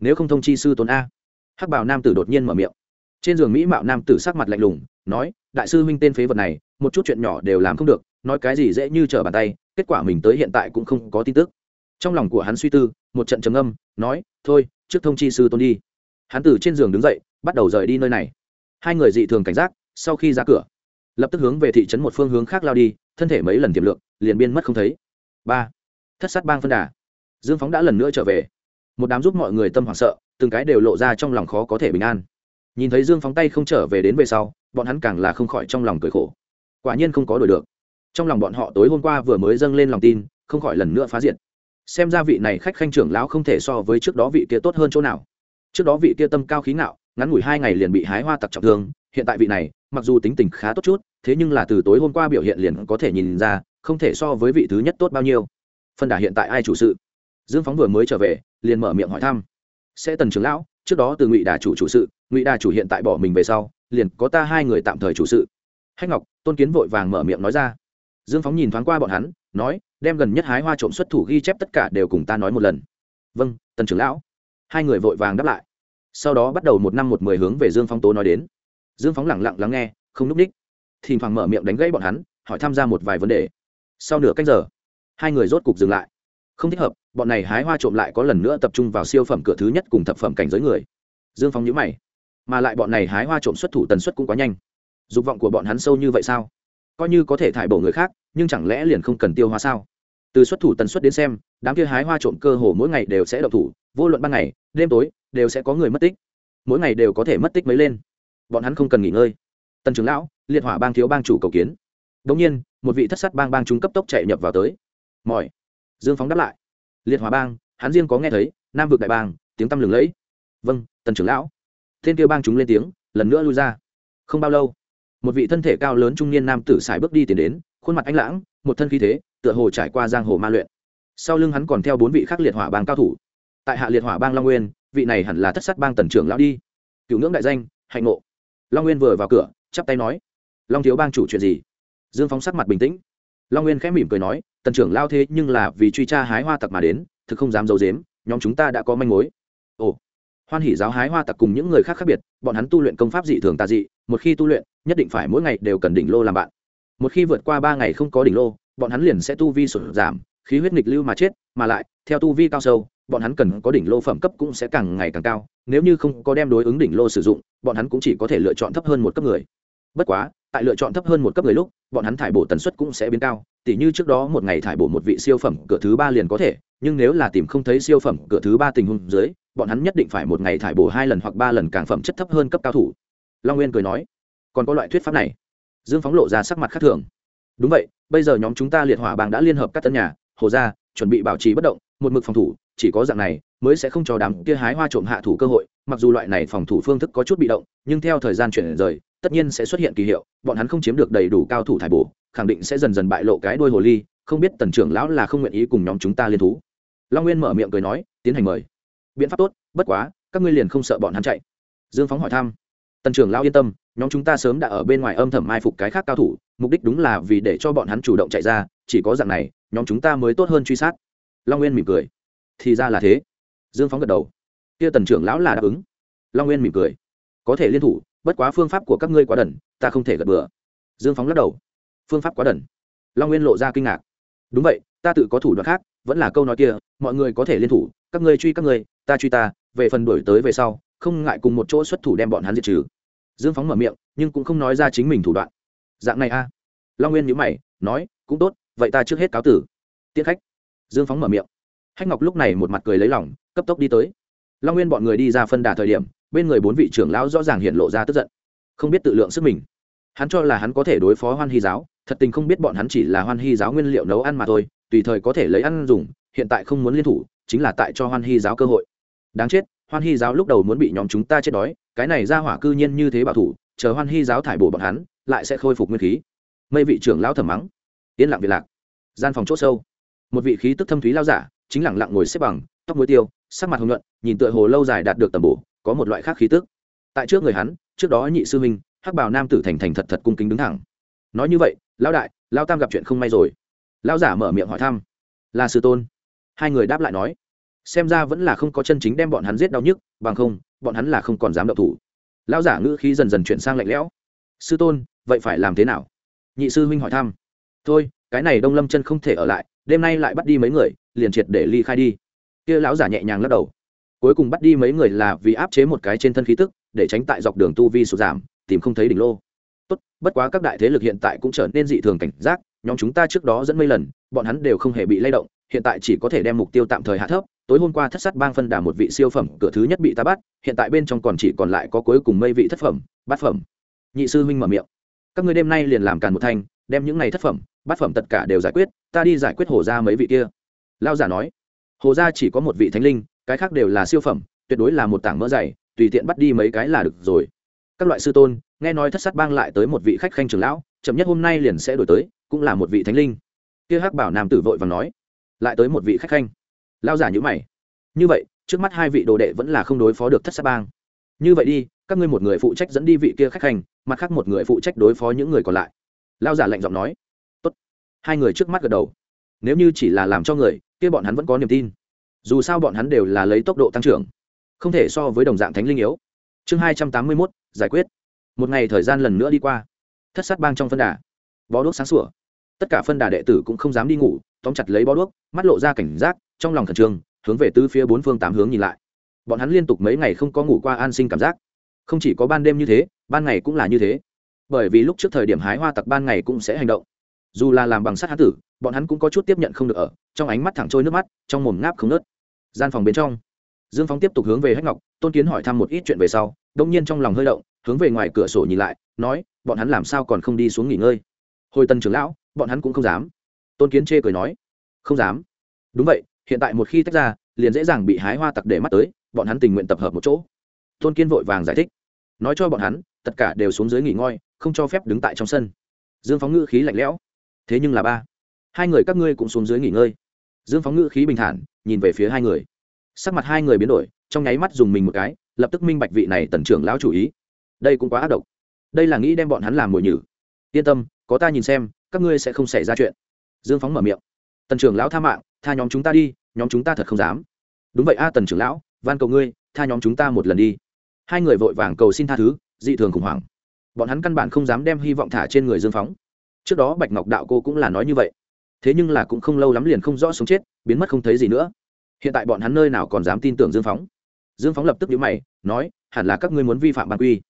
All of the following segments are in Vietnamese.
nếu không thông chi sư tôn a. Hắc bảo nam tử đột nhiên mở miệng. Trên giường mỹ mạo nam tử sắc mặt lạnh lùng, nói, đại sư huynh tên phế vật này, một chút chuyện nhỏ đều làm không được, nói cái gì dễ như trở bàn tay, kết quả mình tới hiện tại cũng không có tin tức. Trong lòng của hắn suy tư, một trận trầm âm nói, thôi, trước thông chi sư tôn đi. Hắn từ trên giường đứng dậy, bắt đầu rời đi nơi này. Hai người dị thường cảnh giác, sau khi ra cửa, lập tức hướng về thị trấn một phương hướng khác lao đi, thân thể mấy lần tiềm lượng, liền biên mất không thấy. Ba. Thất sát bang phân đà. Dương phóng đã lần nữa trở về một đám giúp mọi người tâm hoảng sợ, từng cái đều lộ ra trong lòng khó có thể bình an. Nhìn thấy dương phóng tay không trở về đến về sau, bọn hắn càng là không khỏi trong lòng cười khổ. Quả nhiên không có đổi được. Trong lòng bọn họ tối hôm qua vừa mới dâng lên lòng tin, không khỏi lần nữa phá diệt. Xem ra vị này khách khanh trưởng lão không thể so với trước đó vị kia tốt hơn chỗ nào. Trước đó vị kia tâm cao khí ngạo, ngắn ngủi hai ngày liền bị hái hoa tặc trọng thương, hiện tại vị này, mặc dù tính tình khá tốt chút, thế nhưng là từ tối hôm qua biểu hiện liền có thể nhìn ra, không thể so với vị thứ nhất tốt bao nhiêu. Phân đà hiện tại ai chủ sự? Dương phóng vừa mới trở về, liền mở miệng hỏi thăm. Sẽ tần trưởng lão, trước đó từ ngụy đà chủ chủ sự, ngụy đà chủ hiện tại bỏ mình về sau, liền có ta hai người tạm thời chủ sự. Hách ngọc, tôn kiến vội vàng mở miệng nói ra. Dương phóng nhìn thoáng qua bọn hắn, nói, đem gần nhất hái hoa trộm xuất thủ ghi chép tất cả đều cùng ta nói một lần. Vâng tần trưởng lão. Hai người vội vàng đáp lại. Sau đó bắt đầu một năm một mười hướng về dương phóng tố nói đến. Dương phóng lẳng lặng lắng nghe, không n ú c ních. Thỉnh thoảng mở miệng đánh gãy bọn hắn, hỏi tham gia một vài vấn đề. Sau nửa cách giờ, hai người rốt cục dừng lại không thích hợp, bọn này hái hoa trộm lại có lần nữa tập trung vào siêu phẩm cửa thứ nhất cùng thập phẩm cảnh giới người. Dương Phong nhữ mày. Mà lại bọn này hái hoa trộm xuất thủ tần suất cũng quá nhanh. Dục vọng của bọn hắn sâu như vậy sao? Coi như có thể thải bổ người khác, nhưng chẳng lẽ liền không cần tiêu hóa sao? Từ xuất thủ tần suất đến xem, đám kia hái hoa trộm cơ hồ mỗi ngày đều sẽ độc thủ, vô luận ban ngày, đêm tối, đều sẽ có người mất tích. Mỗi ngày đều có thể mất tích mấy lên. Bọn hắn không cần nghỉ ngơi. Tần trưởng lão, liệt hỏa bang thiếu bang chủ cầu kiến. Đ ỗ n g nhiên, một vị thất sát bang bang chúng cấp tốc chạy nhập vào tới. Mỏi dương phóng đáp lại. Liệt hỏa bang, hắn riêng có nghe thấy, nam vực đại bang, tiếng tăm lừng lẫy. Vâng tần trưởng lão. Thiên kêu bang chúng lên tiếng, lần nữa lui ra. Không bao lâu, một vị thân thể cao lớn trung niên nam tử sải bước đi tiến đến, khuôn mặt anh lãng, một thân khí thế, tựa hồ trải qua giang hồ ma luyện. Sau lưng hắn còn theo bốn vị khác liệt hỏa bang cao thủ. Tại hạ liệt hỏa bang long nguyên, vị này hẳn là thất sát bang tần trưởng lão đi. Cựu ngưỡng đại danh, hạnh ngộ. Long nguyên vừa vào cửa, chắp tay nói, long thiếu bang chủ chuyện gì? Dương phóng sắc mặt bình tĩnh. Long nguyên khẽ mỉm cười nói tần trưởng lao thế nhưng là vì truy tra hái hoa tặc mà đến, thực không dám giấu dếm nhóm chúng ta đã có manh mối. Ồ, hoan hỉ giáo hái hoa tặc cùng những người khác khác biệt, bọn hắn tu luyện công pháp dị thường tà dị, một khi tu luyện, nhất định phải mỗi ngày đều cần đỉnh lô làm bạn. Một khi vượt qua ba ngày không có đỉnh lô, bọn hắn liền sẽ tu vi sụt giảm, khí huyết nghịch lưu mà chết, mà lại, theo tu vi cao sâu, bọn hắn cần có đỉnh lô phẩm cấp cũng sẽ càng ngày càng cao, nếu như không có đem đối ứng đỉnh lô sử dụng, bọn hắn cũng chỉ có thể lựa chọn thấp hơn một cấp người. Bất quá, tại lựa chọn thấp hơn một cấp người lúc, bọn hắn thải bổ tần suất cũng sẽ biến cao. Tỉ như trước đó một ngày thải bổ một vị siêu phẩm cửa thứ ba liền có thể, nhưng nếu là tìm không thấy siêu phẩm cửa thứ ba tình huống dưới, bọn hắn nhất định phải một ngày thải bổ hai lần hoặc ba lần càng phẩm chất thấp hơn cấp cao thủ. Long nguyên cười nói. Còn có loại thuyết pháp này. Dương phóng lộ ra sắc mặt khác thường. Đúng vậy, bây giờ nhóm chúng ta liệt hỏa bang đã liên hợp các tân nhà, hồ gia, chuẩn bị bảo trì bất động, một mực phòng thủ, chỉ có dạng này mới sẽ không cho đám kia hái hoa trộm hạ thủ cơ hội, mặc dù loại này phòng thủ phương thức có chút bị động, nhưng theo thời gian chuyển rời, tất nhiên sẽ xuất hiện kỳ hiệu, bọn hắn không chiếm được đầy đủ cao thủ thải bổ khẳng định sẽ dần dần bại lộ cái đôi hồ ly, không biết tần trưởng lão là không nguyện ý cùng nhóm chúng ta liên thú. Long nguyên mở miệng cười nói, tiến hành mời. Biện pháp tốt, bất quá, các ngươi liền không sợ bọn hắn chạy. Dương phóng hỏi thăm. Tần trưởng lão yên tâm, nhóm chúng ta sớm đã ở bên ngoài âm thầm mai phục cái khác cao thủ, mục đích đúng là vì để cho bọn hắn chủ động chạy ra, chỉ có dạng này, nhóm chúng ta mới tốt hơn truy sát. Long nguyên mỉm cười. Thì ra là thế. Dương phóng gật đầu. Kia tần trưởng lão là đáp ứng. Long nguyên mỉm cười. Có thể liên thủ, bất quá phương pháp của các ngươi quá đần, ta không thể gật bừa. Dương phóng lắc đầu phương pháp quá đần. Long nguyên lộ ra kinh ngạc. Đúng vậy, ta tự có thủ đoạn khác, vẫn là câu nói kia, mọi người có thể liên thủ, các ngươi truy các ngươi, ta truy ta, về phần đổi tới về sau, không ngại cùng một chỗ xuất thủ đem bọn hắn diệt trừ. Dương phóng mở miệng, nhưng cũng không nói ra chính mình thủ đoạn. Dạng này a. Long nguyên nhữ mày, nói, cũng tốt, vậy ta trước hết cáo tử. Tiễn khách. Dương phóng mở miệng. Hách ngọc lúc này một mặt cười lấy lỏng cấp tốc đi tới. Long nguyên bọn người đi ra phân đà thời điểm, bên người bốn vị trưởng lão rõ ràng hiện lộ ra tức giận. Không biết tự lượng sức mình. Hắn cho là hắn có thể đối phó hoan hy giáo thật tình không biết bọn hắn chỉ là hoan hy giáo nguyên liệu nấu ăn mà thôi, tùy thời có thể lấy ăn dùng, hiện tại không muốn liên thủ, chính là tại cho hoan hy giáo cơ hội. Đáng chết, hoan hy giáo lúc đầu muốn bị nhóm chúng ta chết đói, cái này ra hỏa cư nhiên như thế bảo thủ, chờ hoan hy giáo thải bổ bọn hắn, lại sẽ khôi phục nguyên khí. Mây vị trưởng lão thầm mắng. Yên lặng việc lạc. Gian phòng c h ỗ sâu. Một vị khí tức thâm thúy lao giả, chính lẳng lặng ngồi xếp bằng, tóc muối tiêu, sắc mặt hồng nhuận, nhìn tựa hồ lâu dài đạt được tầm bổ, có một loại khác khí tức. Tại trước người hắn, trước đó nhị sư minh hắc bào nam tử thành thành thật thật cung kính đứng thẳng. Nói như vậy lão đại lao tam gặp chuyện không may rồi. Lao giả mở miệng hỏi thăm. Là sư tôn. Hai người đáp lại nói. Xem ra vẫn là không có chân chính đem bọn hắn giết đau nhức, bằng không, bọn hắn là không còn dám động thủ. Lão giả ngữ khí dần dần chuyển sang lạnh lẽo. Sư tôn, vậy phải làm thế nào? Nhị sư huynh hỏi thăm. Thôi, cái này đông lâm chân không thể ở lại, đêm nay lại bắt đi mấy người, liền triệt để ly khai đi. Kia lão giả nhẹ nhàng lắc đầu. Cuối cùng bắt đi mấy người là vì áp chế một cái trên thân khí tức, để tránh tại dọc đường tu vi sụt giảm, tìm không thấy đỉnh lô tốt, bất quá các đại thế lực hiện tại cũng trở nên dị thường cảnh giác, nhóm chúng ta trước đó dẫn mấy lần, bọn hắn đều không hề bị lay động, hiện tại chỉ có thể đem mục tiêu tạm thời hạ thấp, tối hôm qua thất sát bang phân đà một vị siêu phẩm, cửa thứ nhất bị ta bắt, hiện tại bên trong còn chỉ còn lại có cuối cùng mây vị thất phẩm, bát phẩm. Nhị sư huynh mở miệng. Các ngươi đêm nay liền làm càn một thanh, đem những này thất phẩm, bát phẩm tất cả đều giải quyết, ta đi giải quyết hồ gia mấy vị kia. Lao giả nói. Hồ gia chỉ có một vị thánh linh, cái khác đều là siêu phẩm, tuyệt đối là một tảng mỡ dày, tùy tiện bắt đi mấy cái là được rồi. Các loại sư tôn nghe nói thất sát bang lại tới một vị khách khanh trưởng lão, chậm nhất hôm nay liền sẽ đổi tới, cũng là một vị thánh linh. Kia hắc bảo nam tử vội và nói, lại tới một vị khách khanh. Lao giả nhữ mày. Như vậy, trước mắt hai vị đồ đệ vẫn là không đối phó được thất sát bang. Như vậy đi, các ngươi một người phụ trách dẫn đi vị kia khách khanh, mặt khác một người phụ trách đối phó những người còn lại. Lao giả lạnh giọng nói, Tốt. hai người trước mắt gật đầu. Nếu như chỉ là làm cho người, kia bọn hắn vẫn có niềm tin. Dù sao bọn hắn đều là lấy tốc độ tăng trưởng, không thể so với đồng dạng thánh linh yếu. Chương hai trăm tám mươi mốt, giải quyết một ngày thời gian lần nữa đi qua. Thất sát bang trong phân đà. Bó đuốc sáng sủa. Tất cả phân đà đệ tử cũng không dám đi ngủ, tóm chặt lấy bó đuốc, mắt lộ ra cảnh giác, trong lòng khẩn trương, hướng về tứ phía bốn phương tám hướng nhìn lại. Bọn hắn liên tục mấy ngày không có ngủ qua an sinh cảm giác. Không chỉ có ban đêm như thế, ban ngày cũng là như thế. Bởi vì lúc trước thời điểm hái hoa tặc ban ngày cũng sẽ hành động. Dù là làm bằng sắt hán tử, bọn hắn cũng có chút tiếp nhận không được ở, trong ánh mắt thẳng trôi nước mắt, trong mồm ngáp không nớt gian phòng bên trong, dương phóng tiếp tục hướng về hách ngọc, tôn kiến hỏi thăm một ít chuyện về sau đông nhiên trong lòng hơi động hướng về ngoài cửa sổ nhìn lại, nói, bọn hắn làm sao còn không đi xuống nghỉ ngơi? Hồi tần trưởng lão, bọn hắn cũng không dám. Tôn kiến chê cười nói, không dám. Đúng vậy, hiện tại một khi tách ra, liền dễ dàng bị hái hoa tặc để mắt tới, bọn hắn tình nguyện tập hợp một chỗ. Tôn kiên vội vàng giải thích, nói cho bọn hắn, tất cả đều xuống dưới nghỉ ngơi, không cho phép đứng tại trong sân. Dương phóng ngữ khí lạnh lẽo, thế nhưng là ba, hai người các ngươi cũng xuống dưới nghỉ ngơi. Dương phóng ngữ khí bình thản, nhìn về phía hai người. Sắc mặt hai người biến đổi, trong nháy mắt dùng mình một cái, lập tức minh bạch vị này tần trưởng lão chủ ý đây cũng quá ác độc. Đây là nghĩ đem bọn hắn làm mồi nhử. Yên tâm, có ta nhìn xem, các ngươi sẽ không xảy ra chuyện. Dương phóng mở miệng. Tần trưởng lão tha mạng, tha nhóm chúng ta đi, nhóm chúng ta thật không dám. Đúng vậy a, tần trưởng lão, van cầu ngươi, tha nhóm chúng ta một lần đi. Hai người vội vàng cầu xin tha thứ, dị thường khủng hoảng. Bọn hắn căn bản không dám đem hy vọng thả trên người dương phóng. Trước đó bạch ngọc đạo cô cũng là nói như vậy. Thế nhưng là cũng không lâu lắm liền không rõ sống chết, biến mất không thấy gì nữa. Hiện tại bọn hắn nơi nào còn dám tin tưởng dương phóng. Dương phóng lập tức nhữ mày, nói, hẳn là các ngươi muốn vi phạm ban quy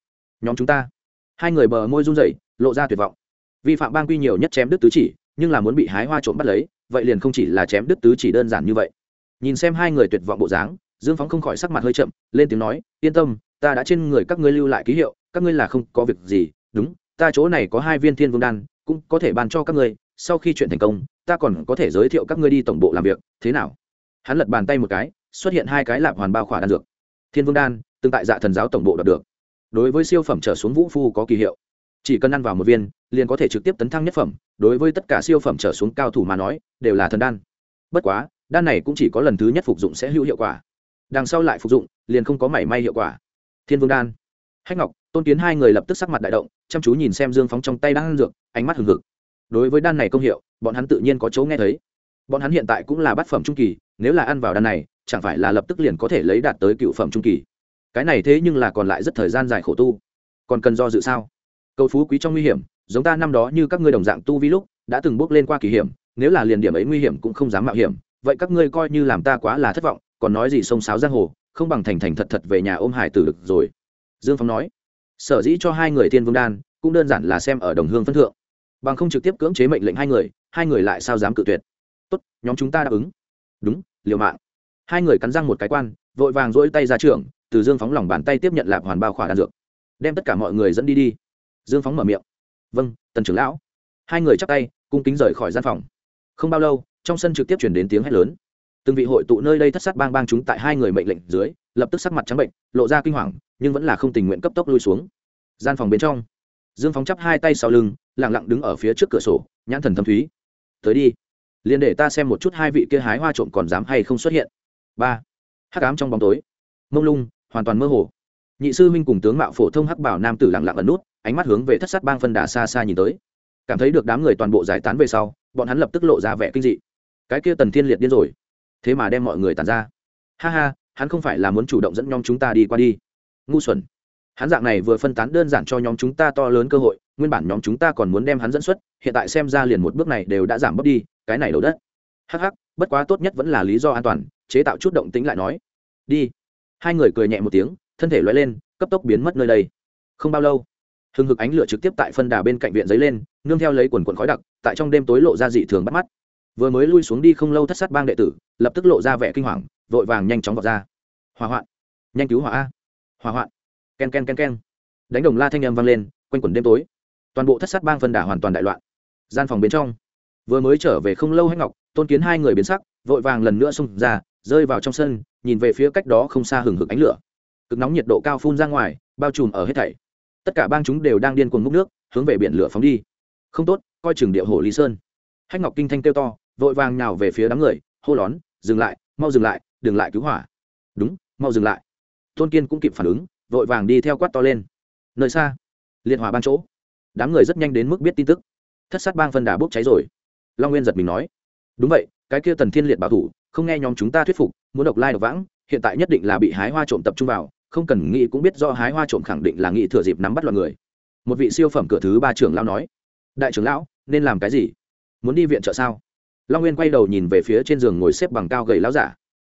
nhóm chúng ta. Hai người bờ môi run rẩy, lộ ra tuyệt vọng. Vi phạm ban quy nhiều nhất chém đứt tứ chỉ, nhưng là muốn bị hái hoa trộm bắt lấy, vậy liền không chỉ là chém đứt tứ chỉ đơn giản như vậy. Nhìn xem hai người tuyệt vọng bộ dáng, dương phóng không khỏi sắc mặt hơi chậm, lên tiếng nói, yên tâm, ta đã trên người các ngươi lưu lại ký hiệu, các ngươi là không có việc gì, đúng, ta chỗ này có hai viên thiên vương đan, cũng có thể bàn cho các ngươi, sau khi chuyện thành công, ta còn có thể giới thiệu các ngươi đi tổng bộ làm việc, thế nào? Hắn lật bàn tay một cái, xuất hiện hai cái lạp hoàn bao khỏa đan dược. Thiên vương đan tương tại dạ thần giáo tổng bộ đọc được đối với siêu phẩm trở xuống vũ phu có kỳ hiệu. Chỉ cần ăn vào một viên, liền có thể trực tiếp tấn thăng nhất phẩm, đối với tất cả siêu phẩm trở xuống cao thủ mà nói, đều là thần đan. Bất quá, đan này cũng chỉ có lần thứ nhất phục dụng sẽ hữu hiệu quả. Đằng sau lại phục dụng, liền không có mảy may hiệu quả. Thiên vương đan. Hách ngọc, tôn kiến hai người lập tức sắc mặt đại động, chăm chú nhìn xem dương phóng trong tay đang ăn dược, ánh mắt hừng hực. Đối với đan này công hiệu, bọn hắn tự nhiên có chỗ nghe thấy. Bọn hắn hiện tại cũng là bát phẩm trung kỳ, nếu là ăn vào đan này, chẳng phải là lập tức liền có thể lấy đạt tới cựu phẩm trung kỳ cái này thế nhưng là còn lại rất thời gian dài khổ tu. Còn cần do dự sao? Cầu phú quý trong nguy hiểm, giống ta năm đó như các ngươi đồng dạng tu vi lúc, đã từng bước lên qua kỳ hiểm, nếu là liền điểm ấy nguy hiểm cũng không dám mạo hiểm, vậy các ngươi coi như làm ta quá là thất vọng, còn nói gì xông xáo giang hồ, không bằng thành thành thật thật về nhà ôm hải tử được rồi. Dương phong nói. Sở dĩ cho hai người thiên vương đan, cũng đơn giản là xem ở đồng hương phân thượng. Bằng không trực tiếp cưỡng chế mệnh lệnh hai người hai người lại sao dám cự tuyệt. Tốt, nhóm chúng ta đáp ứng. Đúng, liều mạng. Hai người cắn răng một cái quan, vội vàng dỗi tay ra trường từ dương phóng lòng bàn tay tiếp nhận lạp hoàn bao khỏa đan dược. Đem tất cả mọi người dẫn đi đi. Dương phóng mở miệng. Vâng tần trưởng lão. Hai người chắp tay, cung kính rời khỏi gian phòng. Không bao lâu, trong sân trực tiếp chuyển đến tiếng hét lớn. Từng vị hội tụ nơi đây thất sát bang bang chúng tại hai người mệnh lệnh dưới, lập tức sắc mặt trắng bệnh, lộ ra kinh hoàng, nhưng vẫn là không tình nguyện cấp tốc lui xuống. Gian phòng bên trong, dương phóng chắp hai tay sau lưng lẳng lặng đứng ở phía trước cửa sổ, nhãn thần thâm thúy. Tới đi, liền để ta xem một chút hai vị kia hái hoa trộm còn dám hay không xuất hiện. Ba. Hắc ám trong bóng tối. Mông lung hoàn toàn mơ hồ. Nhị sư minh cùng tướng mạo phổ thông hắc bảo nam tử lặng lặng ẩn nút ánh mắt hướng về thất sát bang phân đà xa xa nhìn tới. Cảm thấy được đám người toàn bộ giải tán về sau bọn hắn lập tức lộ ra vẻ kinh dị. Cái kia tần thiên liệt điên rồi. Thế mà đem mọi người tàn ra. Ha ha hắn không phải là muốn chủ động dẫn nhóm chúng ta đi qua đi. Ngu xuẩn. Hắn dạng này vừa phân tán đơn giản cho nhóm chúng ta to lớn cơ hội nguyên bản nhóm chúng ta còn muốn đem hắn dẫn xuất hiện tại xem ra liền một bước này đều đã giảm bớt đi cái này đầu đất. Hắc, bất quá tốt nhất vẫn là lý do an toàn chế tạo chút động tính lại nói. Đi hai người cười nhẹ một tiếng, thân thể loay lên, cấp tốc biến mất nơi đây. Không bao lâu, hừng hực ánh lửa trực tiếp tại phân đà bên cạnh viện giấy lên, nương theo lấy quần quần khói đặc, tại trong đêm tối lộ ra dị thường bắt mắt. Vừa mới lui xuống đi không lâu thất sát bang đệ tử, lập tức lộ ra vẻ kinh hoàng, vội vàng nhanh chóng vào ra. Hỏa hoạn, nhanh cứu hỏa a. Hỏa hoạn k e n k e n k e n k e n đánh đồng la thanh â m vang lên, quanh quẩn đêm tối. Toàn bộ thất sát bang phân đà hoàn toàn đại loạn. Gian phòng bên trong, vừa mới trở về không lâu hay ngọc, tôn kiến hai người biến sắc, vội vàng lần nữa xông ra, rơi vào trong sân nhìn về phía cách đó không xa hừng hực ánh lửa. Cực nóng nhiệt độ cao phun ra ngoài, bao trùm ở hết thảy. Tất cả bang chúng đều đang điên cuồng múc nước, hướng về biển lửa phóng đi. Không tốt, coi chừng địa hồ lý sơn. Hách ngọc kinh thanh kêu to, vội vàng nhào về phía đám người, hô lón, dừng lại, mau dừng lại, đừng lại cứu hỏa. Đúng, mau dừng lại. Tôn kiên cũng kịp phản ứng, vội vàng đi theo quát to lên. Nơi xa, liệt hỏa ban chỗ. Đám người rất nhanh đến mức biết tin tức. Thất sát bang phân đà bốc cháy rồi. Long nguyên giật mình nói. Đúng vậy cái kia tần thiên liệt bảo thủ, không nghe nhóm chúng ta thuyết phục, muốn độc lai độc vãng, hiện tại nhất định là bị hái hoa trộm tập trung vào, không cần nghĩ cũng biết do hái hoa trộm khẳng định là nghĩ thừa dịp nắm bắt loạn người. Một vị siêu phẩm cửa thứ ba trưởng lão nói, đại trưởng lão, nên làm cái gì? Muốn đi viện trợ sao? Long nguyên quay đầu nhìn về phía trên giường ngồi xếp bằng cao gầy lão giả.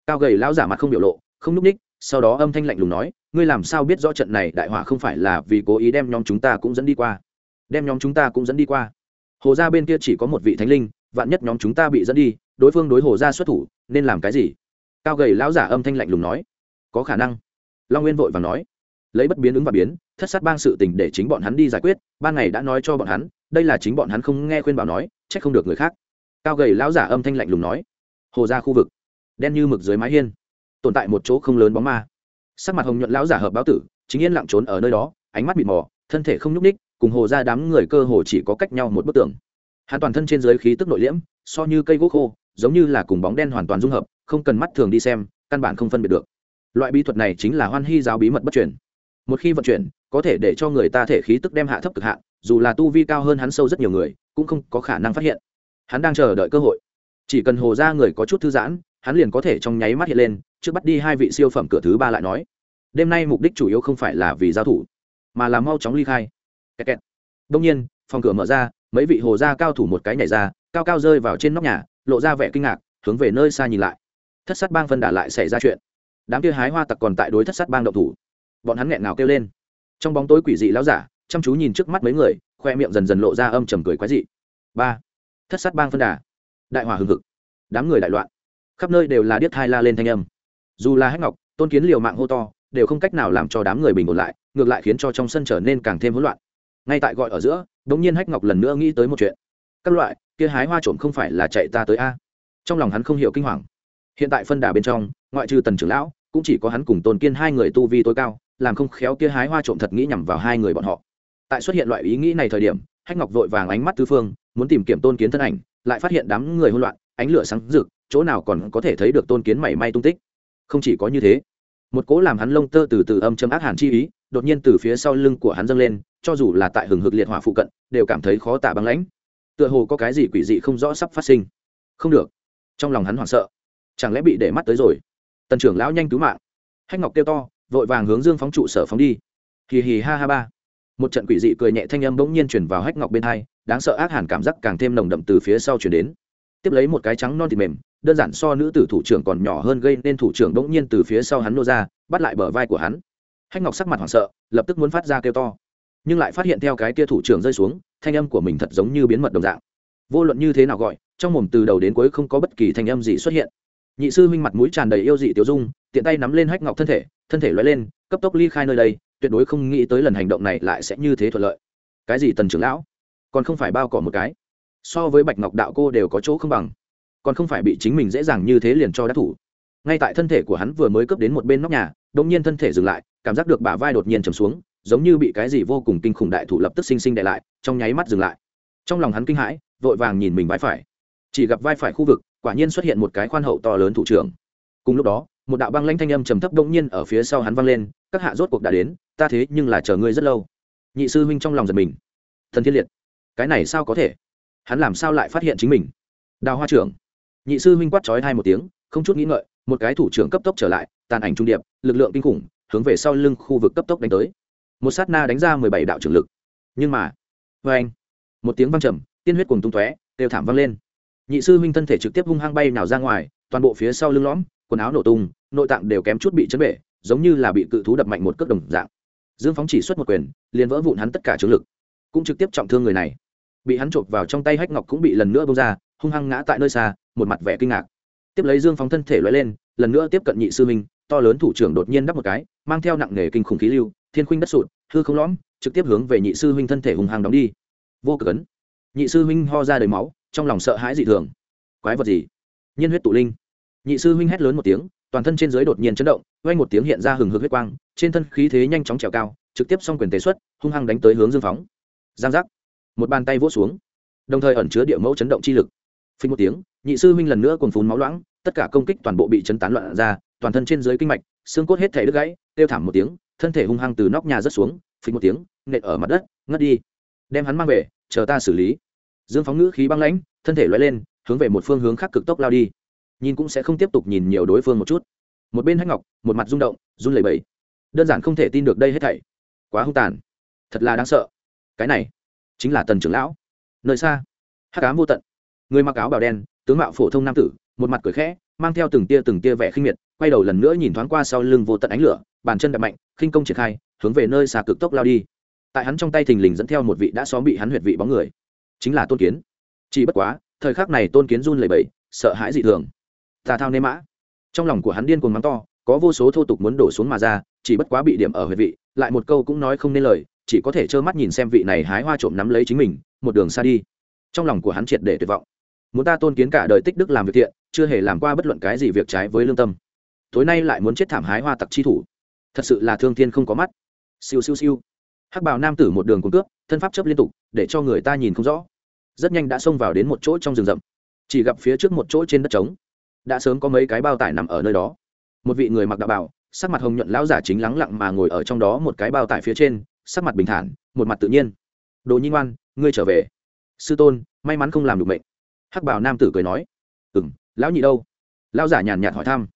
Cao gầy lão giả mặt không biểu lộ, không núp ních, sau đó âm thanh lạnh lùng nói, ngươi làm sao biết rõ trận này đại họa không phải là vì cố ý đem nhóm chúng ta cũng dẫn đi qua? Đem nhóm chúng ta cũng dẫn đi qua? Hồ ra bên kia chỉ có một vị thánh linh, vạn nhất nhóm chúng ta bị dẫn đi đối phương đối hồ gia xuất thủ, nên làm cái gì? Cao gầy lão giả âm thanh lạnh lùng nói. Có khả năng. Long nguyên vội và nói. Lấy bất biến ứng và biến, thất sát bang sự tình để chính bọn hắn đi giải quyết, ban ngày đã nói cho bọn hắn, đây là chính bọn hắn không nghe khuyên bảo nói c h ắ c không được người khác. Cao gầy lão giả âm thanh lạnh lùng nói. Hồ ra khu vực, đen như mực dưới mái hiên, tồn tại một chỗ không lớn bóng ma. Sắc mặt hồng nhuận lão giả hợp báo tử, chính yên lặng trốn ở nơi đó, ánh mắt bị mò thân thể không nhúc ních cùng hồ ra đám người cơ hồ chỉ có cách nhau một bức tường. Hắn toàn thân trên dưới khí tức nội liễm, so như cây gỗ khô giống như là cùng bóng đen hoàn toàn dung hợp, không cần mắt thường đi xem, căn bản không phân biệt được. Loại bí thuật này chính là hoan hy giáo bí mật bất chuyển một khi vận chuyển, có thể để cho người ta thể khí tức đem hạ thấp cực hạn, dù là tu vi cao hơn hắn sâu rất nhiều người, cũng không có khả năng phát hiện. Hắn đang chờ đợi cơ hội. Chỉ cần hồ ra người có chút thư giãn, hắn liền có thể trong nháy mắt hiện lên, trước bắt đi hai vị siêu phẩm cửa thứ ba lại nói. Đêm nay mục đích chủ yếu không phải là vì giao thủ, mà là mau chóng ly khai. Kẹt kẹt. đông nhiên, phòng cửa mở ra, mấy vị hồ gia cao thủ một cái nhảy ra, cao cao rơi vào trên nóc nhà lộ ra vẻ kinh ngạc, hướng về nơi xa nhìn lại. Thất sát bang phân đà lại xảy ra chuyện. Đám kia hái hoa tặc còn tại đối thất sát bang động thủ. Bọn hắn nghẹn ngào kêu lên. Trong bóng tối quỷ dị láo giả, chăm chú nhìn trước mắt mấy người, khoe miệng dần dần lộ ra âm trầm cười quái dị. Ba, thất sát bang phân đà. Đại hòa hừng hực. Đám người đại loạn. Khắp nơi đều là điếc thai la lên thanh âm. Dù là hách ngọc, tôn kiến liều mạng hô to, đều không cách nào làm cho đám người bình ổn lại, ngược lại khiến cho trong sân trở nên càng thêm hỗn loạn. Ngay tại gọi ở giữa đ ỗ n g nhiên hách ngọc lần nữa nghĩ tới một chuyện. Các loại kia hái hoa trộm không phải là chạy ta tới a? Trong lòng hắn không hiểu kinh hoàng. Hiện tại phân đà bên trong, ngoại trừ tần trưởng lão, cũng chỉ có hắn cùng tôn kiên hai người tu vi tối cao, làm không khéo kia hái hoa trộm thật nghĩ nhằm vào hai người bọn họ. Tại xuất hiện loại ý nghĩ này thời điểm, hách ngọc vội vàng ánh mắt tư phương, muốn tìm kiếm tôn kiến thân ảnh, lại phát hiện đám người hỗn loạn, ánh lửa sáng rực, chỗ nào còn có thể thấy được tôn kiến mảy may tung tích. Không chỉ có như thế, một cố làm hắn lông tơ từ từ âm châm ác hàn chi ý, đột nhiên từ phía sau lưng của hắn dâng lên, cho dù là tại hừng hực liệt hỏa phụ cận, đều cảm thấy khó tả băng lãnh tựa hồ có cái gì quỷ dị không rõ sắp phát sinh. Không được. Trong lòng hắn hoảng sợ. Chẳng lẽ bị để mắt tới rồi? Tần trưởng lão nhanh cứu mạng. Hách ngọc kêu to, vội vàng hướng dương phóng trụ sở phóng đi. Hì hì ha ha ba. Một trận quỷ dị cười nhẹ thanh âm bỗng nhiên chuyển vào hách ngọc bên hai, đáng sợ ác hẳn cảm giác càng thêm nồng đậm từ phía sau chuyển đến. Tiếp lấy một cái trắng non thịt mềm, đơn giản so nữ tử thủ trưởng còn nhỏ hơn gây nên thủ trưởng bỗng nhiên từ phía sau hắn nô ra, bắt lại bờ vai của hắn. Hách ngọc sắc mặt hoảng sợ, lập tức muốn phát ra kêu to. Nhưng lại phát hiện theo cái kia thủ trưởng rơi xuống thanh âm của mình thật giống như biến mật đồng dạng. Vô luận như thế nào gọi, trong mồm từ đầu đến cuối không có bất kỳ thanh âm gì xuất hiện. Nhị sư huynh mặt mũi tràn đầy yêu dị tiêu dung, tiện tay nắm lên hách ngọc thân thể thân thể loay lên, cấp tốc ly khai nơi đây, tuyệt đối không nghĩ tới lần hành động này lại sẽ như thế thuận lợi. Cái gì tần trưởng lão? Còn không phải bao cỏ một cái. So với bạch ngọc đạo cô đều có chỗ không bằng. Còn không phải bị chính mình dễ dàng như thế liền cho đắc thủ. Ngay tại thân thể của hắn vừa mới cướp đến một bên nóc nhà, đột nhiên thân thể dừng lại, cảm giác được bả vai đột nhiên trầm xuống giống như bị cái gì vô cùng kinh khủng đại thủ lập tức sinh sinh đè lại, trong nháy mắt dừng lại. Trong lòng hắn kinh hãi, vội vàng nhìn mình vai phải. Chỉ gặp vai phải khu vực, quả nhiên xuất hiện một cái khoan hậu to lớn thủ trưởng. Cùng lúc đó, một đạo băng lãnh thanh âm trầm thấp đột nhiên ở phía sau hắn vang lên, các hạ rốt cuộc đã đến, ta thế nhưng là chờ ngươi rất lâu. Nhị sư huynh trong lòng giật mình. Thần thiên liệt, cái này sao có thể? Hắn làm sao lại phát hiện chính mình? Đào hoa trưởng. Nhị sư huynh quát chói hai một tiếng, không chút nghĩ ngợi, một cái thủ trưởng cấp tốc trở lại, tàn ảnh trung điệp, lực lượng kinh khủng, hướng về sau lưng khu vực cấp tốc đánh tới một sát na đánh ra mười bảy đạo trưởng lực. Nhưng mà vê anh, một tiếng vang trầm, tiên huyết cùng tung tóe, đều thảm văng lên. Nhị sư huynh thân thể trực tiếp hung hăng bay nào ra ngoài, toàn bộ phía sau lưng lõm, quần áo nổ tung, nội tạng đều kém chút bị chấn bể, giống như là bị cự thú đập mạnh một cước đồng dạng. Dương phóng chỉ xuất một quyền, liền vỡ vụn hắn tất cả trướng lực. Cũng trực tiếp trọng thương người này. Bị hắn chộp vào trong tay hách ngọc cũng bị lần nữa bông ra, hung hăng ngã tại nơi xa, một mặt vẻ kinh ngạc. Tiếp lấy dương phóng thân thể loại lên, lần nữa tiếp cận nhị sư minh to lớn thủ trưởng đột nhiên đắp một cái, mang theo nặng nghề kinh khủng khí lưu thiên khuynh đất sụt, hư không lõm, trực tiếp hướng về nhị sư huynh thân thể hùng hàng đóng đi. Vô cực ấn. Nhị sư huynh ho ra đầy máu, trong lòng sợ hãi dị thường. Quái vật gì? Nhiên huyết tụ linh. Nhị sư huynh hét lớn một tiếng, toàn thân trên dưới đột nhiên chấn động quay một tiếng hiện ra hừng hực huyết quang, trên thân khí thế nhanh chóng trèo cao, trực tiếp xong quyền tế xuất, hung hăng đánh tới hướng dương phóng. Giang giác. Một bàn tay vỗ xuống. Đồng thời ẩn chứa địa mẫu chấn động chi lực. Phình một tiếng, nhị sư huynh lần nữa còn phun máu loãng, tất cả công kích toàn bộ bị chấn tán loạn ra, toàn thân trên dưới kinh mạch, xương cốt hết thể đứt gãy, tiêu thảm một tiếng thân thể hung hăng từ nóc nhà rớt xuống, phình một tiếng, nện ở mặt đất, ngất đi. Đem hắn mang về, chờ ta xử lý. Dương phóng ngữ khí băng lãnh, thân thể loay lên, hướng về một phương hướng khác cực tốc lao đi. Nhìn cũng sẽ không tiếp tục nhìn nhiều đối phương một chút. Một bên hách ngọc, một mặt rung động, run lẩy bẩy. Đơn giản không thể tin được đây hết thảy. Quá hung tàn. Thật là đáng sợ. Cái này, chính là tần trưởng lão. Nơi xa, hắc ám vô tận. Người mặc áo bào đen, tướng mạo phổ thông nam tử, một mặt cười khẽ, mang theo từng tia từng tia vẻ khinh miệt, quay đầu lần nữa nhìn thoáng qua sau lưng vô tận ánh lửa bàn chân đập mạnh, khinh công triển khai, hướng về nơi xa cực tốc lao đi. Tại hắn trong tay thình lình dẫn theo một vị đã xóm bị hắn huyệt vị bóng người. Chính là tôn kiến. Chỉ bất quá, thời khắc này tôn kiến run lẩy bẩy, sợ hãi dị thường. Tà thao nê mã. Trong lòng của hắn điên cuồng mắng to, có vô số thô tục muốn đổ xuống mà ra, chỉ bất quá bị điểm ở huyệt vị, lại một câu cũng nói không nên lời, chỉ có thể trơ mắt nhìn xem vị này hái hoa trộm nắm lấy chính mình, một đường xa đi. Trong lòng của hắn triệt để tuyệt vọng. Muốn ta tôn kiến cả đời tích đức làm việc thiện, chưa hề làm qua bất luận cái gì việc trái với lương tâm. Tối nay lại muốn chết thảm hái hoa tặc chi thủ thật sự là thương thiên không có mắt. Siêu siêu siêu. Hắc bào nam tử một đường cung cướp, thân pháp chấp liên tục, để cho người ta nhìn không rõ. Rất nhanh đã xông vào đến một chỗ trong rừng rậm. Chỉ gặp phía trước một chỗ trên đất trống. Đã sớm có mấy cái bao tải nằm ở nơi đó. Một vị người mặc đạo bảo sắc mặt hồng nhuận lão giả chính lắng lặng mà ngồi ở trong đó một cái bao tải phía trên, sắc mặt bình thản, một mặt tự nhiên. Đồ nhi ngoan, ngươi trở về. Sư tôn, may mắn không làm được mệnh. Hắc bảo nam tử cười nói. Ừ m lão nhị đâu? Lão giả nhàn nhạt hỏi thăm.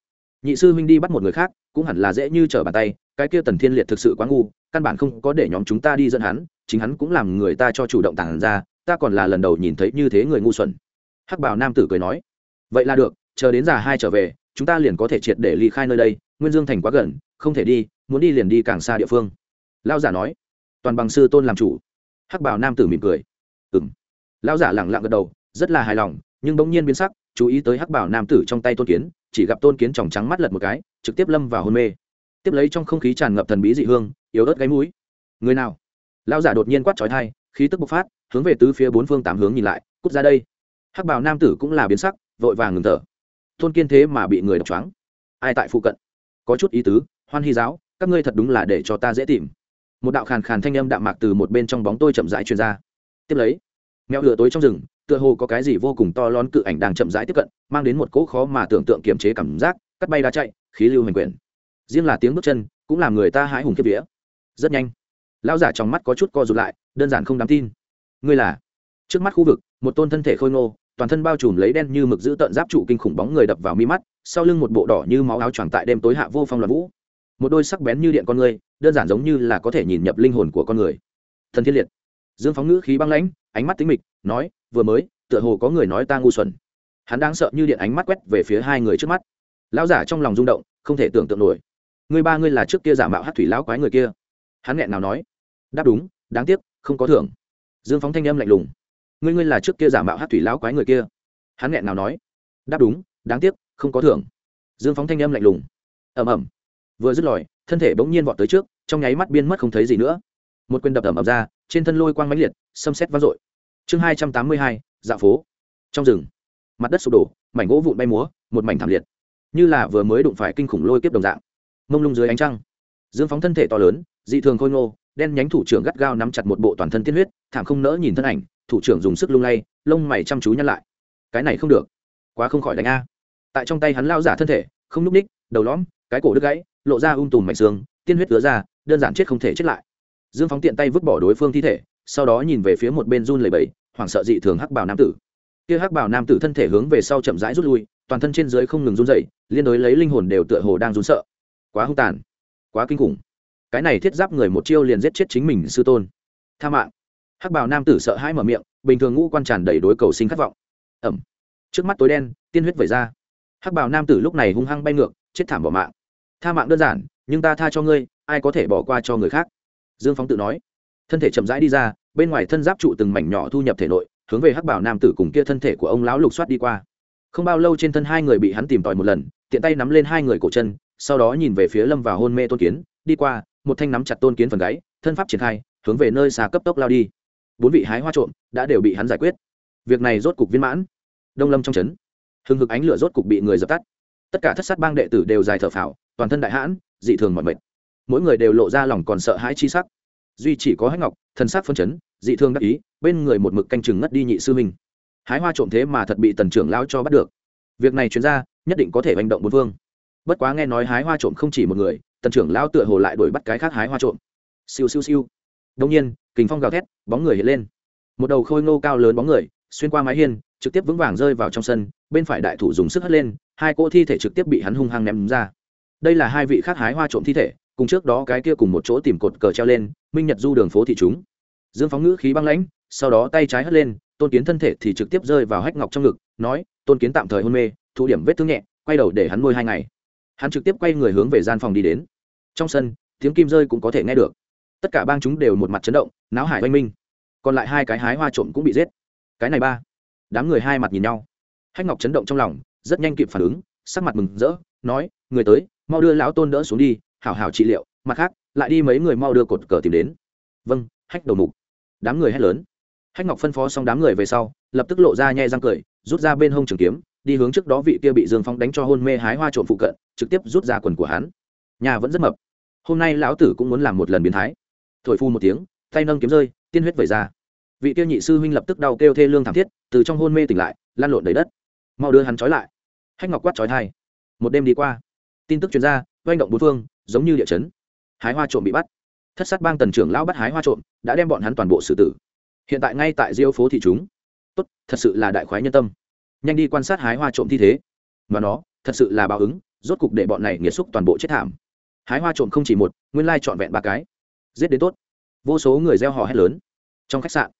Nhị sư huynh đi bắt một người khác cũng hẳn là dễ như trở bàn tay, cái kia tần thiên liệt thực sự quá ngu, căn bản không có để nhóm chúng ta đi dẫn hắn, chính hắn cũng làm người ta cho chủ động tản ra, ta còn là lần đầu nhìn thấy như thế người ngu xuẩn. Hắc bảo nam tử cười nói. Vậy là được, chờ đến già hai trở về, chúng ta liền có thể triệt để ly khai nơi đây, nguyên dương thành quá gần, không thể đi, muốn đi liền đi càng xa địa phương. Lao giả nói. Toàn bằng sư tôn làm chủ. Hắc bảo nam tử mỉm cười. Ừ m lao giả lẳng lặng gật đầu, rất là hài lòng, nhưng bỗng nhiên biến sắc, chú ý tới hắc bảo nam tử trong tay tôn kiến chỉ gặp tôn kiến tròng trắng mắt lật một cái, trực tiếp lâm vào hôn mê. Tiếp lấy trong không khí tràn ngập thần bí dị hương, yếu ớt gáy mũi. Người nào? Lao giả đột nhiên quát trói thai khí tức bộc phát, hướng về tứ phía bốn phương tám hướng nhìn lại, cút ra đây. Hắc bào nam tử cũng là biến sắc, vội vàng ngừng thở. Tôn kiên thế mà bị người đọc choáng. Ai tại phụ cận? Có chút ý tứ, hoan hy giáo, các ngươi thật đúng là để cho ta dễ tìm. Một đạo khàn khàn thanh âm đạm mạc từ một bên trong bóng tôi chậm rãi truyền ra. Tiếp lấy mèo lửa tối trong rừng, tựa hồ có cái gì vô cùng to lớn cự ảnh đang chậm rãi tiếp cận, mang đến một cỗ khó mà tưởng tượng kiềm chế cảm giác, cắt bay đá chạy, khí lưu hành quyền. Riêng là tiếng bước chân, cũng làm người ta hãi hùng kiếp vía. Rất nhanh, lão giả trong mắt có chút co rụt lại, đơn giản không đáng tin. Ngươi là? Trước mắt khu vực, một tôn thân thể khôi ngô, toàn thân bao trùm lấy đen như mực giữ tận giáp trụ kinh khủng bóng người đập vào mi mắt, sau lưng một bộ đỏ như máu áo choàng tại đêm tối hạ vô phong loạn vũ. Một đôi sắc bén như điện con người, đơn giản giống như là có thể nhìn nhập linh hồn của con người. Thần thiên liệt. Dương phóng ngữ khí băng lãnh ánh mắt tính mịch, nói, vừa mới, tựa hồ có người nói ta ngu xuẩn. Hắn đang sợ như điện ánh mắt quét về phía hai người trước mắt. Lão giả trong lòng rung động, không thể tưởng tượng nổi. Người ba ngươi là trước kia giả mạo hát thủy lão quái người kia? Hắn nghẹn nào nói. Đáp đúng, đáng tiếc, không có thưởng. Dương phóng thanh âm lạnh lùng. Ngươi ngươi là trước kia giả mạo hát thủy lão quái người kia? Hắn nghẹn nào nói. Đáp đúng, đáng tiếc, không có thưởng. Dương phóng thanh âm lạnh lùng. Ẩm ẩm vừa dứt lòi thân thể bỗng nhiên vọt tới trước, trong nháy mắt biên mất không thấy gì nữa một quyền đập ẩm ẩm ra, trên thân lôi quang mãnh liệt xâm xét vang dội. Chương hai trăm tám mươi hai dạ phố. Trong rừng, mặt đất sụp đổ, mảnh gỗ vụn bay múa, một mảnh thảm liệt. Như là vừa mới đụng phải kinh khủng lôi kiếp đồng dạng. Mông lung dưới ánh trăng, dương phóng thân thể to lớn, dị thường khôi ngô, đen nhánh thủ trưởng gắt gao nắm chặt một bộ toàn thân tiên huyết, thảm không nỡ nhìn thân ảnh, thủ trưởng dùng sức lung lay, lông mày chăm chú nhăn lại. Cái này không được, quá không khỏi đánh a. Tại trong tay hắn lao giả thân thể, không n ú c ních đầu lõm, cái cổ đứt gãy, lộ ra um tùm mạch xương, tiên huyết ứa ra, đơn giản chết không thể chết lại dương phóng tiện tay vứt bỏ đối phương thi thể, sau đó nhìn về phía một bên run lầy bẫy hoảng sợ dị thường hắc bảo nam tử. Kia hắc bảo nam tử thân thể hướng về sau chậm rãi rút lui, toàn thân trên dưới không ngừng run dậy liên đối lấy linh hồn đều tựa hồ đang run sợ. Quá hung tàn, quá kinh khủng. Cái này thiết giáp người một chiêu liền giết chết chính mình sư tôn. Tha mạng. Hắc bào nam tử sợ hãi mở miệng, bình thường ngũ quan tràn đầy đối cầu sinh khát vọng. Ẩm. Trước mắt tối đen, tiên huyết vẩy ra. Hắc bào nam tử lúc này hung hăng bay ngược, chết thảm bỏ mạng. Tha mạng đơn giản, nhưng ta tha cho ngươi, ai có thể bỏ qua cho người khác? Dương phóng tự nói. Thân thể chậm rãi đi ra, bên ngoài thân giáp trụ từng mảnh nhỏ thu nhập thể nội, hướng về hắc bảo nam tử cùng kia thân thể của ông lão lục soát đi qua. Không bao lâu trên thân hai người bị hắn tìm tòi một lần, tiện tay nắm lên hai người cổ chân, sau đó nhìn về phía lâm và hôn mê tôn kiến, đi qua, một thanh nắm chặt tôn kiến phần gáy, thân pháp triển khai, hướng về nơi xa cấp tốc lao đi. Bốn vị hái hoa trộm đã đều bị hắn giải quyết. Việc này rốt cục viên mãn. Đông lâm trong trấn, hừng hực ánh lửa rốt cục bị người dập tắt. Tất cả thất sát bang đệ tử đều dài thở phào, toàn thân đại hãn, dị thường mọi mệt mỗi người đều lộ ra lòng còn sợ hãi chi sắc. Duy chỉ có hách ngọc, thần sắc phân chấn, dị thương đắc ý, bên người một mực canh chừng ngất đi nhị sư minh hái hoa trộm thế mà thật bị tần trưởng lao cho bắt được. Việc này chuyên ra nhất định có thể hành động bốn vương bất quá nghe nói hái hoa trộm không chỉ một người, tần trưởng lao tựa hồ lại đuổi bắt cái khác hái hoa trộm. Siêu siêu siêu. Đông nhiên, kình phong gào thét, bóng người hiện lên. Một đầu khôi ngô cao lớn bóng người, xuyên qua mái hiên, trực tiếp vững vàng rơi vào trong sân, bên phải đại thủ dùng sức hất lên, hai cỗ thi thể trực tiếp bị hắn hung hăng ném ra. Đây là hai vị khác hái hoa trộm thi thể cùng trước đó cái kia cùng một chỗ tìm cột cờ treo lên, minh nhật du đường phố thị chúng. Dương phóng ngữ khí băng lãnh, sau đó tay trái hất lên, tôn kiến thân thể thì trực tiếp rơi vào hách ngọc trong ngực, nói, tôn kiến tạm thời hôn mê thụ điểm vết thương nhẹ, quay đầu để hắn nuôi hai ngày. Hắn trực tiếp quay người hướng về gian phòng đi đến. Trong sân, tiếng kim rơi cũng có thể nghe được. Tất cả bang chúng đều một mặt chấn động, náo hải oanh minh. Còn lại hai cái hái hoa trộm cũng bị giết. Cái này ba, đám người hai mặt nhìn nhau. Hách ngọc chấn động trong lòng, rất nhanh kịp phản ứng, sắc mặt mừng rỡ, nói, người tới, mau đưa lão tôn đỡ xuống đi hảo hảo trị liệu, mặt khác, lại đi mấy người mau đưa cột cờ tìm đến. Vâng hách đầu mục. Đám người hét lớn. Hách ngọc phân phó xong đám người về sau, lập tức lộ ra nhai răng cười, rút ra bên hông trường kiếm, đi hướng trước đó vị kia bị dương phong đánh cho hôn mê hái hoa trộm phụ cận, trực tiếp rút ra quần của hắn. Nhà vẫn rất mập. Hôm nay lão tử cũng muốn làm một lần biến thái. Thổi phu một tiếng, tay nâng kiếm rơi, tiên huyết vẩy ra. Vị kia nhị sư huynh lập tức đau kêu thê lương thảm thiết, từ trong hôn mê tỉnh lại lan lộn đầy đất. Mau đưa hắn trói lại. Hách ngọc quát trói thai. Một đêm đi qua, tin tức chuyên gia oanh động bốn phương giống như địa chấn. Hái hoa trộm bị bắt. Thất sát bang tần trưởng lão bắt hái hoa trộm, đã đem bọn hắn toàn bộ xử tử. Hiện tại ngay tại diêu phố thị chúng. Tốt, thật sự là đại khoái nhân tâm. Nhanh đi quan sát hái hoa trộm thi thế. Mà nó, thật sự là báo ứng, rốt cục để bọn này nghiệt xúc toàn bộ chết thảm. Hái hoa trộm không chỉ một, nguyên lai trọn vẹn ba cái. Giết đến tốt. Vô số người gieo hò hét lớn. Trong khách sạn,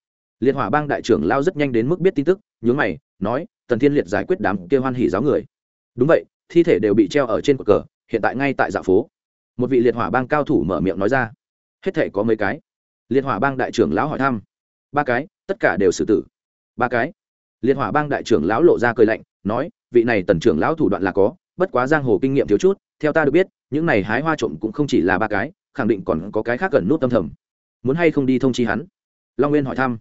liệt hỏa bang đại trưởng lao rất nhanh đến mức biết tin tức, nhướng mày, nói, tần thiên liệt giải quyết đám kia hoan hỉ giáo người. Đúng vậy, thi thể đều bị treo ở trên cột cờ, hiện tại ngay tại dạ phố một vị liệt hỏa bang cao thủ mở miệng nói ra. Hết thể có mấy cái? Liệt hỏa bang đại trưởng lão hỏi thăm. Ba cái, tất cả đều xử tử. Ba cái. Liệt hỏa bang đại trưởng lão lộ ra cười lạnh, nói, vị này tần trưởng lão thủ đoạn là có, bất quá giang hồ kinh nghiệm thiếu chút, theo ta được biết, những này hái hoa trộm cũng không chỉ là ba cái, khẳng định còn có cái khác gần nút tâm thầm. Muốn hay không đi thông chi hắn? Long nguyên hỏi thăm.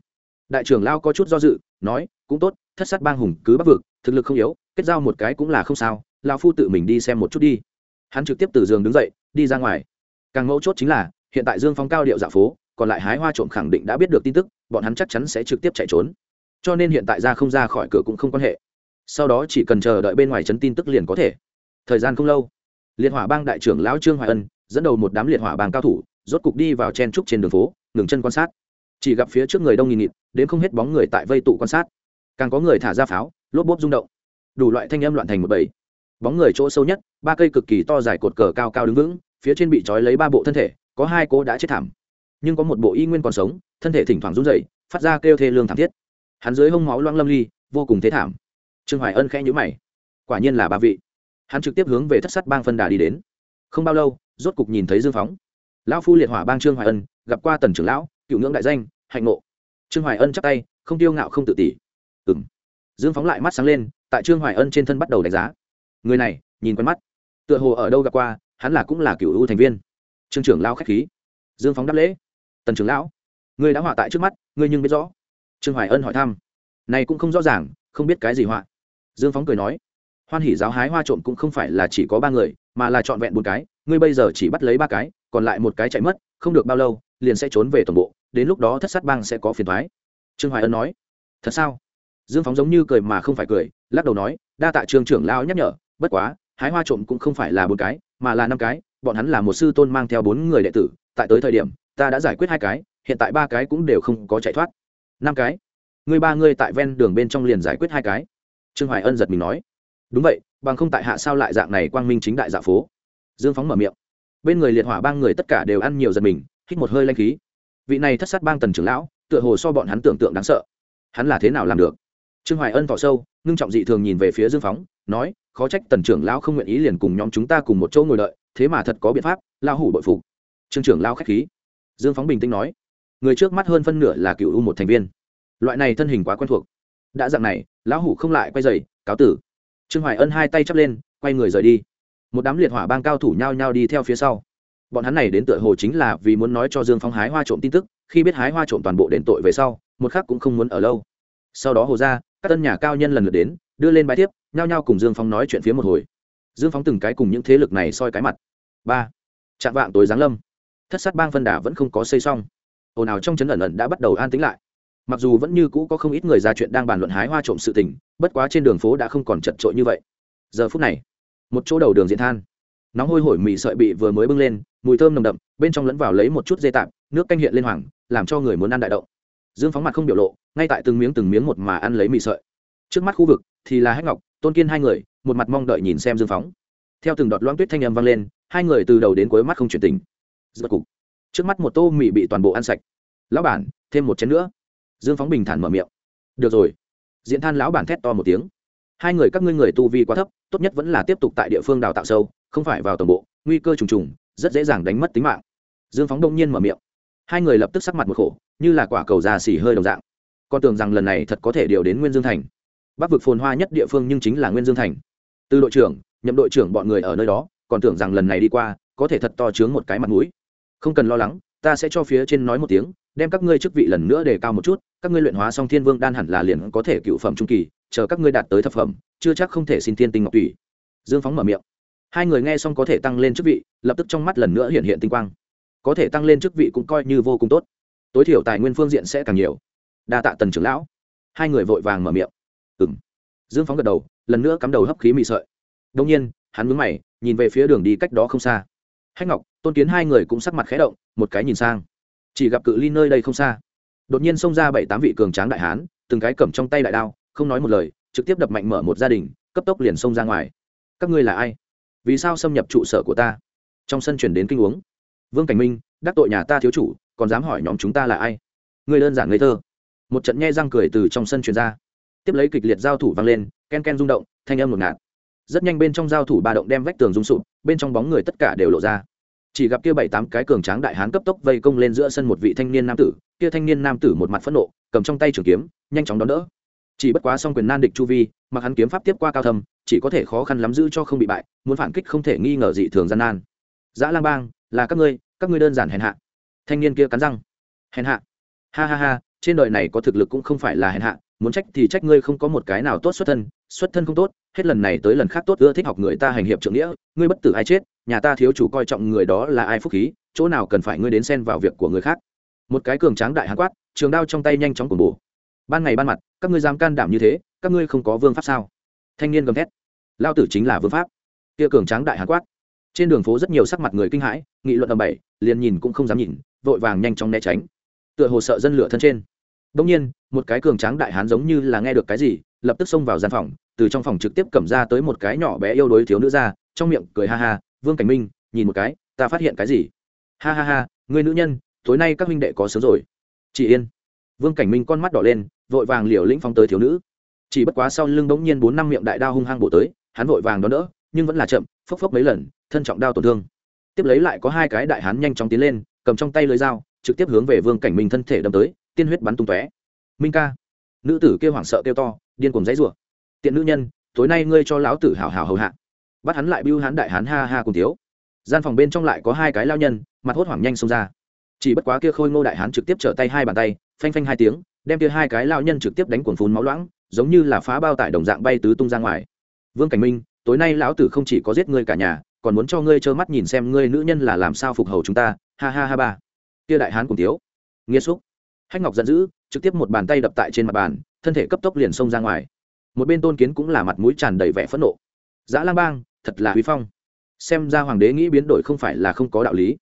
Đại trưởng lao có chút do dự, nói, cũng tốt, thất sát bang hùng cứ bắc vực, thực lực không yếu, kết giao một cái cũng là không sao lao phu tự mình đi xem một chút đi. Hắn trực tiếp từ giường đứng dậy đi ra ngoài. Càng mấu chốt chính là, hiện tại dương phong cao điệu dạ phố, còn lại hái hoa trộm khẳng định đã biết được tin tức, bọn hắn chắc chắn sẽ trực tiếp chạy trốn. Cho nên hiện tại ra không ra khỏi cửa cũng không quan hệ. Sau đó chỉ cần chờ đợi bên ngoài chấn tin tức liền có thể. Thời gian không lâu, liệt hỏa bang đại trưởng lão trương hoài ân dẫn đầu một đám liệt hỏa bang cao thủ, rốt cục đi vào chen trúc trên đường phố, ngừng chân quan sát. Chỉ gặp phía trước người đông nghìn nghịt, đến không hết bóng người tại vây tụ quan sát. Càng có người thả ra pháo, lốp bốp rung động. Đủ loại thanh âm loạn thành một bầy. Bóng người chỗ sâu nhất, ba cây cực kỳ to dài cột cờ cao cao đứng vững phía trên bị trói lấy ba bộ thân thể, có hai cô đã chết thảm. Nhưng có một bộ y nguyên còn sống, thân thể thỉnh thoảng run rẩy, phát ra kêu thê lương thảm thiết. Hắn dưới hông máu loang lâm ly, vô cùng thế thảm. Trương hoài ân khẽ nhữ mày. Quả nhiên là ba vị. Hắn trực tiếp hướng về thất sắt bang phân đà đi đến. Không bao lâu, rốt cục nhìn thấy dương phóng. Lão phu liệt hỏa bang trương hoài ân, gặp qua tần trưởng lão, cựu ngưỡng đại danh, hạnh ngộ. Trương hoài ân chắp tay, không tiêu ngạo không tự tỷ ừng dương phóng lại mắt sáng lên, tại trương hoài ân trên thân bắt đầu đánh giá. Người này, nhìn quen mắt. Tựa hồ ở đâu gặp qua hắn là cũng là cựu ưu thành viên. Trương trưởng lao k h á c h khí. Dương phóng đáp lễ. Tần trưởng lão người đã họa tại trước mắt, ngươi nhưng biết rõ. Trương hoài ân hỏi thăm. Này cũng không rõ ràng, không biết cái gì họa. Dương phóng cười nói. Hoan hỉ giáo hái hoa trộm cũng không phải là chỉ có ba người, mà là trọn vẹn một cái. Ngươi bây giờ chỉ bắt lấy ba cái, còn lại một cái chạy mất, không được bao lâu, liền sẽ trốn về toàn bộ, đến lúc đó thất sát bang sẽ có phiền thoái trương hoài ân nói. Thật sao? Dương phóng giống như cười mà không phải cười, lắc đầu nói, đa tạ trương trưởng lao nhắc nhở, bất quá, hái hoa trộm cũng không phải là bốn cái mà là năm cái, bọn hắn là một sư tôn mang theo bốn người đệ tử, tại tới thời điểm, ta đã giải quyết hai cái, hiện tại ba cái cũng đều không có chạy thoát. Năm cái. Người ba người tại ven đường bên trong liền giải quyết hai cái. Trương hoài ân giật mình nói. Đúng vậy, bằng không tại hạ sao lại dạng này quang minh chính đại dạ phố? Dương phóng mở miệng. Bên người liệt hỏa bang người tất cả đều ăn nhiều giật mình, hít một hơi lanh khí. Vị này thất sát bang tần trưởng lão, tựa hồ so bọn hắn tưởng tượng đáng sợ. Hắn là thế nào làm được? Trương hoài ân tỏ sâu, ngưng trọng dị thường nhìn về phía dương phóng, nói khó trách tần trưởng lão không nguyện ý liền cùng nhóm chúng ta cùng một chỗ ngồi đợi, thế mà thật có biện pháp lao hủ bội phục. Trương trưởng lao khách khí. Dương phóng bình tĩnh nói, người trước mắt hơn phân nửa là cựu u một thành viên. Loại này thân hình quá quen thuộc. Đã dạng này, lão hủ không lại quay dày cáo tử. Trương hoài ân hai tay chắp lên, quay người rời đi. Một đám liệt hỏa bang cao thủ nhao nhao đi theo phía sau. Bọn hắn này đến tựa hồ chính là vì muốn nói cho dương phóng hái hoa trộm tin tức, khi biết hái hoa trộm toàn bộ đền tội về sau, một khắc cũng không muốn ở lâu. Sau đó hồ ra, các tân nhà cao nhân lần lượt đến đưa lên bài tiếp, nhao nhao cùng dương Phong nói chuyện phía một hồi. Dương phóng từng cái cùng những thế lực này soi cái mặt. Ba. Chạm vạng tối giáng lâm. Thất sát bang phân đà vẫn không có xây xong. Ồn ào trong chấn ẩn ẩn đã bắt đầu an tĩnh lại. Mặc dù vẫn như cũ có không ít người ra chuyện đang bàn luận hái hoa trộm sự tình, bất quá trên đường phố đã không còn chật trội như vậy. Giờ phút này, một chỗ đầu đường diện than. Nóng hôi hổi mì sợi bị vừa mới bưng lên, mùi thơm nồng đậm, bên trong lẫn vào lấy một chút dây tạp, nước canh hiện lên hoàng, làm cho người muốn ăn đại động. Dương phóng mặt không biểu lộ, ngay tại từng miếng từng miếng một mà ăn lấy mì sợi trước mắt khu vực thì là hách ngọc, tôn kiên hai người, một mặt mong đợi nhìn xem dương phóng. Theo từng đọt loãng tuyết thanh âm vang lên, hai người từ đầu đến cuối mắt không chuyển tình. Giật cục, trước mắt một tô mì bị toàn bộ ăn sạch. Lão bản, thêm một chén nữa. Dương phóng bình thản mở miệng. Được rồi. Diễn than lão bản thét to một tiếng. Hai người các ngươi người tu vi quá thấp, tốt nhất vẫn là tiếp tục tại địa phương đào tạo sâu, không phải vào tổng bộ, nguy cơ trùng trùng, rất dễ dàng đánh mất tính mạng. Dương phóng đông nhiên mở miệng. Hai người lập tức sắc mặt một khổ, như là quả cầu già xỉ hơi đồng dạng. Con tưởng rằng lần này thật có thể điều đến nguyên dương thành bắc vực phồn hoa nhất địa phương nhưng chính là nguyên dương thành từ đội trưởng nhậm đội trưởng bọn người ở nơi đó còn tưởng rằng lần này đi qua có thể thật to chướng một cái mặt mũi không cần lo lắng ta sẽ cho phía trên nói một tiếng đem các ngươi chức vị lần nữa đề cao một chút các ngươi luyện hóa xong thiên vương đan hẳn là liền có thể cựu phẩm trung kỳ chờ các ngươi đạt tới thập phẩm chưa chắc không thể xin thiên tinh ngọc tùy dương phóng mở miệng hai người nghe xong có thể tăng lên chức vị lập tức trong mắt lần nữa hiện hiện tinh quang có thể tăng lên chức vị cũng coi như vô cùng tốt tối thiểu tài nguyên phương diện sẽ càng nhiều đa tạ tần trưởng lão hai người vội vàng mở miệng dương phóng gật đầu, lần nữa cắm đầu hấp khí mị sợi. Đông nhiên, hắn mướn mày, nhìn về phía đường đi cách đó không xa. Hách ngọc, tôn kiến hai người cũng sắc mặt khẽ động, một cái nhìn sang. Chỉ gặp cự ly nơi đây không xa. Đột nhiên xông ra bảy tám vị cường tráng đại hán, từng cái cầm trong tay đại đao, không nói một lời, trực tiếp đập mạnh mở một gia đình, cấp tốc liền xông ra ngoài. Các ngươi là ai? Vì sao xâm nhập trụ sở của ta? Trong sân chuyển đến kinh uống. Vương cảnh minh, đắc tội nhà ta thiếu chủ, còn dám hỏi nhóm chúng ta là ai? Người đơn giản ngây thơ. Một trận nhe răng cười từ trong sân truyền ra tiếp lấy kịch liệt giao thủ vang lên, ken ken rung động, thanh âm ngột ngạt. Rất nhanh bên trong giao thủ ba động đem vách tường rung sụp, bên trong bóng người tất cả đều lộ ra. Chỉ gặp kia bảy tám cái cường tráng đại hán cấp tốc vây công lên giữa sân một vị thanh niên nam tử, kia thanh niên nam tử một mặt phẫn nộ, cầm trong tay trường kiếm, nhanh chóng đón đỡ. Chỉ bất quá song quyền nan địch chu vi, mặc hắn kiếm pháp tiếp qua cao thâm, chỉ có thể khó khăn lắm giữ cho không bị bại, muốn phản kích không thể nghi ngờ dị thường gian nan. Dã lang bang, là các ngươi các ngươi đơn giản hèn hạ. Thanh niên kia cắn răng. Hèn hạ. Ha ha ha, trên đời này có thực lực cũng không phải là hèn hạ muốn trách thì trách ngươi không có một cái nào tốt xuất thân xuất thân không tốt, hết lần này tới lần khác tốt ưa thích học người ta hành hiệp trượng nghĩa, ngươi bất tử ai chết, nhà ta thiếu chủ coi trọng người đó là ai phúc khí, chỗ nào cần phải ngươi đến xen vào việc của người khác. Một cái cường tráng đại hán quát, trường đao trong tay nhanh chóng cùng bổ. Ban ngày ban mặt, các ngươi dám can đảm như thế, các ngươi không có vương pháp sao? Thanh niên gầm thét. Lao tử chính là vương pháp. Kia cường tráng đại hán quát. Trên đường phố rất nhiều sắc mặt người kinh hãi, nghị luận ầm bảy liền nhìn cũng không dám nhìn, vội vàng nhanh chóng né tránh. Tựa hồ sợ dân lửa thân trên đông nhiên, một cái cường tráng đại hán giống như là nghe được cái gì, lập tức xông vào gian phòng, từ trong phòng trực tiếp cầm ra tới một cái nhỏ bé yêu đối thiếu nữ ra, trong miệng cười ha ha, vương cảnh minh, nhìn một cái, ta phát hiện cái gì? Ha ha ha người nữ nhân, tối nay các huynh đệ có sớm rồi. Chị yên. Vương cảnh minh con mắt đỏ lên, vội vàng liều lĩnh phóng tới thiếu nữ. Chỉ bất quá sau lưng bỗng nhiên bốn năm miệng đại đao hung hăng bổ tới, hắn vội vàng đón đỡ, nhưng vẫn là chậm, phốc phốc mấy lần, thân trọng đao tổn thương. Tiếp lấy lại có hai cái đại hán nhanh chóng tiến lên, cầm trong tay lưỡi dao, trực tiếp hướng về vương cảnh minh thân thể đâm tới tiên huyết bắn tung tóe. Minh ca. Nữ tử kêu hoảng sợ kêu to điên cuồng dãy rủa. Tiện nữ nhân tối nay ngươi cho lão tử hảo hảo hầu hạ. Bắt hắn lại bưu hắn đại hán ha ha cùng thiếu. Gian phòng bên trong lại có hai cái lao nhân mặt hốt hoảng nhanh xông ra. Chỉ bất quá kia khôi ngô đại hán trực tiếp trở tay hai bàn tay phanh phanh hai tiếng đem kia hai cái lao nhân trực tiếp đánh cuồng phun máu loãng giống như là phá bao tải đồng dạng bay tứ tung ra ngoài. Vương cảnh minh tối nay lão tử không chỉ có giết ngươi cả nhà còn muốn cho ngươi trơ mắt nhìn xem ngươi nữ nhân là làm sao phục hầu chúng ta ha ha ha ba. Kia đại hán cùng thiếu, nghĩa xúc hách ngọc giận dữ, trực tiếp một bàn tay đập tại trên mặt bàn, thân thể cấp tốc liền xông ra ngoài. Một bên tôn kiến cũng là mặt mũi tràn đầy vẻ phẫn nộ. Giã lang bang, thật là huy phong. Xem ra hoàng đế nghĩ biến đổi không phải là không có đạo lý.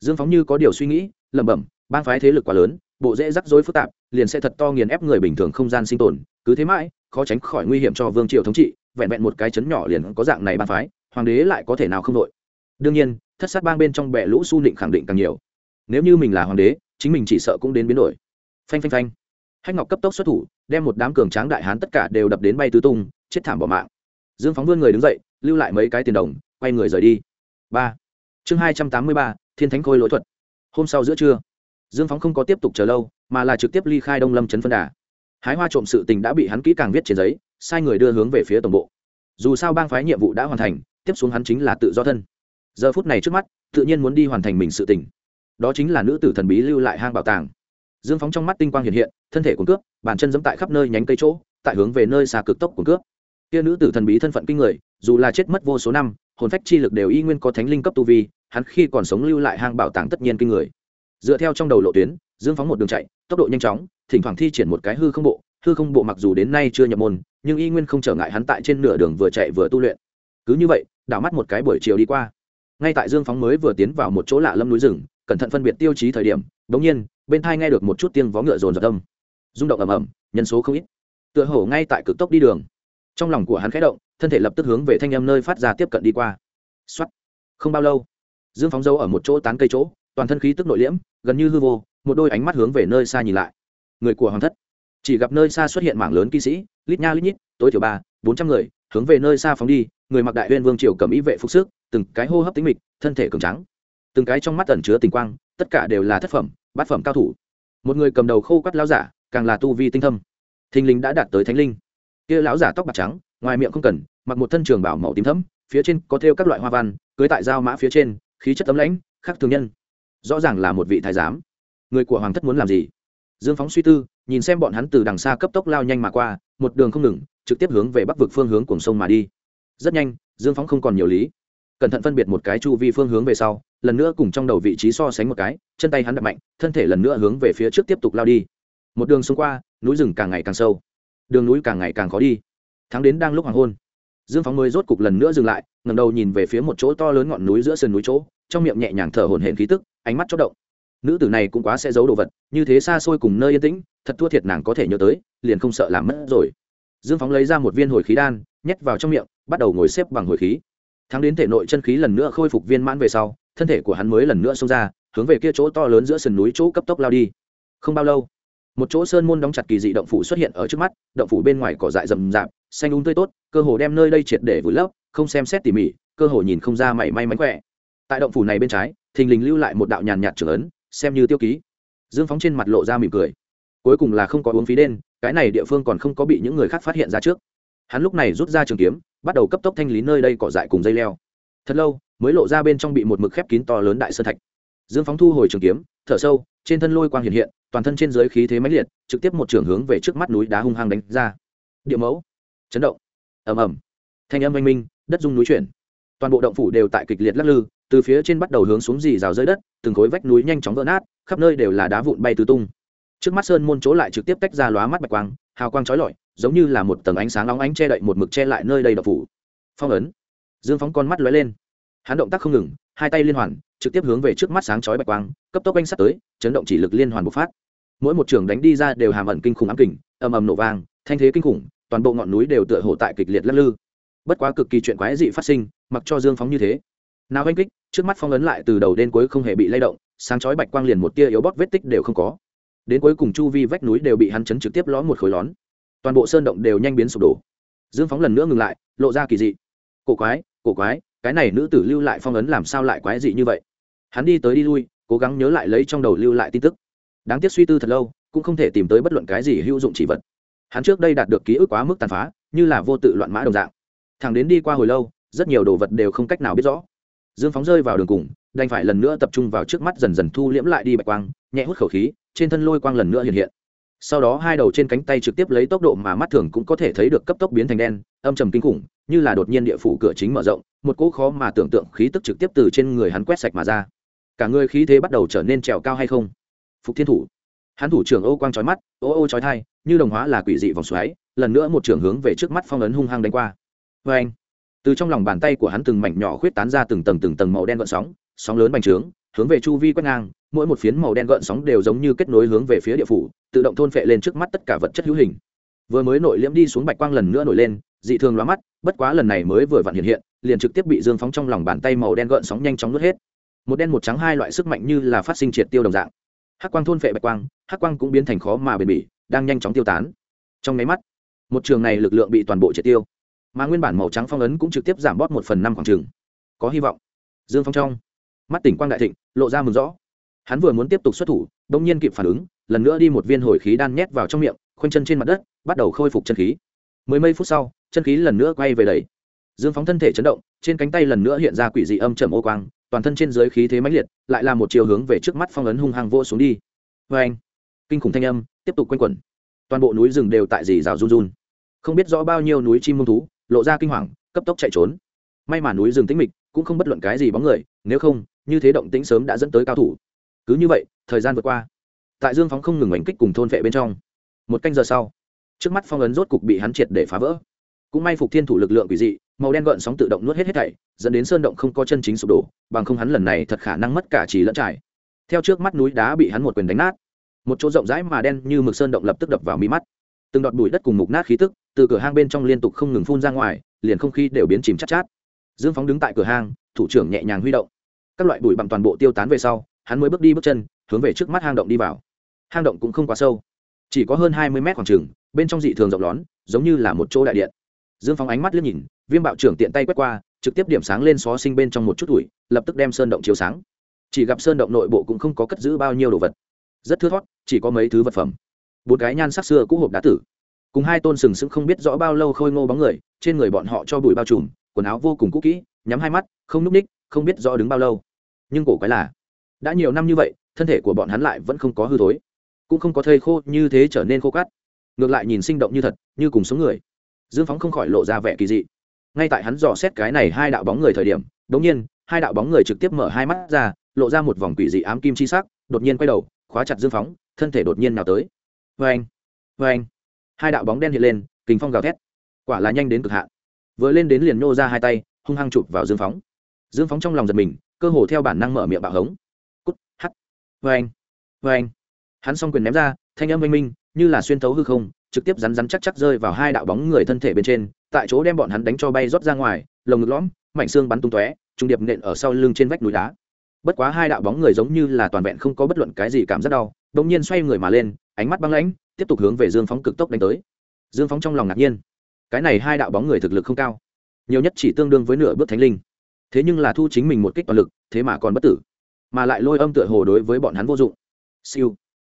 Dương phóng như có điều suy nghĩ, lẩm bẩm, bang phái thế lực quá lớn, bộ dễ rắc rối phức tạp, liền sẽ thật to nghiền ép người bình thường không gian sinh tồn, cứ thế mãi, khó tránh khỏi nguy hiểm cho vương triều thống trị, vẹn vẹn một cái chấn nhỏ liền có dạng này bang phái, hoàng đế lại có thể nào không đội? Đương nhiên, thất sát bang bên trong bệ lũ su nịnh khẳng định càng nhiều. Nếu như mình là hoàng đế, chính mình chỉ sợ cũng đến biến đổi phanh phanh phanh. Hách ngọc cấp tốc xuất thủ, đem một đám cường tráng đại hán tất cả đều đập đến bay tứ tung, chết thảm bỏ mạng. Dương phóng vươn người đứng dậy, lưu lại mấy cái tiền đồng, quay người rời đi. Ba. Chương hai trăm tám mươi ba, thiên thánh khôi lỗi thuật. Hôm sau giữa trưa, dương phóng không có tiếp tục chờ lâu, mà là trực tiếp ly khai đông lâm trấn phân đà. Hái hoa trộm sự tình đã bị hắn kỹ càng viết trên giấy, sai người đưa hướng về phía tổng bộ. Dù sao bang phái nhiệm vụ đã hoàn thành, tiếp xuống hắn chính là tự do thân. Giờ phút này trước mắt, tự nhiên muốn đi hoàn thành mình sự tình. Đó chính là nữ tử thần bí lưu lại hang bảo tàng dương phóng trong mắt tinh quang hiện hiện, thân thể của cướp, bàn chân dẫm tại khắp nơi nhánh cây chỗ, tại hướng về nơi xa cực tốc của cướp. Kia nữ tử thần bí thân phận kinh người, dù là chết mất vô số năm, hồn phách chi lực đều y nguyên có thánh linh cấp tu vi, hắn khi còn sống lưu lại hang bảo tàng tất nhiên kinh người. Dựa theo trong đầu lộ tuyến, dương phóng một đường chạy, tốc độ nhanh chóng, thỉnh thoảng thi triển một cái hư không bộ, hư không bộ mặc dù đến nay chưa nhập môn, nhưng y nguyên không trở ngại hắn tại trên nửa đường vừa chạy vừa tu luyện. Cứ như vậy, đảo mắt một cái buổi chiều đi qua. Ngay tại dương phóng mới vừa tiến vào một chỗ lạ lâm núi rừng, cẩn thận phân biệt tiêu chí thời điểm đống nhiên bên thai nghe được một chút tiếng vó ngựa rồn rập tâm rung động ầm ầm, nhân số không ít. Tựa hổ ngay tại cực tốc đi đường. Trong lòng của hắn khẽ động, thân thể lập tức hướng về thanh âm nơi phát ra tiếp cận đi qua. Xuất không bao lâu, dương phóng dâu ở một chỗ tán cây chỗ, toàn thân khí tức nội liễm, gần như hư vô, một đôi ánh mắt hướng về nơi xa nhìn lại. Người của hoàng thất. Chỉ gặp nơi xa xuất hiện mảng lớn kỵ sĩ, lít nha lít nhít, tối thiểu ba, bốn trăm người, hướng về nơi xa phóng đi, người mặc đại huyên vương triều cầm ý vệ phục sức, từng cái hô hấp tính mịch, thân thể cường trắng từng cái trong mắt ẩn chứa tình quang tất cả đều là thất phẩm, bát phẩm cao thủ. Một người cầm đầu khô quắt lão giả, càng là tu vi tinh thâm. Thình lình đã đạt tới thánh linh. Kia lão giả tóc bạc trắng, ngoài miệng không cần, mặc một thân trường bảo màu tím thẫm, phía trên có thêu các loại hoa văn, cưới tại dao mã phía trên, khí chất tấm lãnh, khắc thường nhân. Rõ ràng là một vị thái giám. Người của hoàng thất muốn làm gì? Dương phóng suy tư, nhìn xem bọn hắn từ đằng xa cấp tốc lao nhanh mà qua, một đường không ngừng, trực tiếp hướng về bắc vực phương hướng cuồng sông mà đi. Rất nhanh, dương phóng không còn nhiều lý. Cẩn thận phân biệt một cái chu vi phương hướng về sau lần nữa cùng trong đầu vị trí so sánh một cái, chân tay hắn đập mạnh, thân thể lần nữa hướng về phía trước tiếp tục lao đi. Một đường xung qua, núi rừng càng ngày càng sâu. Đường núi càng ngày càng khó đi. Tháng đến đang lúc hoàng hôn. Dương phóng mới rốt cục lần nữa dừng lại ngầm đầu nhìn về phía một chỗ to lớn ngọn núi giữa sườn núi chỗ, trong miệng nhẹ nhàng thở hổn hển khí tức, ánh mắt chốc động. Nữ tử này cũng quá sẽ giấu đồ vật, như thế xa xôi cùng nơi yên tĩnh, thật thua thiệt nàng có thể nhớ tới, liền không sợ làm mất rồi. Dương phóng lấy ra một viên hồi khí đan, nhét vào trong miệng, bắt đầu ngồi xếp bằng hồi khí. Thắng đến thể nội chân khí lần nữa khôi phục viên mãn về sau thân thể của hắn mới lần nữa xông ra, hướng về kia chỗ to lớn giữa sườn núi chỗ cấp tốc lao đi. Không bao lâu, một chỗ sơn môn đóng chặt kỳ dị động phủ xuất hiện ở trước mắt, động phủ bên ngoài cỏ dại rậm rạp, xanh úng tươi tốt, cơ hồ đem nơi đây triệt để vùi lấp, không xem xét tỉ mỉ, cơ hồ nhìn không ra mảy may mánh khỏe. Tại động phủ này bên trái, thình lình lưu lại một đạo nhàn nhạt trưởng ấn, xem như tiêu ký. Dương phóng trên mặt lộ ra mỉm cười. Cuối cùng là không có uống phí đen, cái này địa phương còn không có bị những người khác phát hiện ra trước. Hắn lúc này rút ra trường kiếm, bắt đầu cấp tốc thanh lý nơi đây cỏ dại cùng dây leo. Thật lâu mới lộ ra bên trong bị một mực khép kín to lớn đại sơn thạch. Dương phóng thu hồi trường kiếm, thở sâu, trên thân lôi quang hiện hiện, toàn thân trên giới khí thế mãnh liệt, trực tiếp một trường hướng về trước mắt núi đá hung hăng đánh ra. Địa mẫu, chấn động, ầm ầm, thanh âm oanh minh, đất dung núi chuyển. Toàn bộ động phủ đều tại kịch liệt lắc lư, từ phía trên bắt đầu hướng xuống dì rào rơi đất, từng khối vách núi nhanh chóng vỡ nát, khắp nơi đều là đá vụn bay tứ tung. Trước mắt sơn môn chỗ lại trực tiếp tách ra lóa mắt bạch quang, hào quang trói lọi, giống như là một tầng ánh sáng nóng ánh che đậy một mực che lại nơi đây đậu phủ. Phong ấn. Dương phóng con mắt lóe lên hắn động tác không ngừng, hai tay liên hoàn, trực tiếp hướng về trước mắt sáng chói bạch quang, cấp tốc anh sắt tới, chấn động chỉ lực liên hoàn bộc phát. Mỗi một trường đánh đi ra đều hàm ẩn kinh khủng ám kình, ầm ầm nổ vang, thanh thế kinh khủng, toàn bộ ngọn núi đều tựa hồ tại kịch liệt lắc lư. Bất quá cực kỳ chuyện quái dị phát sinh, mặc cho dương phóng như thế. Nào anh kích, trước mắt phong ấn lại từ đầu đến cuối không hề bị lay động, sáng chói bạch quang liền một tia yếu bóp vết tích đều không có. Đến cuối cùng chu vi vách núi đều bị hắn chấn trực tiếp ló một khối lón. Toàn bộ sơn động đều nhanh biến sụp đổ. Dương phóng lần nữa ngừng lại, lộ ra kỳ dị. Cổ quái cổ quái cái này nữ tử lưu lại phong ấn làm sao lại quái dị như vậy? Hắn đi tới đi lui, cố gắng nhớ lại lấy trong đầu lưu lại tin tức. Đáng tiếc suy tư thật lâu, cũng không thể tìm tới bất luận cái gì hữu dụng chỉ vật. Hắn trước đây đạt được ký ức quá mức tàn phá, như là vô tự loạn mã đồng dạng. Thằng đến đi qua hồi lâu, rất nhiều đồ vật đều không cách nào biết rõ. Dương phóng rơi vào đường cùng, đành phải lần nữa tập trung vào trước mắt dần dần thu liễm lại đi bạch quang, nhẹ hút khẩu khí, trên thân lôi quang lần nữa hiện hiện sau đó hai đầu trên cánh tay trực tiếp lấy tốc độ mà mắt thường cũng có thể thấy được cấp tốc biến thành đen, âm trầm kinh khủng, như là đột nhiên địa phủ cửa chính mở rộng, một cỗ khó mà tưởng tượng khí tức trực tiếp từ trên người hắn quét sạch mà ra. Cả người khí thế bắt đầu trở nên trèo cao hay không? Phục thiên thủ. Hắn thủ trưởng ô quang trói mắt, ô ô trói thai như đồng hóa là quỷ dị vòng xoáy, lần nữa một trưởng hướng về trước mắt phong ấn hung hăng đánh qua. Vê anh, từ trong lòng bàn tay của hắn từng mảnh nhỏ khuyết tán ra từng tầng từng tầng màu đen gợn sóng sóng lớn bành trướng, hướng về chu vi quét ngang mỗi một phiến màu đen gợn sóng đều giống như kết nối hướng về phía địa phủ, tự động thôn phệ lên trước mắt tất cả vật chất hữu hình. Vừa mới nội liễm đi xuống bạch quang lần nữa nổi lên, dị thường loa mắt, bất quá lần này mới vừa vặn hiện hiện, liền trực tiếp bị dương phóng trong lòng bàn tay màu đen gợn sóng nhanh chóng nuốt hết. Một đen một trắng hai loại sức mạnh như là phát sinh triệt tiêu đồng dạng. Hắc quang thôn phệ bạch quang, hắc quang cũng biến thành khó mà bền bỉ, đang nhanh chóng tiêu tán. Trong máy mắt, một trường này lực lượng bị toàn bộ triệt tiêu. Mà nguyên bản màu trắng phong ấn cũng trực tiếp giảm bót một phần năm khoảng trường. Có hy vọng. Dương phong trong, mắt tỉnh quang đại thịnh, lộ ra mừng rõ hắn vừa muốn tiếp tục xuất thủ đông nhiên kịp phản ứng, lần nữa đi một viên hồi khí đan nhét vào trong miệng, khoanh chân trên mặt đất, bắt đầu khôi phục chân khí. Mười mấy phút sau, chân khí lần nữa quay về đầy. Dương phóng thân thể chấn động, trên cánh tay lần nữa hiện ra quỷ dị âm trầm ô quang, toàn thân trên dưới khí thế mãnh liệt, lại là một chiều hướng về trước mắt phong ấn hung hăng vô xuống đi. Vê anh, kinh khủng thanh âm, tiếp tục quanh quẩn. Toàn bộ núi rừng đều tại dì rào run run. Không biết rõ bao nhiêu núi chim mông thú, lộ ra kinh hoàng, cấp tốc chạy trốn. May mà núi rừng tĩnh mịch, cũng không bất luận cái gì bóng người, nếu không, như thế động tĩnh sớm đã dẫn tới cao thủ cứ như vậy, thời gian vượt qua. Tại dương phóng không ngừng oanh kích cùng thôn vệ bên trong. Một canh giờ sau, trước mắt phong ấn rốt cục bị hắn triệt để phá vỡ. Cũng may phục thiên thủ lực lượng quỷ dị, màu đen gợn sóng tự động nuốt hết hết thảy, dẫn đến sơn động không có chân chính sụp đổ, bằng không hắn lần này thật khả năng mất cả trì lẫn trải. Theo trước mắt núi đá bị hắn một quyền đánh nát, một chỗ rộng rãi mà đen như mực sơn động lập tức đập vào mi mắt. Từng đọt bụi đất cùng mục nát khí tức từ cửa hang bên trong liên tục không ngừng phun ra ngoài, liền không khí đều biến chìm chát chát. Dương phóng đứng tại cửa hang, thủ trưởng nhẹ nhàng huy động. Các loại bụi bằng toàn bộ tiêu tán về sau hắn mới bước đi bước chân, hướng về trước mắt hang động đi vào. Hang động cũng không quá sâu, chỉ có hơn hai mươi mét khoảng trừng bên trong dị thường rộng lón giống như là một chỗ đại điện. Dương phóng ánh mắt liếc nhìn, viêm bạo trưởng tiện tay quét qua, trực tiếp điểm sáng lên xó sinh bên trong một chút ủi, lập tức đem sơn động chiếu sáng. Chỉ gặp sơn động nội bộ cũng không có cất giữ bao nhiêu đồ vật. Rất thưa thót, chỉ có mấy thứ vật phẩm. Bốn cái nhan sắc xưa cũ hộp đá tử. Cùng hai tôn sừng sững không biết rõ bao lâu khôi ngô bóng người, trên người bọn họ cho bụi bao trùm, quần áo vô cùng cũ kỹ, nhắm hai mắt, không núp ních, không biết rõ đứng bao lâu. Nhưng cổ quái là đã nhiều năm như vậy, thân thể của bọn hắn lại vẫn không có hư thối. Cũng không có thây khô như thế trở nên khô cát. Ngược lại nhìn sinh động như thật, như cùng số người. Dương phóng không khỏi lộ ra vẻ kỳ dị. Ngay tại hắn dò xét cái này hai đạo bóng người thời điểm đống nhiên, hai đạo bóng người trực tiếp mở hai mắt ra, lộ ra một vòng quỷ dị ám kim chi sắc, đột nhiên quay đầu, khóa chặt dương phóng, thân thể đột nhiên nào tới. Vê anh vê anh. Hai đạo bóng đen hiện lên kính phong gào thét. Quả là nhanh đến cực hạn. Vừa lên đến liền nhô ra hai tay, hung hăng chụp vào dương phóng. Dương phóng trong lòng giật mình, cơ hồ theo bản năng mở miệng bạo hống vê anh vê anh. Hắn s o n g quyền ném ra, thanh âm oanh minh, như là xuyên thấu hư không, trực tiếp rắn rắn chắc chắc rơi vào hai đạo bóng người thân thể bên trên, tại chỗ đem bọn hắn đánh cho bay rót ra ngoài, lồng ngực lõm, mảnh xương bắn tung tóe, trung điệp nện ở sau lưng trên vách núi đá. Bất quá hai đạo bóng người giống như là toàn vẹn không có bất luận cái gì cảm giác đau đ ỗ n g nhiên xoay người mà lên, ánh mắt băng lãnh, tiếp tục hướng về dương phóng cực tốc đánh tới. Dương phóng trong lòng ngạc nhiên. Cái này hai đạo bóng người thực lực không cao, nhiều nhất chỉ tương đương với nửa bước thánh linh. Thế nhưng là thu chính mình một kích toàn lực, thế mà còn bất tử mà lại lôi âm tựa hồ đối với bọn hắn vô dụng. Siêu.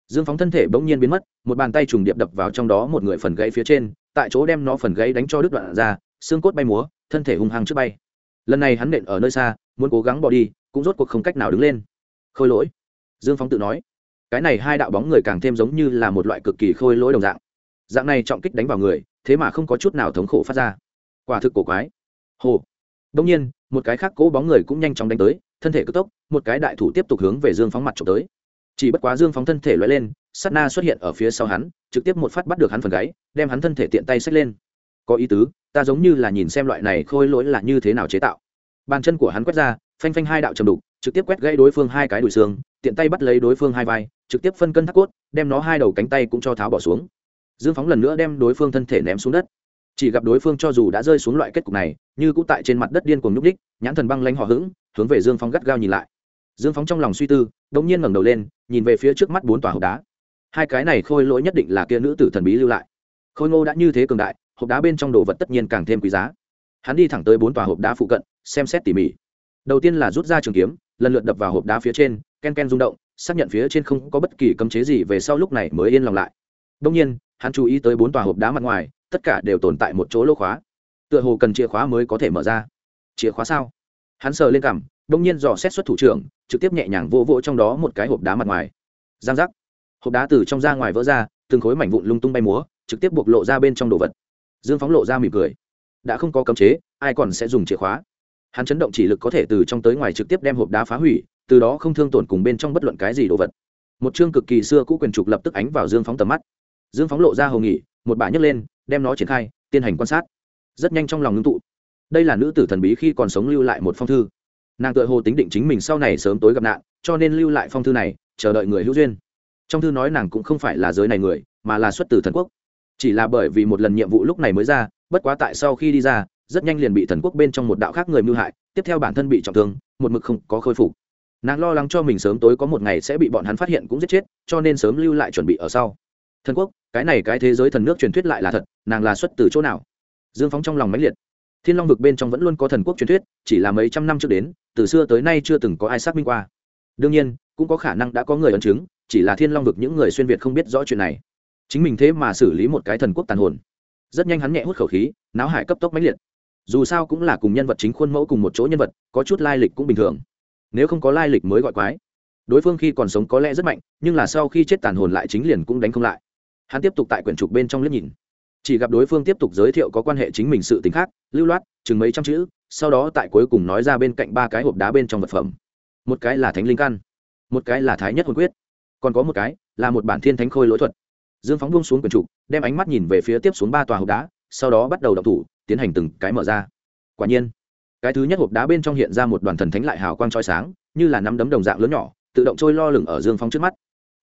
Dương phóng thân thể bỗng nhiên biến mất, một bàn tay trùng điệp đập vào trong đó một người phần gãy phía trên, tại chỗ đem nó phần gãy đánh cho đứt đoạn ra, xương cốt bay múa, thân thể hung hăng trước bay. Lần này hắn nện ở nơi xa, muốn cố gắng bỏ đi, cũng rốt cuộc không cách nào đứng lên. Khôi lỗi. Dương phóng tự nói. Cái này hai đạo bóng người càng thêm giống như là một loại cực kỳ khôi lỗi đồng dạng. Dạng này trọng kích đánh vào người, thế mà không có chút nào thống khổ phát ra. Quả thực cổ quái. Hồ đông nhiên, một cái khác cỗ bóng người cũng nhanh chóng đánh tới thân thể cực tốc, một cái đại thủ tiếp tục hướng về dương phóng mặt trộm tới. Chỉ bất quá dương phóng thân thể loại lên sắt na xuất hiện ở phía sau hắn, trực tiếp một phát bắt được hắn phần gáy, đem hắn thân thể tiện tay xách lên. Có ý tứ, ta giống như là nhìn xem loại này khôi lỗi là như thế nào chế tạo. Bàn chân của hắn quét ra, phanh phanh hai đạo trầm đục, trực tiếp quét gãy đối phương hai cái đùi xương, tiện tay bắt lấy đối phương hai vai, trực tiếp phân cân thắt cốt, đem nó hai đầu cánh tay cũng cho tháo bỏ xuống. Dương phóng lần nữa đem đối phương thân thể ném xuống đất chỉ gặp đối phương cho dù đã rơi xuống loại kết cục này, như cũng tại trên mặt đất điên cuồng nhúc ních nhãn thần băng lanh họ hững, hướng về dương phóng gắt gao nhìn lại. Dương phóng trong lòng suy tư đống nhiên ngẩng đầu lên, nhìn về phía trước mắt bốn tòa hộp đá. Hai cái này khôi lỗi nhất định là kia nữ tử thần bí lưu lại. Khôi ngô đã như thế cường đại, hộp đá bên trong đồ vật tất nhiên càng thêm quý giá. Hắn đi thẳng tới bốn tòa hộp đá phụ cận, xem xét tỉ mỉ. Đầu tiên là rút ra trường kiếm, lần lượt đập vào hộp đá phía trên, ken ken rung động, xác nhận phía trên không có bất kỳ cấm chế gì về sau lúc này mới yên lòng lại. Đông nhiên, hắn chú ý tới bốn tòa hộp đá mặt ngoài tất cả đều tồn tại một chỗ lỗ khóa. Tựa hồ cần chìa khóa mới có thể mở ra. Chìa khóa sao? Hắn sờ lên cằm, đông nhiên dò xét xuất thủ trưởng, trực tiếp nhẹ nhàng vô vỗ trong đó một cái hộp đá mặt ngoài. Giang giác. Hộp đá từ trong ra ngoài vỡ ra, từng khối mảnh vụn lung tung bay múa, trực tiếp buộc lộ ra bên trong đồ vật. Dương phóng lộ ra mỉm cười. Đã không có cấm chế, ai còn sẽ dùng chìa khóa? Hắn chấn động chỉ lực có thể từ trong tới ngoài trực tiếp đem hộp đá phá hủy, từ đó không thương tổn cùng bên trong bất luận cái gì đồ vật. Một chương cực kỳ xưa cũ quyền trục lập tức ánh vào dương phóng tầm mắt. Dương phóng lộ ra hầu nghỉ, một bả nhấc lên đem nó triển khai, tiến hành quan sát. Rất nhanh trong lòng ngưng tụ. Đây là nữ tử thần bí khi còn sống lưu lại một phong thư. Nàng tự hồ tính định chính mình sau này sớm tối gặp nạn, cho nên lưu lại phong thư này, chờ đợi người hữu duyên. Trong thư nói nàng cũng không phải là giới này người, mà là xuất từ thần quốc. Chỉ là bởi vì một lần nhiệm vụ lúc này mới ra, bất quá tại sau khi đi ra, rất nhanh liền bị thần quốc bên trong một đạo khác người mưu hại, tiếp theo bản thân bị trọng thương, một mực không có khôi phục. Nàng lo lắng cho mình sớm tối có một ngày sẽ bị bọn hắn phát hiện cũng giết chết, cho nên sớm lưu lại chuẩn bị ở sau. Thần quốc cái này cái thế giới thần nước truyền thuyết lại là thật, nàng là xuất từ chỗ nào? Dương phóng trong lòng mãnh liệt. Thiên long vực bên trong vẫn luôn có thần quốc truyền thuyết, chỉ là mấy trăm năm trước đến, từ xưa tới nay chưa từng có ai xác minh qua. Đương nhiên, cũng có khả năng đã có người ấn chứng, chỉ là thiên long vực những người xuyên việt không biết rõ chuyện này. Chính mình thế mà xử lý một cái thần quốc tàn hồn. Rất nhanh hắn nhẹ hút khẩu khí náo hải cấp tốc mãnh liệt. Dù sao cũng là cùng nhân vật chính khuôn mẫu cùng một chỗ nhân vật, có chút lai lịch cũng bình thường. Nếu không có lai lịch mới gọi quái. Đối phương khi còn sống có lẽ rất mạnh, nhưng là sau khi chết tàn hồn lại chính liền cũng đánh không lại hắn tiếp tục tại quyển trục bên trong liếc nhìn. Chỉ gặp đối phương tiếp tục giới thiệu có quan hệ chính mình sự t ì n h khác, lưu loát, chừng mấy trăm chữ, sau đó tại cuối cùng nói ra bên cạnh ba cái hộp đá bên trong vật phẩm. Một cái là thánh linh căn, một cái là thái nhất hồn quyết, còn có một cái là một bản thiên thánh khôi lỗi thuật. Dương phóng buông xuống quyển trục, đem ánh mắt nhìn về phía tiếp xuống ba tòa hộp đá, sau đó bắt đầu đọc thủ, tiến hành từng cái mở ra. Quả nhiên, cái thứ nhất hộp đá bên trong hiện ra một đoàn thần thánh lại hào quang trói sáng, như là nắm đấm đồng dạng lớn nhỏ, tự động trôi lo lửng ở dương phóng trước mắt.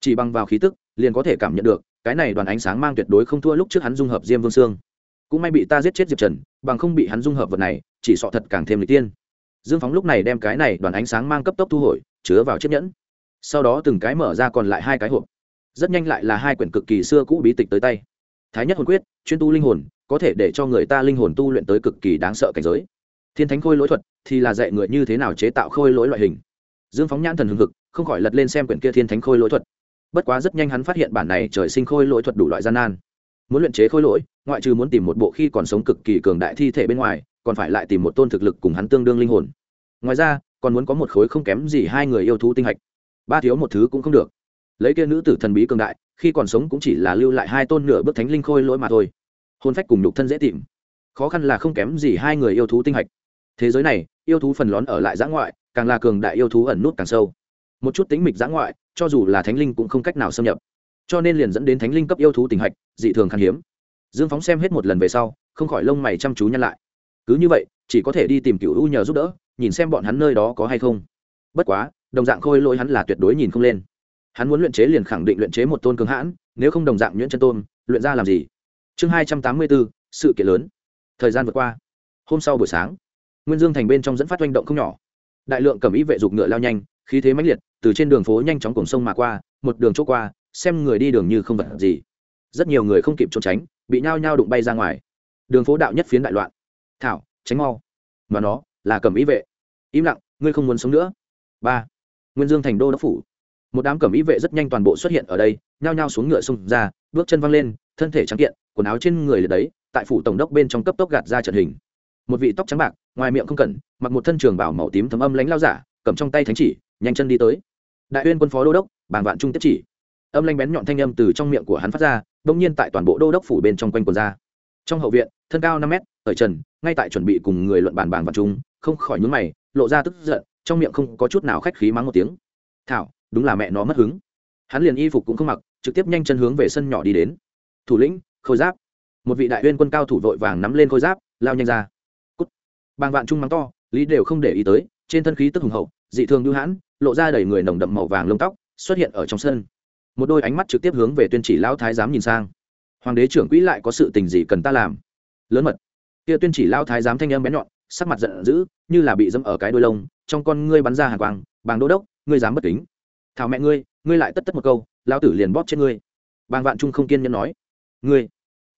Chỉ bằng vào khí tức, liền có thể cảm nhận được cái này đoàn ánh sáng mang tuyệt đối không thua lúc trước hắn dung hợp diêm vương sương cũng may bị ta giết chết diệp trần, bằng không bị hắn dung hợp vật này, chỉ sọ thật càng thêm lịch tiên. Dương phóng lúc này đem cái này đoàn ánh sáng mang cấp tốc thu hồi, chứa vào chiếc nhẫn. Sau đó từng cái mở ra còn lại hai cái hộp. Rất nhanh lại là hai quyển cực kỳ xưa cũ bí tịch tới tay. Thái nhất hồn quyết, chuyên tu linh hồn, có thể để cho người ta linh hồn tu luyện tới cực kỳ đáng sợ cảnh giới. Thiên thánh khôi lỗi thuật thì là dạy người như thế nào chế tạo khôi lỗi loại hình. Dương phóng nhãn thần hưng hực, không khỏi lật lên xem quyển kia thiên thánh khôi lỗi thuật bất quá rất nhanh hắn phát hiện bản này trời sinh khôi lỗi thuật đủ loại gian nan. Muốn luyện chế khôi lỗi, ngoại trừ muốn tìm một bộ khi còn sống cực kỳ cường đại thi thể bên ngoài, còn phải lại tìm một tôn thực lực cùng hắn tương đương linh hồn. Ngoài ra, còn muốn có một khối không kém gì hai người yêu thú tinh hạch. Ba thiếu một thứ cũng không được. Lấy kia nữ tử thần bí cường đại, khi còn sống cũng chỉ là lưu lại hai tôn nửa bước thánh linh khôi lỗi mà thôi. Hôn phách cùng nhục thân dễ tìm. Khó khăn là không kém gì hai người yêu thú tinh hạch. Thế giới này, yêu thú phần lón ở lại giã ngoại, càng là cường đại yêu thú ẩn nút càng sâu. Một chút tính mịch giã ngoại cho dù là thánh linh cũng không cách nào xâm nhập. Cho nên liền dẫn đến thánh linh cấp yêu thú tình hạch, dị thường khan hiếm. Dương phóng xem hết một lần về sau, không khỏi lông mày chăm chú nhăn lại. Cứ như vậy, chỉ có thể đi tìm cựu u nhờ giúp đỡ, nhìn xem bọn hắn nơi đó có hay không. Bất quá, đồng dạng khôi lỗi hắn là tuyệt đối nhìn không lên. Hắn muốn luyện chế liền khẳng định luyện chế một tôn cường hãn, nếu không đồng dạng nhuyễn chân tôn, luyện ra làm gì? Chương hai trăm tám mươi bốn, sự kiện lớn. Thời gian vượt qua. Hôm sau buổi sáng, nguyên dương thành bên trong dẫn phát oanh động không nhỏ. Đại lượng cầm ý vệ dục ngựa lao nhanh, khí thế mãnh liệt từ trên đường phố nhanh chóng cùng sông mà qua, một đường chỗ qua, xem người đi đường như không vật gì. Rất nhiều người không kịp trốn tránh, bị nhao nhao đụng bay ra ngoài. Đường phố đạo nhất phiến đại loạn. Thảo, tránh mau. Mà nó là cầm ý vệ. Im lặng, ngươi không muốn sống nữa. Ba, nguyên dương thành đô đốc phủ. Một đám cẩm ý vệ rất nhanh toàn bộ xuất hiện ở đây, nhao nhao xuống ngựa xông ra, bước chân văng lên, thân thể trắng kiện, quần áo trên người là đấy, tại phủ tổng đốc bên trong cấp tốc gạt ra trận hình. Một vị tóc trắng bạc, ngoài miệng không cẩn mặc một thân trường bảo màu tím thấm âm lánh lao giả, cầm trong tay thánh chỉ nhanh chân đi tới. Đại uyên quân phó đô đốc, bàng vạn trung tiếp chỉ. Âm lanh bén nhọn thanh âm từ trong miệng của hắn phát ra đông nhiên tại toàn bộ đô đốc phủ bên trong quanh quần ra. Trong hậu viện, thân cao năm mét ở trần, ngay tại chuẩn bị cùng người luận bàn bàng vạn trung, không khỏi nhướng mày, lộ ra tức giận, trong miệng không có chút nào khách khí mắng một tiếng. Thảo, đúng là mẹ nó mất hứng. Hắn liền y phục cũng không mặc, trực tiếp nhanh chân hướng về sân nhỏ đi đến. Thủ lĩnh, khôi giáp. Một vị đại uyên quân cao thủ vội vàng nắm lên khôi giáp, lao nhanh ra. Cút. Bàng vạn trung mắng to, lý đều không để ý tới, trên thân khí tức hùng hậu, dị thường hữu hãn lộ ra đầy người nồng đậm màu vàng lông tóc, xuất hiện ở trong sân. Một đôi ánh mắt trực tiếp hướng về tuyên chỉ lão thái giám nhìn sang. Hoàng đế trưởng quỹ lại có sự tình gì cần ta làm? Lớn mật. Kia tuyên chỉ lão thái giám thanh âm bén nhọn, sắc mặt giận dữ, như là bị dẫm ở cái đôi lông, trong con ngươi bắn ra hàng quang, bàng đô đốc, ngươi dám bất kính. Thảo mẹ ngươi ngươi lại tất tất một câu, lão tử liền bóp chết ngươi. Bàng vạn trung không kiên nhẫn nói, ngươi.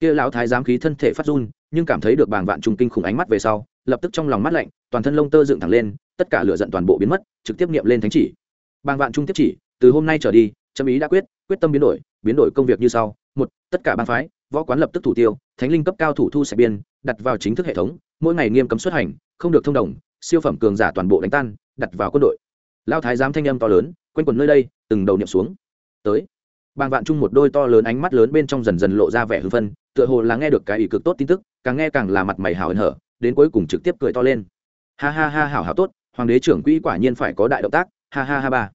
Kia lão thái giám khí thân thể phát run, nhưng cảm thấy được bàng vạn trung kinh khủng ánh mắt về sau, lập tức trong lòng mắt lạnh, toàn thân lông tơ dựng thẳng lên tất cả lửa giận toàn bộ biến mất, trực tiếp nghiệm lên thánh chỉ. Bàng vạn trung tiếp chỉ, từ hôm nay trở đi chấm ý đã quyết quyết tâm biến đổi biến đổi công việc như sau. Một, tất cả bang phái, võ quán lập tức thủ tiêu, thánh linh cấp cao thủ thu sạch biên, đặt vào chính thức hệ thống, mỗi ngày nghiêm cấm xuất hành, không được thông đồng, siêu phẩm cường giả toàn bộ đánh tan, đặt vào quân đội. Lao thái giám thanh âm to lớn, quanh quần nơi đây, từng đầu niệm xuống. Tới. Bàng vạn trung một đôi to lớn ánh mắt lớn bên trong dần dần lộ ra vẻ hư phân tựa hồ là nghe được cái ý cực tốt tin tức, càng nghe càng là mặt mày hào hân hở, đến cuối cùng trực tiếp cười to lên. Ha ha ha, hảo hảo tốt hoàng đế trưởng quỹ quả nhiên phải có đại động tác, ha ha ha ba.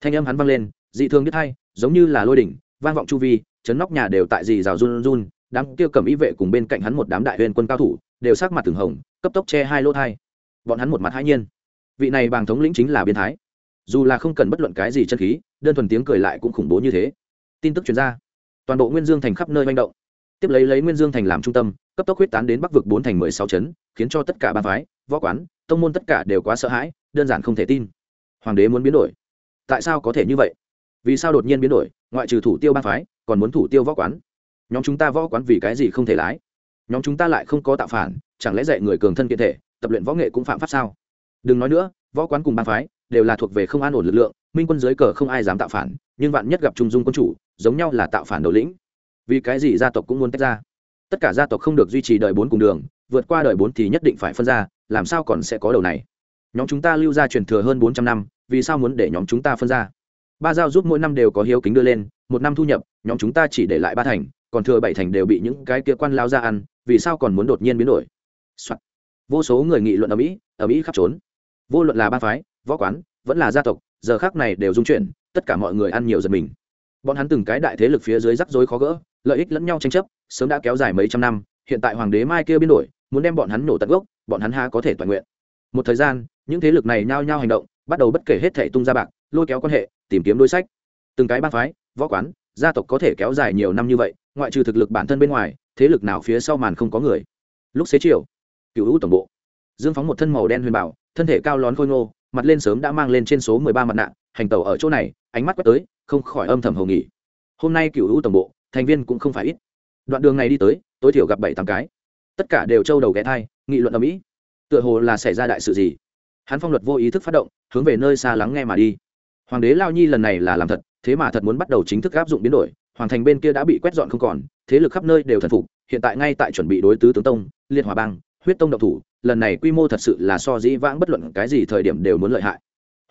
Thanh âm hắn vang lên, dị thường biết hay, giống như là lôi đỉnh, vang vọng chu vi, chấn nóc nhà đều tại dì rào run run, đám kia cầm ý vệ cùng bên cạnh hắn một đám đại huyền quân cao thủ, đều sắc mặt từng hồng, cấp tốc che hai lỗ thai. Bọn hắn một mặt hai nhiên. Vị này bàng thống lĩnh chính là biến thái. Dù là không cần bất luận cái gì chân khí, đơn thuần tiếng cười lại cũng khủng bố như thế. Tin tức chuyển ra. Toàn bộ nguyên dương thành khắp nơi manh động. Tiếp lấy lấy nguyên dương thành làm trung tâm, cấp tốc huyết tán đến bắc vực bốn thành mười sáu chấn, khiến cho tất cả ba phái võ quán, tông môn tất cả đều quá sợ hãi, đơn giản không thể tin. Hoàng đế muốn biến đổi. Tại sao có thể như vậy? Vì sao đột nhiên biến đổi? Ngoại trừ thủ tiêu ba phái, còn muốn thủ tiêu võ quán. Nhóm chúng ta võ quán vì cái gì không thể lái? Nhóm chúng ta lại không có tạo phản, chẳng lẽ dạy người cường thân kiện thể, tập luyện võ nghệ cũng phạm pháp sao? Đừng nói nữa, võ quán cùng ba phái đều là thuộc về không an ổn lực lượng, minh quân dưới cờ không ai dám tạo phản, nhưng vạn nhất gặp trung dung quân chủ, giống nhau là tạo phản đầu lĩnh. Vì cái gì gia tộc cũng muốn tách ra? Tất cả gia tộc không được duy trì đời bốn cùng đường, vượt qua đời bốn thì nhất định phải phân ra làm sao còn sẽ có đầu này? Nhóm chúng ta lưu ra truyền thừa hơn bốn trăm năm, vì sao muốn để nhóm chúng ta phân ra? Ba giao giúp mỗi năm đều có hiếu kính đưa lên, một năm thu nhập, nhóm chúng ta chỉ để lại ba thành, còn thừa bảy thành đều bị những cái kia quan lao ra ăn, vì sao còn muốn đột nhiên biến đổi、Soạn. vô số người nghị luận ở mỹ ở mỹ khắp trốn. Vô luận là ba phái, võ quán, vẫn là gia tộc, giờ khác này đều dung chuyển, tất cả mọi người ăn nhiều giật mình. Bọn hắn từng cái đại thế lực phía dưới rắc rối khó gỡ, lợi ích lẫn nhau tranh chấp, sớm đã kéo dài mấy trăm năm, hiện tại hoàng đế mai kia biến đổi, muốn đem bọn hắn nổ tận gốc bọn hắn ha có thể toàn nguyện. Một thời gian, những thế lực này nhao nhao hành động, bắt đầu bất kể hết thể tung ra bạc, lôi kéo quan hệ, tìm kiếm đối sách. Từng cái bang phái, võ quán, gia tộc có thể kéo dài nhiều năm như vậy, ngoại trừ thực lực bản thân bên ngoài, thế lực nào phía sau màn không có người. Lúc xế chiều, cựu hữu tổng bộ, dương phóng một thân màu đen huyền bảo, thân thể cao lón khôi ngô, mặt lên sớm đã mang lên trên số mười ba mặt nạ, hành tàu ở chỗ này, ánh mắt quét tới, không khỏi âm thầm hầu nghỉ. Hôm nay cựu hữu tổng bộ, thành viên cũng không phải ít. Đoạn đường này đi tới, tối thiểu gặp bảy tám cái tất cả đều trâu đầu ghé thai, nghị luận ở mỹ. Tựa hồ là xảy ra đại sự gì? Hắn phong luật vô ý thức phát động, hướng về nơi xa lắng nghe mà đi. Hoàng đế lao nhi lần này là làm thật, thế mà thật muốn bắt đầu chính thức áp dụng biến đổi. Hoàng thành bên kia đã bị quét dọn không còn, thế lực khắp nơi đều thần phục, hiện tại ngay tại chuẩn bị đối tứ tướng tông, liệt hòa bang, huyết tông độc thủ, lần này quy mô thật sự là so dĩ vãng bất luận cái gì thời điểm đều muốn lợi hại.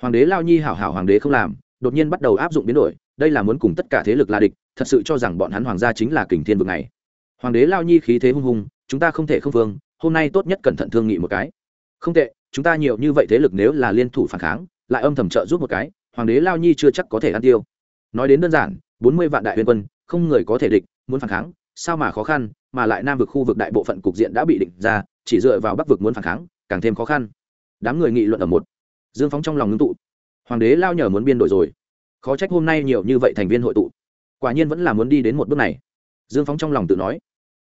Hoàng đế lao nhi hảo hảo hoàng đế không làm, đột nhiên bắt đầu áp dụng biến đổi, đây là muốn cùng tất cả thế lực là địch, thật sự cho rằng bọn hắn hoàng gia chính là kình thiên vực này. Hoàng đế lao nhi khí thế hung hùng chúng ta không thể không vương, hôm nay tốt nhất cẩn thận thương nghị một cái. Không tệ, chúng ta nhiều như vậy thế lực nếu là liên thủ phản kháng, lại âm thầm trợ giúp một cái, hoàng đế lao nhi chưa chắc có thể ăn tiêu. Nói đến đơn giản, bốn mươi vạn đại huyền quân, không người có thể địch, muốn phản kháng, sao mà khó khăn, mà lại nam vực khu vực đại bộ phận cục diện đã bị định ra, chỉ dựa vào bắc vực muốn phản kháng, càng thêm khó khăn. Đám người nghị luận ở một. Dương phóng trong lòng ngưng tụ. Hoàng đế lao nhờ muốn biên đội rồi. Khó trách hôm nay nhiều như vậy thành viên hội tụ. Quả nhiên vẫn là muốn đi đến một bước này. Dương phóng trong lòng tự nói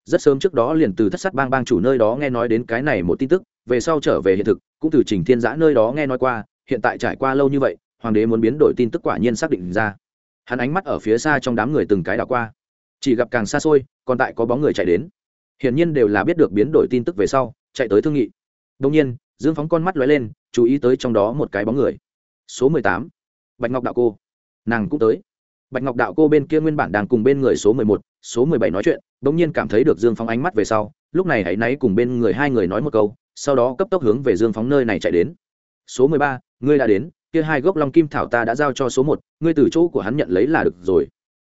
rất sớm trước đó liền từ thất sát bang bang chủ nơi đó nghe nói đến cái này một tin tức, về sau trở về hiện thực, cũng từ trình thiên giã nơi đó nghe nói qua, hiện tại trải qua lâu như vậy, hoàng đế muốn biến đổi tin tức quả nhiên xác định ra. Hắn ánh mắt ở phía xa trong đám người từng cái đảo qua. Chỉ gặp càng xa xôi, còn tại có bóng người chạy đến. Hiển nhiên đều là biết được biến đổi tin tức về sau, chạy tới thương nghị. Đông nhiên, dương phóng con mắt lóe lên, chú ý tới trong đó một cái bóng người. Số mười tám, bạch ngọc đạo cô. Nàng cũng tới. Bạch ngọc đạo cô bên kia nguyên bản đang cùng bên người số mười một số mười bảy nói chuyện, bỗng nhiên cảm thấy được dương phóng ánh mắt về sau, lúc này hãy náy cùng bên người hai người nói một câu, sau đó cấp tốc hướng về dương phóng nơi này chạy đến. Số mười ba, ngươi đã đến, kia hai gốc long kim thảo ta đã giao cho số một, ngươi từ chỗ của hắn nhận lấy là được rồi.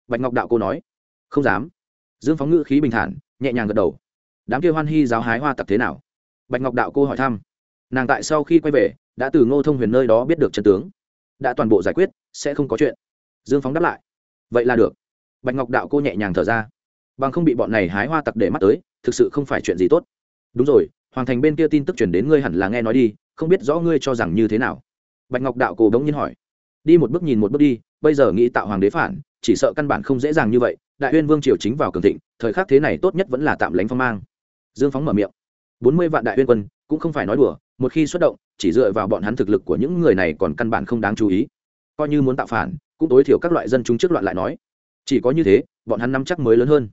Bạch ngọc đạo cô nói. Không dám. Dương phóng ngữ khí bình thản, nhẹ nhàng gật đầu. Đám kia hoan hy giáo hái hoa tập thế nào? Bạch ngọc đạo cô hỏi thăm. Nàng tại sau khi quay về, đã từ ngô thông huyền nơi đó biết được chân tướng. Đã toàn bộ giải quyết, sẽ không có chuyện. Dương phóng đáp lại. Vậy là được bạch ngọc đạo cô nhẹ nhàng thở ra. Bằng không bị bọn này hái hoa tặc để mắt tới, thực sự không phải chuyện gì tốt. Đúng rồi, hoàng thành bên kia tin tức chuyển đến ngươi hẳn là nghe nói đi, không biết rõ ngươi cho rằng như thế nào. Bạch ngọc đạo cô đống nhiên hỏi. Đi một bước nhìn một bước đi, bây giờ nghĩ tạo hoàng đế phản, chỉ sợ căn bản không dễ dàng như vậy, đại huyên vương triều chính vào cường thịnh, thời khắc thế này tốt nhất vẫn là tạm lánh phong mang. Dương phóng mở miệng. Bốn mươi vạn đại huyên quân, cũng không phải nói đùa, một khi xuất động, chỉ dựa vào bọn hắn thực lực của những người này còn căn bản không đáng chú ý. Coi như muốn tạo phản, cũng tối thiểu các loại dân chúng trước loạn lại nói chỉ có như thế, bọn hắn nắm chắc mới lớn hơn.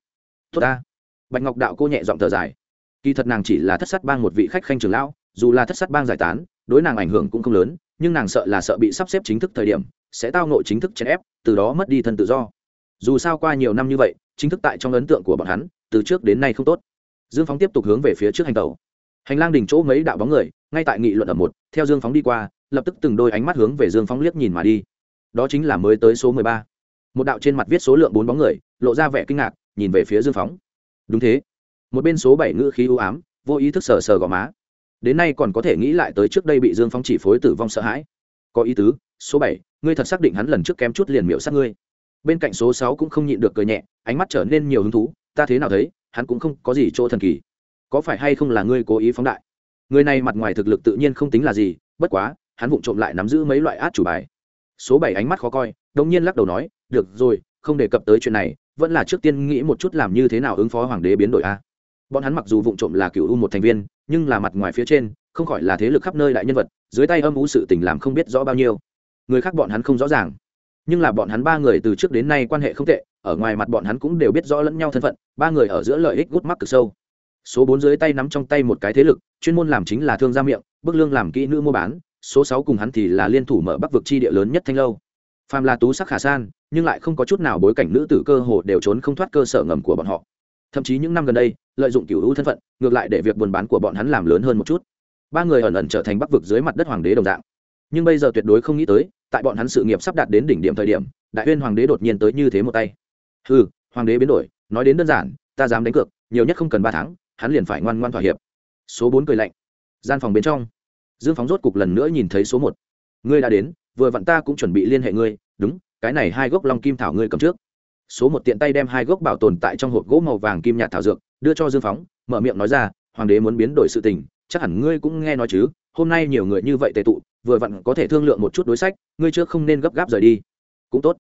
Tốt ta. Bạch ngọc đạo cô nhẹ giọng thở dài. Kỳ thật nàng chỉ là thất sát bang một vị khách khanh trường lão, dù là thất sát bang giải tán, đối nàng ảnh hưởng cũng không lớn, nhưng nàng sợ là sợ bị sắp xếp chính thức thời điểm, sẽ tao nội chính thức chèn ép, từ đó mất đi thân tự do. Dù sao qua nhiều năm như vậy, chính thức tại trong ấn tượng của bọn hắn, từ trước đến nay không tốt. Dương phóng tiếp tục hướng về phía trước hành tàu hành lang đỉnh chỗ mấy đạo bóng người, ngay tại nghị luận ở một, theo dương phóng đi qua, lập tức từng đôi ánh mắt hướng về dương phóng liếc nhìn mà đi. Đó chính là mới tới số mười ba một đạo trên mặt viết số lượng bốn bóng người, lộ ra vẻ kinh ngạc, nhìn về phía dương phóng. Đúng thế. Một bên số bảy ngữ khí ưu ám, vô ý thức sờ sờ gò má. Đến nay còn có thể nghĩ lại tới trước đây bị dương phóng chỉ phối tử vong sợ hãi. Có ý tứ, số bảy, ngươi thật xác định hắn lần trước kém chút liền miệu sát ngươi. Bên cạnh số sáu cũng không nhịn được cười nhẹ, ánh mắt trở nên nhiều hứng thú, ta thế nào thấy, hắn cũng không có gì chỗ thần kỳ. Có phải hay không là ngươi cố ý phóng đại? Người này mặt ngoài thực lực tự nhiên không tính là gì, bất quá, hắn vụng trộm lại nắm giữ mấy loại át chủ bài số bảy ánh mắt khó coi đông nhiên lắc đầu nói, được rồi, không đề cập tới chuyện này, vẫn là trước tiên nghĩ một chút làm như thế nào ứng phó hoàng đế biến đổi a. Bọn hắn mặc dù vụng trộm là cựu u một thành viên, nhưng là mặt ngoài phía trên, không khỏi là thế lực khắp nơi đại nhân vật, dưới tay âm u sự tình làm không biết rõ bao nhiêu. Người khác bọn hắn không rõ ràng. Nhưng là bọn hắn ba người từ trước đến nay quan hệ không tệ, ở ngoài mặt bọn hắn cũng đều biết rõ lẫn nhau thân phận, ba người ở giữa lợi ích gút mắc cực sâu. Số bốn dưới tay nắm trong tay một cái thế lực, chuyên môn làm chính là thương gia miệng, bức lương làm kỹ nữ mua bán số sáu cùng hắn thì là liên thủ mở bắc vực chi địa lớn nhất thanh lâu. Phàm là tú sắc khả san, nhưng lại không có chút nào bối cảnh nữ tử cơ hồ đều trốn không thoát cơ sở ngầm của bọn họ. Thậm chí những năm gần đây, lợi dụng cựu hữu thân phận, ngược lại để việc buôn bán của bọn hắn làm lớn hơn một chút. Ba người ẩn ẩn trở thành bắc vực dưới mặt đất hoàng đế đồng dạng. Nhưng bây giờ tuyệt đối không nghĩ tới, tại bọn hắn sự nghiệp sắp đạt đến đỉnh điểm thời điểm, đại huyên hoàng đế đột nhiên tới như thế một tay. Ừ hoàng đế biến đổi, nói đến đơn giản, ta dám đánh cược, nhiều nhất không cần ba tháng, hắn liền phải ngoan ngoan thỏa hiệp. Số bốn cười lạnh. Gian phòng bên trong dương phóng rốt cục lần nữa nhìn thấy số một. Ngươi đã đến, vừa vặn ta cũng chuẩn bị liên hệ ngươi, đúng, cái này hai gốc long kim thảo ngươi cầm trước. Số một tiện tay đem hai gốc bảo tồn tại trong hộp gỗ màu vàng kim nhạt thảo dược, đưa cho dương phóng, mở miệng nói ra, hoàng đế muốn biến đổi sự tình, chắc hẳn ngươi cũng nghe nói chứ, hôm nay nhiều người như vậy tề tụ, vừa vặn có thể thương lượng một chút đối sách, ngươi trước không nên gấp gáp rời đi. Cũng tốt.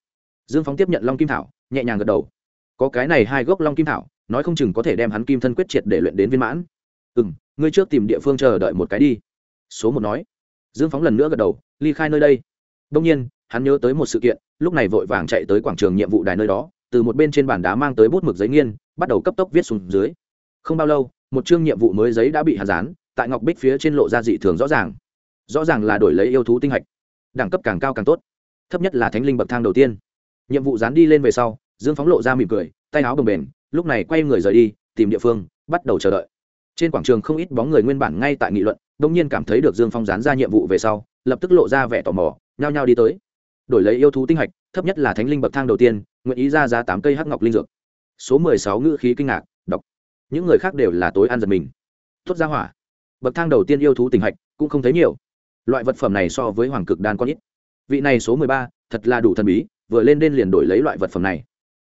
Dương phóng tiếp nhận long kim thảo, nhẹ nhàng gật đầu. Có cái này hai gốc long kim thảo, nói không chừng có thể đem hắn kim thân quyết triệt để luyện đến viên mãn. Ừ m ngươi trước tìm địa phương chờ đợi một cái đi số một nói. Dương phóng lần nữa gật đầu, ly khai nơi đây. Đông nhiên, hắn nhớ tới một sự kiện, lúc này vội vàng chạy tới quảng trường nhiệm vụ đài nơi đó, từ một bên trên bàn đá mang tới bút mực giấy nghiên, bắt đầu cấp tốc viết xuống dưới. Không bao lâu, một chương nhiệm vụ mới giấy đã bị hàn dán, tại ngọc bích phía trên lộ r a dị thường rõ ràng. Rõ ràng là đổi lấy yêu thú tinh hạch. Đẳng cấp càng cao càng tốt. Thấp nhất là thánh linh bậc thang đầu tiên. Nhiệm vụ dán đi lên về sau, dương phóng lộ ra mỉm cười, tay áo bồng bềnh, lúc này quay người rời đi, tìm địa phương, bắt đầu chờ đợi trên quảng trường không ít bóng người nguyên bản ngay tại nghị luận, đông nhiên cảm thấy được dương phong dán ra nhiệm vụ về sau, lập tức lộ ra vẻ tò mò, nhao nhao đi tới. Đổi lấy yêu thú tinh hạch, thấp nhất là thánh linh bậc thang đầu tiên, nguyện ý ra giá tám cây hắc ngọc linh dược. Số mười sáu ngữ khí kinh ngạc, đọc. Những người khác đều là tối ăn giật mình. Tuốt ra hỏa. Bậc thang đầu tiên yêu thú tinh hạch cũng không thấy nhiều. Loại vật phẩm này so với hoàng cực đan có ít. Vị này số mười ba, thật là đủ thần bí, vừa lên đên liền đổi lấy loại vật phẩm này.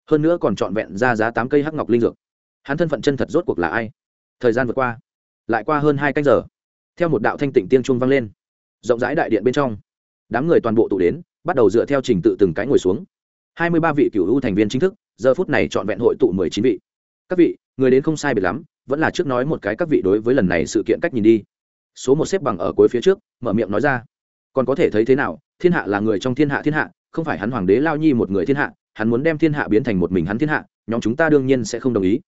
Hơn nữa còn trọn vẹn ra giá tám cây hắc ngọc linh dược. Hắn thân phận chân thật rốt cuộc là ai? Thời gian vượt qua, lại qua hơn hai canh giờ, theo một đạo thanh tịnh tiên trung vang lên, rộng rãi đại điện bên trong, đám người toàn bộ tụ đến, bắt đầu dựa theo trình tự từng cái ngồi xuống. Hai mươi ba vị cựu hữu thành viên chính thức, giờ phút này trọn vẹn hội tụ mười chín vị. Các vị, người đến không sai biệt lắm, vẫn là trước nói một cái các vị đối với lần này sự kiện cách nhìn đi. Số một xếp bằng ở cuối phía trước, mở miệng nói ra. Còn có thể thấy thế nào, thiên hạ là người trong thiên hạ thiên hạ, không phải hắn hoàng đế lao nhi một người thiên hạ, hắn muốn đem thiên hạ biến thành một mình hắn thiên hạ, nhóm chúng ta đương nhiên sẽ không đồng ý.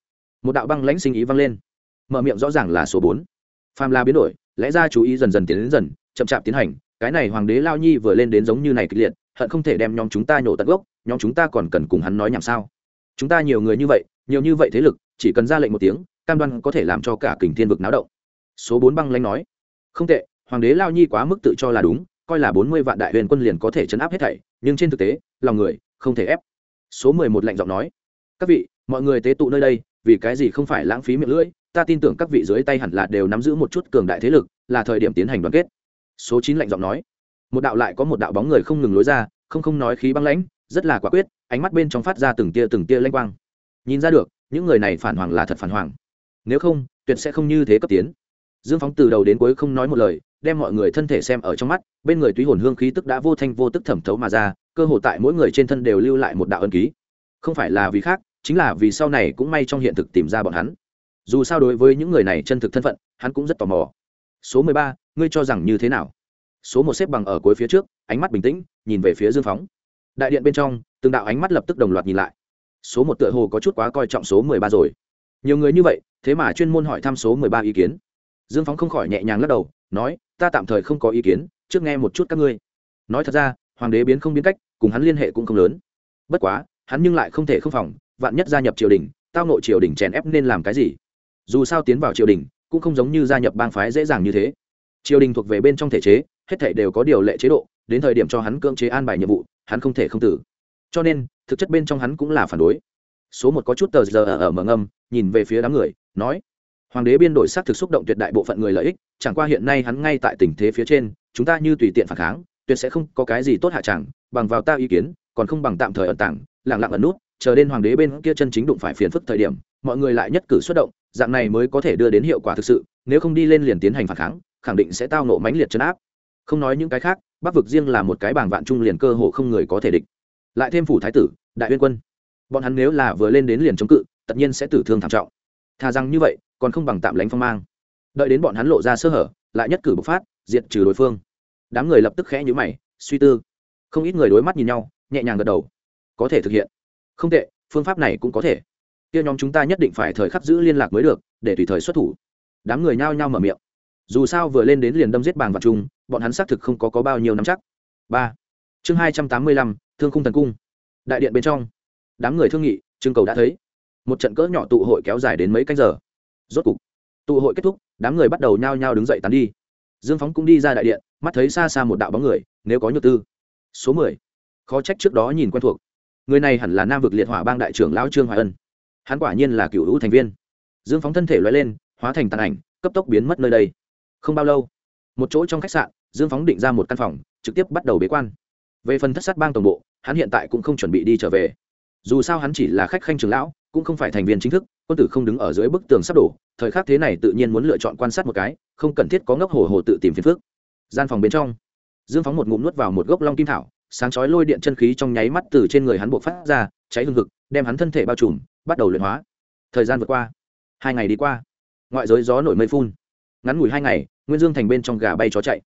Một đạo băng lãnh sinh ý vang lên mở miệng rõ ràng là số bốn. Phàm la biến đổi, lẽ ra chú ý dần dần tiến đến dần, chậm chạp tiến hành, cái này hoàng đế lao nhi vừa lên đến giống như này kịch liệt, hận không thể đem nhóm chúng ta nhổ tận gốc, nhóm chúng ta còn cần cùng hắn nói nhảm sao? Chúng ta nhiều người như vậy, nhiều như vậy thế lực, chỉ cần ra lệnh một tiếng, cam đoan có thể làm cho cả kình thiên vực náo động. Số bốn băng lãnh nói. Không tệ, hoàng đế lao nhi quá mức tự cho là đúng, coi là bốn mươi vạn đại huyền quân liền có thể chấn áp hết thảy, nhưng trên thực tế, lòng người, không thể ép. Số mười một lạnh giọng nói. Các vị, mọi người tế tụ nơi đây, vì cái gì không phải lãng phí miệng lưỡi ta tin tưởng các vị dưới tay hẳn là đều nắm giữ một chút cường đại thế lực, là thời điểm tiến hành đoàn kết. Số chín lạnh giọng nói. Một đạo lại có một đạo bóng người không ngừng lối ra, không không nói khí băng lãnh, rất là quả quyết, ánh mắt bên trong phát ra từng tia từng tia lanh quang. Nhìn ra được, những người này phản hoàng là thật phản hoàng. Nếu không, tuyệt sẽ không như thế cấp tiến. Dương phóng từ đầu đến cuối không nói một lời, đem mọi người thân thể xem ở trong mắt, bên người túy hồn hương khí tức đã vô thanh vô tức thẩm thấu mà ra, cơ hồ tại mỗi người trên thân đều lưu lại một đạo ân ký. Không phải là vì khác, chính là vì sau này cũng may trong hiện thực tìm ra bọn hắn dù sao đối với những người này chân thực thân phận, hắn cũng rất tò mò. Số mười ba, ngươi cho rằng như thế nào? Số một xếp bằng ở cuối phía trước, ánh mắt bình tĩnh, nhìn về phía dương phóng. Đại điện bên trong, từng đạo ánh mắt lập tức đồng loạt nhìn lại. Số một tựa hồ có chút quá coi trọng số mười ba rồi. Nhiều người như vậy, thế mà chuyên môn hỏi thăm số mười ba ý kiến. Dương phóng không khỏi nhẹ nhàng lắc đầu, nói, ta tạm thời không có ý kiến, trước nghe một chút các ngươi. Nói thật ra, hoàng đế biến không biến cách, cùng hắn liên hệ cũng không lớn. Bất quá, hắn nhưng lại không thể không phòng, vạn nhất gia nhập triều đình, tao nội triều đình chèn ép nên làm cái gì? Dù sao tiến vào triều đình cũng không giống như gia nhập bang phái dễ dàng như thế. Triều đình thuộc về bên trong thể chế, hết thể đều có điều lệ chế độ, đến thời điểm cho hắn cưỡng chế an bài nhiệm vụ, hắn không thể không tử. Cho nên, thực chất bên trong hắn cũng là phản đối. Số một có chút tờ giờ ở mở ngâm nhìn về phía đám người, nói, hoàng đế biên đổi xác thực xúc động tuyệt đại bộ phận người lợi ích, chẳng qua hiện nay hắn ngay tại tình thế phía trên, chúng ta như tùy tiện phản kháng, tuyệt sẽ không có cái gì tốt hạ chẳng, bằng vào ta ý kiến, còn không bằng tạm thời ẩn tảng lẳng lặng ẩn nút, chờ đến hoàng đế bên kia chân chính đụng phải phiền phức thời điểm, mọi người lại nhất cử xuất động dạng này mới có thể đưa đến hiệu quả thực sự, nếu không đi lên liền tiến hành phản kháng, khẳng định sẽ tao nộ mãnh liệt chấn áp. Không nói những cái khác, bắc vực riêng là một cái bảng vạn trung liền cơ hồ không người có thể địch. Lại thêm phủ thái tử, đại uyên quân. Bọn hắn nếu là vừa lên đến liền chống cự, tất nhiên sẽ tử thương thảm trọng. Thà rằng như vậy, còn không bằng tạm lánh phong mang. Đợi đến bọn hắn lộ ra sơ hở, lại nhất cử bộc phát, diệt trừ đối phương. Đám người lập tức khẽ nhữ mày, suy tư. Không ít người đối mắt nhìn nhau, nhẹ nhàng gật đầu. Có thể thực hiện. Không tệ, phương pháp này cũng có thể kia nhóm chúng ta nhất định phải thời khắc giữ liên lạc mới được để tùy thời xuất thủ. Đám người nhao nhao mở miệng. Dù sao vừa lên đến liền đâm giết bàng và trung bọn hắn xác thực không có, có bao nhiêu nắm chắc. Ba. Chương hai trăm tám mươi lăm thương khung thần cung. Đại điện bên trong. Đám người thương nghị trưng cầu đã thấy. Một trận cỡ nhỏ tụ hội kéo dài đến mấy canh giờ. Rốt cục tụ hội kết thúc đám người bắt đầu nhao nhao đứng dậy tán đi. Dương phóng cũng đi ra đại điện mắt thấy xa xa một đạo bóng người nếu có nhược tư. Số mười. Khó trách trước đó nhìn quen thuộc. Người này hẳn là nam vực liệt hỏa bang đại trưởng lão trương hoài ân hắn quả nhiên là cựu hữu thành viên. Dương phóng thân thể loay lên hóa thành tàn ảnh cấp tốc biến mất nơi đây. Không bao lâu một chỗ trong khách sạn dương phóng định ra một căn phòng trực tiếp bắt đầu bế quan. Về phần thất sát bang tổng bộ hắn hiện tại cũng không chuẩn bị đi trở về. Dù sao hắn chỉ là khách khanh trường lão cũng không phải thành viên chính thức quân tử không đứng ở dưới bức tường sắp đổ thời khắc thế này tự nhiên muốn lựa chọn quan sát một cái không cần thiết có ngốc hồ hồ tự tìm phiền phước gian phòng bên trong dương phóng một ngụm nuốt vào một gốc long kim thảo sáng chói lôi điện chân khí trong nháy mắt từ trên người hắn buộc phát ra cháy hương hực, đem hắn thân thể bao trùm bắt đầu luyện hóa. Thời gian vượt qua, hai ngày đi qua, ngoại giới gió nổi mây phun. Ngắn ngủi hai ngày, nguyên dương thành bên trong gà bay chó chạy.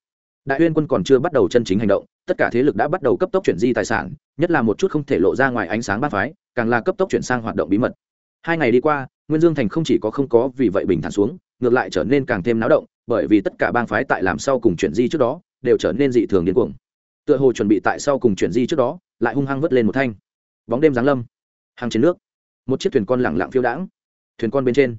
Đại huyên quân còn chưa bắt đầu chân chính hành động, tất cả thế lực đã bắt đầu cấp tốc chuyển di tài sản, nhất là một chút không thể lộ ra ngoài ánh sáng ba phái, càng là cấp tốc chuyển sang hoạt động bí mật. Hai ngày đi qua, nguyên dương thành không chỉ có không có vì vậy bình thản xuống, ngược lại trở nên càng thêm náo động, bởi vì tất cả bang phái tại làm sau cùng chuyển di trước đó, đều trở nên dị thường điên cuồng. Tựa hồ chuẩn bị tại sau cùng chuyển di trước đó, lại hung hăng vớt lên một thanh. Bóng đêm giáng lâm, hàng trên nước một chiếc thuyền con lẳng lặng phiêu đãng. Thuyền con bên trên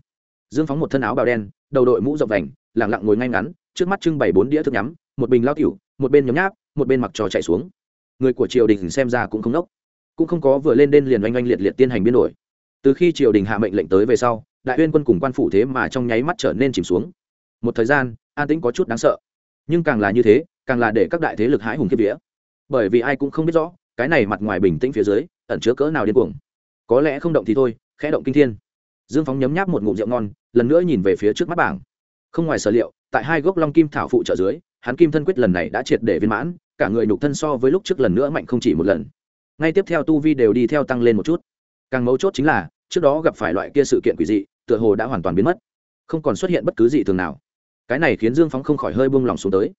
dương phóng một thân áo bào đen đầu đội mũ rộng vành lẳng lặng ngồi ngay ngắn trước mắt trưng bày bốn đĩa thức nhắm một bình lao tiểu, một bên nhấm nháp một bên mặc trò chạy xuống. Người của triều đình xem ra cũng không nốc cũng không có vừa lên đên liền oanh oanh liệt liệt tiên hành biến đổi. Từ khi triều đình hạ mệnh lệnh tới về sau đại uyên quân cùng quan phủ thế mà trong nháy mắt trở nên chìm xuống. Một thời gian an tĩnh có chút đáng sợ. Nhưng càng là như thế càng là để các đại thế lực hãi hùng kiếp vía. Bởi vì ai cũng không biết rõ cái này mặt ngoài bình tĩnh phía dưới ẩn chứa cỡ nào điên cuồng có lẽ không động thì thôi, khẽ động kinh thiên. Dương phóng nhấm nháp một ngụm rượu ngon, lần nữa nhìn về phía trước mắt bảng. Không ngoài sở liệu, tại hai gốc long kim thảo phụ trợ dưới, hắn kim thân quyết lần này đã triệt để viên mãn, cả người nhục thân so với lúc trước lần nữa mạnh không chỉ một lần. Ngay tiếp theo tu vi đều đi theo tăng lên một chút. Càng mấu chốt chính là, trước đó gặp phải loại kia sự kiện quỷ dị, tựa hồ đã hoàn toàn biến mất. Không còn xuất hiện bất cứ gì thường nào. Cái này khiến dương phóng không khỏi hơi buông lỏng xuống tới.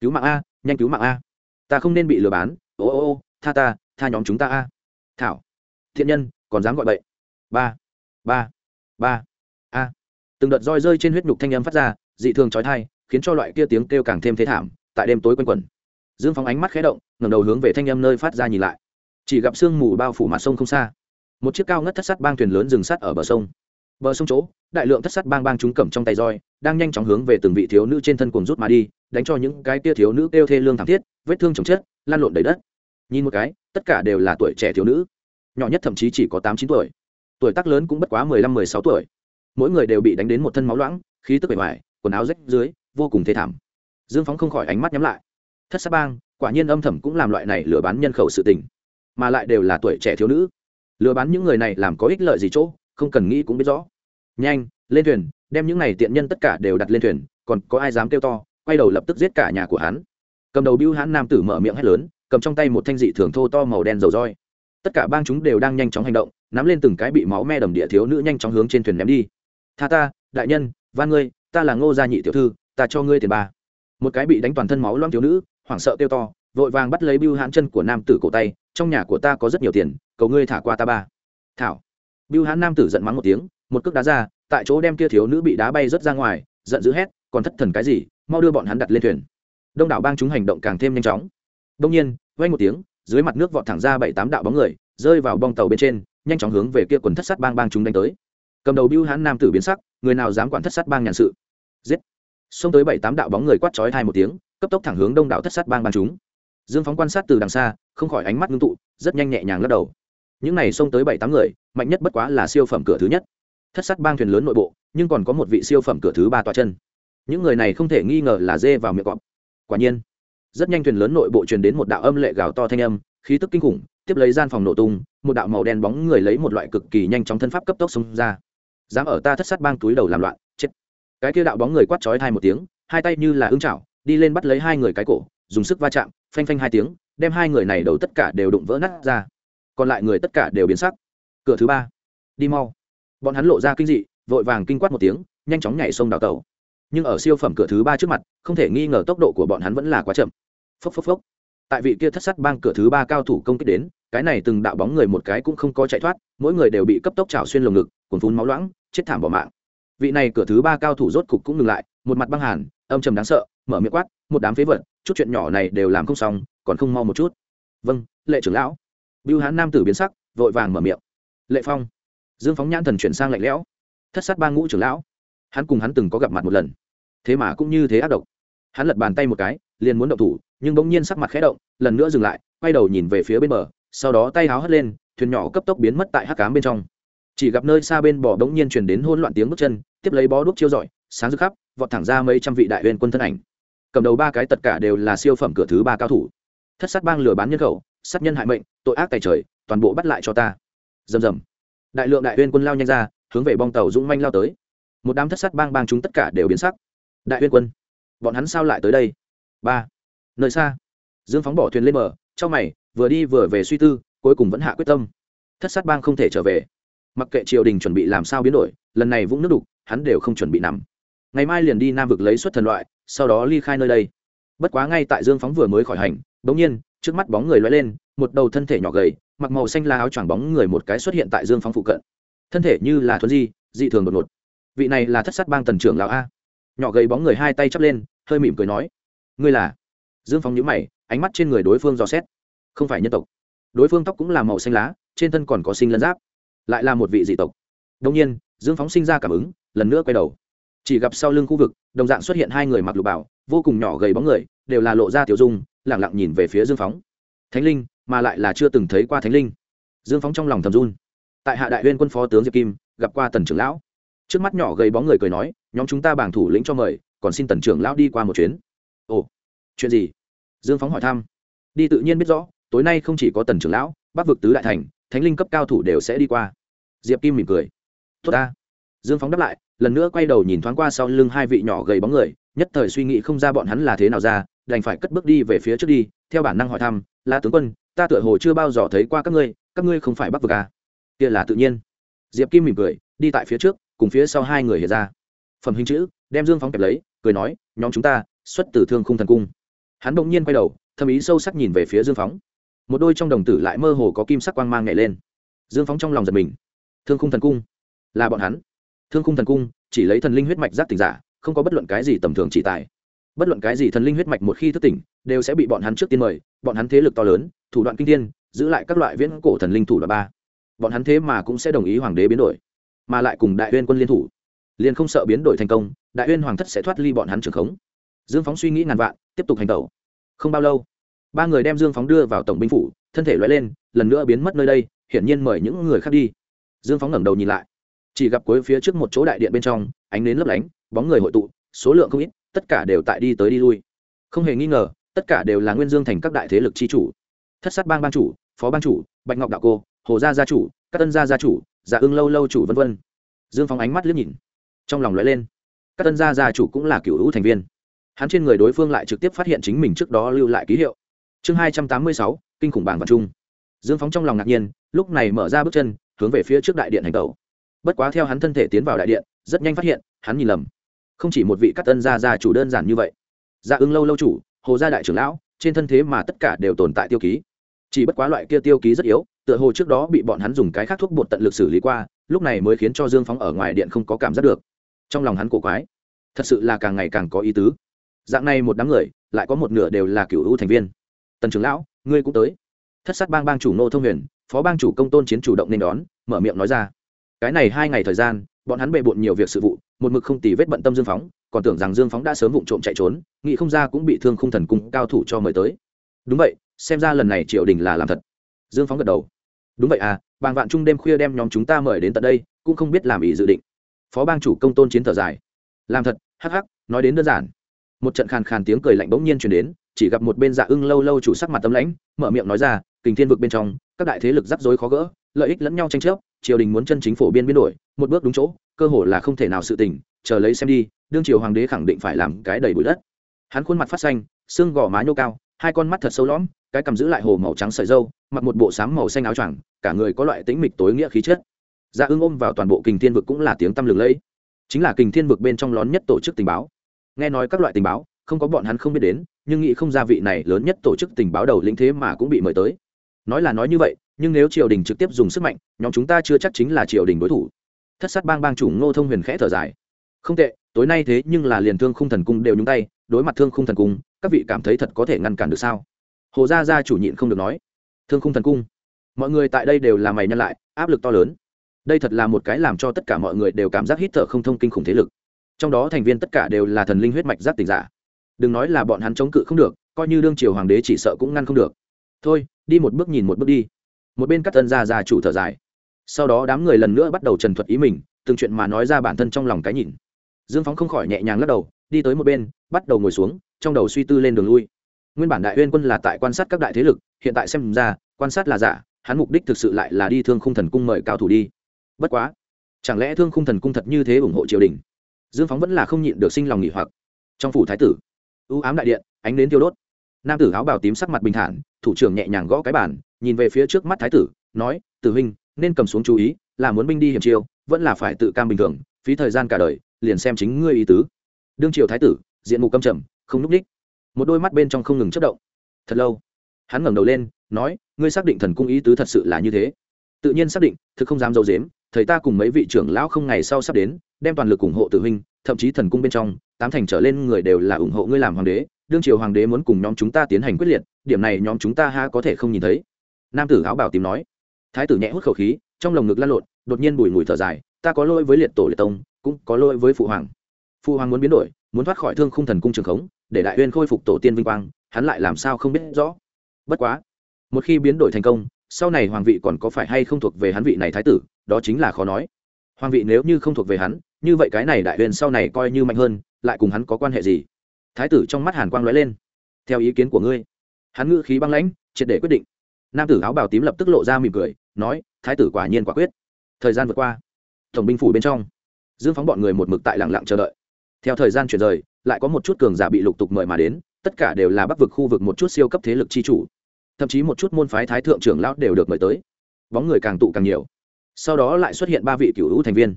Cứu mạng a, nhanh cứu mạng a. Ta không nên bị lừa bán. Ô ô ô, tha ta, tha nhóm chúng ta a. Thảo, thiện nhân còn dám gọi bậy. Ba ba ba. A. Từng đợt roi rơi trên huyết nhục thanh âm phát ra, dị thường trói thai khiến cho loại kia tiếng kêu càng thêm thế thảm, tại đêm tối quanh quẩn. Dương phóng ánh mắt khé động, ngẩng đầu hướng về thanh âm nơi phát ra nhìn lại. Chỉ gặp sương mù bao phủ mặt sông không xa. Một chiếc cao ngất thất sắt bang thuyền lớn dừng sắt ở bờ sông. Bờ sông chỗ, đại lượng thất sắt bang bang chúng cầm trong tay roi, đang nhanh chóng hướng về từng vị thiếu nữ trên thân cuồng rút mà đi, đánh cho những cái kia thiếu nữ kêu thê lương thảm thiết, vết thương chồng chết lan lộn đầy đất. Nhìn một cái, tất cả đều là tuổi trẻ thiếu nữ nhỏ nhất thậm chí chỉ có tám chín tuổi. Tuổi tác lớn cũng bất quá mười lăm, mười sáu tuổi. Mỗi người đều bị đánh đến một thân máu loãng, khí tức bề ngoài, quần áo rách dưới, vô cùng thê thảm. Dương phóng không khỏi ánh mắt nhắm lại. Thất sát bang, quả nhiên âm thầm cũng làm loại này lừa bán nhân khẩu sự tình. Mà lại đều là tuổi trẻ thiếu nữ. Lừa bán những người này làm có ích lợi gì chỗ, không cần nghĩ cũng biết rõ. Nhanh, lên thuyền, đem những này tiện nhân tất cả đều đặt lên thuyền, còn có ai dám kêu to, quay đầu lập tức giết cả nhà của hắn. Cầm đầu bưu hãn nam tử mở miệng hét lớn, cầm trong tay một thanh dị thường thô to màu đen dầu roi tất cả bang chúng đều đang nhanh chóng hành động, nắm lên từng cái bị máu me đầm địa thiếu nữ nhanh chóng hướng trên thuyền ném đi. Tha ta, đại nhân, van ngươi, ta là ngô gia nhị tiểu thư, ta cho ngươi tiền ba. Một cái bị đánh toàn thân máu loang thiếu nữ, hoảng sợ kêu to, vội vàng bắt lấy bưu hãn chân của nam tử cổ tay, trong nhà của ta có rất nhiều tiền, cầu ngươi thả qua ta ba. Thảo. Bưu hãn nam tử giận mắng một tiếng, một cước đá ra, tại chỗ đem kia thiếu nữ bị đá bay rớt ra ngoài, giận dữ hét, còn thất thần cái gì, mau đưa bọn hắn đặt lên thuyền. Đông đảo bang chúng hành động càng thêm nhanh chóng. Đông nhiên vay một tiếng dưới mặt nước vọt thẳng ra bảy tám đạo bóng người, rơi vào bong tàu bên trên, nhanh chóng hướng về kia quần thất sát bang bang chúng đánh tới. Cầm đầu bưu hãn nam tử biến sắc, người nào dám quản thất sát bang nhàn sự? Giết! Xông tới bảy tám đạo bóng người quát chói hai một tiếng, cấp tốc thẳng hướng đông đảo thất sát bang bang chúng. Dương phóng quan sát từ đằng xa, không khỏi ánh mắt ngưng tụ, rất nhanh nhẹ nhàng lắc đầu. Những này xông tới bảy tám người, mạnh nhất bất quá là siêu phẩm cửa thứ nhất. Thất sát bang thuyền lớn nội bộ, nhưng còn có một vị siêu phẩm cửa thứ ba tòa chân. Những người này không thể nghi ngờ là dê vào miệng cọp. Quả nhiên rất nhanh thuyền lớn nội bộ truyền đến một đạo âm lệ gào to thanh âm, khí tức kinh khủng, tiếp lấy gian phòng nổ tung, một đạo màu đen bóng người lấy một loại cực kỳ nhanh chóng thân pháp cấp tốc xông ra. Dám ở ta thất sát bang túi đầu làm loạn, chết. Cái kia đạo bóng người quát chói thai một tiếng, hai tay như là ưng chảo, đi lên bắt lấy hai người cái cổ, dùng sức va chạm, phanh phanh hai tiếng, đem hai người này đầu tất cả đều đụng vỡ nát ra. Còn lại người tất cả đều biến sắc. Cửa thứ ba. Đi mau. Bọn hắn lộ ra kinh dị, vội vàng kinh quát một tiếng, nhanh chóng nhảy sông đào tàu nhưng ở siêu phẩm cửa thứ ba trước mặt, không thể nghi ngờ tốc độ của bọn hắn vẫn là quá chậm. Phốc phốc phốc. Tại vị kia thất sắt bang cửa thứ ba cao thủ công kích đến, cái này từng đạo bóng người một cái cũng không có chạy thoát, mỗi người đều bị cấp tốc trào xuyên lồng ngực, cuồn phun máu loãng, chết thảm bỏ mạng. Vị này cửa thứ ba cao thủ rốt cục cũng ngừng lại, một mặt băng hàn, âm trầm đáng sợ, mở miệng quát, một đám phế vật, chút chuyện nhỏ này đều làm không xong, còn không mau một chút. Vâng lệ trưởng lão. Bưu hán nam tử biến sắc, vội vàng mở miệng. Lệ phong. Dương phóng nhãn thần chuyển sang lạnh lẽo. Thất sát ba ngũ trưởng lão. Hắn cùng hắn từng có gặp mặt một lần thế mà cũng như thế ác độc. Hắn lật bàn tay một cái, liền muốn động thủ, nhưng bỗng nhiên sắc mặt khẽ động, lần nữa dừng lại, quay đầu nhìn về phía bên bờ, sau đó tay háo hất lên, thuyền nhỏ cấp tốc biến mất tại hắc cám bên trong. Chỉ gặp nơi xa bên bờ bỗng nhiên truyền đến hỗn loạn tiếng bước chân, tiếp lấy bó đuốc chiêu rọi, sáng rực khắp, vọt thẳng ra mấy trăm vị đại huyền quân thân ảnh. Cầm đầu ba cái tất cả đều là siêu phẩm cửa thứ ba cao thủ. Thất sát bang lừa bán nhân khẩu, sát nhân hại mệnh, tội ác tài trời, toàn bộ bắt lại cho ta. Rầm rầm. Đại lượng đại huyền quân lao nhanh ra, hướng về bong tàu dũng manh lao tới. Một đám thất sát bang bang chúng tất cả đều biến sắc đại huyên quân, bọn hắn sao lại tới đây? Ba, nơi xa, dương phóng bỏ thuyền lên bờ, trong mày, vừa đi vừa về suy tư, cuối cùng vẫn hạ quyết tâm. Thất sát bang không thể trở về. Mặc kệ triều đình chuẩn bị làm sao biến đổi, lần này vũng nước đục, hắn đều không chuẩn bị nằm. Ngày mai liền đi nam vực lấy xuất thần loại, sau đó ly khai nơi đây. Bất quá ngay tại dương phóng vừa mới khỏi hành bỗng nhiên, trước mắt bóng người loay lên, một đầu thân thể nhỏ gầy, mặc màu xanh là áo choàng bóng người một cái xuất hiện tại dương phóng phụ cận. Thân thể như là thuấn di, dị thường đột ngột. Vị này là thất sát bang tần trưởng lão a nhỏ gầy bóng người hai tay chắp lên, hơi mỉm cười nói, ngươi là? Dương phóng nhữ mày, ánh mắt trên người đối phương dò xét. Không phải nhân tộc. Đối phương tóc cũng là màu xanh lá, trên thân còn có sinh lân giáp, lại là một vị dị tộc. Đông nhiên, dương phóng sinh ra cảm ứng, lần nữa quay đầu. Chỉ gặp sau lưng khu vực, đồng dạng xuất hiện hai người mặc lục bảo, vô cùng nhỏ gầy bóng người, đều là lộ ra tiểu dung, lẳng lặng nhìn về phía dương phóng thánh linh, mà lại là chưa từng thấy qua thánh linh. Dương phóng trong lòng thầm run. Tại hạ đại huyên quân phó tướng diệp kim, gặp qua tần trưởng lão trước mắt nhỏ gầy bóng người cười nói, nhóm chúng ta bảng thủ lĩnh cho mời, còn xin tần trưởng lão đi qua một chuyến. Ồ, chuyện gì? Dương phóng hỏi thăm. Đi tự nhiên biết rõ, tối nay không chỉ có tần trưởng lão, bắc vực tứ đại thành, thánh linh cấp cao thủ đều sẽ đi qua. Diệp kim mỉm cười. Tốt ta. Dương phóng đáp lại, lần nữa quay đầu nhìn thoáng qua sau lưng hai vị nhỏ gầy bóng người, nhất thời suy nghĩ không ra bọn hắn là thế nào ra, đành phải cất bước đi về phía trước đi, theo bản năng hỏi thăm la tướng quân, ta tựa hồ chưa bao giờ thấy qua các ngươi các ngươi không phải bắc vực à? kia là tự nhiên. Diệp kim mỉm cười, đi tại phía trước cùng phía sau hai người hiện ra. Phẩm hình chữ, đem dương phóng kẹp lấy, cười nói, nhóm chúng ta, xuất từ thương khung thần cung. Hắn bỗng nhiên quay đầu, thâm ý sâu sắc nhìn về phía dương phóng. Một đôi trong đồng tử lại mơ hồ có kim sắc quang mang nhảy lên. Dương phóng trong lòng giật mình. Thương khung thần cung? Là bọn hắn. Thương khung thần cung, chỉ lấy thần linh huyết mạch giác tỉnh giả, không có bất luận cái gì tầm thường chỉ tài. Bất luận cái gì thần linh huyết mạch một khi thức tỉnh, đều sẽ bị bọn hắn trước tiên mời, bọn hắn thế lực to lớn, thủ đoạn kinh thiên, giữ lại các loại viễn cổ thần linh thủ đoạn ba. Bọn hắn thế mà cũng sẽ đồng ý hoàng đế biến đổi mà lại cùng đại huyên quân liên thủ. Liền không sợ biến đổi thành công, đại huyên hoàng thất sẽ thoát ly bọn hắn trường khống. Dương phóng suy nghĩ ngàn vạn, tiếp tục hành tẩu. Không bao lâu, ba người đem dương phóng đưa vào tổng binh phủ, thân thể loại lên, lần nữa biến mất nơi đây, hiển nhiên mời những người khác đi. Dương phóng ngẩng đầu nhìn lại. Chỉ gặp cuối phía trước một chỗ đại điện bên trong, ánh nến lấp lánh, bóng người hội tụ, số lượng không ít, tất cả đều tại đi tới đi lui. Không hề nghi ngờ, tất cả đều là nguyên dương thành các đại thế lực chi chủ. Thất sát bang ban chủ, phó ban chủ, bạch ngọc đạo cô, hồ gia gia chủ các tân gia gia chủ dạ ưng lâu lâu chủ vân vân. Dương phóng ánh mắt liếc nhìn, trong lòng lóe lên. Các tân gia gia chủ cũng là cựu hữu thành viên. Hắn trên người đối phương lại trực tiếp phát hiện chính mình trước đó lưu lại ký hiệu. Chương hai trăm tám mươi sáu, kinh khủng bảng vật chung dương phóng trong lòng ngạc nhiên, lúc này mở ra bước chân, hướng về phía trước đại điện hành tẩu. Bất quá theo hắn thân thể tiến vào đại điện, rất nhanh phát hiện, hắn nhìn lầm. Không chỉ một vị các tân gia gia chủ đơn giản như vậy. Dạ gia ứng lâu lâu chủ, hồ gia đại trưởng lão, trên thân thế mà tất cả đều tồn tại tiêu ký. Chỉ bất quá loại kia tiêu ký rất yếu tựa hồ trước đó bị bọn hắn dùng cái khác thuốc bột tận lực xử lý qua, lúc này mới khiến cho dương phóng ở ngoài điện không có cảm giác được. Trong lòng hắn cổ quái, thật sự là càng ngày càng có ý tứ. Dạng này một đám người, lại có một nửa đều là cựu hữu thành viên. Tần trưởng lão, ngươi cũng tới. Thất sát bang bang chủ nô thông huyền, phó bang chủ công tôn chiến chủ động nên đón, mở miệng nói ra. Cái này hai ngày thời gian, bọn hắn bề bộn nhiều việc sự vụ, một mực không tì vết bận tâm dương phóng, còn tưởng rằng dương phóng đã sớm vụng trộm chạy trốn nghị không ra cũng bị thương không thần cung cao thủ cho mời tới. Đúng vậy, xem ra lần này triều đình là làm thật dương phóng gật đầu. Đúng vậy à bàng vạn trung đêm khuya đem nhóm chúng ta mời đến tận đây, cũng không biết làm ý dự định. Phó bang chủ công tôn chiến thở dài. Làm thật, hắc hắc, nói đến đơn giản. Một trận khàn khàn tiếng cười lạnh bỗng nhiên chuyển đến, chỉ gặp một bên dạ ưng lâu lâu chủ sắc mặt tấm lãnh, mở miệng nói ra, kình thiên vực bên trong, các đại thế lực rắc rối khó gỡ, lợi ích lẫn nhau tranh chấp, triều đình muốn chân chính phổ biên biến đổi, một bước đúng chỗ, cơ hội là không thể nào sự tình, chờ lấy xem đi, đương triều hoàng đế khẳng định phải làm cái đầy bụi đất. Hắn khuôn mặt phát xanh, xương gò má nhô cao hai con mắt thật sâu lõm, cái cầm giữ lại hồ màu trắng sợi dâu mặc một bộ sám màu xanh áo choàng, cả người có loại tĩnh mịch tối nghĩa khí chất. Dạ ưng ôm vào toàn bộ kình thiên vực cũng là tiếng tăm lừng lẫy. Chính là kình thiên vực bên trong lón nhất tổ chức tình báo. Nghe nói các loại tình báo, không có bọn hắn không biết đến, nhưng nghĩ không ra vị này lớn nhất tổ chức tình báo đầu lĩnh thế mà cũng bị mời tới. Nói là nói như vậy, nhưng nếu triều đình trực tiếp dùng sức mạnh, nhóm chúng ta chưa chắc chính là triều đình đối thủ. Thất sát bang bang chủ ngô thông huyền khẽ thở dài. Không tệ, tối nay thế nhưng là liền thương khung thần cung đều nhúng tay, đối mặt thương khung thần cung các vị cảm thấy thật có thể ngăn cản được sao? Hồ gia gia chủ nhịn không được nói. Thương khung thần cung. Mọi người tại đây đều là mày nhân lại, áp lực to lớn. Đây thật là một cái làm cho tất cả mọi người đều cảm giác hít thở không thông kinh khủng thế lực. Trong đó thành viên tất cả đều là thần linh huyết mạch giác tình giả. Đừng nói là bọn hắn chống cự không được, coi như đương triều hoàng đế chỉ sợ cũng ngăn không được. Thôi, đi một bước nhìn một bước đi. Một bên cắt tân gia gia chủ thở dài. Sau đó đám người lần nữa bắt đầu trần thuật ý mình, từng chuyện mà nói ra bản thân trong lòng cái nhìn. Dương phóng không khỏi nhẹ nhàng lắc đầu, đi tới một bên, bắt đầu ngồi xuống trong đầu suy tư lên đường lui. Nguyên bản đại uyên quân là tại quan sát các đại thế lực, hiện tại xem ra, quan sát là giả, hắn mục đích thực sự lại là đi thương khung thần cung mời cao thủ đi. Bất quá, chẳng lẽ thương khung thần cung thật như thế ủng hộ triều đình? Dương phóng vẫn là không nhịn được sinh lòng nghỉ hoặc. Trong phủ thái tử ưu ám đại điện, ánh đến tiêu đốt. Nam tử áo bào tím sắc mặt bình thản, thủ trưởng nhẹ nhàng gõ cái bàn, nhìn về phía trước mắt thái tử, nói, tử huynh, nên cầm xuống chú ý, là muốn binh đi hiểm chiêu vẫn là phải tự cam bình thường, phí thời gian cả đời, liền xem chính ngươi ý tứ. Đương triều thái tử, diện mục câm trầm không núp đích. Một đôi mắt bên trong không ngừng chớp động. Thật lâu, hắn ngẩng đầu lên, nói, ngươi xác định thần cung ý tứ thật sự là như thế? Tự nhiên xác định, thực không dám dâu dếm thầy ta cùng mấy vị trưởng lão không ngày sau sắp đến, đem toàn lực ủng hộ tử huynh, thậm chí thần cung bên trong, tám thành trở lên người đều là ủng hộ ngươi làm hoàng đế, đương triều hoàng đế muốn cùng nhóm chúng ta tiến hành quyết liệt, điểm này nhóm chúng ta ha có thể không nhìn thấy. Nam tử áo bảo tìm nói. Thái tử nhẹ hút khẩu khí, trong lồng ngực lăn lộn, đột nhiên bùi ngùi thở dài, ta có lỗi với liệt tổ liệt tông, cũng có lỗi với phụ hoàng. Phụ hoàng muốn biến đổi muốn thoát khỏi thương khung thần cung trường khống, để đại uyên khôi phục tổ tiên vinh quang, hắn lại làm sao không biết rõ? Bất quá, một khi biến đổi thành công, sau này hoàng vị còn có phải hay không thuộc về hắn vị này thái tử, đó chính là khó nói. Hoàng vị nếu như không thuộc về hắn, như vậy cái này đại uyên sau này coi như mạnh hơn, lại cùng hắn có quan hệ gì? Thái tử trong mắt hàn quang lóe lên. Theo ý kiến của ngươi, hắn ngữ khí băng lãnh, triệt để quyết định. Nam tử áo bào tím lập tức lộ ra mỉm cười, nói, thái tử quả nhiên quả quyết. Thời gian vượt qua, tổng binh phủ bên trong, dương phóng bọn người một mực tại lặng lặng chờ đợi theo thời gian chuyển rời, lại có một chút cường giả bị lục tục mời mà đến, tất cả đều là bắc vực khu vực một chút siêu cấp thế lực chi chủ. Thậm chí một chút môn phái thái thượng trưởng lão đều được mời tới. Bóng người càng tụ càng nhiều. Sau đó lại xuất hiện ba vị cựu hữu thành viên.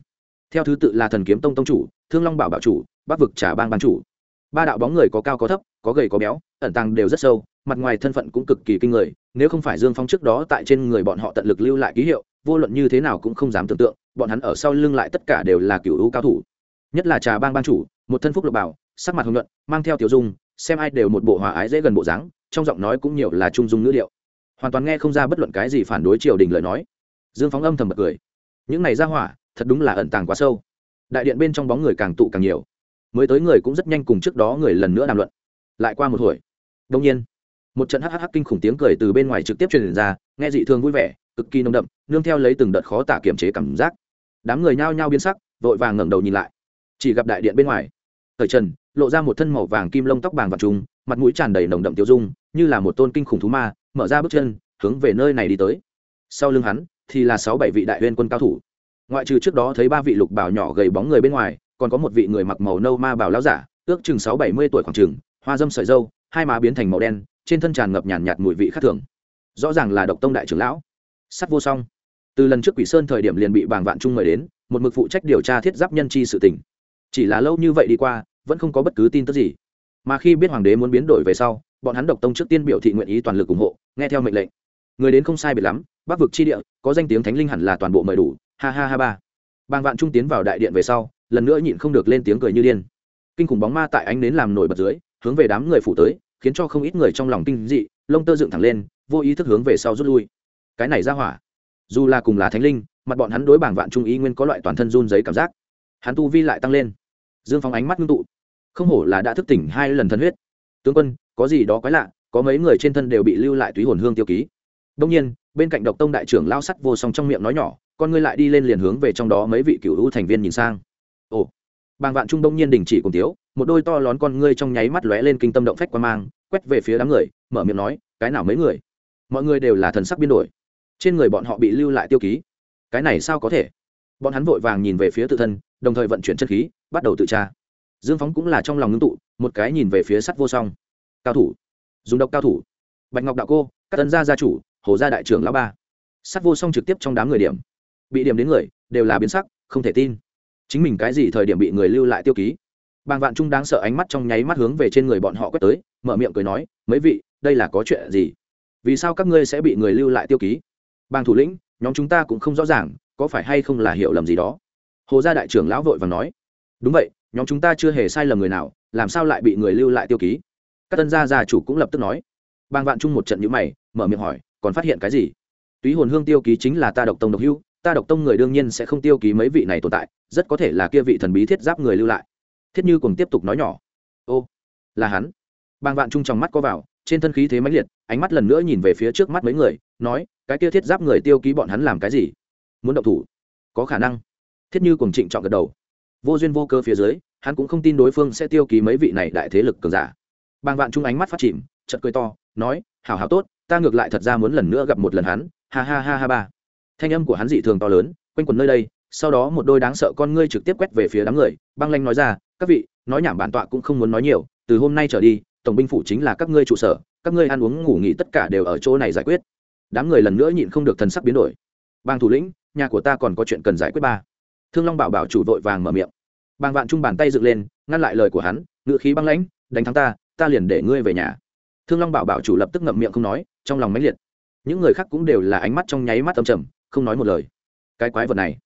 Theo thứ tự là thần kiếm tông tông chủ, thương long bảo bảo chủ, bắc vực trà bang ban chủ. Ba đạo bóng người có cao có thấp, có gầy có béo, ẩn tàng đều rất sâu, mặt ngoài thân phận cũng cực kỳ kinh người, nếu không phải dương phong trước đó tại trên người bọn họ tận lực lưu lại ký hiệu, vô luận như thế nào cũng không dám tưởng tượng, bọn hắn ở sau lưng lại tất cả đều là cựu hữu cao thủ nhất là trà bang ban chủ, một thân phúc lộc bảo, sắc mặt hồng nhuận, mang theo tiểu dung, xem ai đều một bộ hòa ái dễ gần bộ dáng, trong giọng nói cũng nhiều là trung dung ngữ liệu hoàn toàn nghe không ra bất luận cái gì phản đối triều đình lời nói. Dương phóng âm thầm bật cười. Những này ra hỏa, thật đúng là ẩn tàng quá sâu. Đại điện bên trong bóng người càng tụ càng nhiều. Mới tới người cũng rất nhanh cùng trước đó người lần nữa đàm luận. Lại qua một hồi. Đông nhiên, một trận hắc hắc kinh khủng tiếng cười từ bên ngoài trực tiếp truyền ra, nghe dị thường vui vẻ, cực kỳ nồng đậm, nương theo lấy từng đợt khó tả kiểm chế cảm giác. Đám người nhao nhao biến sắc, vội vàng ngẩng đầu nhìn lại chỉ gặp đại điện bên ngoài. Thời trần, lộ ra một thân màu vàng kim lông tóc vàng và trùng, mặt mũi tràn đầy nồng đậm tiêu dung, như là một tôn kinh khủng thú ma, mở ra bước chân, hướng về nơi này đi tới. Sau lưng hắn, thì là sáu bảy vị đại huyên quân cao thủ. Ngoại trừ trước đó thấy ba vị lục bảo nhỏ gầy bóng người bên ngoài, còn có một vị người mặc màu nâu ma bảo lão giả, ước chừng sáu bảy mươi tuổi khoảng chừng, hoa dâm sợi dâu, hai má biến thành màu đen, trên thân tràn ngập nhàn nhạt mùi vị khác thường. Rõ ràng là độc tông đại trưởng lão. Sắt vô song. Từ lần trước quỷ sơn thời điểm liền bị bàng vạn trung mời đến, một mực phụ trách điều tra thiết giáp nhân chi sự tình chỉ là lâu như vậy đi qua, vẫn không có bất cứ tin tức gì. Mà khi biết hoàng đế muốn biến đổi về sau, bọn hắn độc tông trước tiên biểu thị nguyện ý toàn lực ủng hộ, nghe theo mệnh lệnh. Người đến không sai biệt lắm, bắc vực chi địa, có danh tiếng thánh linh hẳn là toàn bộ mời đủ. Ha ha ha ba. Bàng vạn trung tiến vào đại điện về sau, lần nữa nhịn không được lên tiếng cười như điên. Kinh khủng bóng ma tại ánh đến làm nổi bật dưới, hướng về đám người phủ tới, khiến cho không ít người trong lòng kinh dị, lông tơ dựng thẳng lên, vô ý thức hướng về sau rút lui. Cái này ra hỏa, dù là cùng là thánh linh, mặt bọn hắn đối bảng vạn trung ý nguyên có loại toàn thân run giấy cảm giác. Hắn tu vi lại tăng lên dương phóng ánh mắt ngưng tụ. Không hổ là đã thức tỉnh hai lần thân huyết. Tướng quân, có gì đó quái lạ, có mấy người trên thân đều bị lưu lại túy hồn hương tiêu ký. Đông nhiên, bên cạnh độc tông đại trưởng lao sắt vô song trong miệng nói nhỏ, con ngươi lại đi lên liền hướng về trong đó mấy vị cựu hữu thành viên nhìn sang. Ồ. Bàng vạn trung đông nhiên đình chỉ cùng tiếu một đôi to lón con ngươi trong nháy mắt lóe lên kinh tâm động phách qua mang, quét về phía đám người, mở miệng nói, cái nào mấy người? Mọi người đều là thần sắc biến đổi. Trên người bọn họ bị lưu lại tiêu ký. Cái này sao có thể? Bọn hắn vội vàng nhìn về phía tự thân, đồng thời vận chuyển chân khí bắt đầu tự tra. Dương phóng cũng là trong lòng ngưng tụ, một cái nhìn về phía sắt vô song. Cao thủ. Dùng độc cao thủ. Bạch ngọc đạo cô các tân gia gia chủ, hồ gia đại trưởng lão ba. Sắt vô song trực tiếp trong đám người điểm. Bị điểm đến người, đều là biến sắc, không thể tin. Chính mình cái gì thời điểm bị người lưu lại tiêu ký? Bàng vạn trung đáng sợ ánh mắt trong nháy mắt hướng về trên người bọn họ quét tới, mở miệng cười nói, mấy vị, đây là có chuyện gì? Vì sao các ngươi sẽ bị người lưu lại tiêu ký? Bàng thủ lĩnh, nhóm chúng ta cũng không rõ ràng, có phải hay không là hiểu lầm gì đó? Hồ gia đại trưởng lão vội và nói đúng vậy, nhóm chúng ta chưa hề sai lầm người nào, làm sao lại bị người lưu lại tiêu ký? Các tân gia gia chủ cũng lập tức nói. Bàng vạn trung một trận nhữ mày, mở miệng hỏi, còn phát hiện cái gì? Túy hồn hương tiêu ký chính là ta độc tông độc hưu ta độc tông người đương nhiên sẽ không tiêu ký mấy vị này tồn tại, rất có thể là kia vị thần bí thiết giáp người lưu lại. Thiết như cùng tiếp tục nói nhỏ. Ô, là hắn. Bàng vạn trung trong mắt có vào, trên thân khí thế mãnh liệt, ánh mắt lần nữa nhìn về phía trước mắt mấy người, nói, cái kia thiết giáp người tiêu ký bọn hắn làm cái gì? Muốn động thủ? Có khả năng. Thiết như cùng trịnh trọng gật đầu vô duyên vô cơ phía dưới, hắn cũng không tin đối phương sẽ tiêu ký mấy vị này đại thế lực cường giả. Bàng vạn trung ánh mắt phát chìm chật cười to, nói, hảo hảo tốt, ta ngược lại thật ra muốn lần nữa gặp một lần hắn. Ha ha ha ha ba. Thanh âm của hắn dị thường to lớn, quanh quần nơi đây, sau đó một đôi đáng sợ con ngươi trực tiếp quét về phía đám người, băng lanh nói ra, các vị, nói nhảm bản tọa cũng không muốn nói nhiều, từ hôm nay trở đi, tổng binh phủ chính là các ngươi trụ sở, các ngươi ăn uống ngủ nghỉ tất cả đều ở chỗ này giải quyết. Đám người lần nữa nhịn không được thần sắc biến đổi. Bang thủ lĩnh, nhà của ta còn có chuyện cần giải quyết ba thương long bảo bảo chủ vội vàng mở miệng. Bang vạn trung bàn tay dựng lên, ngăn lại lời của hắn, ngựa khí băng lãnh, đánh thắng ta ta liền để ngươi về nhà. Thương long bảo bảo chủ lập tức ngậm miệng không nói, trong lòng máy liệt. Những người khác cũng đều là ánh mắt trong nháy mắt âm trầm, không nói một lời. Cái quái vật này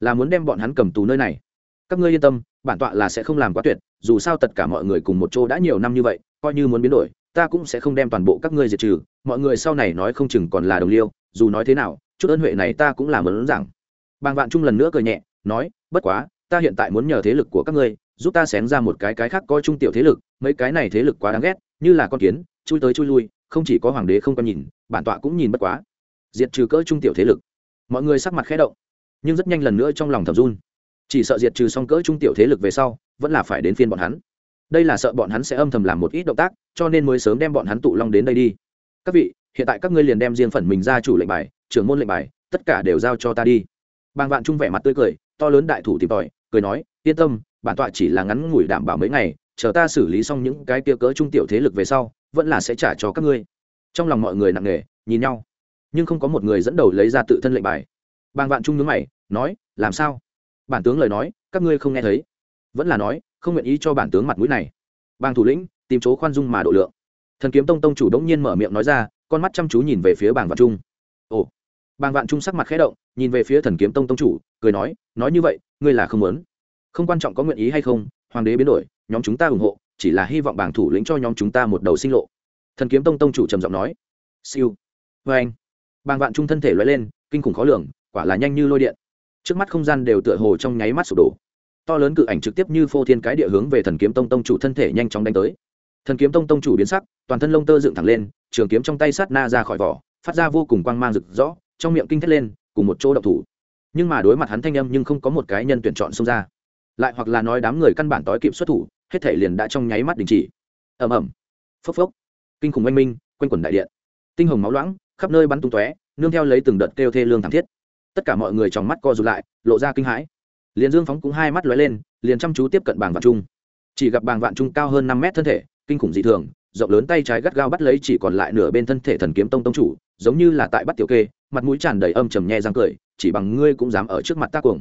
là muốn đem bọn hắn cầm tù nơi này. Các ngươi yên tâm, bản tọa là sẽ không làm quá tuyệt, dù sao tất cả mọi người cùng một chỗ đã nhiều năm như vậy, coi như muốn biến đổi, ta cũng sẽ không đem toàn bộ các ngươi diệt trừ. Mọi người sau này nói không chừng còn là đồng liêu, dù nói thế nào, chút ơn huệ này ta cũng làm ơn rằng bàng vạn trung lần nữa cười nhẹ nói, bất quá, ta hiện tại muốn nhờ thế lực của các ngươi, giúp ta xén ra một cái cái khác coi trung tiểu thế lực, mấy cái này thế lực quá đáng ghét, như là con kiến, chui tới chui lui, không chỉ có hoàng đế không có nhìn, bản tọa cũng nhìn bất quá. Diệt trừ cỡ trung tiểu thế lực. Mọi người sắc mặt khẽ động, nhưng rất nhanh lần nữa trong lòng thầm run. Chỉ sợ diệt trừ xong cỡ trung tiểu thế lực về sau, vẫn là phải đến phiên bọn hắn. Đây là sợ bọn hắn sẽ âm thầm làm một ít động tác, cho nên mới sớm đem bọn hắn tụ long đến đây đi. Các vị, hiện tại các ngươi liền đem riêng phần mình ra chủ lệnh bài, trưởng môn lệnh bài, tất cả đều giao cho ta đi bàng vạn trung vẻ mặt tươi cười, to lớn đại thủ tìm tòi, cười nói, yên tâm, bản tọa chỉ là ngắn ngủi đảm bảo mấy ngày, chờ ta xử lý xong những cái kia cỡ trung tiểu thế lực về sau, vẫn là sẽ trả cho các ngươi. Trong lòng mọi người nặng nề, nhìn nhau. Nhưng không có một người dẫn đầu lấy ra tự thân lệnh bài. Bàng vạn trung nhướng mày, nói, làm sao? Bản tướng lời nói, các ngươi không nghe thấy. Vẫn là nói, không nguyện ý cho bản tướng mặt mũi này. Bang thủ lĩnh, tìm chỗ khoan dung mà độ lượng. Thần kiếm tông tông chủ đống nhiên mở miệng nói ra, con mắt chăm chú nhìn về phía bàng vạn trung. Ồ bàng vạn trung sắc mặt khẽ động, nhìn về phía thần kiếm tông tông chủ, cười nói nói như vậy, ngươi là không muốn. Không quan trọng có nguyện ý hay không, hoàng đế biến đổi, nhóm chúng ta ủng hộ, chỉ là hy vọng bảng thủ lĩnh cho nhóm chúng ta một đầu sinh lộ. Thần kiếm tông tông chủ trầm giọng nói, siêu. Vê anh. Bàng vạn trung thân thể loay lên, kinh khủng khó lường, quả là nhanh như lôi điện. Trước mắt không gian đều tựa hồ trong nháy mắt sụp đổ. To lớn cự ảnh trực tiếp như phô thiên cái địa hướng về thần kiếm tông tông chủ thân thể nhanh chóng đánh tới. Thần kiếm tông tông chủ biến sắc, toàn thân lông tơ dựng thẳng lên, trường kiếm trong tay sát na ra khỏi vỏ, phát ra vô cùng quang mang rực rõ trong miệng kinh thét lên, cùng một chỗ độc thủ. Nhưng mà đối mặt hắn thanh âm nhưng không có một cái nhân tuyển chọn xông ra. Lại hoặc là nói đám người căn bản tối kịp xuất thủ, hết thể liền đã trong nháy mắt đình chỉ. Ầm ầm. Phốc phốc. Kinh khủng oanh minh, quanh quần đại điện. Tinh hồng máu loãng, khắp nơi bắn tung tóe, nương theo lấy từng đợt kêu thê lương thảm thiết. Tất cả mọi người trong mắt co rụt lại, lộ ra kinh hãi. Liền dương phóng cũng hai mắt lóe lên, liền chăm chú tiếp cận bàng vạn trung. Chỉ gặp bàng vạn trung cao hơn năm mét thân thể, kinh khủng dị thường, rộng lớn tay trái gắt gao bắt lấy chỉ còn lại nửa bên thân thể thần kiếm tông tông chủ, giống như là tại bắt tiểu kê mặt mũi tràn đầy âm trầm nhẹ răng cười, chỉ bằng ngươi cũng dám ở trước mặt ta cuồng.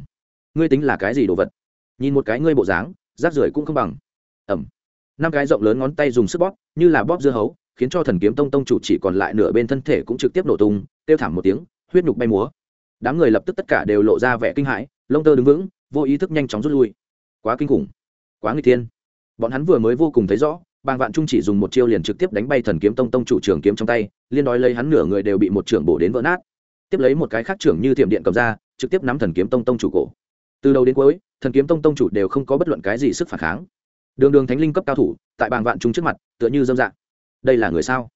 Ngươi tính là cái gì đồ vật? Nhìn một cái ngươi bộ dáng, rác rưởi cũng không bằng. Ẩm. Năm cái rộng lớn ngón tay dùng sức bóp, như là bóp dưa hấu, khiến cho thần kiếm tông tông chủ chỉ còn lại nửa bên thân thể cũng trực tiếp nổ tung, kêu thảm một tiếng, huyết nhục bay múa. Đám người lập tức tất cả đều lộ ra vẻ kinh hãi, lông tơ đứng vững, vô ý thức nhanh chóng rút lui. Quá kinh khủng. Quá nguy thiên. bọn hắn vừa mới vô cùng thấy rõ, bàng vạn trung chỉ dùng một chiêu liền trực tiếp đánh bay thần kiếm tông tông chủ trường kiếm trong tay, liên đói lấy hắn nửa người đều bị một trưởng bổ đến vỡ nát tiếp lấy một cái khác trưởng như thiểm điện cầm ra, trực tiếp nắm thần kiếm tông tông chủ cổ. Từ đầu đến cuối, thần kiếm tông tông chủ đều không có bất luận cái gì sức phản kháng. Đường đường thánh linh cấp cao thủ, tại bàng vạn trung trước mặt, tựa như dâm dạng. Đây là người sao?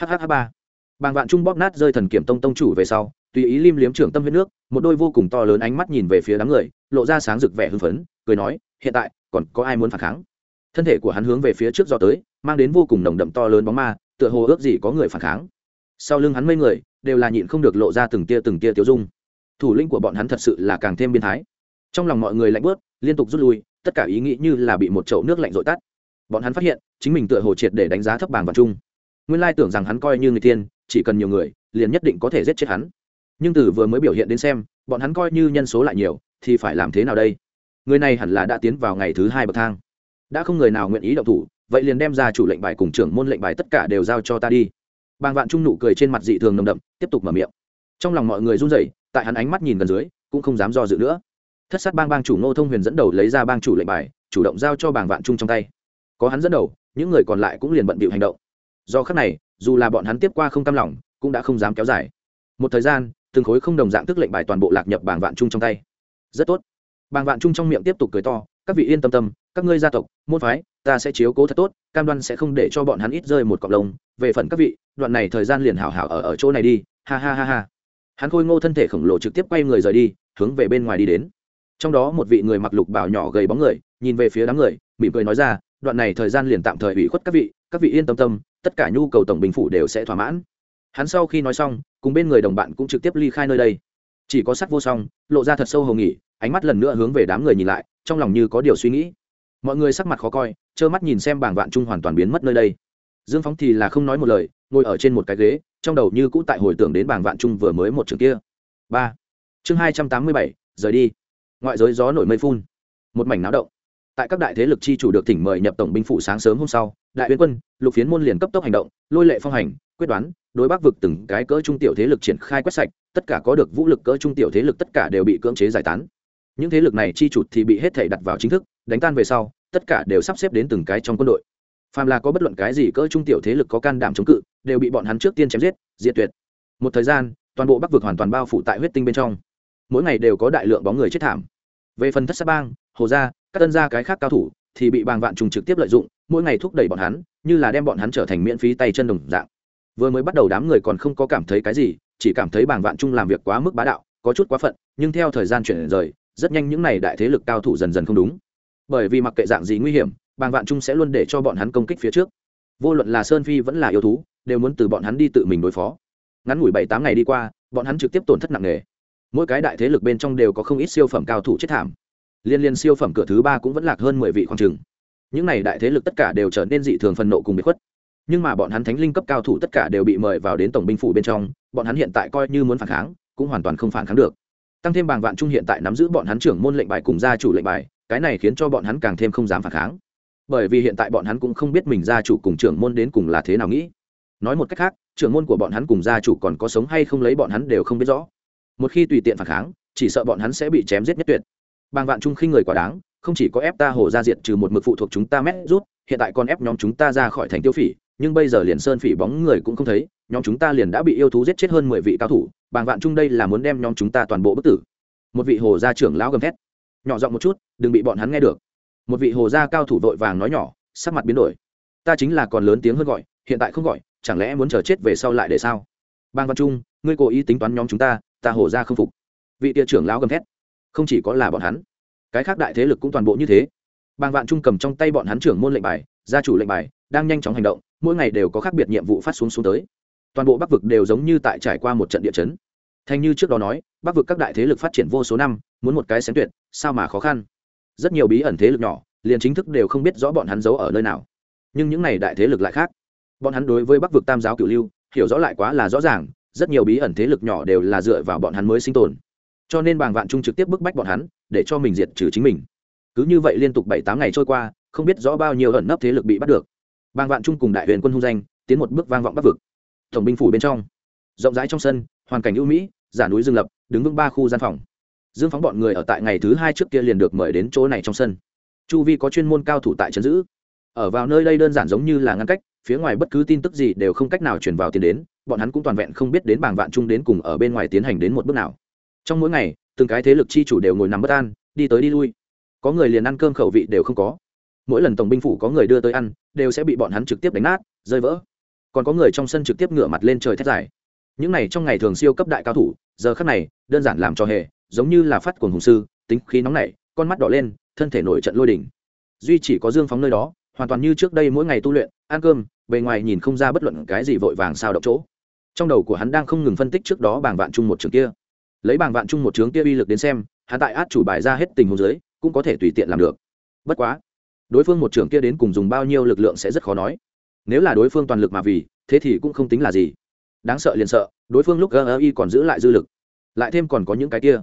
Hh ba. Bàng vạn trung bóp nát rơi thần kiếm tông tông chủ về sau, tùy ý lim liếm trưởng tâm huyết nước, một đôi vô cùng to lớn ánh mắt nhìn về phía đám người, lộ ra sáng rực vẻ hưng phấn, cười nói, hiện tại, còn có ai muốn phản kháng? Thân thể của hắn hướng về phía trước do tới, mang đến vô cùng nồng đậm to lớn bóng ma, tựa hồ ước gì có người phản kháng. Sau lưng hắn mấy người đều là nhịn không được lộ ra từng tia từng tia tiêu dung. Thủ lĩnh của bọn hắn thật sự là càng thêm biên thái. Trong lòng mọi người lạnh bớt, liên tục rút lui, tất cả ý nghĩ như là bị một chậu nước lạnh dội tắt. Bọn hắn phát hiện, chính mình tựa hồ triệt để đánh giá thấp bàng vạn trung. Nguyên lai tưởng rằng hắn coi như người tiên, chỉ cần nhiều người, liền nhất định có thể giết chết hắn. Nhưng từ vừa mới biểu hiện đến xem, bọn hắn coi như nhân số lại nhiều, thì phải làm thế nào đây? Người này hẳn là đã tiến vào ngày thứ hai bậc thang. Đã không người nào nguyện ý động thủ, vậy liền đem ra chủ lệnh bài cùng trưởng môn lệnh bài tất cả đều giao cho ta đi bàng vạn trung nụ cười trên mặt dị thường nồng đậm, tiếp tục mở miệng. Trong lòng mọi người run rẩy, tại hắn ánh mắt nhìn gần dưới, cũng không dám do dự nữa. Thất sát bang bang chủ ngô thông huyền dẫn đầu lấy ra bang chủ lệnh bài, chủ động giao cho bàng vạn trung trong tay. Có hắn dẫn đầu, những người còn lại cũng liền bận bịu hành động. Do khắc này, dù là bọn hắn tiếp qua không cam lòng, cũng đã không dám kéo dài. Một thời gian, từng khối không đồng dạng tức lệnh bài toàn bộ lạc nhập Bàng vạn trung trong tay. Rất tốt. Bàng vạn trung trong miệng tiếp tục cười to, các vị yên tâm tâm các ngươi gia tộc, môn phái, ta sẽ chiếu cố thật tốt, cam đoan sẽ không để cho bọn hắn ít rơi một cọc lông. Về phần các vị, đoạn này thời gian liền hảo hảo ở ở chỗ này đi. Ha ha ha ha. Hắn khôi ngô thân thể khổng lồ trực tiếp quay người rời đi, hướng về bên ngoài đi đến. Trong đó một vị người mặc lục bảo nhỏ gầy bóng người, nhìn về phía đám người, mỉm cười nói ra, đoạn này thời gian liền tạm thời ủy khuất các vị các vị yên tâm tâm, tất cả nhu cầu tổng bình phủ đều sẽ thỏa mãn. Hắn sau khi nói xong, cùng bên người đồng bạn cũng trực tiếp ly khai nơi đây. Chỉ có sắc vô song, lộ ra thật sâu hầu nghỉ ánh mắt lần nữa hướng về đám người nhìn lại, trong lòng như có điều suy nghĩ mọi người sắc mặt khó coi, trơ mắt nhìn xem bảng vạn trung hoàn toàn biến mất nơi đây. Dương phóng thì là không nói một lời, ngồi ở trên một cái ghế, trong đầu như cũ tại hồi tưởng đến bảng vạn trung vừa mới một trường kia. Ba. Chương hai trăm tám mươi bảy, rời đi. Ngoại giới gió nổi mây phun. Một mảnh náo động. Tại các đại thế lực chi chủ được thỉnh mời nhập tổng binh phủ sáng sớm hôm sau, đại uyên quân, lục phiến môn liền cấp tốc hành động, lôi lệ phong hành, quyết đoán, đối bắc vực từng cái cỡ trung tiểu thế lực triển khai quét sạch, tất cả có được vũ lực cỡ trung tiểu thế lực tất cả đều bị cưỡng chế giải tán những thế lực này chi chụt thì bị hết thể đặt vào chính thức, đánh tan về sau, tất cả đều sắp xếp đến từng cái trong quân đội. Phàm là có bất luận cái gì cỡ trung tiểu thế lực có can đảm chống cự, đều bị bọn hắn trước tiên chém giết, diệt tuyệt. Một thời gian, toàn bộ bắc vực hoàn toàn bao phủ tại huyết tinh bên trong. Mỗi ngày đều có đại lượng bóng người chết thảm. Về phần thất sát bang, hồ gia, các tân gia cái khác cao thủ thì bị bàng vạn trùng trực tiếp lợi dụng, mỗi ngày thúc đẩy bọn hắn, như là đem bọn hắn trở thành miễn phí tay chân đồng dạng. Vừa mới bắt đầu đám người còn không có cảm thấy cái gì, chỉ cảm thấy bàng vạn trung làm việc quá mức bá đạo, có chút quá phận, nhưng theo thời gian chuyển rời rất nhanh những này đại thế lực cao thủ dần dần không đúng. Bởi vì mặc kệ dạng gì nguy hiểm, bàng vạn trung sẽ luôn để cho bọn hắn công kích phía trước. Vô luận là sơn phi vẫn là yêu thú, đều muốn từ bọn hắn đi tự mình đối phó. Ngắn ngủi bảy tám ngày đi qua, bọn hắn trực tiếp tổn thất nặng nề. Mỗi cái đại thế lực bên trong đều có không ít siêu phẩm cao thủ chết thảm. Liên liên siêu phẩm cửa thứ ba cũng vẫn lạc hơn mười vị khoảng trừng những này đại thế lực tất cả đều trở nên dị thường phần nộ cùng bị khuất. Nhưng mà bọn hắn thánh linh cấp cao thủ tất cả đều bị mời vào đến tổng binh phủ bên trong, bọn hắn hiện tại coi như muốn phản kháng, cũng hoàn toàn không phản kháng được tăng thêm bàng vạn trung hiện tại nắm giữ bọn hắn trưởng môn lệnh bài cùng gia chủ lệnh bài, cái này khiến cho bọn hắn càng thêm không dám phản kháng. Bởi vì hiện tại bọn hắn cũng không biết mình gia chủ cùng trưởng môn đến cùng là thế nào nghĩ. Nói một cách khác, trưởng môn của bọn hắn cùng gia chủ còn có sống hay không lấy bọn hắn đều không biết rõ. Một khi tùy tiện phản kháng, chỉ sợ bọn hắn sẽ bị chém giết nhất tuyệt. Bàng vạn trung khi người quá đáng, không chỉ có ép ta hồ ra diệt trừ một mực phụ thuộc chúng ta mét rút, hiện tại còn ép nhóm chúng ta ra khỏi thành tiêu phỉ, nhưng bây giờ liền sơn phỉ bóng người cũng không thấy, nhóm chúng ta liền đã bị yêu thú giết chết hơn mười vị cao thủ bàng vạn trung đây là muốn đem nhóm chúng ta toàn bộ bức tử. Một vị hồ gia trưởng lão gầm thét. Nhỏ giọng một chút, đừng bị bọn hắn nghe được. Một vị hồ gia cao thủ vội vàng nói nhỏ, sắc mặt biến đổi. Ta chính là còn lớn tiếng hơn gọi, hiện tại không gọi, chẳng lẽ muốn chờ chết về sau lại để sao? Bang văn trung, ngươi cố ý tính toán nhóm chúng ta ta hồ gia không phục. Vị tia trưởng lão gầm thét. Không chỉ có là bọn hắn, cái khác đại thế lực cũng toàn bộ như thế. Bang vạn trung cầm trong tay bọn hắn trưởng môn lệnh bài, gia chủ lệnh bài, đang nhanh chóng hành động, mỗi ngày đều có khác biệt nhiệm vụ phát xuống xuống tới. Toàn bộ bắc vực đều giống như tại trải qua một trận địa chấn thành như trước đó nói, bắc vực các đại thế lực phát triển vô số năm, muốn một cái xén tuyệt, sao mà khó khăn? Rất nhiều bí ẩn thế lực nhỏ, liền chính thức đều không biết rõ bọn hắn giấu ở nơi nào. Nhưng những này đại thế lực lại khác. Bọn hắn đối với bắc vực tam giáo cửu lưu, hiểu rõ lại quá là rõ ràng, rất nhiều bí ẩn thế lực nhỏ đều là dựa vào bọn hắn mới sinh tồn. Cho nên bàng vạn trung trực tiếp bức bách bọn hắn, để cho mình diệt trừ chính mình. Cứ như vậy liên tục bảy tám ngày trôi qua, không biết rõ bao nhiêu ẩn nấp thế lực bị bắt được. Bàng vạn trung cùng đại huyền quân hung danh, tiến một bước vang vọng bắc vực. Tổng binh phủ bên trong, rộng rãi trong sân, hoàn cảnh ưu mỹ giả núi dương lập, đứng vững ba khu gian phòng. Dương phóng bọn người ở tại ngày thứ hai trước kia liền được mời đến chỗ này trong sân. Chu vi có chuyên môn cao thủ tại trấn giữ. Ở vào nơi đây đơn giản giống như là ngăn cách, phía ngoài bất cứ tin tức gì đều không cách nào truyền vào tiền đến, bọn hắn cũng toàn vẹn không biết đến bảng vạn chung đến cùng ở bên ngoài tiến hành đến một bước nào. Trong mỗi ngày, từng cái thế lực chi chủ đều ngồi nằm bất an, đi tới đi lui. Có người liền ăn cơm khẩu vị đều không có. Mỗi lần tổng binh phủ có người đưa tới ăn, đều sẽ bị bọn hắn trực tiếp đánh nát, rơi vỡ. Còn có người trong sân trực tiếp ngửa mặt lên trời thét dài. Những này trong ngày thường siêu cấp đại cao thủ giờ khắc này, đơn giản làm cho hệ giống như là phát cuồng hùng sư, tính khí nóng nảy, con mắt đỏ lên, thân thể nổi trận lôi đỉnh duy chỉ có dương phóng nơi đó, hoàn toàn như trước đây mỗi ngày tu luyện, ăn cơm, bề ngoài nhìn không ra bất luận cái gì vội vàng sao động chỗ. Trong đầu của hắn đang không ngừng phân tích trước đó bảng vạn chung một trường kia. Lấy bảng vạn chung một trường kia uy lực đến xem, hắn tại át chủ bài ra hết tình huống dưới, cũng có thể tùy tiện làm được. Bất quá, đối phương một trường kia đến cùng dùng bao nhiêu lực lượng sẽ rất khó nói. Nếu là đối phương toàn lực mà vì, thế thì cũng không tính là gì đáng sợ liền sợ, đối phương lúc goi còn giữ lại dư lực, lại thêm còn có những cái kia.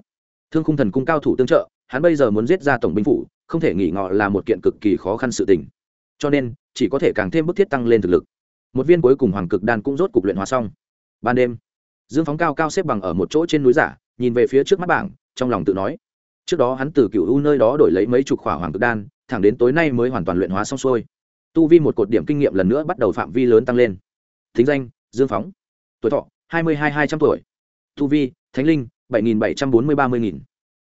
Thương khung thần cung cao thủ tương trợ, hắn bây giờ muốn giết ra tổng binh phủ, không thể nghỉ ngọ là một kiện cực kỳ khó khăn sự tình. Cho nên, chỉ có thể càng thêm bức thiết tăng lên thực lực. Một viên cuối cùng hoàng cực đan cũng rốt cục luyện hóa xong. Ban đêm, dương phóng cao cao xếp bằng ở một chỗ trên núi giả, nhìn về phía trước mắt bảng, trong lòng tự nói, trước đó hắn từ cựu u nơi đó đổi lấy mấy chục khỏa hoàng cực đan, thẳng đến tối nay mới hoàn toàn luyện hóa xong xuôi. Tu vi một cột điểm kinh nghiệm lần nữa bắt đầu phạm vi lớn tăng lên. Thính danh, dương phóng tuổi thọ, hai mươi hai hai trăm tuổi. Tu vi, thánh linh, bảy nghìn bảy trăm bốn mươi ba mươi nghìn.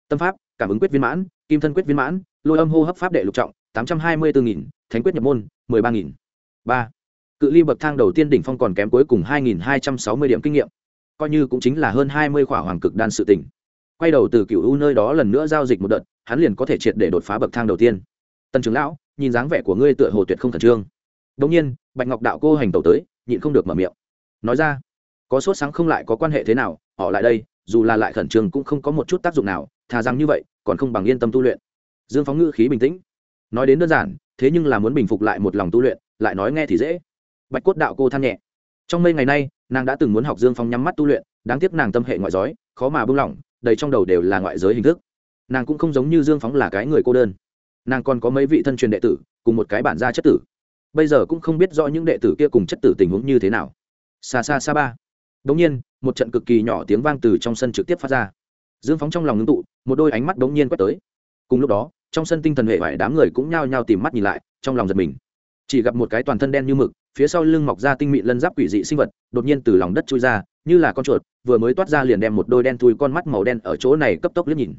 Tâm pháp, cảm ứng quyết viên mãn, kim thân quyết viên mãn, lôi âm hô hấp pháp đệ lục trọng, tám trăm hai mươi bốn nghìn, thánh quyết nhập môn, mười ba nghìn. Ba. Cự ly bậc thang đầu tiên đỉnh phong còn kém cuối cùng hai nghìn hai trăm sáu mươi điểm kinh nghiệm. Coi như cũng chính là hơn hai mươi khỏa hoàng cực đan sự tỉnh quay đầu từ cựu u nơi đó lần nữa giao dịch một đợt, hắn liền có thể triệt để đột phá bậc thang đầu tiên. Tần trưởng lão, nhìn dáng vẻ của ngươi tựa hồ tuyệt không khẩn trương. Đông nhiên, bạch ngọc đạo cô hành tẩu tới, nhịn không được mở miệng. Nói ra có sốt sáng không lại có quan hệ thế nào, họ lại đây, dù là lại khẩn trương cũng không có một chút tác dụng nào, thà rằng như vậy, còn không bằng yên tâm tu luyện. Dương phóng ngữ khí bình tĩnh. Nói đến đơn giản, thế nhưng là muốn bình phục lại một lòng tu luyện, lại nói nghe thì dễ. Bạch cốt đạo cô than nhẹ. Trong mấy ngày nay, nàng đã từng muốn học dương phóng nhắm mắt tu luyện, đáng tiếc nàng tâm hệ ngoại giói, khó mà buông lỏng, đầy trong đầu đều là ngoại giới hình thức. Nàng cũng không giống như dương phóng là cái người cô đơn. Nàng còn có mấy vị thân truyền đệ tử, cùng một cái bản gia chất tử. Bây giờ cũng không biết rõ những đệ tử kia cùng chất tử tình huống như thế nào. Xa xa xa ba đống nhiên, một trận cực kỳ nhỏ tiếng vang từ trong sân trực tiếp phát ra. Dương phóng trong lòng ngưng tụ, một đôi ánh mắt đống nhiên quét tới. Cùng lúc đó, trong sân tinh thần hệ vải đám người cũng nhao nhao tìm mắt nhìn lại, trong lòng giật mình. Chỉ gặp một cái toàn thân đen như mực, phía sau lưng mọc ra tinh mịn lân giáp quỷ dị sinh vật, đột nhiên từ lòng đất chui ra, như là con chuột, vừa mới toát ra liền đem một đôi đen thui con mắt màu đen ở chỗ này cấp tốc liếc nhìn.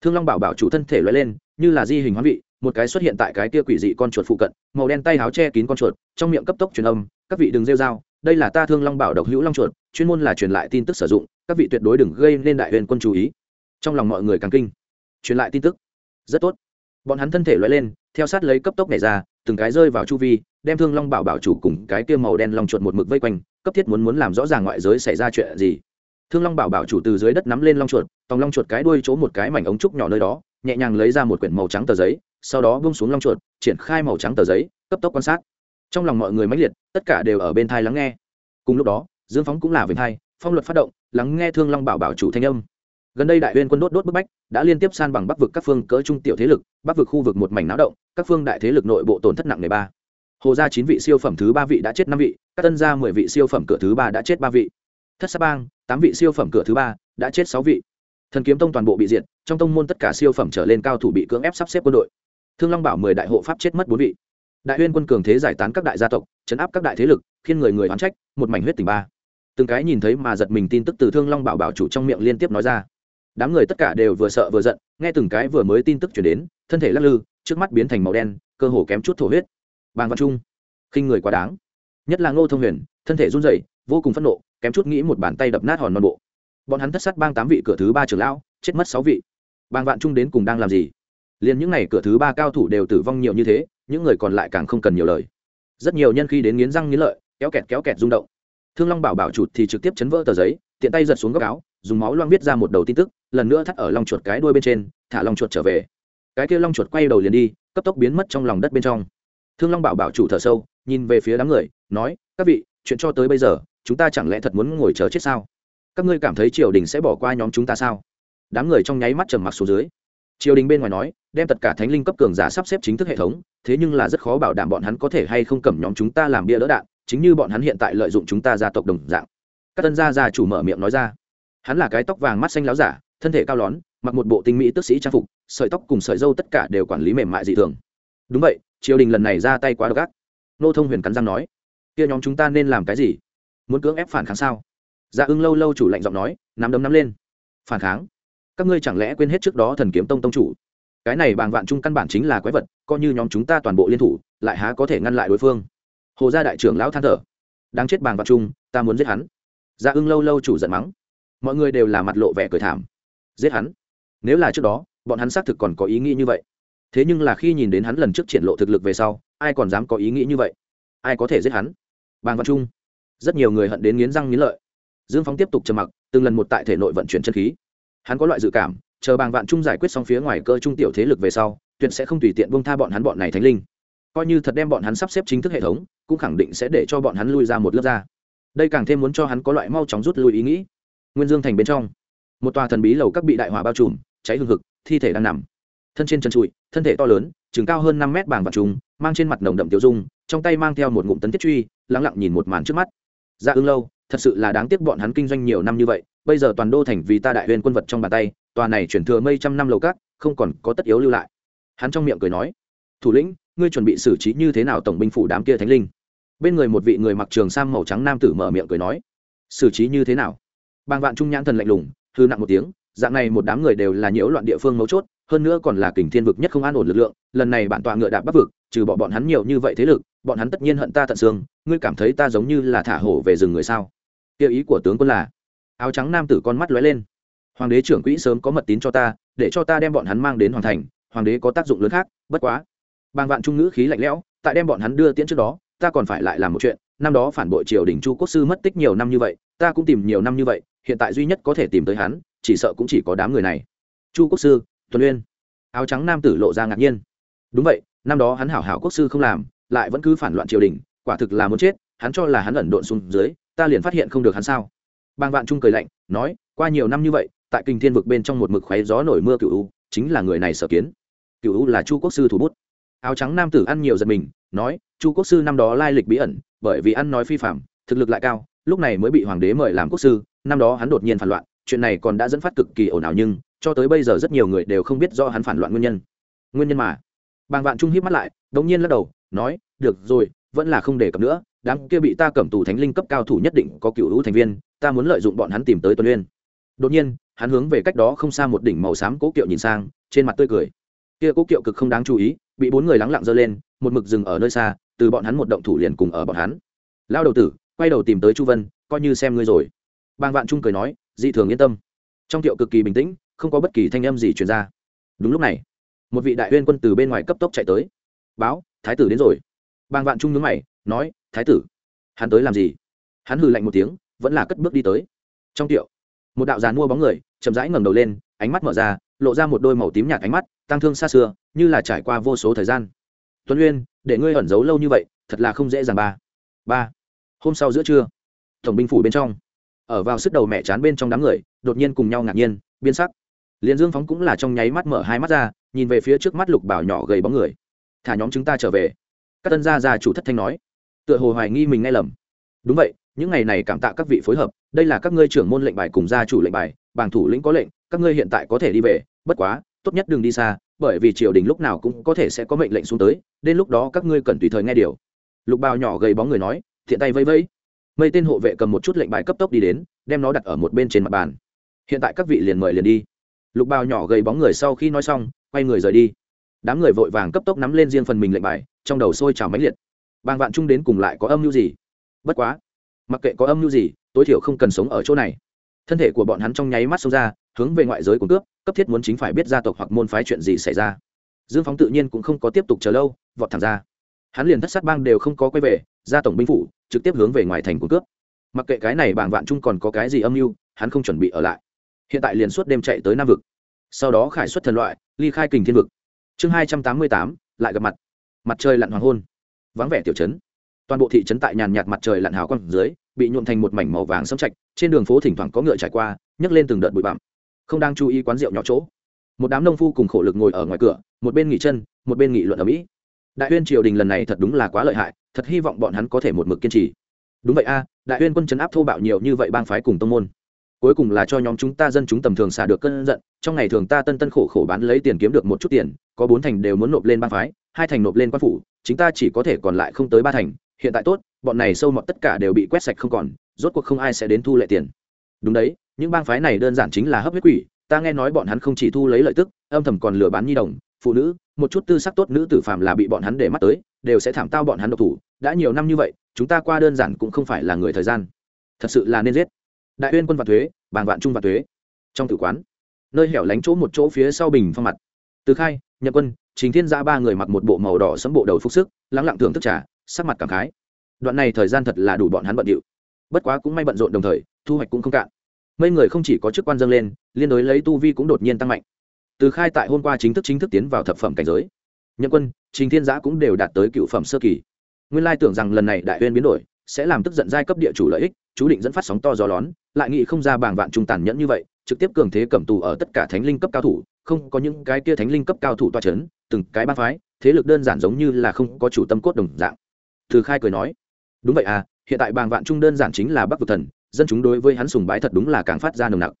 Thương long bảo bảo chủ thân thể lóe lên, như là di hình hoán vị, một cái xuất hiện tại cái kia quỷ dị con chuột phụ cận, màu đen tay áo che kín con chuột, trong miệng cấp tốc truyền âm, các vị đừng rêu dao đây là ta thương long bảo độc hữu long chuột, chuyên môn là truyền lại tin tức sử dụng, các vị tuyệt đối đừng gây nên đại huyền quân chú ý. Trong lòng mọi người càng kinh. Truyền lại tin tức? Rất tốt. Bọn hắn thân thể loại lên, theo sát lấy cấp tốc này ra, từng cái rơi vào chu vi, đem thương long bảo bảo chủ cùng cái kia màu đen long chuột một mực vây quanh, cấp thiết muốn muốn làm rõ ràng ngoại giới xảy ra chuyện gì. Thương long bảo bảo chủ từ dưới đất nắm lên long chuột, tòng long chuột cái đuôi chỗ một cái mảnh ống trúc nhỏ nơi đó, nhẹ nhàng lấy ra một quyển màu trắng tờ giấy, sau đó bung xuống long chuột, triển khai màu trắng tờ giấy, cấp tốc quan sát trong lòng mọi người mãnh liệt, tất cả đều ở bên thai lắng nghe. Cùng lúc đó, dương phóng cũng là về thai, phong luật phát động, lắng nghe thương long bảo bảo chủ thanh âm. Gần đây đại huyên quân đốt đốt bức bách, đã liên tiếp san bằng bắc vực các phương cỡ trung tiểu thế lực, bắc vực khu vực một mảnh náo động, các phương đại thế lực nội bộ tổn thất nặng nề ba. Hồ gia chín vị siêu phẩm thứ ba vị đã chết năm vị, các tân gia mười vị siêu phẩm cửa thứ ba đã chết ba vị. Thất sa bang, tám vị siêu phẩm cửa thứ ba đã chết sáu vị. Thần kiếm tông toàn bộ bị diệt, trong tông môn tất cả siêu phẩm trở lên cao thủ bị cưỡng ép sắp xếp quân đội. Thương long bảo mười đại hộ pháp chết mất bốn vị đại huyên quân cường thế giải tán các đại gia tộc, chấn áp các đại thế lực, khiến người người oán trách, một mảnh huyết tình ba. Từng cái nhìn thấy mà giật mình tin tức từ thương long bảo bảo chủ trong miệng liên tiếp nói ra. Đám người tất cả đều vừa sợ vừa giận, nghe từng cái vừa mới tin tức chuyển đến, thân thể lắc lư, trước mắt biến thành màu đen, cơ hồ kém chút thổ huyết. Bàng văn trung, khinh người quá đáng. Nhất là ngô thông huyền, thân thể run rẩy, vô cùng phẫn nộ, kém chút nghĩ một bàn tay đập nát hòn non bộ. Bọn hắn thất sát bang tám vị cửa thứ ba trưởng lão, chết mất sáu vị. Bàng vạn trung đến cùng đang làm gì? Liền những ngày cửa thứ ba cao thủ đều tử vong nhiều như thế, những người còn lại càng không cần nhiều lời. Rất nhiều nhân khi đến nghiến răng nghiến lợi, kéo kẹt kéo kẹt rung động. Thương long bảo bảo chụt thì trực tiếp chấn vỡ tờ giấy, tiện tay giật xuống góc áo, dùng máu loang viết ra một đầu tin tức, lần nữa thắt ở lòng chuột cái đuôi bên trên, thả lòng chuột trở về. Cái kia long chuột quay đầu liền đi, cấp tốc biến mất trong lòng đất bên trong. Thương long bảo bảo chủ thở sâu, nhìn về phía đám người, nói, các vị, chuyện cho tới bây giờ, chúng ta chẳng lẽ thật muốn ngồi chờ chết sao? Các ngươi cảm thấy triều đình sẽ bỏ qua nhóm chúng ta sao? Đám người trong nháy mắt trầm mặc xuống dưới triều đình bên ngoài nói, đem tất cả thánh linh cấp cường giả sắp xếp chính thức hệ thống, thế nhưng là rất khó bảo đảm bọn hắn có thể hay không cầm nhóm chúng ta làm bia đỡ đạn, chính như bọn hắn hiện tại lợi dụng chúng ta gia tộc đồng dạng. Các tân gia gia chủ mở miệng nói ra. Hắn là cái tóc vàng mắt xanh láo giả, thân thể cao lón, mặc một bộ tinh mỹ tức sĩ trang phục, sợi tóc cùng sợi dâu tất cả đều quản lý mềm mại dị thường. Đúng vậy, triều đình lần này ra tay quá độc ác. Nô thông huyền cắn răng nói, kia nhóm chúng ta nên làm cái gì? Muốn cưỡng ép phản kháng sao? Dạ ưng lâu lâu chủ lạnh giọng nói, nắm đấm nắm lên. Phản kháng? Các ngươi chẳng lẽ quên hết trước đó thần kiếm tông tông chủ? Cái này bàng vạn trung căn bản chính là quái vật, coi như nhóm chúng ta toàn bộ liên thủ, lại há có thể ngăn lại đối phương? Hồ gia đại trưởng lão than thở. Đáng chết bàng vạn trung, ta muốn giết hắn. Dạ ưng lâu lâu chủ giận mắng. Mọi người đều là mặt lộ vẻ cười thảm. Giết hắn? Nếu là trước đó, bọn hắn xác thực còn có ý nghĩ như vậy. Thế nhưng là khi nhìn đến hắn lần trước triển lộ thực lực về sau, ai còn dám có ý nghĩ như vậy? Ai có thể giết hắn? Bàng văn trung. Rất nhiều người hận đến nghiến răng nghiến lợi. Dương phóng tiếp tục trầm mặc, từng lần một tại thể nội vận chuyển chân khí hắn có loại dự cảm chờ bàng vạn trung giải quyết xong phía ngoài cơ trung tiểu thế lực về sau tuyệt sẽ không tùy tiện bông tha bọn hắn bọn này thánh linh. Coi như thật đem bọn hắn sắp xếp chính thức hệ thống cũng khẳng định sẽ để cho bọn hắn lui ra một lớp ra. Đây càng thêm muốn cho hắn có loại mau chóng rút lui ý nghĩ. Nguyên dương thành bên trong một tòa thần bí lầu các bị đại hỏa bao trùm cháy hương hực, thi thể đang nằm. Thân trên chân trụi thân thể to lớn chừng cao hơn năm mét bảng vạn trùng mang trên mặt nồng đậm tiêu dung trong tay mang theo một ngụm tấn thiết truy lắng lặng nhìn một màn trước mắt. Ra ưng lâu thật sự là đáng tiếc bọn hắn kinh doanh nhiều năm như vậy bây giờ toàn đô thành vì ta đại huyền quân vật trong bàn tay, tòa này chuyển thừa mây trăm năm lầu cát không còn có tất yếu lưu lại. Hắn trong miệng cười nói, thủ lĩnh, ngươi chuẩn bị xử trí như thế nào tổng binh phủ đám kia thánh linh? Bên người một vị người mặc trường sam màu trắng nam tử mở miệng cười nói, xử trí như thế nào? Bàng vạn trung nhãn thần lạnh lùng, hư nặng một tiếng, dạng này một đám người đều là nhiễu loạn địa phương mấu chốt, hơn nữa còn là kình thiên vực nhất không an ổn lực lượng, lần này bản tọa ngựa đạp bắc vực, trừ bỏ bọn hắn nhiều như vậy thế lực, bọn hắn tất nhiên hận ta tận xương, ngươi cảm thấy ta giống như là thả hổ về rừng người sao? Kia ý của tướng quân là áo trắng nam tử con mắt lóe lên. Hoàng đế trưởng quỹ sớm có mật tín cho ta, để cho ta đem bọn hắn mang đến hoàng thành, hoàng đế có tác dụng lớn khác, bất quá. Bàng vạn trung ngữ khí lạnh lẽo, tại đem bọn hắn đưa tiễn trước đó, ta còn phải lại làm một chuyện, năm đó phản bội triều đình chu quốc sư mất tích nhiều năm như vậy, ta cũng tìm nhiều năm như vậy, hiện tại duy nhất có thể tìm tới hắn, chỉ sợ cũng chỉ có đám người này. Chu quốc sư, tuần uyên. Áo trắng nam tử lộ ra ngạc nhiên. Đúng vậy, năm đó hắn hảo hảo quốc sư không làm, lại vẫn cứ phản loạn triều đình, quả thực là muốn chết, hắn cho là hắn ẩn độn xuống dưới, ta liền phát hiện không được hắn sao? Bàng vạn trung cười lạnh, nói, qua nhiều năm như vậy, tại kinh thiên vực bên trong một mực khoáy gió nổi mưa cựu u, chính là người này sở kiến. Cựu u là chu quốc sư thủ bút. Áo trắng nam tử ăn nhiều giật mình, nói, chu quốc sư năm đó lai lịch bí ẩn, bởi vì ăn nói phi phạm, thực lực lại cao, lúc này mới bị hoàng đế mời làm quốc sư, năm đó hắn đột nhiên phản loạn, chuyện này còn đã dẫn phát cực kỳ ồn ào nhưng, cho tới bây giờ rất nhiều người đều không biết do hắn phản loạn nguyên nhân. Nguyên nhân mà, bàng vạn trung hiếp mắt lại, đống nhiên lắc đầu, nói, được rồi vẫn là không đề cập nữa, đám kia bị ta cầm tù thánh linh cấp cao thủ nhất định có cựu hữu thành viên, ta muốn lợi dụng bọn hắn tìm tới tuần uyên. Đột nhiên, hắn hướng về cách đó không xa một đỉnh màu xám cố kiệu nhìn sang, trên mặt tươi cười. Kia cố kiệu cực không đáng chú ý, bị bốn người lắng lặng giơ lên, một mực dừng ở nơi xa, từ bọn hắn một động thủ liền cùng ở bọn hắn. Lao đầu tử, quay đầu tìm tới chu vân, coi như xem ngươi rồi. Bang vạn trung cười nói, dị thường yên tâm. Trong kiệu cực kỳ bình tĩnh, không có bất kỳ thanh âm gì truyền ra. Đúng lúc này, một vị đại huyên quân từ bên ngoài cấp tốc chạy tới. Báo, thái tử đến rồi bàng vạn trung nhướng mày, nói, thái tử, hắn tới làm gì? Hắn hừ lạnh một tiếng, vẫn là cất bước đi tới. Trong tiệu, một đạo giàn mua bóng người chậm rãi ngẩng đầu lên, ánh mắt mở ra, lộ ra một đôi màu tím nhạt ánh mắt tăng thương xa xưa, như là trải qua vô số thời gian. Tuấn uyên, để ngươi ẩn giấu lâu như vậy, thật là không dễ dàng ba. Ba, hôm sau giữa trưa, tổng binh phủ bên trong. Ở vào sức đầu mẹ chán bên trong đám người, đột nhiên cùng nhau ngạc nhiên biên sắc. Liền dương phóng cũng là trong nháy mắt mở hai mắt ra, nhìn về phía trước mắt lục bảo nhỏ gầy bóng người. Thả nhóm chúng ta trở về các tân gia gia chủ thất thanh nói, tựa hồ hoài nghi mình nghe lầm. Đúng vậy, những ngày này cảm tạ các vị phối hợp, đây là các ngươi trưởng môn lệnh bài cùng gia chủ lệnh bài, bảng thủ lĩnh có lệnh, các ngươi hiện tại có thể đi về, bất quá, tốt nhất đừng đi xa, bởi vì triều đình lúc nào cũng có thể sẽ có mệnh lệnh xuống tới, đến lúc đó các ngươi cần tùy thời nghe điều. Lục bào nhỏ gầy bóng người nói, thiện tay vây vây mây tên hộ vệ cầm một chút lệnh bài cấp tốc đi đến, đem nó đặt ở một bên trên mặt bàn. Hiện tại các vị liền mời liền đi. Lục bào nhỏ gầy bóng người sau khi nói xong, quay người rời đi. Đám người vội vàng cấp tốc nắm lên riêng phần mình lệnh bài trong đầu sôi trào mãnh liệt. Bàng vạn trung đến cùng lại có âm mưu gì? Bất quá, mặc kệ có âm mưu gì, tối thiểu không cần sống ở chỗ này. Thân thể của bọn hắn trong nháy mắt xông ra, hướng về ngoại giới của cướp, cấp thiết muốn chính phải biết gia tộc hoặc môn phái chuyện gì xảy ra. Dương phóng tự nhiên cũng không có tiếp tục chờ lâu, vọt thẳng ra. Hắn liền thất sát bang đều không có quay về ra tổng binh phủ, trực tiếp hướng về ngoài thành của cướp. Mặc kệ cái này bảng vạn trung còn có cái gì âm mưu, hắn không chuẩn bị ở lại. Hiện tại liền suốt đêm chạy tới nam vực. Sau đó khải xuất thần loại, ly khai kình thiên vực. Chương hai trăm tám mươi tám, lại gặp mặt mặt trời lặn hoàng hôn. Vắng vẻ tiểu trấn. Toàn bộ thị trấn tại nhàn nhạt mặt trời lặn hào quang dưới, bị nhuộm thành một mảnh màu vàng sẫm chạch trên đường phố thỉnh thoảng có ngựa trải qua, nhấc lên từng đợt bụi bặm. Không đang chú ý quán rượu nhỏ chỗ. Một đám nông phu cùng khổ lực ngồi ở ngoài cửa, một bên nghỉ chân, một bên nghị luận ở mỹ. Đại huyên triều đình lần này thật đúng là quá lợi hại, thật hy vọng bọn hắn có thể một mực kiên trì. Đúng vậy a, đại huyên quân chấn áp thô bạo nhiều như vậy bang phái cùng tông môn. Cuối cùng là cho nhóm chúng ta dân chúng tầm thường xả được cơn giận, trong ngày thường ta tân tân khổ khổ bán lấy tiền kiếm được một chút tiền, có bốn thành đều muốn nộp lên bang phái hai thành nộp lên quan phủ chúng ta chỉ có thể còn lại không tới ba thành, hiện tại tốt, bọn này sâu mọt tất cả đều bị quét sạch không còn, rốt cuộc không ai sẽ đến thu lệ tiền. Đúng đấy, những bang phái này đơn giản chính là hấp huyết quỷ, ta nghe nói bọn hắn không chỉ thu lấy lợi tức, âm thầm còn lừa bán nhi đồng, phụ nữ, một chút tư sắc tốt nữ tử phàm là bị bọn hắn để mắt tới, đều sẽ thảm tao bọn hắn độc thủ, đã nhiều năm như vậy, chúng ta qua đơn giản cũng không phải là người thời gian. Thật sự là nên giết. Đại uyên quân và thuế, bàng vạn trung và thuế. Trong tử quán, nơi hẻo lánh chỗ một chỗ phía sau bình phong mặt. Từ khai nhập quân chính thiên gia ba người mặc một bộ màu đỏ sẫm bộ đầu phúc sức lắng lặng thưởng thức trà, sắc mặt cảm khái. Đoạn này thời gian thật là đủ bọn hắn bận điệu. Bất quá cũng may bận rộn đồng thời thu hoạch cũng không cạn. Mấy người không chỉ có chức quan dâng lên liên đối lấy tu vi cũng đột nhiên tăng mạnh. Từ khai tại hôm qua chính thức chính thức tiến vào thập phẩm cảnh giới. Nhân quân trình thiên giã cũng đều đạt tới cựu phẩm sơ kỳ. Nguyên lai tưởng rằng lần này đại uyên biến đổi sẽ làm tức giận giai cấp địa chủ lợi ích chú định dẫn phát sóng to gió lớn, lại nghĩ không ra bảng vạn trung tàn nhẫn như vậy trực tiếp cường thế cầm tù ở tất cả thánh linh cấp cao thủ không có những cái kia thánh linh cấp cao thủ toa chấn, từng cái bang phái, thế lực đơn giản giống như là không có chủ tâm cốt đồng dạng. Từ khai cười nói, đúng vậy à hiện tại bàng vạn trung đơn giản chính là bắc vực thần, dân chúng đối với hắn sùng bái thật đúng là càng phát ra nồng nặc.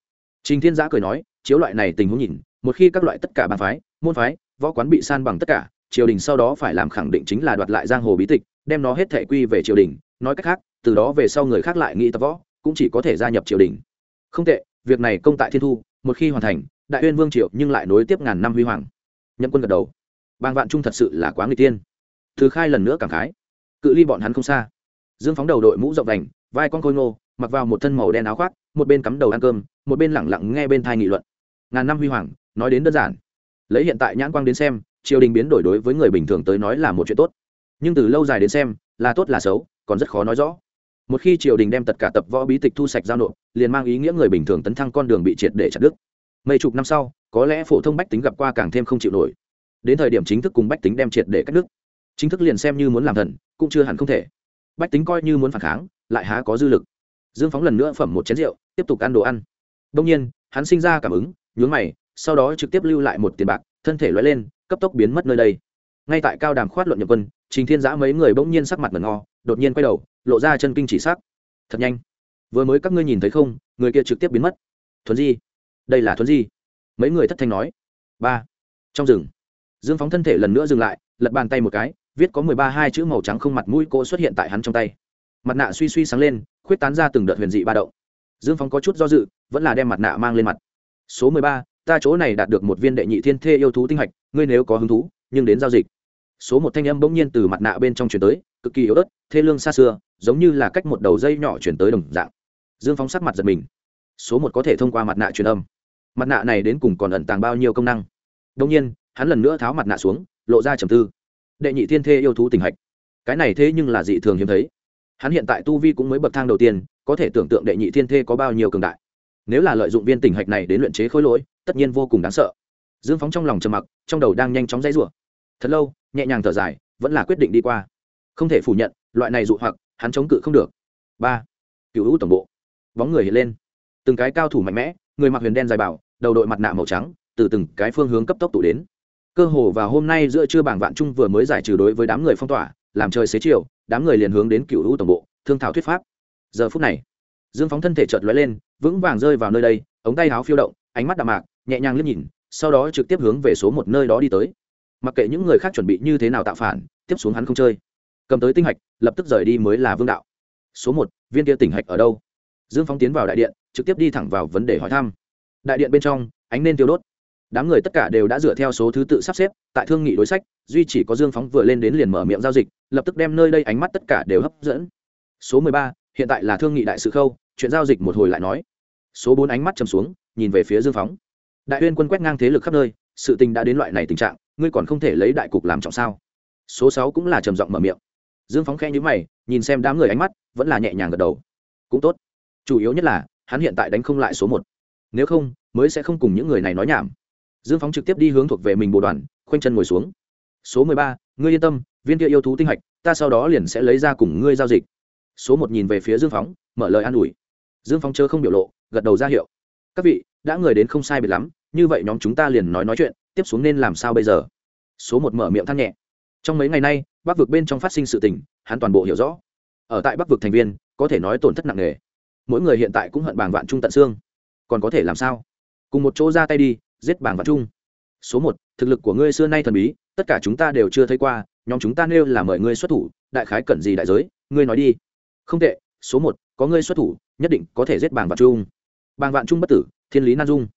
Trình thiên giã cười nói, chiếu loại này tình huống nhìn, một khi các loại tất cả bang phái, môn phái, võ quán bị san bằng tất cả, triều đình sau đó phải làm khẳng định chính là đoạt lại giang hồ bí tịch, đem nó hết thể quy về triều đình, nói cách khác, từ đó về sau người khác lại nghĩ tập võ, cũng chỉ có thể gia nhập triều đình. Không tệ, việc này công tại thiên thu một khi hoàn thành, đại uyên vương triều nhưng lại nối tiếp ngàn năm huy hoàng. Nhậm quân gật đầu. Bang vạn trung thật sự là quá người tiên thứ khai lần nữa cảm khái. Cự ly bọn hắn không xa. Dương phóng đầu đội mũ rộng đành vai con khôi ngô, mặc vào một thân màu đen áo khoác, một bên cắm đầu ăn cơm, một bên lẳng lặng nghe bên thai nghị luận. Ngàn năm huy hoàng, nói đến đơn giản. Lấy hiện tại nhãn quang đến xem, triều đình biến đổi đối với người bình thường tới nói là một chuyện tốt. Nhưng từ lâu dài đến xem, là tốt là xấu, còn rất khó nói rõ một khi triều đình đem tất cả tập võ bí tịch thu sạch giao nộp, liền mang ý nghĩa người bình thường tấn thăng con đường bị triệt để chặt đứt. Mấy chục năm sau, có lẽ phổ thông bách tính gặp qua càng thêm không chịu nổi. Đến thời điểm chính thức cùng bách tính đem triệt để cắt đứt. Chính thức liền xem như muốn làm thần, cũng chưa hẳn không thể. Bách tính coi như muốn phản kháng, lại há có dư lực. Dương phóng lần nữa phẩm một chén rượu, tiếp tục ăn đồ ăn. Đông nhiên, hắn sinh ra cảm ứng, nhướng mày, sau đó trực tiếp lưu lại một tiền bạc, thân thể loay lên, cấp tốc biến mất nơi đây. Ngay tại cao đàm khoát luận nhập quân, trình thiên giã mấy người bỗng nhiên sắc mặt mẩn ngò đột nhiên quay đầu lộ ra chân kinh chỉ sắc. Thật nhanh. Vừa mới các ngươi nhìn thấy không, người kia trực tiếp biến mất. Thuấn di. Đây là thuấn di. Mấy người thất thanh nói. Ba. Trong rừng. Dương phóng thân thể lần nữa dừng lại, lật bàn tay một cái, viết có mười ba hai chữ màu trắng không mặt mũi cỗ xuất hiện tại hắn trong tay. Mặt nạ suy suy sáng lên, khuyết tán ra từng đợt huyền dị ba động. Dương phóng có chút do dự, vẫn là đem mặt nạ mang lên mặt. Số mười ba, ta chỗ này đạt được một viên đệ nhị thiên thê yêu thú tinh hạch, ngươi nếu có hứng thú, nhưng đến giao dịch. Số một thanh âm bỗng nhiên từ mặt nạ bên trong chuyển tới, cực kỳ yếu ớt, thê lương xa xưa giống như là cách một đầu dây nhỏ chuyển tới đồng dạng. Dương phóng sắc mặt giật mình. Số một có thể thông qua mặt nạ truyền âm. Mặt nạ này đến cùng còn ẩn tàng bao nhiêu công năng? Đông nhiên, hắn lần nữa tháo mặt nạ xuống, lộ ra trầm tư. Đệ nhị thiên thê yêu thú tình hạch. Cái này thế nhưng là dị thường hiếm thấy. Hắn hiện tại tu vi cũng mới bậc thang đầu tiên, có thể tưởng tượng đệ nhị thiên thê có bao nhiêu cường đại. Nếu là lợi dụng viên tình hạch này đến luyện chế khối lỗi, tất nhiên vô cùng đáng sợ. Dương phóng trong lòng trầm mặc, trong đầu đang nhanh chóng dãy rủa. Thật lâu, nhẹ nhàng thở dài, vẫn là quyết định đi qua. Không thể phủ nhận, loại này dụ hoặc hắn chống cự không được. Ba, cựu hữu tổng bộ. Bóng người hiện lên. Từng cái cao thủ mạnh mẽ, người mặc huyền đen dài bảo, đầu đội mặt nạ màu trắng, từ từng cái phương hướng cấp tốc tụ đến. Cơ hồ vào hôm nay giữa trưa bảng vạn trung vừa mới giải trừ đối với đám người phong tỏa, làm trời xế chiều, đám người liền hướng đến cựu hữu tổng bộ, thương thảo thuyết pháp. Giờ phút này, dương phóng thân thể chợt lóe lên, vững vàng rơi vào nơi đây, ống tay áo phiêu động, ánh mắt đạm mạc, nhẹ nhàng liếc nhìn, sau đó trực tiếp hướng về số một nơi đó đi tới. Mặc kệ những người khác chuẩn bị như thế nào tạo phản, tiếp xuống hắn không chơi cầm tới tinh hạch, lập tức rời đi mới là vương đạo. Số một, viên kia tỉnh hạch ở đâu? Dương phóng tiến vào đại điện, trực tiếp đi thẳng vào vấn đề hỏi thăm. Đại điện bên trong, ánh nên tiêu đốt. Đám người tất cả đều đã dựa theo số thứ tự sắp xếp, tại thương nghị đối sách, duy chỉ có dương phóng vừa lên đến liền mở miệng giao dịch, lập tức đem nơi đây ánh mắt tất cả đều hấp dẫn. Số mười ba, hiện tại là thương nghị đại sự khâu, chuyện giao dịch một hồi lại nói. Số bốn ánh mắt chầm xuống, nhìn về phía dương phóng đại huyên quân quét ngang thế lực khắp nơi, sự tình đã đến loại này tình trạng, ngươi còn không thể lấy đại cục làm trọng sao? Số sáu cũng là trầm giọng mở miệng dương phóng khe nhữ mày, nhìn xem đám người ánh mắt, vẫn là nhẹ nhàng gật đầu. Cũng tốt. Chủ yếu nhất là, hắn hiện tại đánh không lại số một. Nếu không, mới sẽ không cùng những người này nói nhảm. Dương phóng trực tiếp đi hướng thuộc về mình bộ đoàn, khoanh chân ngồi xuống. Số mười ba, ngươi yên tâm, viên kia yêu thú tinh hạch, ta sau đó liền sẽ lấy ra cùng ngươi giao dịch. Số một nhìn về phía dương phóng, mở lời an ủi. Dương phóng chớ không biểu lộ, gật đầu ra hiệu. Các vị, đã người đến không sai biệt lắm, như vậy nhóm chúng ta liền nói nói chuyện, tiếp xuống nên làm sao bây giờ? Số một mở miệng than nhẹ. Trong mấy ngày nay bắc vực bên trong phát sinh sự tình, hắn toàn bộ hiểu rõ. Ở tại bắc vực thành viên, có thể nói tổn thất nặng nề. Mỗi người hiện tại cũng hận bàng vạn trung tận xương. Còn có thể làm sao? Cùng một chỗ ra tay đi, giết bàng vạn trung. Số một, thực lực của ngươi xưa nay thần bí, tất cả chúng ta đều chưa thấy qua, nhóm chúng ta nêu là mời ngươi xuất thủ, đại khái cần gì đại giới, ngươi nói đi. Không tệ, số một, có ngươi xuất thủ, nhất định có thể giết bàng vạn trung. Bàng vạn trung bất tử, thiên lý nan dung.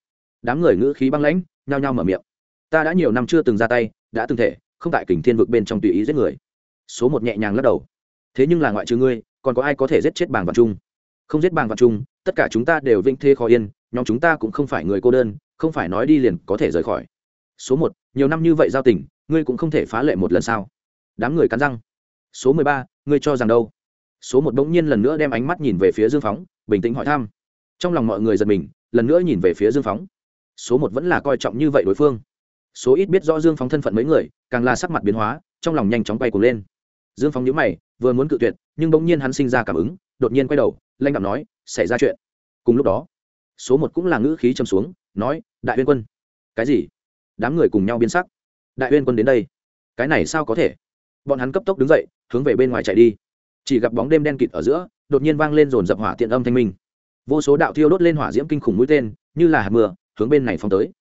Đám người ngữ khí băng lãnh, nhao nhao mở miệng. Ta đã nhiều năm chưa từng ra tay, đã từng thể không tại kình thiên vực bên trong tùy ý giết người. Số một nhẹ nhàng lắc đầu. Thế nhưng là ngoại trừ ngươi, còn có ai có thể giết chết bàng vạn trung? Không giết bàng vạn trung, tất cả chúng ta đều vinh thê khó yên, nhóm chúng ta cũng không phải người cô đơn, không phải nói đi liền có thể rời khỏi. Số một, nhiều năm như vậy giao tình, ngươi cũng không thể phá lệ một lần sao? Đám người cắn răng. Số mười ba, ngươi cho rằng đâu? Số một bỗng nhiên lần nữa đem ánh mắt nhìn về phía dương phóng, bình tĩnh hỏi thăm. Trong lòng mọi người giật mình, lần nữa nhìn về phía dương phóng. Số một vẫn là coi trọng như vậy đối phương số ít biết rõ dương phóng thân phận mấy người, càng là sắc mặt biến hóa, trong lòng nhanh chóng quay cuồng lên. Dương phóng nhớ mày, vừa muốn cự tuyệt, nhưng bỗng nhiên hắn sinh ra cảm ứng, đột nhiên quay đầu lanh đạm nói, xảy ra chuyện. Cùng lúc đó, số một cũng là ngữ khí châm xuống, nói, đại uyên quân. Cái gì? Đám người cùng nhau biến sắc. Đại uyên quân đến đây. Cái này sao có thể? Bọn hắn cấp tốc đứng dậy, hướng về bên ngoài chạy đi. Chỉ gặp bóng đêm đen kịt ở giữa, đột nhiên vang lên dồn dập hỏa tiện âm thanh minh. Vô số đạo thiêu đốt lên hỏa diễm kinh khủng mũi tên, như là hạt mưa, hướng bên này phóng tới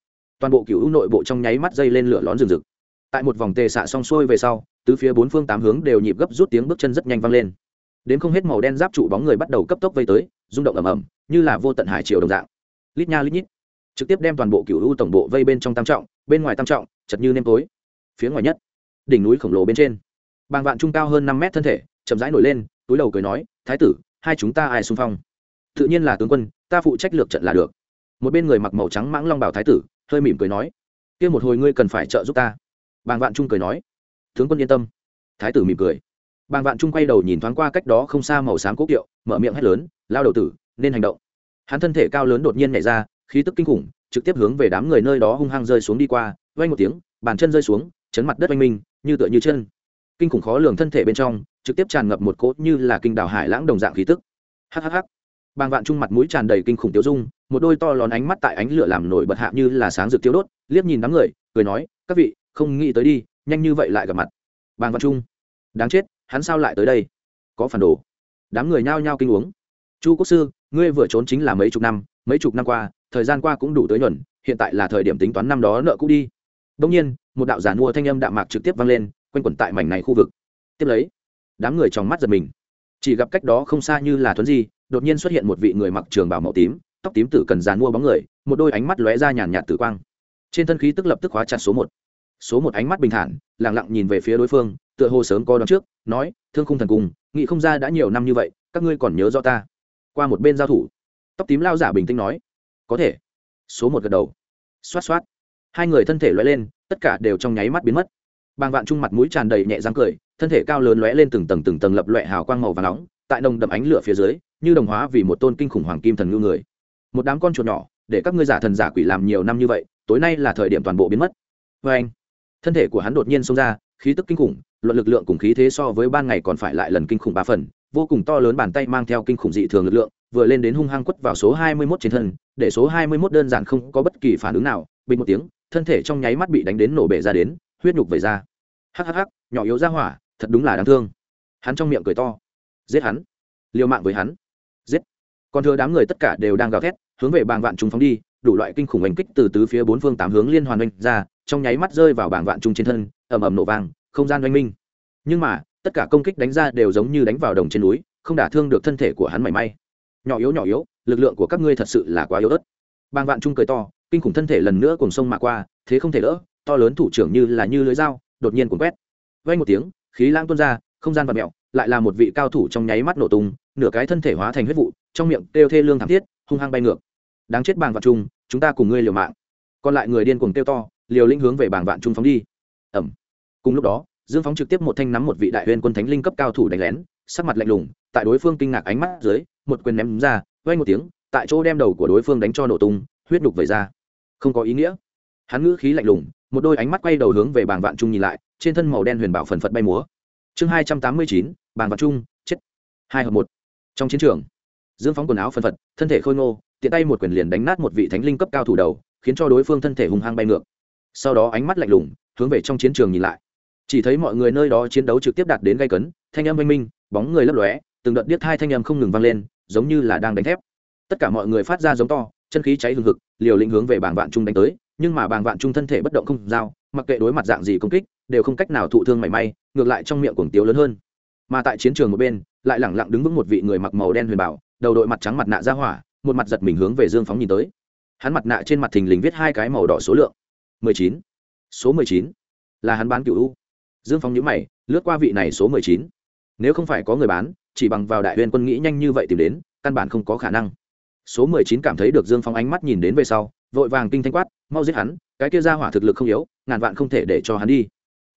toàn bộ cựu nội bộ trong nháy mắt dây lên lửa lón rừng rực. Tại một vòng tề xạ xong xuôi về sau, tứ phía bốn phương tám hướng đều nhịp gấp rút tiếng bước chân rất nhanh vang lên. Đến không hết màu đen giáp trụ bóng người bắt đầu cấp tốc vây tới, rung động ầm ầm, như là vô tận hải triều đồng dạng. Lít nha lít nhít, trực tiếp đem toàn bộ cựu u tổng bộ vây bên trong tam trọng, bên ngoài tam trọng, chật như nêm tối. Phía ngoài nhất, đỉnh núi khổng lồ bên trên. Bàng vạn trung cao hơn năm mét thân thể, chậm rãi nổi lên, túi đầu cười nói, thái tử, hai chúng ta ai xung phong? Tự nhiên là tướng quân, ta phụ trách lược trận là được. Một bên người mặc màu trắng mãng long bảo thái tử hơi mỉm cười nói, kia một hồi ngươi cần phải trợ giúp ta. Bàng vạn trung cười nói, tướng quân yên tâm. Thái tử mỉm cười. Bàng vạn trung quay đầu nhìn thoáng qua cách đó không xa màu xám cố kiệu, mở miệng hét lớn, lao đầu tử, nên hành động. Hắn thân thể cao lớn đột nhiên nhảy ra, khí tức kinh khủng, trực tiếp hướng về đám người nơi đó hung hăng rơi xuống đi qua vay một tiếng, bàn chân rơi xuống, chấn mặt đất oanh minh, như tựa như chân. Kinh khủng khó lường thân thể bên trong, trực tiếp tràn ngập một cốt như là kinh đảo hải lãng đồng dạng khí tức. Hhh bàng vạn trung mặt mũi tràn đầy kinh khủng tiêu dung, một đôi to lón ánh mắt tại ánh lửa làm nổi bật hạ như là sáng rực tiêu đốt, liếc nhìn đám người, cười nói, các vị, không nghĩ tới đi, nhanh như vậy lại gặp mặt. Bàng vạn trung, đáng chết, hắn sao lại tới đây? Có phản đồ. Đám người nhao nhao kinh uống. Chu quốc sư, ngươi vừa trốn chính là mấy chục năm, mấy chục năm qua, thời gian qua cũng đủ tới nhuẩn hiện tại là thời điểm tính toán năm đó nợ cũ đi. Đông nhiên, một đạo giản mua thanh âm đạm mạc trực tiếp vang lên, quanh quẩn tại mảnh này khu vực. Tiếp lấy, đám người trong mắt giật mình chỉ gặp cách đó không xa như là thuấn di, đột nhiên xuất hiện một vị người mặc trường bào màu tím, tóc tím tử cần dàn mua bóng người, một đôi ánh mắt lóe ra nhàn nhạt tử quang. Trên thân khí tức lập tức hóa chặt số một. Số một ánh mắt bình thản lẳng lặng nhìn về phía đối phương, tựa hồ sớm có đón trước, nói, thương khung thần cung nghị không ra đã nhiều năm như vậy, các ngươi còn nhớ rõ ta. Qua một bên giao thủ, tóc tím lao giả bình tĩnh nói, có thể. Số một gật đầu. Xoát xoát. Hai người thân thể lóe lên, tất cả đều trong nháy mắt biến mất. Bàng vạn trung mặt mũi tràn đầy nhẹ răng cười thân thể cao lớn lóe lên từng tầng từng tầng lập loẹ hào quang màu và nóng, tại nồng đậm ánh lửa phía dưới, như đồng hóa vì một tôn kinh khủng hoàng kim thần ngư người. Một đám con chuột nhỏ, để các ngươi giả thần giả quỷ làm nhiều năm như vậy, tối nay là thời điểm toàn bộ biến mất. Vê anh, thân thể của hắn đột nhiên xông ra, khí tức kinh khủng, luận lực lượng cùng khí thế so với ban ngày còn phải lại lần kinh khủng ba phần, vô cùng to lớn bàn tay mang theo kinh khủng dị thường lực lượng, vừa lên đến hung hăng quất vào số hai mươi 21 trên thân, để số hai mươi 21 đơn giản không có bất kỳ phản ứng nào, bình một tiếng, thân thể trong nháy mắt bị đánh đến nổ bể ra đến, huyết nhục về ra. Hắc hắc hắc, nhỏ yếu ra hỏa thật đúng là đáng thương. Hắn trong miệng cười to. Giết hắn. Liều mạng với hắn. Giết. Còn thừa đám người tất cả đều đang gào thét, hướng về bàng vạn trung phóng đi, đủ loại kinh khủng oanh kích từ tứ phía bốn phương tám hướng liên hoàn oanh ra, trong nháy mắt rơi vào bảng vạn trung trên thân, ầm ầm nổ vang, không gian oanh minh. Nhưng mà, tất cả công kích đánh ra đều giống như đánh vào đồng trên núi, không đả thương được thân thể của hắn mảy may. Nhỏ yếu nhỏ yếu, lực lượng của các ngươi thật sự là quá yếu ớt. Bàng vạn trung cười to, kinh khủng thân thể lần nữa cùng sông mà qua, thế không thể đỡ, to lớn thủ trưởng như là như lưới dao, đột nhiên cuốn quét. Vay một tiếng khí lãng tuôn ra, không gian vật mẹo lại là một vị cao thủ trong nháy mắt nổ tung, nửa cái thân thể hóa thành huyết vụ, trong miệng kêu thê lương thảm thiết, hung hăng bay ngược. Đáng chết bàng vạn trung, chúng ta cùng ngươi liều mạng. Còn lại người điên cuồng kêu to, liều linh hướng về bàng vạn trung phóng đi. Ẩm cùng lúc đó, dương phóng trực tiếp một thanh nắm một vị đại huyên quân thánh linh cấp cao thủ đánh lén, sắc mặt lạnh lùng, tại đối phương kinh ngạc ánh mắt dưới, một quyền ném ra vay một tiếng, tại chỗ đem đầu của đối phương đánh cho nổ tung, huyết đục về ra. Không có ý nghĩa. Hắn ngữ khí lạnh lùng, một đôi ánh mắt quay đầu hướng về bàng vạn trung nhìn lại trên thân màu đen huyền bảo phần phật bay múa. Chương hai trăm tám mươi chín, bàng vạn trung chết. Hai hợp một. Trong chiến trường, dương phóng quần áo phần phật, thân thể khôi ngô, tiện tay một quyền liền đánh nát một vị thánh linh cấp cao thủ đầu, khiến cho đối phương thân thể hùng hăng bay ngược. Sau đó ánh mắt lạnh lùng, hướng về trong chiến trường nhìn lại. Chỉ thấy mọi người nơi đó chiến đấu trực tiếp đạt đến gây cấn, thanh âm oanh minh, bóng người lấp lóe, từng đợt biết hai thanh âm không ngừng vang lên, giống như là đang đánh thép. Tất cả mọi người phát ra giống to, chân khí cháy hừng hực, liều lĩnh hướng về bảng vạn trung đánh tới, nhưng mà bảng vạn trung thân thể bất động không giao mặc kệ đối mặt dạng gì công kích, đều không cách nào thụ thương mảy may, ngược lại trong miệng cuồng tiếu lớn hơn. Mà tại chiến trường một bên, lại lẳng lặng đứng vững một vị người mặc màu đen huyền bảo, đầu đội mặt trắng mặt nạ ra hỏa, một mặt giật mình hướng về dương phóng nhìn tới. Hắn mặt nạ trên mặt thình lình viết hai cái màu đỏ số lượng. Mười chín. Số mười chín. Là hắn bán cựu u. Dương phóng nhữ mày, lướt qua vị này số mười chín. Nếu không phải có người bán, chỉ bằng vào đại huyền quân nghĩ nhanh như vậy tìm đến, căn bản không có khả năng. Số mười chín cảm thấy được dương phóng ánh mắt nhìn đến về sau, vội vàng kinh thanh quát mau giết hắn, cái kia ra hỏa thực lực không yếu, ngàn vạn không thể để cho hắn đi.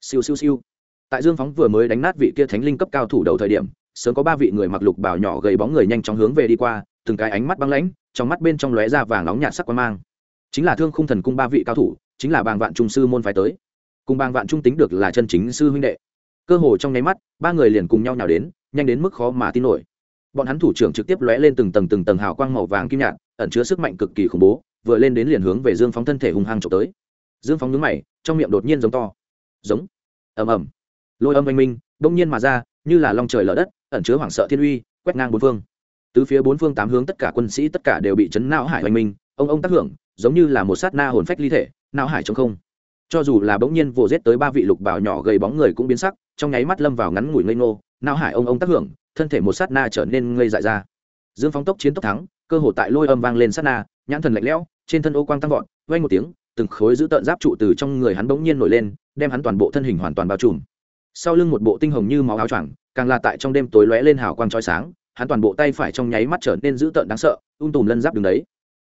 Siêu siêu siêu. Tại dương phóng vừa mới đánh nát vị kia thánh linh cấp cao thủ đầu thời điểm, sớm có ba vị người mặc lục bảo nhỏ gầy bóng người nhanh chóng hướng về đi qua, từng cái ánh mắt băng lãnh, trong mắt bên trong lóe ra vàng nóng nhạt sắc quan mang. Chính là thương khung thần cung ba vị cao thủ, chính là bàng vạn trung sư môn phải tới. Cùng bàng vạn trung tính được là chân chính sư huynh đệ. Cơ hồ trong nháy mắt, ba người liền cùng nhau nhào đến, nhanh đến mức khó mà tin nổi. Bọn hắn thủ trưởng trực tiếp lóe lên từng tầng từng tầng hào quang màu vàng kim nhạt, ẩn chứa sức mạnh cực kỳ khủng bố vừa lên đến liền hướng về dương phóng thân thể hung hăng trộm tới. Dương phóng nhướng mày, trong miệng đột nhiên giống to. Giống. Ầm ầm. Lôi âm oanh minh, đông nhiên mà ra, như là long trời lở đất, ẩn chứa hoảng sợ thiên uy, quét ngang bốn phương. Từ phía bốn phương tám hướng tất cả quân sĩ, tất cả đều bị chấn não hải oanh minh. Ông ông tác hưởng, giống như là một sát na hồn phách ly thể, não hải trong không. Cho dù là bỗng nhiên vồ giết tới ba vị lục bảo nhỏ gầy bóng người cũng biến sắc, trong nháy mắt lâm vào ngắn ngủi ngây ngô, não hải ông ông tác hưởng, thân thể một sát na trở nên ngây dại ra. Dương phóng tốc chiến tốc thắng, cơ hồ tại lôi âm vang lên sát na, nhãn thần lạnh lẽo trên thân ô quang tăng vọt vay một tiếng, từng khối giữ tợn giáp trụ từ trong người hắn bỗng nhiên nổi lên, đem hắn toàn bộ thân hình hoàn toàn bao trùm. Sau lưng một bộ tinh hồng như máu áo choàng, càng là tại trong đêm tối lóe lên hào quang trói sáng, hắn toàn bộ tay phải trong nháy mắt trở nên dữ tợn đáng sợ, ung tùm lân giáp đường đấy.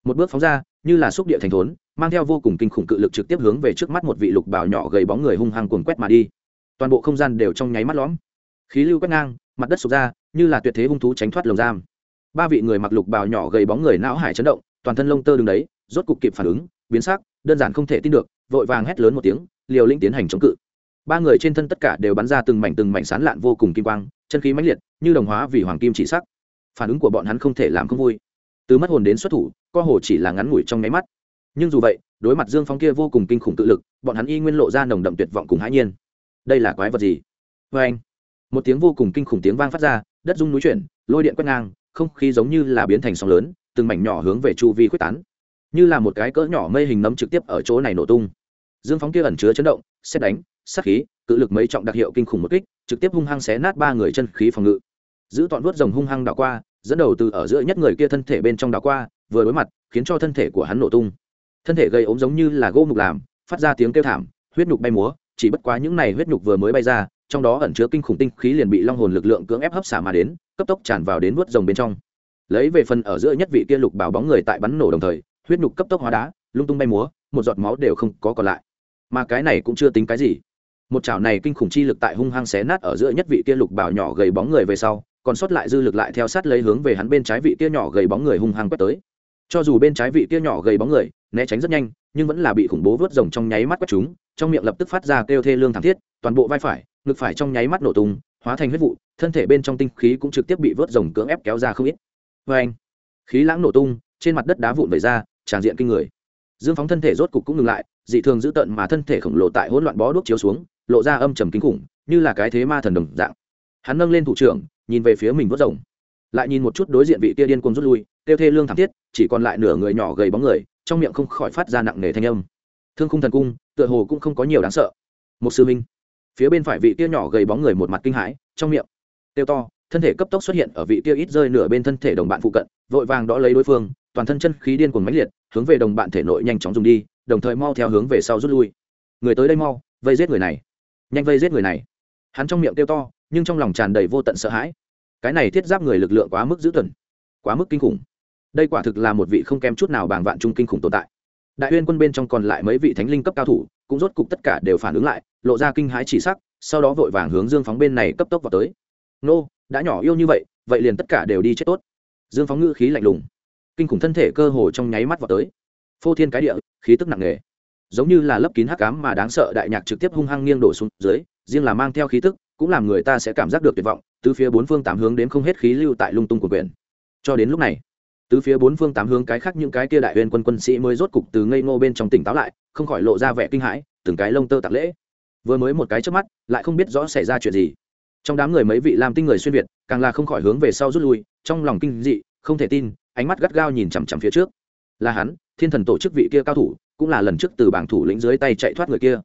Một bước phóng ra, như là xúc địa thành thốn, mang theo vô cùng kinh khủng cự lực trực tiếp hướng về trước mắt một vị lục bảo nhỏ gầy bóng người hung hăng cuồng quét mà đi. Toàn bộ không gian đều trong nháy mắt lõm. Khí lưu quét ngang, mặt đất sụp ra, như là tuyệt thế hung thú tránh thoát lồng giam. Ba vị người mặc lục bào nhỏ gầy bóng người não hải chấn động, toàn thân lông tơ đứng đấy rốt cục kịp phản ứng, biến sắc, đơn giản không thể tin được, vội vàng hét lớn một tiếng liều lĩnh tiến hành chống cự. Ba người trên thân tất cả đều bắn ra từng mảnh từng mảnh sán lạn vô cùng kim quang, chân khí mãnh liệt, như đồng hóa vì hoàng kim chỉ sắc. Phản ứng của bọn hắn không thể làm không vui. Từ mất hồn đến xuất thủ, co hồ chỉ là ngắn ngủi trong nháy mắt. Nhưng dù vậy, đối mặt dương phong kia vô cùng kinh khủng tự lực, bọn hắn y nguyên lộ ra nồng đậm tuyệt vọng cùng hãi nhiên. Đây là quái vật gì? Vê anh, một tiếng vô cùng kinh khủng tiếng vang phát ra, đất rung núi chuyển, lôi điện quét ngang, không khí giống như là biến thành sóng lớn, từng mảnh nhỏ hướng về chu vi quyết tán như là một cái cỡ nhỏ mây hình nấm trực tiếp ở chỗ này nổ tung. Dương phóng kia ẩn chứa chấn động, xét đánh, sát khí, cự lực mấy trọng đặc hiệu kinh khủng một kích, trực tiếp hung hăng xé nát ba người chân khí phòng ngự. Giữ tọn vuốt rồng hung hăng đảo qua, dẫn đầu từ ở giữa nhất người kia thân thể bên trong đảo qua, vừa đối mặt, khiến cho thân thể của hắn nổ tung. Thân thể gây ốm giống như là gỗ mục làm, phát ra tiếng kêu thảm, huyết nhục bay múa, chỉ bất quá những này huyết nhục vừa mới bay ra, trong đó ẩn chứa kinh khủng tinh khí liền bị long hồn lực lượng cưỡng ép hấp xả mà đến, cấp tốc tràn vào đến vuốt rồng bên trong. Lấy về phần ở giữa nhất vị kia lục bảo bóng người tại bắn nổ đồng thời huyết nhục cấp tốc hóa đá, lung tung bay múa, một giọt máu đều không có còn lại. Mà cái này cũng chưa tính cái gì. Một chảo này kinh khủng chi lực tại hung hăng xé nát ở giữa nhất vị kia lục bảo nhỏ gầy bóng người về sau, còn sót lại dư lực lại theo sát lấy hướng về hắn bên trái vị kia nhỏ gầy bóng người hung hăng quét tới. Cho dù bên trái vị kia nhỏ gầy bóng người, né tránh rất nhanh, nhưng vẫn là bị khủng bố vớt rồng trong nháy mắt quét chúng, trong miệng lập tức phát ra kêu thê lương thảm thiết, toàn bộ vai phải, ngực phải trong nháy mắt nổ tung, hóa thành huyết vụ, thân thể bên trong tinh khí cũng trực tiếp bị vớt rồng cưỡng ép kéo ra không ít. Vê anh khí lãng nổ tung, trên mặt đất đá vụn vẩy ra tràn diện kinh người. Dương phóng thân thể rốt cục cũng ngừng lại, dị thường giữ tận mà thân thể khổng lồ tại hỗn loạn bó đuốc chiếu xuống, lộ ra âm trầm kinh khủng, như là cái thế ma thần đồng dạng. Hắn nâng lên thủ trưởng, nhìn về phía mình vớt rồng. Lại nhìn một chút đối diện vị kia điên cuồng rút lui tiêu thê lương thảm thiết, chỉ còn lại nửa người nhỏ gầy bóng người, trong miệng không khỏi phát ra nặng nề thanh âm. Thương khung thần cung, tựa hồ cũng không có nhiều đáng sợ. Một sư minh phía bên phải vị kia nhỏ gầy bóng người một mặt kinh hãi, trong miệng tiêu to, thân thể cấp tốc xuất hiện ở vị kia ít rơi nửa bên thân thể đồng bạn phụ cận, vội vàng đỡ lấy đối phương toàn thân chân khí điên cuồng mãnh liệt, hướng về đồng bạn thể nội nhanh chóng dùng đi, đồng thời mau theo hướng về sau rút lui. Người tới đây mau, vây giết người này. Nhanh vây giết người này. Hắn trong miệng tiêu to, nhưng trong lòng tràn đầy vô tận sợ hãi. Cái này thiết giáp người lực lượng quá mức dữ tợn, quá mức kinh khủng. Đây quả thực là một vị không kém chút nào bảng vạn trung kinh khủng tồn tại. Đại uyên quân bên trong còn lại mấy vị thánh linh cấp cao thủ, cũng rốt cục tất cả đều phản ứng lại, lộ ra kinh hãi chỉ sắc, sau đó vội vàng hướng dương phóng bên này cấp tốc vào tới. Nô, đã nhỏ yêu như vậy vậy liền tất cả đều đi chết tốt. Dương phóng ngữ khí lạnh lùng kinh khủng thân thể cơ hồ trong nháy mắt vào tới. Phô thiên cái địa, khí tức nặng nề. Giống như là lấp kín hắc cám mà đáng sợ đại nhạc trực tiếp hung hăng nghiêng đổ xuống dưới, riêng là mang theo khí tức, cũng làm người ta sẽ cảm giác được tuyệt vọng từ phía bốn phương tám hướng đến không hết khí lưu tại lung tung của quyền. Cho đến lúc này từ phía bốn phương tám hướng cái khác những cái kia đại huyền quân quân sĩ mới rốt cục từ ngây ngô bên trong tỉnh táo lại, không khỏi lộ ra vẻ kinh hãi, từng cái lông tơ tạc lễ. Vừa mới một cái trước mắt, lại không biết rõ xảy ra chuyện gì. Trong đám người mấy vị làm tinh người xuyên việt, càng là không khỏi hướng về sau rút lui, trong lòng kinh dị, không thể tin ánh mắt gắt gao nhìn chằm chằm phía trước. Là hắn, thiên thần tổ chức vị kia cao thủ, cũng là lần trước từ bảng thủ lĩnh dưới tay chạy thoát người kia.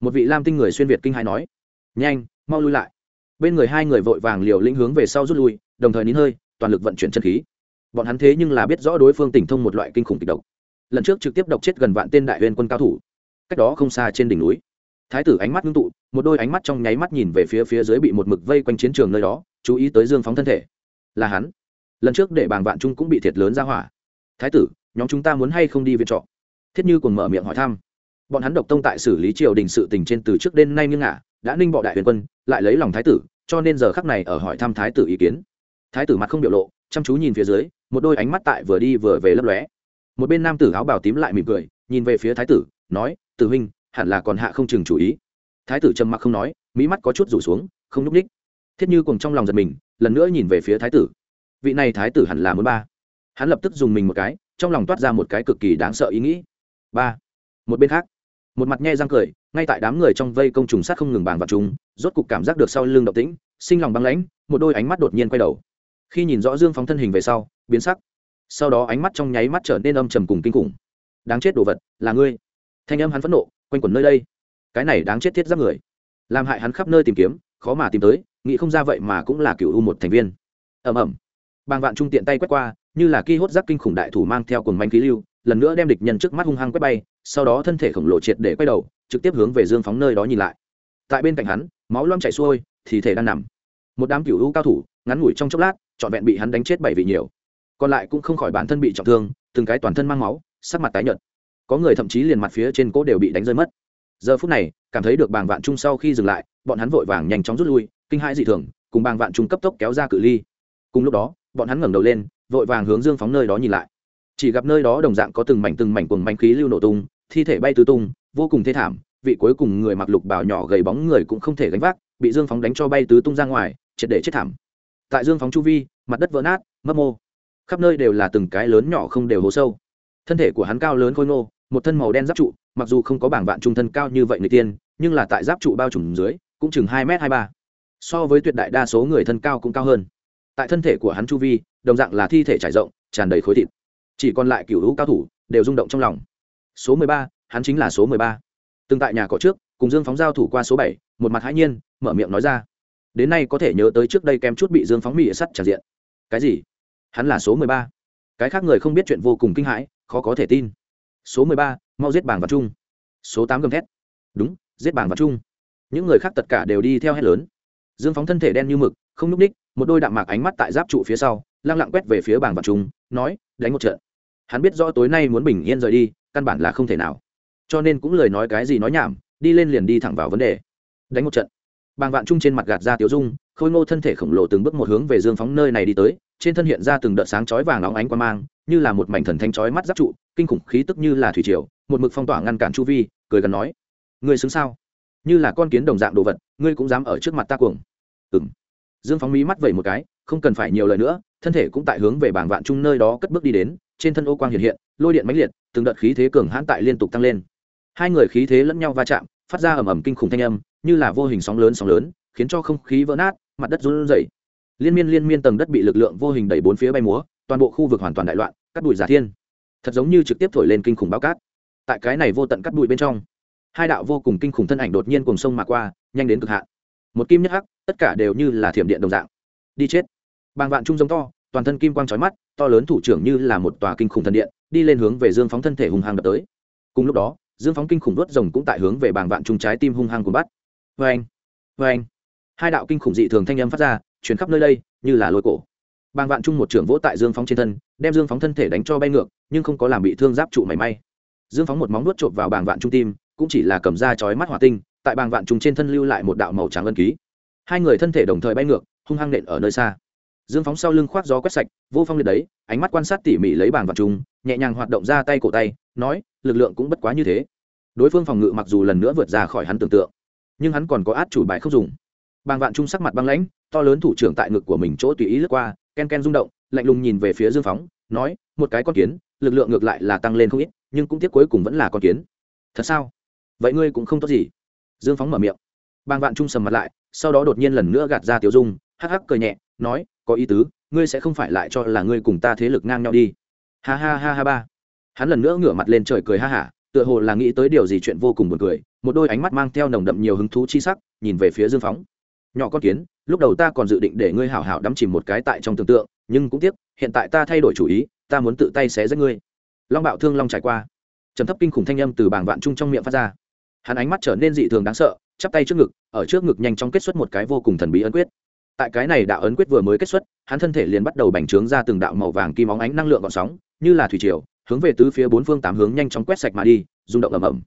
Một vị lam tinh người xuyên việt kinh hai nói, nhanh, mau lui lại. Bên người hai người vội vàng liều lĩnh hướng về sau rút lui, đồng thời nín hơi, toàn lực vận chuyển chân khí. Bọn hắn thế nhưng là biết rõ đối phương tỉnh thông một loại kinh khủng kịch độc. Lần trước trực tiếp độc chết gần vạn tên đại huyền quân cao thủ. Cách đó không xa trên đỉnh núi. Thái tử ánh mắt ngưng tụ, một đôi ánh mắt trong nháy mắt nhìn về phía phía dưới bị một mực vây quanh chiến trường nơi đó, chú ý tới dương phóng thân thể. Là hắn lần trước để bàng vạn trung cũng bị thiệt lớn ra hỏa. Thái tử, nhóm chúng ta muốn hay không đi viện trọ? Thiết như còn mở miệng hỏi thăm. Bọn hắn độc tông tại xử lý triều đình sự tình trên từ trước đến nay nghiêng ngả, đã ninh bọ đại huyền quân, lại lấy lòng thái tử, cho nên giờ khắc này ở hỏi thăm thái tử ý kiến. Thái tử mặt không biểu lộ, chăm chú nhìn phía dưới, một đôi ánh mắt tại vừa đi vừa về lấp lóe. Một bên nam tử áo bào tím lại mỉm cười, nhìn về phía thái tử, nói, tử huynh, hẳn là còn hạ không chừng chủ ý. Thái tử trầm mặc không nói mỹ mắt có chút rủ xuống, không nhúc ních. Thiết như cùng trong lòng giật mình, lần nữa nhìn về phía thái tử vị này thái tử hẳn là muốn ba. Hắn lập tức dùng mình một cái, trong lòng toát ra một cái cực kỳ đáng sợ ý nghĩ. Ba. Một bên khác, một mặt nhe răng cười, ngay tại đám người trong vây công trùng sát không ngừng bàn vào chúng, rốt cục cảm giác được sau lưng động tĩnh, sinh lòng băng lãnh, một đôi ánh mắt đột nhiên quay đầu. Khi nhìn rõ dương phóng thân hình về sau, biến sắc. Sau đó ánh mắt trong nháy mắt trở nên âm trầm cùng kinh khủng. Đáng chết đồ vật, là ngươi. Thanh âm hắn phẫn nộ, quanh quẩn nơi đây. Cái này đáng chết thiết giáp người. Làm hại hắn khắp nơi tìm kiếm, khó mà tìm tới, nghĩ không ra vậy mà cũng là cựu u một thành viên. Ẩm ẩm bàng vạn trung tiện tay quét qua, như là ki hốt giác kinh khủng đại thủ mang theo cùng manh khí lưu, lần nữa đem địch nhân trước mắt hung hăng quét bay, sau đó thân thể khổng lồ triệt để quay đầu, trực tiếp hướng về dương phóng nơi đó nhìn lại. Tại bên cạnh hắn, máu loang chảy xuôi thì thể đang nằm. Một đám cựu hữu cao thủ, ngắn ngủi trong chốc lát, trọn vẹn bị hắn đánh chết bảy vị nhiều. Còn lại cũng không khỏi bản thân bị trọng thương, từng cái toàn thân mang máu, sắc mặt tái nhợt. Có người thậm chí liền mặt phía trên cỗ đều bị đánh rơi mất. Giờ phút này, cảm thấy được bàng vạn trung sau khi dừng lại, bọn hắn vội vàng nhanh chóng rút lui, kinh hãi dị thường, cùng bàng vạn trung cấp tốc kéo ra cự ly. Cùng lúc đó bọn hắn ngẩng đầu lên, vội vàng hướng dương phóng nơi đó nhìn lại. Chỉ gặp nơi đó đồng dạng có từng mảnh từng mảnh cuồng bánh khí lưu nổ tung, thi thể bay tứ tung, vô cùng thê thảm, vị cuối cùng người mặc lục bảo nhỏ gầy bóng người cũng không thể gánh vác, bị dương phóng đánh cho bay tứ tung ra ngoài, triệt để chết thảm. Tại dương phóng chu vi, mặt đất vỡ nát, mấp mô. Khắp nơi đều là từng cái lớn nhỏ không đều hố sâu. Thân thể của hắn cao lớn khôi ngô, một thân màu đen giáp trụ, mặc dù không có bảng vạn trung thân cao như vậy người tiên, nhưng là tại giáp trụ bao trùm dưới, cũng chừng hai m hai ba. So với tuyệt đại đa số người thân cao cũng cao hơn tại thân thể của hắn chu vi, đồng dạng là thi thể trải rộng, tràn đầy khối thịt. Chỉ còn lại cựu hữu cao thủ, đều rung động trong lòng. Số mười ba, hắn chính là số mười ba. Từng tại nhà cọ trước, cùng dương phóng giao thủ qua số bảy, một mặt hãi nhiên, mở miệng nói ra. Đến nay có thể nhớ tới trước đây kém chút bị dương phóng mỹ sắt tràn diện. Cái gì? Hắn là số mười ba. Cái khác người không biết chuyện vô cùng kinh hãi, khó có thể tin. Số mười ba, mau giết bảng và trung số tám gầm thét. Đúng, giết bảng và trung những người khác tất cả đều đi theo hét lớn. Dương phóng thân thể đen như mực, không n ú c ních một đôi đạm mạc ánh mắt tại giáp trụ phía sau, lăng lặng quét về phía bảng vật trung, nói, đánh một trận. Hắn biết rõ tối nay muốn bình yên rời đi, căn bản là không thể nào. Cho nên cũng lời nói cái gì nói nhảm, đi lên liền đi thẳng vào vấn đề. Đánh một trận. Bàng vạn trung trên mặt gạt ra tiểu dung, khôi ngô thân thể khổng lồ từng bước một hướng về dương phóng nơi này đi tới, trên thân hiện ra từng đợt sáng chói vàng óng ánh qua mang, như là một mảnh thần thanh chói mắt giáp trụ, kinh khủng khí tức như là thủy triều, một mực phong tỏa ngăn cản chu vi, cười gần nói, ngươi xứng sao? Như là con kiến đồng dạng đồ vật, ngươi cũng dám ở trước mặt ta cuồng. Ừng dương phóng mí mắt vẩy một cái, không cần phải nhiều lời nữa, thân thể cũng tại hướng về bảng vạn trung nơi đó cất bước đi đến, trên thân ô quang hiện hiện, lôi điện mãnh liệt, từng đợt khí thế cường hãn tại liên tục tăng lên. Hai người khí thế lẫn nhau va chạm, phát ra ầm ầm kinh khủng thanh âm, như là vô hình sóng lớn sóng lớn, khiến cho không khí vỡ nát, mặt đất run rẩy. Liên miên liên miên tầng đất bị lực lượng vô hình đẩy bốn phía bay múa, toàn bộ khu vực hoàn toàn đại loạn cắt bụi giả thiên. Thật giống như trực tiếp thổi lên kinh khủng bao cát. Tại cái này vô tận cắt bụi bên trong, hai đạo vô cùng kinh khủng thân ảnh đột nhiên cùng sông mà qua, nhanh đến cực hạn một kim nhất hắc, tất cả đều như là thiểm điện đồng dạng. Đi chết. Bàng vạn trung giống to, toàn thân kim quang trói mắt, to lớn thủ trưởng như là một tòa kinh khủng thần điện, đi lên hướng về dương phóng thân thể hung hăng đập tới. Cùng lúc đó, dương phóng kinh khủng đốt rồng cũng tại hướng về bàng vạn trung trái tim hung hăng của bắt. Vê anh vê anh hai đạo kinh khủng dị thường thanh âm phát ra chuyển khắp nơi đây, như là lôi cổ. Bàng vạn trung một trưởng vỗ tại dương phóng trên thân, đem dương phóng thân thể đánh cho bay ngược, nhưng không có làm bị thương giáp trụ mảy may. Dương phóng một móng nuốt trộm vào bàng vạn trung tim, cũng chỉ là cầm ra chói mắt hỏa tinh tại bàng vạn trùng trên thân lưu lại một đạo màu trắng ân ký. Hai người thân thể đồng thời bay ngược hung hăng nện ở nơi xa. Dương phóng sau lưng khoác gió quét sạch vô phong liệt đấy ánh mắt quan sát tỉ mỉ lấy bàng vạn trùng, nhẹ nhàng hoạt động ra tay cổ tay nói lực lượng cũng bất quá như thế. Đối phương phòng ngự mặc dù lần nữa vượt ra khỏi hắn tưởng tượng nhưng hắn còn có át chủ bài không dùng. Bàng vạn trung sắc mặt băng lãnh to lớn thủ trưởng tại ngực của mình chỗ tùy ý lướt qua ken ken rung động lạnh lùng nhìn về phía dương phóng nói một cái con kiến lực lượng ngược lại là tăng lên không ít nhưng cũng tiếc cuối cùng vẫn là con kiến. Thật sao? Vậy ngươi cũng không tốt gì dương phóng mở miệng. Bàng vạn trung sầm mặt lại, sau đó đột nhiên lần nữa gạt ra tiểu dung, hắc hắc cười nhẹ, nói, có ý tứ, ngươi sẽ không phải lại cho là ngươi cùng ta thế lực ngang nhau đi. Ha ha ha ha ba. Hắn lần nữa ngửa mặt lên trời cười ha hả, tựa hồ là nghĩ tới điều gì chuyện vô cùng buồn cười, một đôi ánh mắt mang theo nồng đậm nhiều hứng thú chi sắc, nhìn về phía dương phóng. Nhỏ con kiến, lúc đầu ta còn dự định để ngươi hảo hảo đắm chìm một cái tại trong tưởng tượng, nhưng cũng tiếc, hiện tại ta thay đổi chủ ý, ta muốn tự tay xé rách ngươi. Long bạo thương long trải qua. Trầm thấp kinh khủng thanh âm từ bảng vạn trung trong miệng phát ra hắn ánh mắt trở nên dị thường đáng sợ, chắp tay trước ngực, ở trước ngực nhanh chóng kết xuất một cái vô cùng thần bí ấn quyết. Tại cái này đạo ấn quyết vừa mới kết xuất, hắn thân thể liền bắt đầu bành trướng ra từng đạo màu vàng kim óng ánh năng lượng gọn sóng, như là thủy triều, hướng về tứ phía bốn phương tám hướng nhanh chóng quét sạch mà đi, rung động ầm ầm.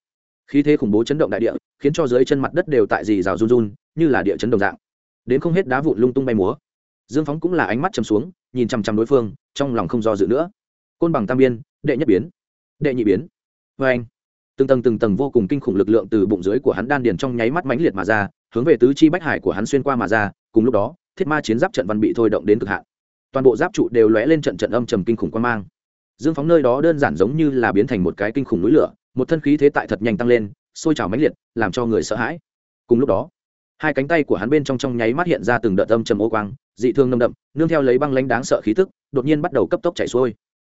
Khí thế khủng bố chấn động đại địa, khiến cho dưới chân mặt đất đều tại dì rào run run, như là địa chấn đồng dạng. Đến không hết đá vụn lung tung bay múa. Dương phóng cũng là ánh mắt chầm xuống, nhìn chằm chằm đối phương, trong lòng không do dự nữa. Côn bằng tam biên, đệ nhất biến. Đệ nhị biến. Vê anh từng tầng từng tầng vô cùng kinh khủng lực lượng từ bụng dưới của hắn đan điền trong nháy mắt mãnh liệt mà ra, hướng về tứ chi bách hải của hắn xuyên qua mà ra, cùng lúc đó, thiết ma chiến giáp trận văn bị thôi động đến cực hạn. Toàn bộ giáp trụ đều lóe lên trận trận âm trầm kinh khủng quan mang. Dương phóng nơi đó đơn giản giống như là biến thành một cái kinh khủng núi lửa, một thân khí thế tại thật nhanh tăng lên, sôi trào mãnh liệt, làm cho người sợ hãi. Cùng lúc đó, hai cánh tay của hắn bên trong trong nháy mắt hiện ra từng đợt âm trầm ô quang, dị thương nâm đậm, nương theo lấy băng lánh đáng sợ khí tức, đột nhiên bắt đầu cấp tốc chảy xuôi.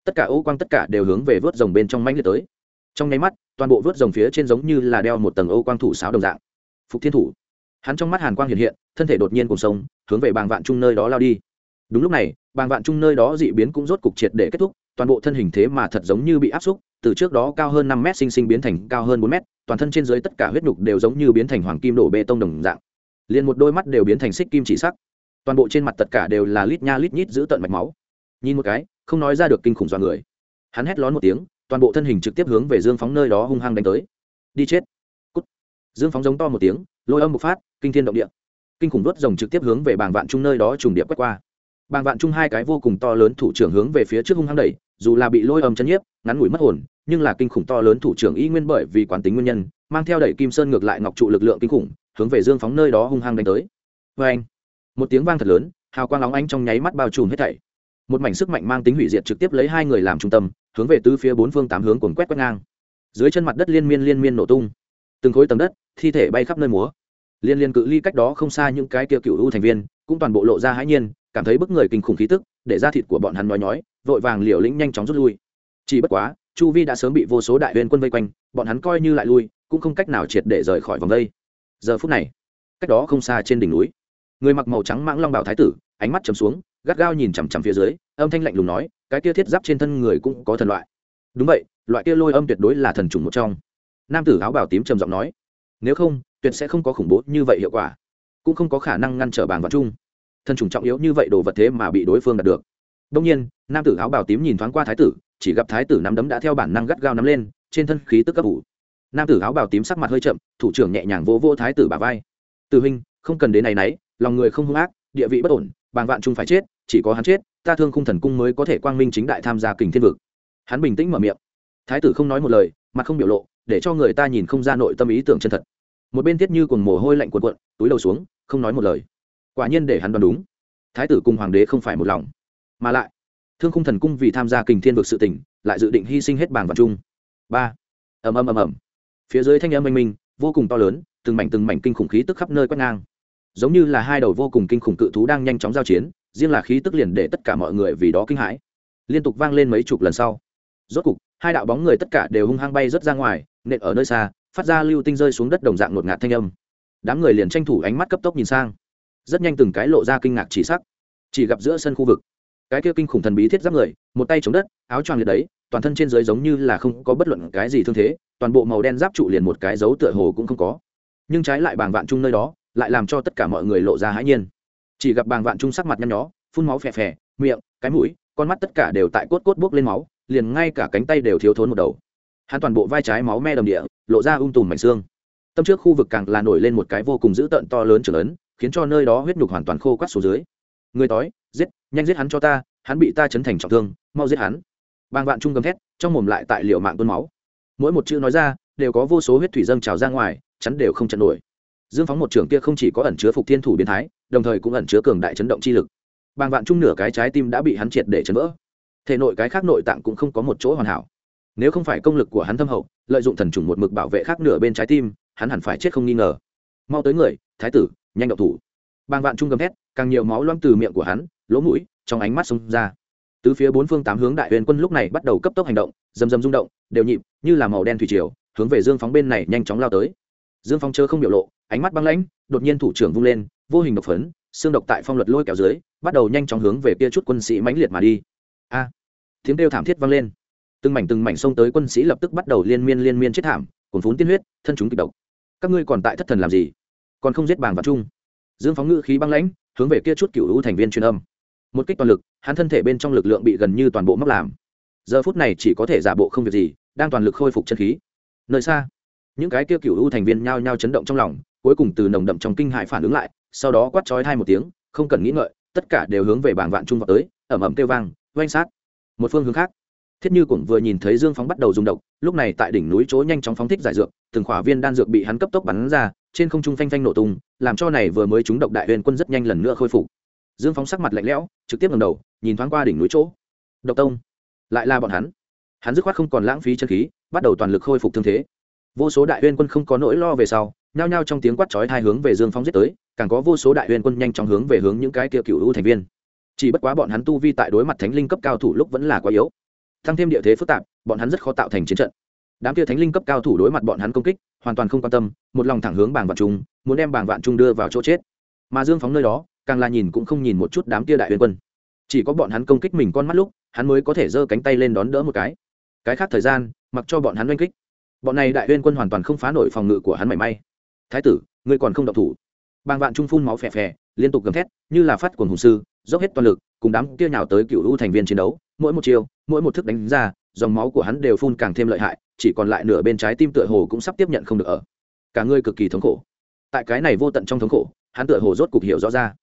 Tất cả ô quang tất cả đều hướng về vớt rồng bên trong mãnh liệt tới trong nháy mắt, toàn bộ vớt rồng phía trên giống như là đeo một tầng ô quang thủ sáo đồng dạng. Phục thiên thủ. Hắn trong mắt hàn quang hiện hiện, thân thể đột nhiên cùng sống hướng về bàng vạn trung nơi đó lao đi. Đúng lúc này, bàng vạn trung nơi đó dị biến cũng rốt cục triệt để kết thúc, toàn bộ thân hình thế mà thật giống như bị áp xúc, từ trước đó cao hơn năm mét sinh sinh biến thành cao hơn bốn mét, toàn thân trên dưới tất cả huyết nhục đều giống như biến thành hoàng kim đổ bê tông đồng dạng. Liền một đôi mắt đều biến thành xích kim chỉ sắc. Toàn bộ trên mặt tất cả đều là lít nha lít nhít giữ tận mạch máu. Nhìn một cái, không nói ra được kinh khủng do người. Hắn hét lón một tiếng toàn bộ thân hình trực tiếp hướng về dương phóng nơi đó hung hăng đánh tới. Đi chết. Cút. dương phóng giống to một tiếng, lôi âm một phát, kinh thiên động địa. Kinh khủng đốt rồng trực tiếp hướng về bàng vạn trung nơi đó trùng điệp quét qua. Bàng vạn trung hai cái vô cùng to lớn thủ trưởng hướng về phía trước hung hăng đẩy, dù là bị lôi âm chân nhiếp, ngắn ngủi mất hồn, nhưng là kinh khủng to lớn thủ trưởng y nguyên bởi vì quán tính nguyên nhân, mang theo đẩy kim sơn ngược lại ngọc trụ lực lượng kinh khủng, hướng về dương phóng nơi đó hung hăng đánh tới. Vê anh. Một tiếng vang thật lớn, hào quang óng ánh trong nháy mắt bao trùm hết thảy. Một mảnh sức mạnh mang tính hủy diệt trực tiếp lấy hai người làm trung tâm hướng về tứ phía bốn phương tám hướng cuồng quét quét ngang. Dưới chân mặt đất liên miên liên miên nổ tung. Từng khối tầng đất, thi thể bay khắp nơi múa. Liên liên cự ly cách đó không xa những cái kia cựu u thành viên, cũng toàn bộ lộ ra hãi nhiên, cảm thấy bức người kinh khủng khí tức, để ra thịt của bọn hắn nói nhói, vội vàng liều lĩnh nhanh chóng rút lui. Chỉ bất quá, chu vi đã sớm bị vô số đại huyền quân vây quanh, bọn hắn coi như lại lui, cũng không cách nào triệt để rời khỏi vòng vây giờ phút này, cách đó không xa trên đỉnh núi, người mặc màu trắng mãng long bảo thái tử, ánh mắt trầm xuống gắt gao nhìn chằm chằm phía dưới âm thanh lạnh lùng nói cái kia thiết giáp trên thân người cũng có thần loại. Đúng vậy loại kia lôi âm tuyệt đối là thần trùng một trong. Nam tử áo bảo tím trầm giọng nói nếu không tuyệt sẽ không có khủng bố như vậy hiệu quả cũng không có khả năng ngăn trở bàng vật chung. Thần trùng trọng yếu như vậy đồ vật thế mà bị đối phương đạt được. Đông nhiên nam tử áo bảo tím nhìn thoáng qua thái tử chỉ gặp thái tử nắm đấm đã theo bản năng gắt gao nắm lên trên thân khí tức cấp ủ nam tử áo bảo tím sắc mặt hơi chậm thủ trưởng nhẹ nhàng vô vô thái tử bà vai. Tử huynh không cần đến này nấy, lòng người không hung ác địa vị bất ổn bàng vạn trung phải chết chỉ có hắn chết, ta thương khung thần cung mới có thể quang minh chính đại tham gia kình thiên vực. Hắn bình tĩnh mở miệng. Thái tử không nói một lời, mặt không biểu lộ, để cho người ta nhìn không ra nội tâm ý tưởng chân thật. Một bên tiết như cùng mồ hôi lạnh cuộn cuộn, túi đầu xuống, không nói một lời. Quả nhiên để hắn đoán đúng. Thái tử cùng hoàng đế không phải một lòng. Mà lại, thương khung thần cung vì tham gia kình thiên vực sự tỉnh lại dự định hy sinh hết bảng vạn trung ba. Ầm ầm ầm ầm. Phía dưới thanh âm minh minh, vô cùng to lớn, từng mảnh từng mảnh kinh khủng khí tức khắp nơi quét ngang. Giống như là hai đầu vô cùng kinh khủng cự thú đang nhanh chóng giao chiến riêng là khí tức liền để tất cả mọi người vì đó kinh hãi. Liên tục vang lên mấy chục lần sau. Rốt cục, hai đạo bóng người tất cả đều hung hăng bay rớt ra ngoài, nện ở nơi xa, phát ra lưu tinh rơi xuống đất đồng dạng ngột ngạt thanh âm. Đám người liền tranh thủ ánh mắt cấp tốc nhìn sang. Rất nhanh từng cái lộ ra kinh ngạc chỉ sắc. Chỉ gặp giữa sân khu vực, cái kia kinh khủng thần bí thiết giáp người, một tay chống đất, áo choàng liệt đấy, toàn thân trên dưới giống như là không có bất luận cái gì thương thế, toàn bộ màu đen giáp trụ liền một cái dấu tựa hồ cũng không có. Nhưng trái lại bàng vạn chung nơi đó, lại làm cho tất cả mọi người lộ ra hãi nhiên chỉ gặp bàng vạn trung sắc mặt nhăn nhó, phun máu phè phè, miệng, cái mũi, con mắt tất cả đều tại cốt cốt bốc lên máu, liền ngay cả cánh tay đều thiếu thốn một đầu. Hắn toàn bộ vai trái máu me đầm địa, lộ ra ung tùm mảnh xương. Tâm trước khu vực càng là nổi lên một cái vô cùng dữ tợn to lớn trở lớn khiến cho nơi đó huyết nhục hoàn toàn khô quắt xuống dưới. Người tói, giết, nhanh giết hắn cho ta, hắn bị ta chấn thành trọng thương, mau giết hắn. Bàng vạn trung gầm thét, trong mồm lại tại liệu mạng tuôn máu. Mỗi một chữ nói ra, đều có vô số huyết thủy dâng trào ra ngoài, chắn đều không chặn nổi dương phóng một trường kia không chỉ có ẩn chứa phục thiên thủ biến thái đồng thời cũng ẩn chứa cường đại chấn động chi lực. Bàng vạn trung nửa cái trái tim đã bị hắn triệt để chấn vỡ. Thể nội cái khác nội tạng cũng không có một chỗ hoàn hảo. Nếu không phải công lực của hắn thâm hậu lợi dụng thần trùng một mực bảo vệ khác nửa bên trái tim hắn hẳn phải chết không nghi ngờ. Mau tới người thái tử nhanh động thủ. Bàng vạn trung gầm thét, càng nhiều máu loang từ miệng của hắn lỗ mũi trong ánh mắt xông ra. Từ phía bốn phương tám hướng đại huyền quân lúc này bắt đầu cấp tốc hành động dầm dầm rung động đều nhịp như là màu đen thủy triều hướng về dương phóng bên này nhanh chóng lao tới dương Phong chớ không biểu lộ, ánh mắt băng lãnh, đột nhiên thủ trưởng vung lên, vô hình độc phấn, xương độc tại phong luật lôi kéo dưới, bắt đầu nhanh chóng hướng về kia chút quân sĩ mãnh liệt mà đi. A! Tiếng kêu thảm thiết vang lên. Từng mảnh từng mảnh xông tới quân sĩ lập tức bắt đầu liên miên liên miên chết thảm, cuồn phún tiên huyết, thân chúng kịch độc. Các ngươi còn tại thất thần làm gì? Còn không giết bàng và chung. Dương phóng ngự khí băng lãnh, hướng về kia chút cựu hữu thành viên truyền âm. Một kích toàn lực, hắn thân thể bên trong lực lượng bị gần như toàn bộ móc làm. Giờ phút này chỉ có thể giả bộ không việc gì, đang toàn lực khôi phục chân khí. Nơi xa những cái kia cựu u thành viên nhao nhao chấn động trong lòng, cuối cùng từ nồng đậm trong kinh hại phản ứng lại, sau đó quát trói hai một tiếng, không cần nghĩ ngợi, tất cả đều hướng về bảng vạn trung vào tới, ẩm ẩm kêu vang, oanh sát. Một phương hướng khác, thiết như cũng vừa nhìn thấy dương phóng bắt đầu dùng độc lúc này tại đỉnh núi chỗ nhanh chóng phóng thích giải dược, từng khỏa viên đan dược bị hắn cấp tốc bắn ra, trên không trung phanh phanh nổ tung, làm cho này vừa mới trúng độc đại huyền quân rất nhanh lần nữa khôi phục. Dương phóng sắc mặt lạnh lẽo, trực tiếp ngầm đầu, nhìn thoáng qua đỉnh núi chỗ. Độc tông, lại là bọn hắn. Hắn dứt khoát không còn lãng phí chân khí, bắt đầu toàn lực khôi phục thương thế vô số đại huyên quân không có nỗi lo về sau, nhao nhao trong tiếng quát chói hai hướng về dương phóng giết tới, càng có vô số đại huyên quân nhanh chóng hướng về hướng những cái kia cựu ưu thành viên. Chỉ bất quá bọn hắn tu vi tại đối mặt thánh linh cấp cao thủ lúc vẫn là quá yếu. Thăng thêm địa thế phức tạp, bọn hắn rất khó tạo thành chiến trận. Đám kia thánh linh cấp cao thủ đối mặt bọn hắn công kích, hoàn toàn không quan tâm, một lòng thẳng hướng bảng vạn trung, muốn đem bảng vạn trung đưa vào chỗ chết. Mà dương phóng nơi đó, càng là nhìn cũng không nhìn một chút đám kia đại huyên quân. Chỉ có bọn hắn công kích mình con mắt lúc, hắn mới có thể giơ cánh tay lên đón đỡ một cái. Cái khác thời gian, mặc cho bọn hắn oanh kích bọn này đại huyên quân hoàn toàn không phá nổi phòng ngự của hắn mảy may. Thái tử, ngươi còn không động thủ. Bàng vạn trung phun máu phè phè, liên tục gầm thét, như là phát quần hùng sư, dốc hết toàn lực, cùng đám kia nhào tới cựu u thành viên chiến đấu, mỗi một chiều mỗi một thức đánh ra, dòng máu của hắn đều phun càng thêm lợi hại, chỉ còn lại nửa bên trái tim tựa hồ cũng sắp tiếp nhận không được ở. Cả ngươi cực kỳ thống khổ. Tại cái này vô tận trong thống khổ, hắn tựa hồ rốt cục hiểu rõ ra.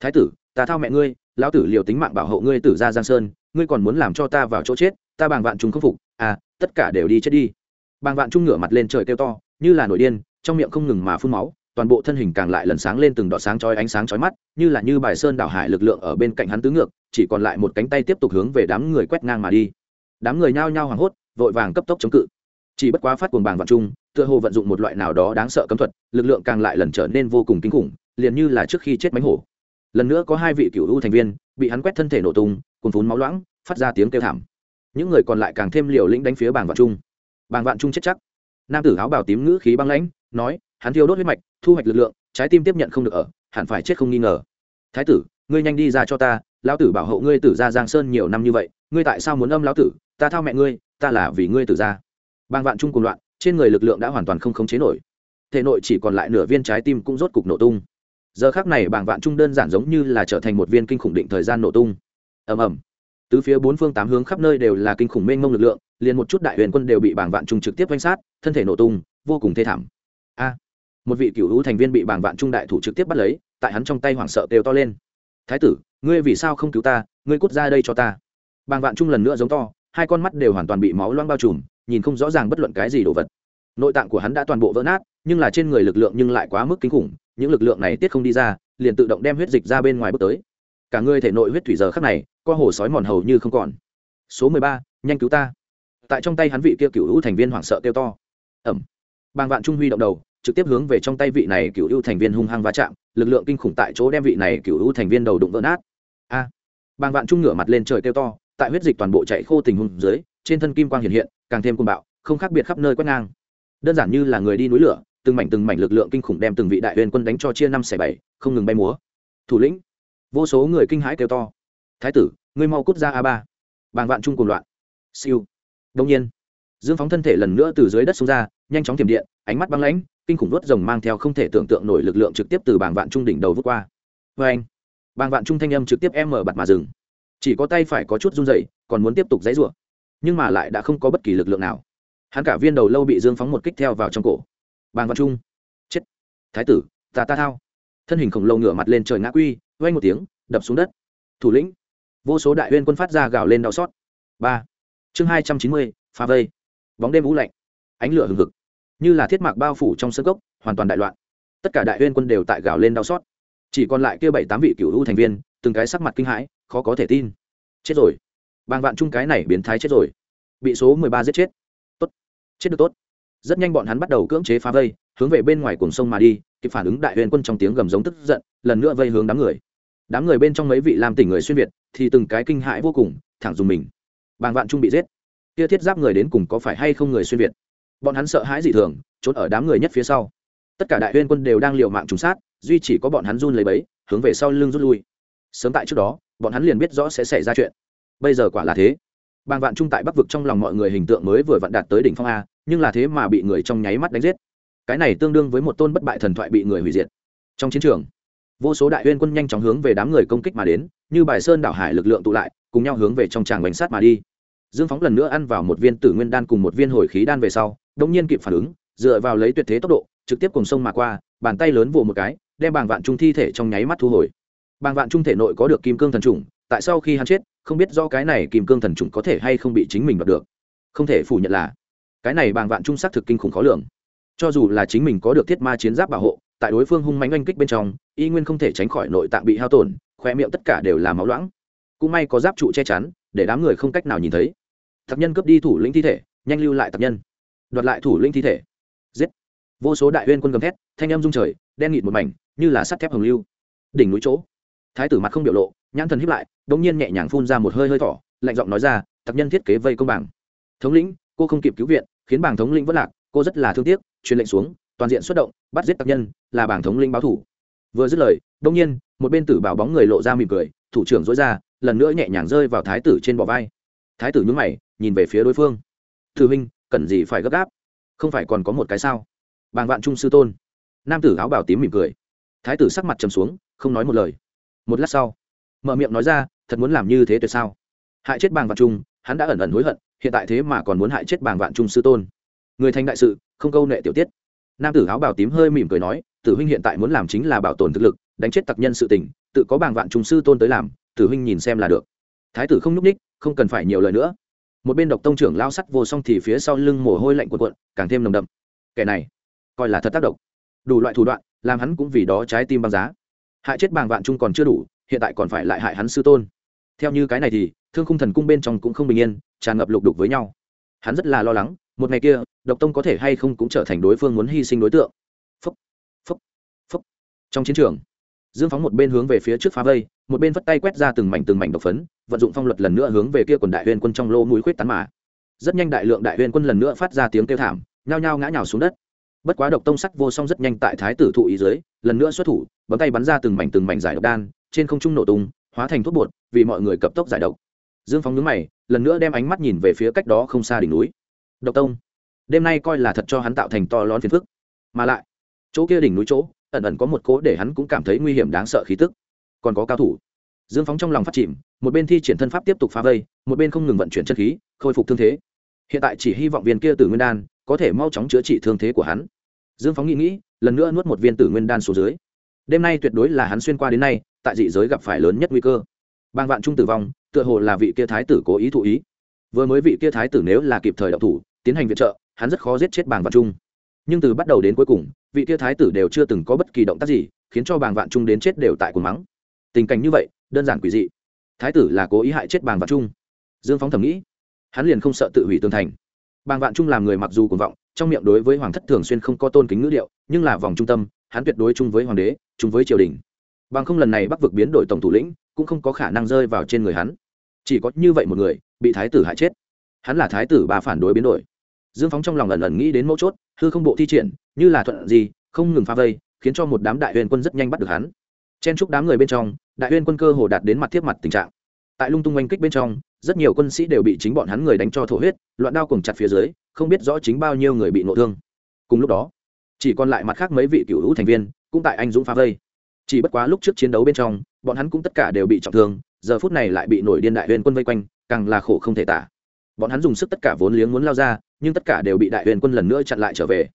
Thái tử, ta thao mẹ ngươi, lão tử liều tính mạng bảo hộ ngươi tử ra giang sơn, ngươi còn muốn làm cho ta vào chỗ chết, ta bàng vạn chúng không phục à tất cả đều đi chết đi bàng vạn trung ngửa mặt lên trời kêu to, như là nổi điên, trong miệng không ngừng mà phun máu, toàn bộ thân hình càng lại lần sáng lên từng đọt sáng chói ánh sáng chói mắt, như là như bài sơn đảo hải lực lượng ở bên cạnh hắn tứ ngược, chỉ còn lại một cánh tay tiếp tục hướng về đám người quét ngang mà đi. Đám người nhao nhao hoảng hốt, vội vàng cấp tốc chống cự. Chỉ bất quá phát cuồng bàng vạn trung, tựa hồ vận dụng một loại nào đó đáng sợ cấm thuật, lực lượng càng lại lần trở nên vô cùng kinh khủng, liền như là trước khi chết mánh hổ. Lần nữa có hai vị cựu ưu thành viên, bị hắn quét thân thể nổ tung cùng phún máu loãng, phát ra tiếng kêu thảm. Những người còn lại càng thêm liều lĩnh đánh phía bàng vạn trung bàng vạn trung chết chắc. Nam tử áo bào tím ngữ khí băng lãnh, nói, hắn thiêu đốt huyết mạch, thu hoạch lực lượng, trái tim tiếp nhận không được ở, hẳn phải chết không nghi ngờ. Thái tử, ngươi nhanh đi ra cho ta, lão tử bảo hộ ngươi tử ra giang sơn nhiều năm như vậy, ngươi tại sao muốn âm lão tử, ta thao mẹ ngươi, ta là vì ngươi tử ra. Bàng vạn trung cùng loạn, trên người lực lượng đã hoàn toàn không khống chế nổi. Thể nội chỉ còn lại nửa viên trái tim cũng rốt cục nổ tung. Giờ khác này bàng vạn trung đơn giản giống như là trở thành một viên kinh khủng định thời gian nổ tung. Ầm ầm. Tứ phía bốn phương tám hướng khắp nơi đều là kinh khủng mênh mông lực lượng, liền một chút đại huyền quân đều bị bảng vạn trung trực tiếp danh sát, thân thể nổ tung, vô cùng thê thảm. A! Một vị cựu hữu thành viên bị bảng vạn trung đại thủ trực tiếp bắt lấy, tại hắn trong tay hoảng sợ kêu to lên. Thái tử, ngươi vì sao không cứu ta? Ngươi cút ra đây cho ta. Bảng vạn trung lần nữa giống to, hai con mắt đều hoàn toàn bị máu loang bao trùm, nhìn không rõ ràng bất luận cái gì đồ vật. Nội tạng của hắn đã toàn bộ vỡ nát, nhưng là trên người lực lượng nhưng lại quá mức kinh khủng, những lực lượng này tiết không đi ra, liền tự động đem huyết dịch ra bên ngoài bước tới. Cả người thể nội huyết thủy giờ khắc này co hồ sói mòn hầu như không còn. Số mười ba, nhanh cứu ta. Tại trong tay hắn vị kia cựu hữu thành viên hoảng sợ kêu to. Ẩm. Bàng vạn trung huy động đầu, trực tiếp hướng về trong tay vị này cựu hữu thành viên hung hăng va chạm, lực lượng kinh khủng tại chỗ đem vị này cựu hữu thành viên đầu đụng vỡ nát. A. À. bàng vạn trung ngửa mặt lên trời kêu to, tại huyết dịch toàn bộ chạy khô tình huống dưới, trên thân kim quang hiện hiện, càng thêm côn bạo, không khác biệt khắp nơi quét ngang. Đơn giản như là người đi núi lửa, từng mảnh từng mảnh lực lượng kinh khủng đem từng vị đại huyền quân đánh cho chia năm xẻ bảy, không ngừng bay múa. Thủ lĩnh. Vô số người kinh hãi kêu to thái tử, ngươi mau cút ra a ba. Bàng vạn trung cùng loạn. Siêu. Đông nhiên, dương phóng thân thể lần nữa từ dưới đất xuống ra, nhanh chóng tiềm điện, ánh mắt băng lãnh, kinh khủng đốt rồng mang theo không thể tưởng tượng nổi lực lượng trực tiếp từ bàng vạn trung đỉnh đầu vút qua. Vê anh, bàng vạn trung thanh âm trực tiếp em mở bặt mà dừng. Chỉ có tay phải có chút run dậy còn muốn tiếp tục dãy rủa, nhưng mà lại đã không có bất kỳ lực lượng nào. Hắn cả viên đầu lâu bị dương phóng một kích theo vào trong cổ. Bàng vạn trung. Chết. Thái tử, ta ta thao. Thân hình khổng lồ ngửa mặt lên trời ngã quy vay một tiếng, đập xuống đất. Thủ lĩnh vô số đại huyên quân phát ra gào lên đau xót. Ba. Chương hai trăm chín mươi pha vây. Bóng đêm vũ lạnh. Ánh lửa hừng hực. Như là thiết mạc bao phủ trong sân gốc hoàn toàn đại loạn. Tất cả đại huyên quân đều tại gào lên đau xót. Chỉ còn lại kia bảy tám vị cựu hữu thành viên, từng cái sắc mặt kinh hãi, khó có thể tin. Chết rồi. Bàng vạn chung cái này biến thái chết rồi. Bị số mười ba giết chết. Tốt. Chết được tốt. Rất nhanh bọn hắn bắt đầu cưỡng chế phá vây, hướng về bên ngoài cuồng sông mà đi, kịp phản ứng đại huyền quân trong tiếng gầm giống tức giận, lần nữa vây hướng đám người đám người bên trong mấy vị làm tỉnh người xuyên việt thì từng cái kinh hãi vô cùng, thẳng dùng mình. Bàng vạn trung bị giết. Kia thiết giáp người đến cùng có phải hay không người xuyên việt? Bọn hắn sợ hãi dị thường, trốn ở đám người nhất phía sau. Tất cả đại huyên quân đều đang liều mạng trùng sát, duy chỉ có bọn hắn run lấy bấy hướng về sau lưng rút lui. Sớm tại trước đó, bọn hắn liền biết rõ sẽ xảy ra chuyện. Bây giờ quả là thế. Bàng vạn trung tại bắc vực trong lòng mọi người hình tượng mới vừa vặn đạt tới đỉnh phong a, nhưng là thế mà bị người trong nháy mắt đánh giết. Cái này tương đương với một tôn bất bại thần thoại bị người hủy diệt. Trong chiến trường vô số đại huyên quân nhanh chóng hướng về đám người công kích mà đến, như bài sơn đảo hải lực lượng tụ lại, cùng nhau hướng về trong tràng bánh sát mà đi. Dương phóng lần nữa ăn vào một viên tử nguyên đan cùng một viên hồi khí đan về sau đông nhiên kịp phản ứng, dựa vào lấy tuyệt thế tốc độ, trực tiếp cùng sông mà qua, bàn tay lớn vồ một cái, đem bàng vạn trung thi thể trong nháy mắt thu hồi. Bàng vạn trung thể nội có được kim cương thần trùng tại sau khi hắn chết, không biết do cái này kim cương thần trùng có thể hay không bị chính mình đoạt được. Không thể phủ nhận là, cái này bàng vạn trung xác thực kinh khủng khó lường. Cho dù là chính mình có được thiết ma chiến giáp bảo hộ tại đối phương hung mạnh oanh kích bên trong, y nguyên không thể tránh khỏi nội tạng bị hao tổn khoe miệng tất cả đều là máu loãng. Cũng may có giáp trụ che chắn, để đám người không cách nào nhìn thấy. Tập nhân cướp đi thủ lĩnh thi thể, nhanh lưu lại tập nhân. Đoạt lại thủ lĩnh thi thể. Giết. Vô số đại huyên quân gầm thét, thanh âm rung trời, đen nghịt một mảnh, như là sắt thép hồng lưu. Đỉnh núi chỗ, thái tử mặt không biểu lộ, nhãn thần hiếp lại đ nhiên nhẹ nhàng phun ra một hơi hơi thỏ lạnh giọng nói ra tập nhân thiết kế vây công bảng. Thống lĩnh, cô không kịp cứu viện, khiến bảng thống lĩnh vất lạc, cô rất là thương tiếc, truyền lệnh xuống toàn diện xuất động, bắt giết tác nhân, là bảng thống linh báo thủ. Vừa dứt lời, đông nhiên, một bên tử bảo bóng người lộ ra mỉm cười, thủ trưởng dối ra, lần nữa nhẹ nhàng rơi vào thái tử trên bò vai. Thái tử nhúng mày, nhìn về phía đối phương. Thư huynh, cần gì phải gấp gáp? Không phải còn có một cái sao? Bàng vạn trung sư tôn. Nam tử áo bảo tím mỉm cười. Thái tử sắc mặt trầm xuống, không nói một lời. Một lát sau, mở miệng nói ra, thật muốn làm như thế tuyệt sao? Hại chết bàng vạn trung, hắn đã ẩn ẩn hối hận, hiện tại thế mà còn muốn hại chết bàng vạn trung sư tôn. Người thành đại sự, không câu nệ tiểu tiết nam tử áo bào tím hơi mỉm cười nói, tử huynh hiện tại muốn làm chính là bảo tồn thực lực, đánh chết tặc nhân sự tình, tự có bàng vạn trung sư tôn tới làm, tử huynh nhìn xem là được. Thái tử không nhúc ních không cần phải nhiều lời nữa. Một bên độc tông trưởng lao sắt vô song thì phía sau lưng mồ hôi lạnh cuộn cuộn, càng thêm nồng đậm. Kẻ này, coi là thật tác động. Đủ loại thủ đoạn, làm hắn cũng vì đó trái tim băng giá. Hại chết bàng vạn trung còn chưa đủ, hiện tại còn phải lại hại hắn sư tôn. Theo như cái này thì, thương khung thần cung bên trong cũng không bình yên, tràn ngập lục đục với nhau. Hắn rất là lo lắng, một ngày kia độc tông có thể hay không cũng trở thành đối phương muốn hy sinh đối tượng. Phúc phúc phúc. Trong chiến trường, dương phóng một bên hướng về phía trước phá vây, một bên vất tay quét ra từng mảnh từng mảnh độc phấn, vận dụng phong luật lần nữa hướng về kia quần đại huyên quân trong lô mũi khuyết tán mà. Rất nhanh đại lượng đại huyên quân lần nữa phát ra tiếng kêu thảm, nhao nhao ngã nhào xuống đất. Bất quá độc tông sắc vô song rất nhanh tại thái tử thụ ý dưới, lần nữa xuất thủ, bấm tay bắn ra từng mảnh từng mảnh giải độc đan, trên không trung nổ tung, hóa thành thuốc bột, vì mọi người cập tốc giải độc. Dương phóng nhướng mày, lần nữa đem ánh mắt nhìn về phía cách đó không xa đỉnh núi. Độc tông đêm nay coi là thật cho hắn tạo thành to lớn phiền phức. Mà lại, chỗ kia đỉnh núi chỗ, ẩn ẩn có một cố để hắn cũng cảm thấy nguy hiểm đáng sợ khí tức. Còn có cao thủ. Dương phóng trong lòng phát chìm, một bên thi triển thân pháp tiếp tục phá vây, một bên không ngừng vận chuyển chân khí, khôi phục thương thế. Hiện tại chỉ hy vọng viên kia tử nguyên đan có thể mau chóng chữa trị thương thế của hắn. Dương phóng nghĩ nghĩ, lần nữa nuốt một viên tử nguyên đan xuống dưới. Đêm nay tuyệt đối là hắn xuyên qua đến nay, tại dị giới gặp phải lớn nhất nguy cơ. Bang vạn trung tử vong, tựa hồ là vị kia thái tử cố ý thụ ý. Vừa mới vị kia thái tử nếu là kịp thời đậu thủ, tiến hành viện trợ hắn rất khó giết chết bàng vạn trung. Nhưng từ bắt đầu đến cuối cùng, vị kia thái tử đều chưa từng có bất kỳ động tác gì, khiến cho bàng vạn trung đến chết đều tại cuồng mắng. Tình cảnh như vậy, đơn giản quỷ dị. Thái tử là cố ý hại chết bàng vạn trung. Dương phóng thầm nghĩ, hắn liền không sợ tự hủy tương thành. Bàng vạn trung làm người mặc dù cuồng vọng, trong miệng đối với hoàng thất thường xuyên không có tôn kính ngữ liệu nhưng là vòng trung tâm, hắn tuyệt đối chung với hoàng đế, chung với triều đình. Bằng không lần này bắc vực biến đổi tổng thủ lĩnh, cũng không có khả năng rơi vào trên người hắn. Chỉ có như vậy một người, bị thái tử hại chết. Hắn là thái tử bà phản đối biến đổi dương phóng trong lòng ẩn ẩn nghĩ đến mấu chốt, hư không bộ thi triển, như là thuận gì, không ngừng phá vây, khiến cho một đám đại huyền quân rất nhanh bắt được hắn. Chen chúc đám người bên trong, đại huyền quân cơ hồ đạt đến mặt tiếp mặt tình trạng. Tại lung tung oanh kích bên trong, rất nhiều quân sĩ đều bị chính bọn hắn người đánh cho thổ huyết, loạn đao cùng chặt phía dưới, không biết rõ chính bao nhiêu người bị nộ thương. Cùng lúc đó, chỉ còn lại mặt khác mấy vị cựu hữu thành viên, cũng tại anh dũng phá vây. Chỉ bất quá lúc trước chiến đấu bên trong, bọn hắn cũng tất cả đều bị trọng thương, giờ phút này lại bị nổi điên đại huyền quân vây quanh, càng là khổ không thể tả. Bọn hắn dùng sức tất cả vốn liếng muốn lao ra nhưng tất cả đều bị đại huyền quân lần nữa chặn lại trở về.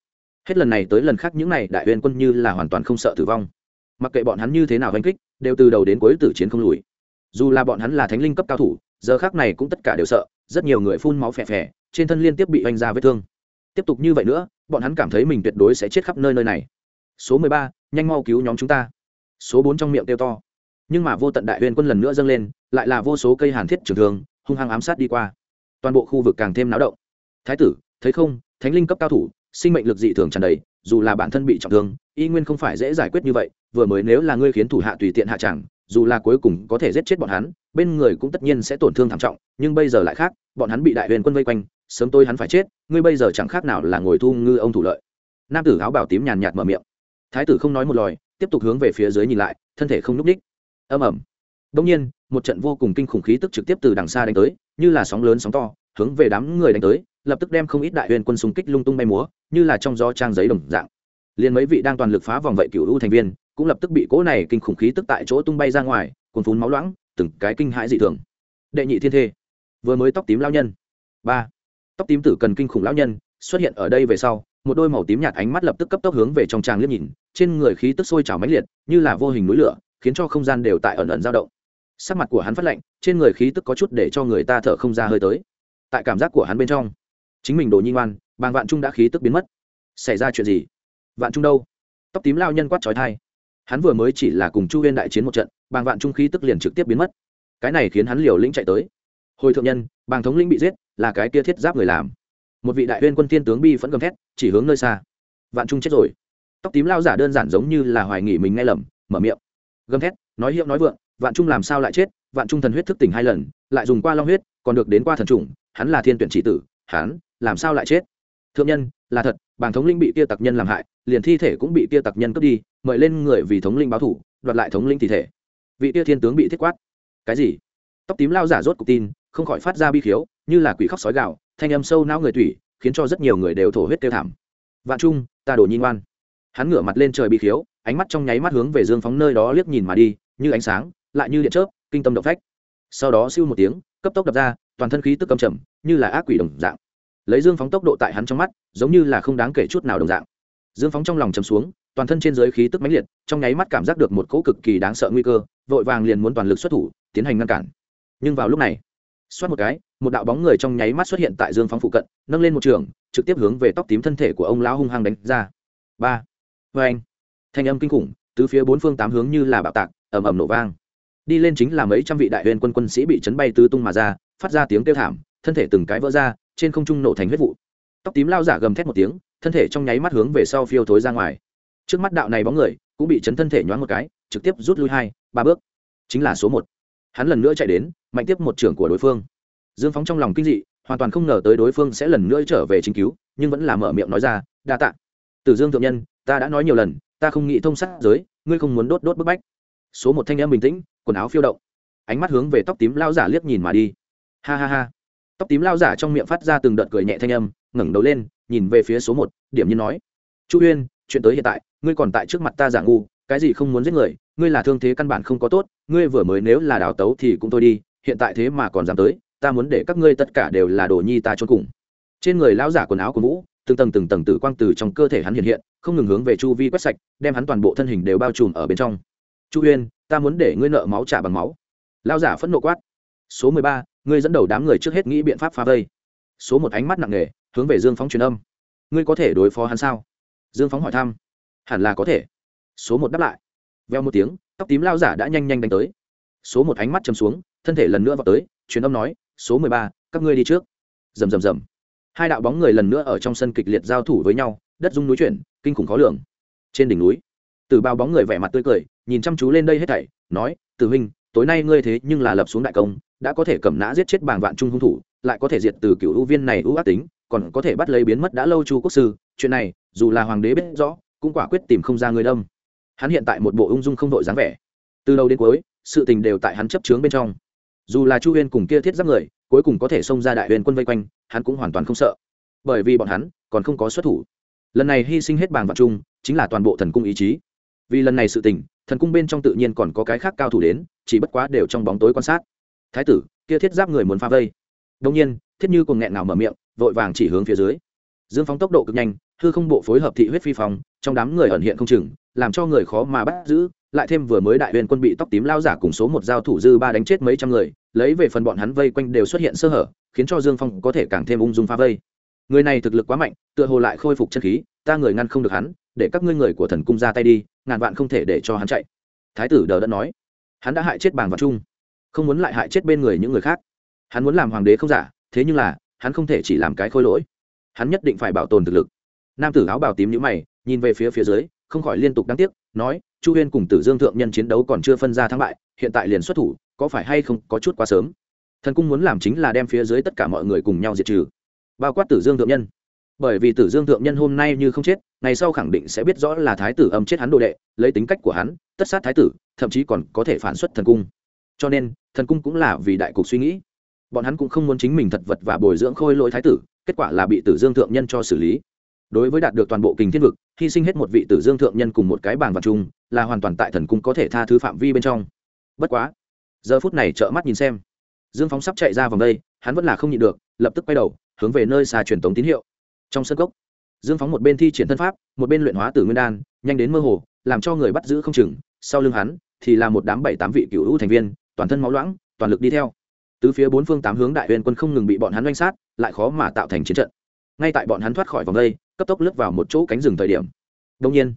Hết lần này tới lần khác, những n à y đại huyền quân như là hoàn toàn không sợ tử vong. Mặc kệ bọn hắn như thế nào hành kích, đều từ đầu đến cuối tử chiến không lùi. Dù là bọn hắn là thánh linh cấp cao thủ, giờ khác này cũng tất cả đều sợ, rất nhiều người phun máu phè phè, trên thân liên tiếp bị oanh ra vết thương. Tiếp tục như vậy nữa, bọn hắn cảm thấy mình tuyệt đối sẽ chết khắp nơi nơi này. Số mười ba, nhanh mau cứu nhóm chúng ta. Số bốn trong miệng kêu to. Nhưng mà vô tận đại huyền quân lần nữa dâng lên, lại là vô số cây hàn thiết trường thường hung hăng ám sát đi qua. Toàn bộ khu vực càng thêm náo động thái tử, thấy không, thánh linh cấp cao thủ, sinh mệnh lực dị thường tràn đầy, dù là bản thân bị trọng thương, y nguyên không phải dễ giải quyết như vậy, vừa mới nếu là ngươi khiến thủ hạ tùy tiện hạ chẳng, dù là cuối cùng có thể giết chết bọn hắn, bên người cũng tất nhiên sẽ tổn thương thảm trọng, nhưng bây giờ lại khác, bọn hắn bị đại huyền quân vây quanh, sớm tôi hắn phải chết, ngươi bây giờ chẳng khác nào là ngồi thu ngư ông thủ lợi. Nam tử áo bảo tím nhàn nhạt mở miệng. Thái tử không nói một lời, tiếp tục hướng về phía dưới nhìn lại, thân thể không n ú c ních âm ẩm đông nhiên, một trận vô cùng kinh khủng khí tức trực tiếp từ đằng xa đánh tới, như là sóng lớn sóng to, hướng về đám người đánh tới lập tức đem không ít đại huyền quân xung kích lung tung bay múa, như là trong gió trang giấy đồng dạng. Liền mấy vị đang toàn lực phá vòng vậy cựu u thành viên, cũng lập tức bị cỗ này kinh khủng khí tức tại chỗ tung bay ra ngoài, cuồn phún máu loãng, từng cái kinh hãi dị thường. Đệ nhị thiên thê, vừa mới tóc tím lao nhân. Ba, tóc tím tử cần kinh khủng lão nhân, xuất hiện ở đây về sau, một đôi màu tím nhạt ánh mắt lập tức cấp tốc hướng về trong trang liếc nhìn, trên người khí tức sôi trào mãnh liệt, như là vô hình núi lửa, khiến cho không gian đều tại ẩn ẩn dao động. Sắc mặt của hắn phát lạnh, trên người khí tức có chút để cho người ta thở không ra hơi tới. Tại cảm giác của hắn bên trong chính mình đồ nhi ngoan, bàng vạn trung đã khí tức biến mất. Xảy ra chuyện gì? Vạn trung đâu? Tóc tím lao nhân quát trói thai hắn vừa mới chỉ là cùng chu huyên đại chiến một trận, bàng vạn trung khí tức liền trực tiếp biến mất. Cái này khiến hắn liều lĩnh chạy tới. Hồi thượng nhân, bàng thống lĩnh bị giết, là cái kia thiết giáp người làm. Một vị đại huyên quân thiên tướng bi vẫn gầm thét, chỉ hướng nơi xa. Vạn trung chết rồi. Tóc tím lao giả đơn giản giống như là hoài nghỉ mình nghe lầm, mở miệng. Gầm thét, nói hiệu nói vượng, vạn trung làm sao lại chết? Vạn trung thần huyết thức tỉnh hai lần, lại dùng qua long huyết, còn được đến qua thần trùng hắn là thiên tuyển chỉ tử, hắn làm sao lại chết? Thượng nhân, là thật, bàng thống linh bị tia tặc nhân làm hại, liền thi thể cũng bị tia tặc nhân cướp đi, mời lên người vì thống linh báo thủ, đoạt lại thống linh thi thể. Vị tia thiên tướng bị thiết quát. Cái gì? Tóc tím lao giả rốt cục tin, không khỏi phát ra bi khiếu, như là quỷ khóc sói gạo thanh âm sâu não người tủy, khiến cho rất nhiều người đều thổ huyết tiêu thảm. Vạn trung, ta đổ nhi ngoan hắn ngửa mặt lên trời bi khiếu, ánh mắt trong nháy mắt hướng về dương phóng nơi đó liếc nhìn mà đi, như ánh sáng, lại như điện chớp, kinh tâm động phách. Sau đó siêu một tiếng, cấp tốc đập ra, toàn thân khí tức cầm chậm như là ác quỷ đồng dạng lấy dương phóng tốc độ tại hắn trong mắt, giống như là không đáng kể chút nào đồng dạng. Dương phóng trong lòng chầm xuống, toàn thân trên giới khí tức mãnh liệt, trong nháy mắt cảm giác được một cỗ cực kỳ đáng sợ nguy cơ, vội vàng liền muốn toàn lực xuất thủ, tiến hành ngăn cản. Nhưng vào lúc này, xoát một cái, một đạo bóng người trong nháy mắt xuất hiện tại dương phóng phụ cận, nâng lên một trường, trực tiếp hướng về tóc tím thân thể của ông lão hung hăng đánh ra. Ba. Vê anh. Thanh âm kinh khủng, từ phía bốn phương tám hướng như là bạo tạc, ầm ầm nổ vang. Đi lên chính là mấy trăm vị đại huyền quân quân sĩ bị chấn bay tứ tung mà ra, phát ra tiếng kêu thảm, thân thể từng cái vỡ ra trên không trung nổ thành huyết vụ. Tóc tím lao giả gầm thét một tiếng, thân thể trong nháy mắt hướng về sau phiêu thối ra ngoài. Trước mắt đạo này bóng người, cũng bị chấn thân thể nhoáng một cái, trực tiếp rút lui hai, ba bước. Chính là số một. Hắn lần nữa chạy đến, mạnh tiếp một trưởng của đối phương. Dương phóng trong lòng kinh dị, hoàn toàn không ngờ tới đối phương sẽ lần nữa trở về chính cứu, nhưng vẫn là mở miệng nói ra, đa tạ. Từ dương thượng nhân, ta đã nói nhiều lần, ta không nghĩ thông sát giới, ngươi không muốn đốt đốt bức bách. Số một thanh em bình tĩnh, quần áo phiêu động. Ánh mắt hướng về tóc tím lao giả liếc nhìn mà đi. Ha ha ha tóc tím lao giả trong miệng phát ra từng đợt cười nhẹ thanh âm, ngẩng đầu lên, nhìn về phía số một, điểm như nói, chu huyên, chuyện tới hiện tại, ngươi còn tại trước mặt ta giả ngu, cái gì không muốn giết người, ngươi là thương thế căn bản không có tốt, ngươi vừa mới nếu là đào tấu thì cũng thôi đi, hiện tại thế mà còn dám tới, ta muốn để các ngươi tất cả đều là đồ nhi ta trốn cùng. Trên người lão giả quần áo của vũ, từng tầng từng tầng tử quang từ trong cơ thể hắn hiện hiện, không ngừng hướng về chu vi quét sạch, đem hắn toàn bộ thân hình đều bao trùm ở bên trong. Chu huyên, ta muốn để ngươi nợ máu trả bằng máu. Lão giả phẫn nộ quát. Số mười ba ngươi dẫn đầu đám người trước hết nghĩ biện pháp phá vây. Số một ánh mắt nặng nề, hướng về dương phóng truyền âm. Ngươi có thể đối phó hắn sao? Dương phóng hỏi thăm. Hẳn là có thể. Số một đáp lại. Veo một tiếng, tóc tím lao giả đã nhanh nhanh đánh tới. Số một ánh mắt chầm xuống, thân thể lần nữa vào tới, truyền âm nói, số mười ba, các ngươi đi trước. Rầm rầm rầm. Hai đạo bóng người lần nữa ở trong sân kịch liệt giao thủ với nhau, đất rung núi chuyển, kinh khủng khó lường. Trên đỉnh núi, từ bao bóng người vẻ mặt tươi cười, nhìn chăm chú lên đây hết thảy, nói tử huynh, tối nay ngươi thế nhưng là lập xuống đại công đã có thể cầm nã giết chết bàng vạn trung hung thủ, lại có thể diệt từ cựu ưu viên này ưu ác tính, còn có thể bắt lấy biến mất đã lâu chu quốc sư. Chuyện này, dù là hoàng đế biết rõ, cũng quả quyết tìm không ra người đông hắn hiện tại một bộ ung dung không đội dáng vẻ. Từ đầu đến cuối, sự tình đều tại hắn chấp chướng bên trong. Dù là chu huyên cùng kia thiết giáp người, cuối cùng có thể xông ra đại huyền quân vây quanh, hắn cũng hoàn toàn không sợ. Bởi vì bọn hắn còn không có xuất thủ. Lần này hy sinh hết bàng vạn trung, chính là toàn bộ thần cung ý chí. Vì lần này sự tình, thần cung bên trong tự nhiên còn có cái khác cao thủ đến, chỉ bất quá đều trong bóng tối quan sát thái tử, kia thiết giáp người muốn phá vây. Đông nhiên, thiết như cùng nghẹn nào mở miệng, vội vàng chỉ hướng phía dưới. Dương phóng tốc độ cực nhanh, hư không bộ phối hợp thị huyết phi phóng, trong đám người ẩn hiện không chừng, làm cho người khó mà bắt giữ, lại thêm vừa mới đại huyền quân bị tóc tím lao giả cùng số một giao thủ dư ba đánh chết mấy trăm người, lấy về phần bọn hắn vây quanh đều xuất hiện sơ hở, khiến cho dương phong có thể càng thêm ung dung phá vây. Người này thực lực quá mạnh, tựa hồ lại khôi phục chân khí, ta người ngăn không được hắn, để các ngươi người của thần cung ra tay đi, ngàn vạn không thể để cho hắn chạy. Thái tử đờ đã nói. Hắn đã hại chết bàng và trung không muốn lại hại chết bên người những người khác. Hắn muốn làm hoàng đế không giả, thế nhưng là, hắn không thể chỉ làm cái khôi lỗi. Hắn nhất định phải bảo tồn thực lực. Nam tử áo bào tím nhữ mày, nhìn về phía phía dưới, không khỏi liên tục đáng tiếc, nói, chu huyên cùng tử dương thượng nhân chiến đấu còn chưa phân ra thắng bại, hiện tại liền xuất thủ, có phải hay không có chút quá sớm? Thần cung muốn làm chính là đem phía dưới tất cả mọi người cùng nhau diệt trừ. Bao quát tử dương thượng nhân. Bởi vì tử dương thượng nhân hôm nay như không chết, ngày sau khẳng định sẽ biết rõ là thái tử âm chết hắn đồ đệ, lấy tính cách của hắn, tất sát thái tử, thậm chí còn có thể phản xuất thần cung cho nên, thần cung cũng là vì đại cục suy nghĩ. Bọn hắn cũng không muốn chính mình thật vật và bồi dưỡng khôi lỗi thái tử, kết quả là bị tử dương thượng nhân cho xử lý. Đối với đạt được toàn bộ kình thiên vực, hy sinh hết một vị tử dương thượng nhân cùng một cái bàn vật chung, là hoàn toàn tại thần cung có thể tha thứ phạm vi bên trong. Bất quá, giờ phút này trợ mắt nhìn xem. Dương phóng sắp chạy ra vòng đây, hắn vẫn là không nhịn được, lập tức quay đầu, hướng về nơi xa truyền tống tín hiệu. Trong sân gốc dương phóng một bên thi triển thân pháp, một bên luyện hóa tử nguyên đan, nhanh đến mơ hồ, làm cho người bắt giữ không chừng, sau lưng hắn thì là một đám bảy tám vị cựu hữu thành viên toàn thân máu loãng, toàn lực đi theo. Từ phía bốn phương tám hướng đại huyền quân không ngừng bị bọn hắn oanh sát, lại khó mà tạo thành chiến trận. Ngay tại bọn hắn thoát khỏi vòng đây, cấp tốc lướt vào một chỗ cánh rừng thời điểm. Đông nhiên,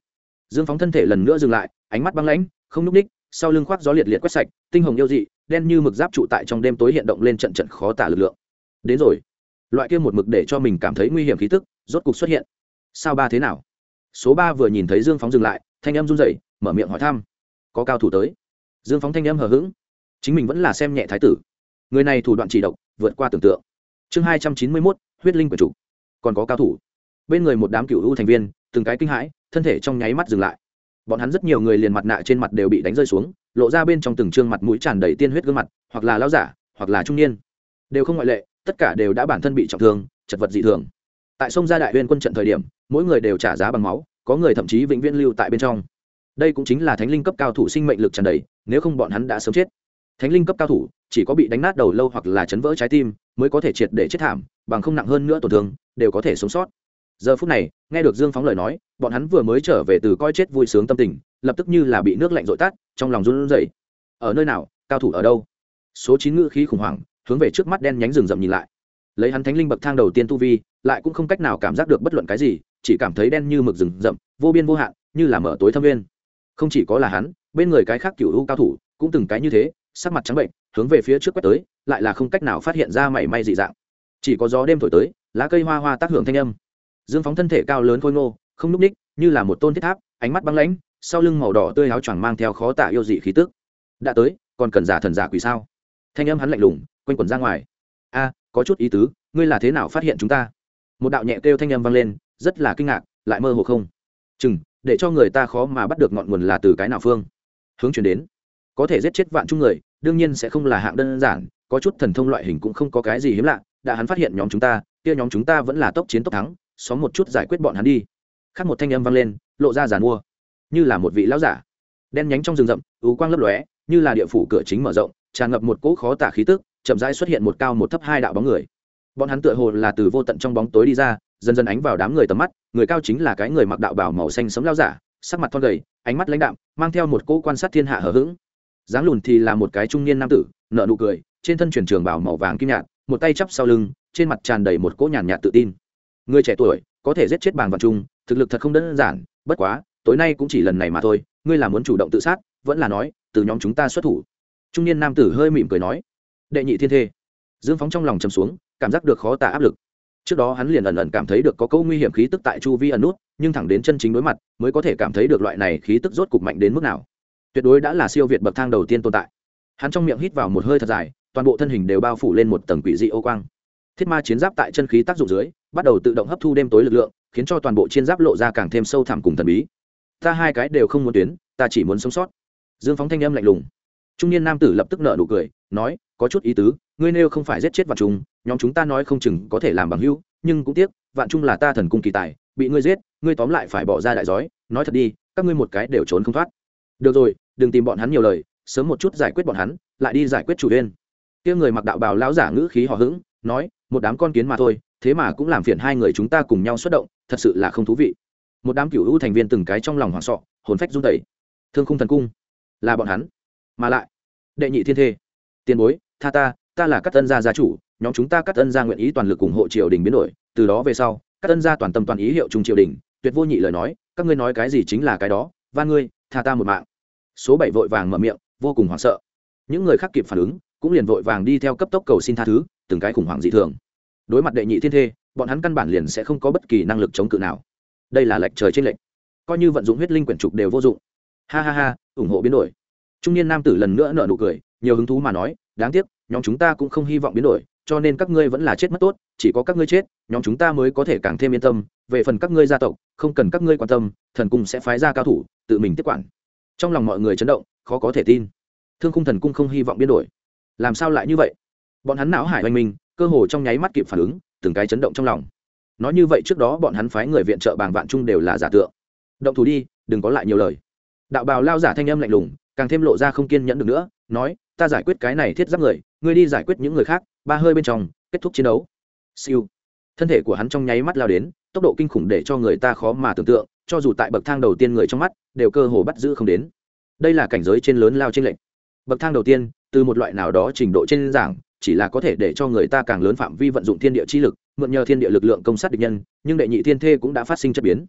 dương phóng thân thể lần nữa dừng lại, ánh mắt băng lãnh, không núp ních, sau lưng khoác gió liệt liệt quét sạch, tinh hồng yêu dị, đen như mực giáp trụ tại trong đêm tối hiện động lên trận trận khó tả lực lượng. Đến rồi. Loại kia một mực để cho mình cảm thấy nguy hiểm khí tức, rốt cục xuất hiện. Sao ba thế nào? Số ba vừa nhìn thấy dương phóng dừng lại, thanh em run dậy mở miệng hỏi thăm. Có cao thủ tới. Dương phóng thanh em hờ hững chính mình vẫn là xem nhẹ thái tử. Người này thủ đoạn chỉ độc, vượt qua tưởng tượng. Chương hai trăm chín mươi mốt, huyết linh của chủ. Còn có cao thủ. Bên người một đám cựu hữu thành viên, từng cái kinh hãi, thân thể trong nháy mắt dừng lại. Bọn hắn rất nhiều người liền mặt nạ trên mặt đều bị đánh rơi xuống, lộ ra bên trong từng trương mặt mũi tràn đầy tiên huyết gương mặt, hoặc là lao giả, hoặc là trung niên. Đều không ngoại lệ, tất cả đều đã bản thân bị trọng thương, chật vật dị thường. Tại sông gia đại huyên quân trận thời điểm, mỗi người đều trả giá bằng máu, có người thậm chí vĩnh viễn lưu tại bên trong. Đây cũng chính là thánh linh cấp cao thủ sinh mệnh lực tràn đầy, nếu không bọn hắn đã sớm chết thánh linh cấp cao thủ, chỉ có bị đánh nát đầu lâu hoặc là chấn vỡ trái tim mới có thể triệt để chết thảm, bằng không nặng hơn nữa tổn thương, đều có thể sống sót. Giờ phút này, nghe được dương phóng lời nói, bọn hắn vừa mới trở về từ coi chết vui sướng tâm tình, lập tức như là bị nước lạnh dội tát trong lòng run rẩy. Ở nơi nào, cao thủ ở đâu? Số chín ngữ khí khủng hoảng, hướng về trước mắt đen nhánh rừng rậm nhìn lại. Lấy hắn thánh linh bậc thang đầu tiên tu vi, lại cũng không cách nào cảm giác được bất luận cái gì, chỉ cảm thấy đen như mực rừng rậm, vô biên vô hạn, như là mở tối thâm viên. Không chỉ có là hắn, bên người cái khác cựu hữu cao thủ, cũng từng cái như thế sắc mặt trắng bệnh, hướng về phía trước quét tới, lại là không cách nào phát hiện ra mảy may dị dạng. Chỉ có gió đêm thổi tới, lá cây hoa hoa tác hưởng thanh âm. Dương phóng thân thể cao lớn khôi ngô, không n ú c ních, như là một tôn thiết tháp, ánh mắt băng lãnh, sau lưng màu đỏ tươi áo choàng mang theo khó tả yêu dị khí tức. Đã tới, còn cần giả thần giả quỷ sao? Thanh âm hắn lạnh lùng, quanh quẩn ra ngoài. A, có chút ý tứ, ngươi là thế nào phát hiện chúng ta? Một đạo nhẹ kêu thanh âm vang lên, rất là kinh ngạc, lại mơ hồ không. Chừng, để cho người ta khó mà bắt được ngọn nguồn là từ cái nào phương? Hướng chuyển đến có thể giết chết vạn chung người, đương nhiên sẽ không là hạng đơn giản, có chút thần thông loại hình cũng không có cái gì hiếm lạ, đã hắn phát hiện nhóm chúng ta, kia nhóm chúng ta vẫn là tốc chiến tốc thắng, xóm một chút giải quyết bọn hắn đi. Khác một thanh âm vang lên, lộ ra giàn mua. Như là một vị lão giả. Đen nhánh trong rừng rậm ú quang lấp lóe, như là địa phủ cửa chính mở rộng, tràn ngập một cỗ khó tả khí tức, chậm rãi xuất hiện một cao một thấp hai đạo bóng người. Bọn hắn tựa hồ là từ vô tận trong bóng tối đi ra, dần dần ánh vào đám người tầm mắt, người cao chính là cái người mặc đạo bảo màu xanh sấm lao giả, sắc mặt thon gầy, ánh mắt lãnh đạm, mang theo một cỗ quan sát thiên hạ hở h ữ g dáng lùn thì là một cái trung niên nam tử nợ nụ cười, trên thân truyền trường bảo màu vàng kim nhạt, một tay chắp sau lưng, trên mặt tràn đầy một cỗ nhàn nhạt tự tin. Người trẻ tuổi, có thể giết chết bàng vạn trung, thực lực thật không đơn giản, bất quá, tối nay cũng chỉ lần này mà thôi, ngươi là muốn chủ động tự sát, vẫn là nói, từ nhóm chúng ta xuất thủ. Trung niên nam tử hơi mỉm cười nói, đệ nhị thiên thê. Dương phóng trong lòng chầm xuống, cảm giác được khó tả áp lực. Trước đó hắn liền ẩn ẩn cảm thấy được có câu nguy hiểm khí tức tại chu vi ẩn nút, nhưng thẳng đến chân chính đối mặt, mới có thể cảm thấy được loại này khí tức rốt cục mạnh đến mức nào tuyệt đối đã là siêu việt bậc thang đầu tiên tồn tại. Hắn trong miệng hít vào một hơi thật dài, toàn bộ thân hình đều bao phủ lên một tầng quỷ dị ô quang. Thiết ma chiến giáp tại chân khí tác dụng dưới, bắt đầu tự động hấp thu đêm tối lực lượng, khiến cho toàn bộ chiến giáp lộ ra càng thêm sâu thẳm cùng thần bí. Ta hai cái đều không muốn tuyến, ta chỉ muốn sống sót. Dương phóng thanh âm lạnh lùng. Trung niên nam tử lập tức nợ nụ cười, nói, có chút ý tứ, ngươi nêu không phải giết chết vạn trung nhóm chúng ta nói không chừng có thể làm bằng hữu, nhưng cũng tiếc, vạn trung là ta thần cung kỳ tài, bị ngươi giết, ngươi tóm lại phải bỏ ra đại giói, nói thật đi, các ngươi một cái đều trốn không thoát được rồi, đừng tìm bọn hắn nhiều lời, sớm một chút giải quyết bọn hắn, lại đi giải quyết chủ viên kia người mặc đạo bào lão giả ngữ khí hò hững, nói, một đám con kiến mà thôi, thế mà cũng làm phiền hai người chúng ta cùng nhau xuất động, thật sự là không thú vị. Một đám cựu hữu thành viên từng cái trong lòng hoảng sọ, hồn phách run tẩy thương khung thần cung, là bọn hắn. Mà lại, đệ nhị thiên thê, tiền bối, tha ta ta là các tân gia gia chủ, nhóm chúng ta các tân gia nguyện ý toàn lực ủng hộ triều đình biến đổi, từ đó về sau các tân gia toàn tâm toàn ý hiệu chung triều đình, tuyệt vô nhị lời nói, các ngươi nói cái gì chính là cái đó và ngươi tha ta một mạng. Số bảy vội vàng mở miệng, vô cùng hoảng sợ. Những người khác kịp phản ứng, cũng liền vội vàng đi theo cấp tốc cầu xin tha thứ, từng cái khủng hoảng dị thường. Đối mặt đệ nhị thiên thê, bọn hắn căn bản liền sẽ không có bất kỳ năng lực chống cự nào. Đây là lệch trời trên lệch. Coi như vận dụng huyết linh quyển trục đều vô dụng. Ha ha ha, ủng hộ biến đổi. Trung niên nam tử lần nữa nợ nụ cười, nhiều hứng thú mà nói, đáng tiếc, nhóm chúng ta cũng không hy vọng biến đổi cho nên các ngươi vẫn là chết mất tốt, chỉ có các ngươi chết, nhóm chúng ta mới có thể càng thêm yên tâm, về phần các ngươi gia tộc, không cần các ngươi quan tâm, thần cung sẽ phái ra cao thủ, tự mình tiếp quản. Trong lòng mọi người chấn động, khó có thể tin. Thương khung thần cung không hy vọng biến đổi. Làm sao lại như vậy? Bọn hắn não hải oanh minh, cơ hồ trong nháy mắt kịp phản ứng, từng cái chấn động trong lòng. Nói như vậy trước đó bọn hắn phái người viện trợ bàng vạn chung đều là giả tượng. Động thủ đi, đừng có lại nhiều lời. Đạo bào lao giả thanh âm lạnh lùng, càng thêm lộ ra không kiên nhẫn được nữa, nói, ta giải quyết cái này thiết giáp người, ngươi đi giải quyết những người khác ba hơi bên trong, kết thúc chiến đấu. Siêu. Thân thể của hắn trong nháy mắt lao đến, tốc độ kinh khủng để cho người ta khó mà tưởng tượng, cho dù tại bậc thang đầu tiên người trong mắt, đều cơ hồ bắt giữ không đến. Đây là cảnh giới trên lớn lao trên lệnh bậc thang đầu tiên, từ một loại nào đó trình độ trên giảng, chỉ là có thể để cho người ta càng lớn phạm vi vận dụng thiên địa chi lực, mượn nhờ thiên địa lực lượng công sát địch nhân, nhưng đệ nhị thiên thê cũng đã phát sinh chất biến.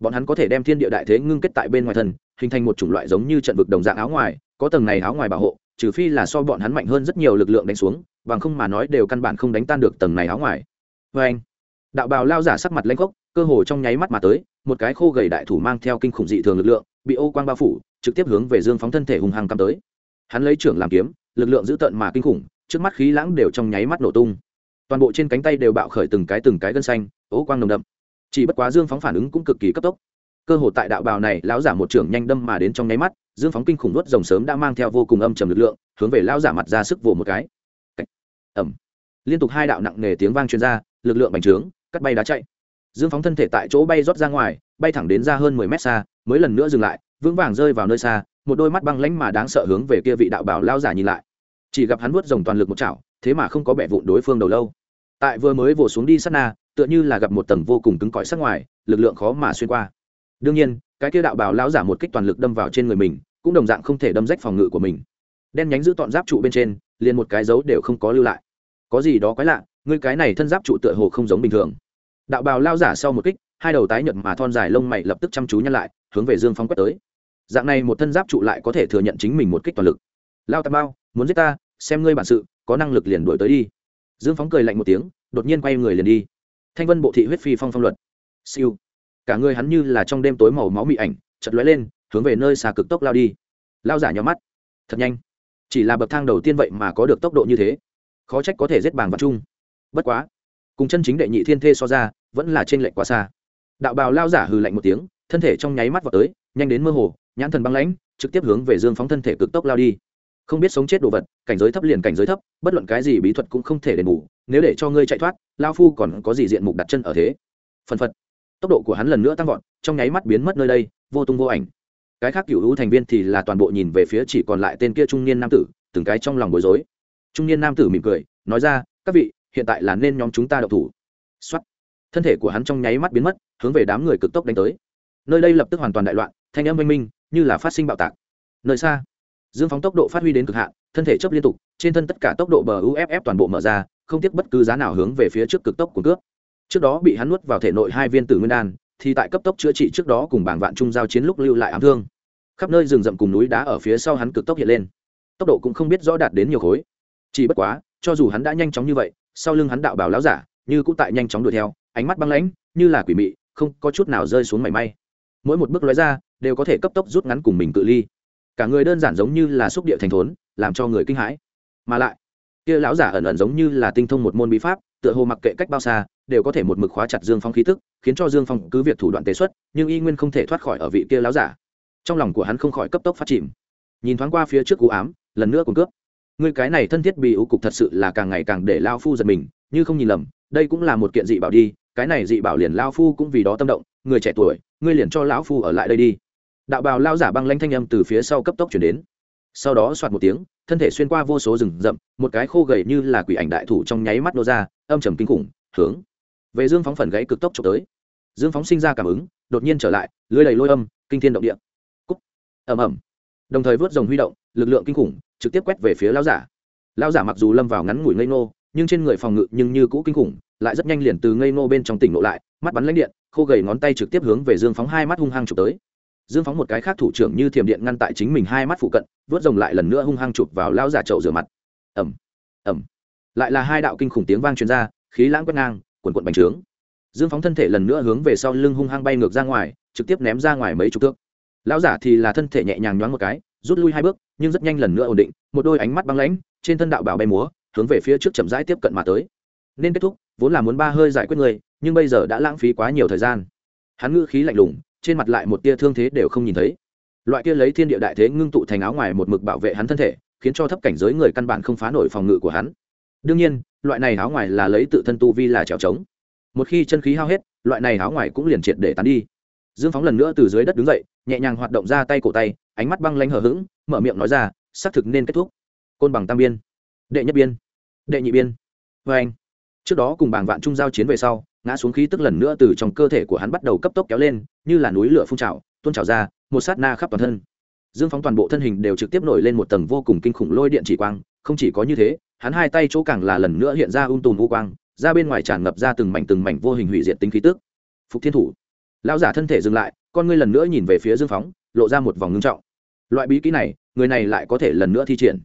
Bọn hắn có thể đem thiên địa đại thế ngưng kết tại bên ngoài thân, hình thành một chủng loại giống như trận vực đồng dạng áo ngoài, có tầng này áo ngoài bảo hộ, trừ phi là so bọn hắn mạnh hơn rất nhiều lực lượng đánh xuống bằng không mà nói đều căn bản không đánh tan được tầng này áo ngoài. Vê anh, đạo bào lao giả sắc mặt lanh khốc, cơ hồ trong nháy mắt mà tới, một cái khô gầy đại thủ mang theo kinh khủng dị thường lực lượng, bị ô quang bao phủ, trực tiếp hướng về dương phóng thân thể hùng hăng cắm tới. Hắn lấy trưởng làm kiếm, lực lượng dữ tợn mà kinh khủng, trước mắt khí lãng đều trong nháy mắt nổ tung. Toàn bộ trên cánh tay đều bạo khởi từng cái từng cái gân xanh ố quang nồng đậm. Chỉ bất quá dương phóng phản ứng cũng cực kỳ cấp tốc. Cơ hội tại đạo bào này, lão giả một trưởng nhanh đâm mà đến trong nháy mắt, dương phóng kinh khủng nuốt rồng sớm đã mang theo vô cùng âm trầm lực lượng, hướng về lão giả mặt ra sức vồ một cái ẩm. Liên tục hai đạo nặng nề tiếng vang truyền ra, lực lượng bành trướng, cắt bay đá chạy. Dương phóng thân thể tại chỗ bay rót ra ngoài, bay thẳng đến ra hơn mười mét xa, mới lần nữa dừng lại, vững vàng rơi vào nơi xa, một đôi mắt băng lánh mà đáng sợ hướng về kia vị đạo bảo lao giả nhìn lại. Chỉ gặp hắn vuốt rồng toàn lực một chảo, thế mà không có bẻ vụn đối phương đầu lâu. Tại vừa mới vồ xuống đi sát na, tựa như là gặp một tầng vô cùng cứng cỏi sát ngoài, lực lượng khó mà xuyên qua. Đương nhiên, cái kia đạo bảo lao giả một kích toàn lực đâm vào trên người mình, cũng đồng dạng không thể đâm rách phòng ngự của mình. Đen nhánh giữ tọn giáp trụ bên trên, liền một cái dấu đều không có lưu lại có gì đó quái lạ, ngươi cái này thân giáp trụ tựa hồ không giống bình thường. Đạo bào lao giả sau một kích, hai đầu tái nhợt mà thon dài lông mày lập tức chăm chú nhăn lại, hướng về dương Phong quét tới. Dạng này một thân giáp trụ lại có thể thừa nhận chính mình một kích toàn lực. Lao tà bao, muốn giết ta, xem ngươi bản sự, có năng lực liền đuổi tới đi. Dương phóng cười lạnh một tiếng, đột nhiên quay người liền đi. Thanh vân bộ thị huyết phi phong phong luật. Siêu. Cả người hắn như là trong đêm tối màu máu mị ảnh chật lóe lên, hướng về nơi xa cực tốc lao đi. Lao giả nhỏ mắt. Thật nhanh. Chỉ là bậc thang đầu tiên vậy mà có được tốc độ như thế khó trách có thể giết bàng văn trung. Bất quá, cùng chân chính đệ nhị thiên thê so ra, vẫn là trên lệnh quá xa. Đạo bào lao giả hừ lạnh một tiếng, thân thể trong nháy mắt vào tới, nhanh đến mơ hồ, nhãn thần băng lãnh, trực tiếp hướng về dương phóng thân thể cực tốc lao đi. Không biết sống chết đồ vật, cảnh giới thấp liền cảnh giới thấp, bất luận cái gì bí thuật cũng không thể đền bù, nếu để cho ngươi chạy thoát, lao phu còn có gì diện mục đặt chân ở thế? Phần phật. Tốc độ của hắn lần nữa tăng vọt, trong nháy mắt biến mất nơi đây, vô tung vô ảnh. Cái khác cựu hữu thành viên thì là toàn bộ nhìn về phía chỉ còn lại tên kia trung niên nam tử, từng cái trong lòng bối rối trung niên nam tử mỉm cười, nói ra, các vị, hiện tại là nên nhóm chúng ta đậu thủ. Xuất thân thể của hắn trong nháy mắt biến mất, hướng về đám người cực tốc đánh tới. Nơi đây lập tức hoàn toàn đại loạn, thanh âm oanh minh, như là phát sinh bạo tạc. Nơi xa, dương phóng tốc độ phát huy đến cực hạn, thân thể chấp liên tục, trên thân tất cả tốc độ bờ uff toàn bộ mở ra, không tiếc bất cứ giá nào hướng về phía trước cực tốc của cướp. Trước đó bị hắn nuốt vào thể nội hai viên tử nguyên đan, thì tại cấp tốc chữa trị trước đó cùng bảng vạn trung giao chiến lúc lưu lại ám thương. Khắp nơi rừng rậm cùng núi đá ở phía sau hắn cực tốc hiện lên. Tốc độ cũng không biết rõ đạt đến nhiều khối chỉ bất quá, cho dù hắn đã nhanh chóng như vậy, sau lưng hắn đạo bảo láo giả, như cũng tại nhanh chóng đuổi theo, ánh mắt băng lãnh, như là quỷ mị, không có chút nào rơi xuống mảy may. Mỗi một bước lóe ra, đều có thể cấp tốc rút ngắn cùng mình cự ly. Cả người đơn giản giống như là xúc địa thành thốn, làm cho người kinh hãi. Mà lại, kia lão giả ẩn ẩn giống như là tinh thông một môn bí pháp, tựa hồ mặc kệ cách bao xa, đều có thể một mực khóa chặt dương phong khí tức, khiến cho dương phong cứ việc thủ đoạn tế xuất, nhưng y nguyên không thể thoát khỏi ở vị kia lão giả. Trong lòng của hắn không khỏi cấp tốc phát chìm. Nhìn thoáng qua phía trước cú ám, lần nữa cùng cướp người cái này thân thiết bị ưu cục thật sự là càng ngày càng để lao phu giật mình, như không nhìn lầm, đây cũng là một kiện dị bảo đi, cái này dị bảo liền lao phu cũng vì đó tâm động, người trẻ tuổi, ngươi liền cho lão phu ở lại đây đi. Đạo bào lao giả băng lanh thanh âm từ phía sau cấp tốc chuyển đến. Sau đó soạt một tiếng, thân thể xuyên qua vô số rừng rậm, một cái khô gầy như là quỷ ảnh đại thủ trong nháy mắt nô ra, âm trầm kinh khủng, hướng về dương phóng phần gãy cực tốc trộm tới. Dương phóng sinh ra cảm ứng, đột nhiên trở lại, lưới đầy lôi âm, kinh thiên động địa. Cúc ầm ầm. Đồng thời vớt rồng huy động, lực lượng kinh khủng trực tiếp quét về phía lão giả. Lão giả mặc dù lâm vào ngắn ngủi ngây ngô, nhưng trên người phòng ngự nhưng như cũ kinh khủng, lại rất nhanh liền từ ngây ngô bên trong tỉnh ngộ lại, mắt bắn lãnh điện, khô gầy ngón tay trực tiếp hướng về dương phóng hai mắt hung hăng chụp tới. Dương phóng một cái khác thủ trưởng như thiềm điện ngăn tại chính mình hai mắt phụ cận, vớt rồng lại lần nữa hung hăng chụp vào lão giả trậu rửa mặt. Ẩm ẩm lại là hai đạo kinh khủng tiếng vang truyền ra, khí lãng quét ngang quần quận bành trướng. Dương phóng thân thể lần nữa hướng về sau lưng hung hăng bay ngược ra ngoài, trực tiếp ném ra ngoài mấy chục thước. Lão giả thì là thân thể nhẹ nhàng nhoáng một cái rút lui hai bước, nhưng rất nhanh lần nữa ổn định, một đôi ánh mắt băng lãnh, trên thân đạo bảo bay múa, hướng về phía trước chậm rãi tiếp cận mà tới. Nên kết thúc, vốn là muốn ba hơi giải quyết người, nhưng bây giờ đã lãng phí quá nhiều thời gian. Hắn ngữ khí lạnh lùng, trên mặt lại một tia thương thế đều không nhìn thấy. Loại kia lấy thiên địa đại thế ngưng tụ thành áo ngoài một mực bảo vệ hắn thân thể, khiến cho thấp cảnh giới người căn bản không phá nổi phòng ngự của hắn. Đương nhiên, loại này áo ngoài là lấy tự thân tu vi là trèo trống. Một khi chân khí hao hết, loại này áo ngoài cũng liền triệt để tán đi dương phóng lần nữa từ dưới đất đứng dậy, nhẹ nhàng hoạt động ra tay cổ tay, ánh mắt băng lanh hờ hững, mở miệng nói ra, xác thực nên kết thúc. Côn bằng tam biên, đệ nhất biên, đệ nhị biên. Vê anh, trước đó cùng bảng vạn trung giao chiến về sau, ngã xuống khí tức lần nữa từ trong cơ thể của hắn bắt đầu cấp tốc kéo lên, như là núi lửa phun trào tôn trào ra, một sát na khắp toàn thân. Dương phóng toàn bộ thân hình đều trực tiếp nổi lên một tầng vô cùng kinh khủng lôi điện chỉ quang, không chỉ có như thế, hắn hai tay chỗ càng là lần nữa hiện ra ung tùm vô quang, ra bên ngoài tràn ngập ra từng mảnh từng mảnh vô hình hủy diệt tính khí tức. Phục thiên thủ lão giả thân thể dừng lại con ngươi lần nữa nhìn về phía dương phóng lộ ra một vòng ngưng trọng. Loại bí kỹ này người này lại có thể lần nữa thi triển.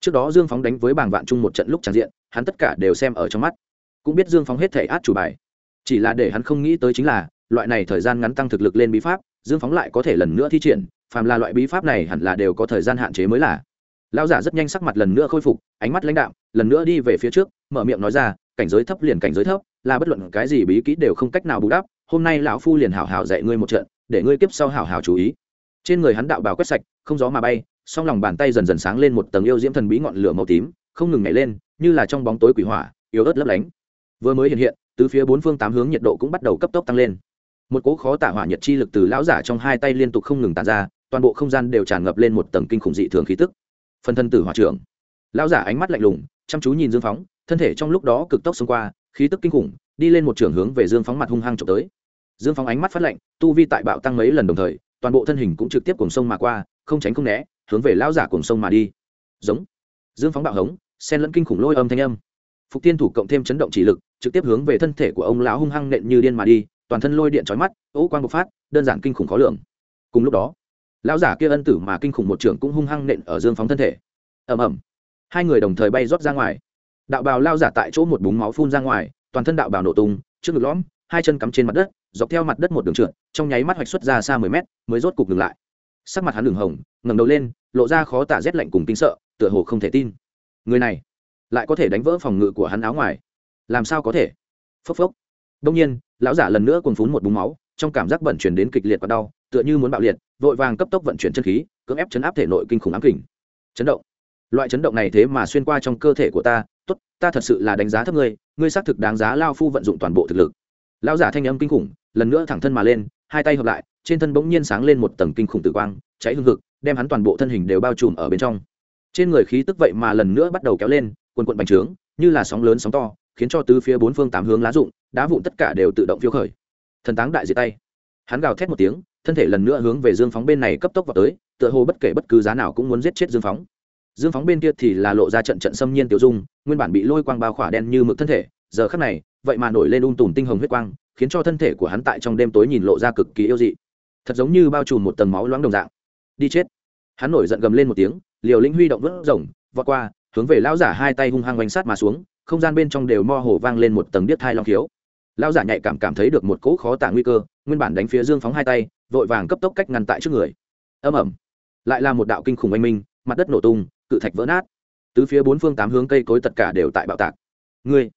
Trước đó dương phóng đánh với bảng vạn chung một trận lúc tràn diện hắn tất cả đều xem ở trong mắt. Cũng biết dương phóng hết thể át chủ bài. Chỉ là để hắn không nghĩ tới chính là loại này thời gian ngắn tăng thực lực lên bí pháp dương phóng lại có thể lần nữa thi triển phàm là loại bí pháp này hẳn là đều có thời gian hạn chế mới là. Lão giả rất nhanh sắc mặt lần nữa khôi phục ánh mắt lãnh đạo, lần nữa đi về phía trước mở miệng nói ra cảnh giới thấp liền cảnh giới thấp là bất luận cái gì bí kỹ đều không cách nào bù đắp hôm nay lão phu liền hảo hảo dạy ngươi một trận, để ngươi kiếp sau hảo hảo chú ý. Trên người hắn đạo bào quét sạch, không gió mà bay, song lòng bàn tay dần dần sáng lên một tầng yêu diễm thần bí ngọn lửa màu tím, không ngừng nhảy lên, như là trong bóng tối quỷ hỏa, yếu ớt lấp lánh. Vừa mới hiện hiện, từ phía bốn phương tám hướng nhiệt độ cũng bắt đầu cấp tốc tăng lên. Một cỗ khó tả hỏa nhiệt chi lực từ lão giả trong hai tay liên tục không ngừng tàn ra, toàn bộ không gian đều tràn ngập lên một tầng kinh khủng dị thường khí tức. Phần thân tử hỏa trưởng. Lão giả ánh mắt lạnh lùng, chăm chú nhìn dương phóng, thân thể trong lúc đó cực tốc xông qua, khí tức kinh khủng đi lên một trường hướng về dương phóng mặt hung hăng trộm tới. Dương phóng ánh mắt phát lạnh, tu vi tại bạo tăng mấy lần đồng thời, toàn bộ thân hình cũng trực tiếp cùng sông mà qua, không tránh không né, hướng về lão giả cùng sông mà đi. Giống. Dương phóng bạo hống, xen lẫn kinh khủng lôi âm thanh âm. Phục tiên thủ cộng thêm chấn động chỉ lực, trực tiếp hướng về thân thể của ông lão hung hăng nện như điên mà đi, toàn thân lôi điện trói mắt ố quang bộc phát, đơn giản kinh khủng khó lường. Cùng lúc đó, lão giả kia ân tử mà kinh khủng một trưởng cũng hung hăng nện ở dương phóng thân thể. Ẩm ẩm hai người đồng thời bay rót ra ngoài. Đạo bào lao giả tại chỗ một búng máu phun ra ngoài toàn thân đạo bào nổ tung, trước ngực lõm, hai chân cắm trên mặt đất, dọc theo mặt đất một đường trượt, trong nháy mắt hoạch xuất ra xa mười mét, mới rốt cục ngừng lại. Sắc mặt hắn đường hồng, ngẩng đầu lên, lộ ra khó tả rét lạnh cùng kinh sợ, tựa hồ không thể tin. Người này, lại có thể đánh vỡ phòng ngự của hắn áo ngoài. Làm sao có thể? Phốc phốc. Đông nhiên, lão giả lần nữa cuồng phún một búng máu, trong cảm giác bẩn chuyển đến kịch liệt và đau, tựa như muốn bạo liệt, vội vàng cấp tốc vận chuyển chân khí, cưỡng ép chấn áp thể nội kinh khủng ám kình. Chấn động. Loại chấn động này thế mà xuyên qua trong cơ thể của ta ta thật sự là đánh giá thấp ngươi ngươi xác thực đáng giá lao phu vận dụng toàn bộ thực lực. Lão giả thanh âm kinh khủng, lần nữa thẳng thân mà lên, hai tay hợp lại, trên thân bỗng nhiên sáng lên một tầng kinh khủng tử quang, cháy hương hực, đem hắn toàn bộ thân hình đều bao trùm ở bên trong. Trên người khí tức vậy mà lần nữa bắt đầu kéo lên, quần quận bành trướng, như là sóng lớn sóng to, khiến cho tứ phía bốn phương tám hướng lá rụng, đá vụn tất cả đều tự động phiêu khởi. Thần táng đại diệt tay. Hắn gào thét một tiếng, thân thể lần nữa hướng về dương phóng bên này cấp tốc vào tới, tựa hồ bất kể bất cứ giá nào cũng muốn giết chết dương phóng dương phóng bên kia thì là lộ ra trận trận xâm nhiên tiểu dung, nguyên bản bị lôi quang bao khỏa đen như mực thân thể, giờ khắc này, vậy mà nổi lên un tùm tinh hồng huyết quang, khiến cho thân thể của hắn tại trong đêm tối nhìn lộ ra cực kỳ yêu dị. Thật giống như bao trùm một tầng máu loãng đồng dạng. Đi chết. Hắn nổi giận gầm lên một tiếng, liều lĩnh huy động vớt rồng, vọt qua, hướng về lão giả hai tay hung hăng quanh sát mà xuống, không gian bên trong đều mo hồ vang lên một tầng điếc thai long khiếu. Lão giả nhạy cảm cảm thấy được một cỗ khó tả nguy cơ, nguyên bản đánh phía dương phóng hai tay, vội vàng cấp tốc cách ngăn tại trước người. Âm ẩm lại là một đạo kinh khủng oanh minh, mặt đất nổ tung cự thạch vỡ nát. Tứ phía bốn phương tám hướng cây cối tất cả đều tại bạo tạc. Ngươi,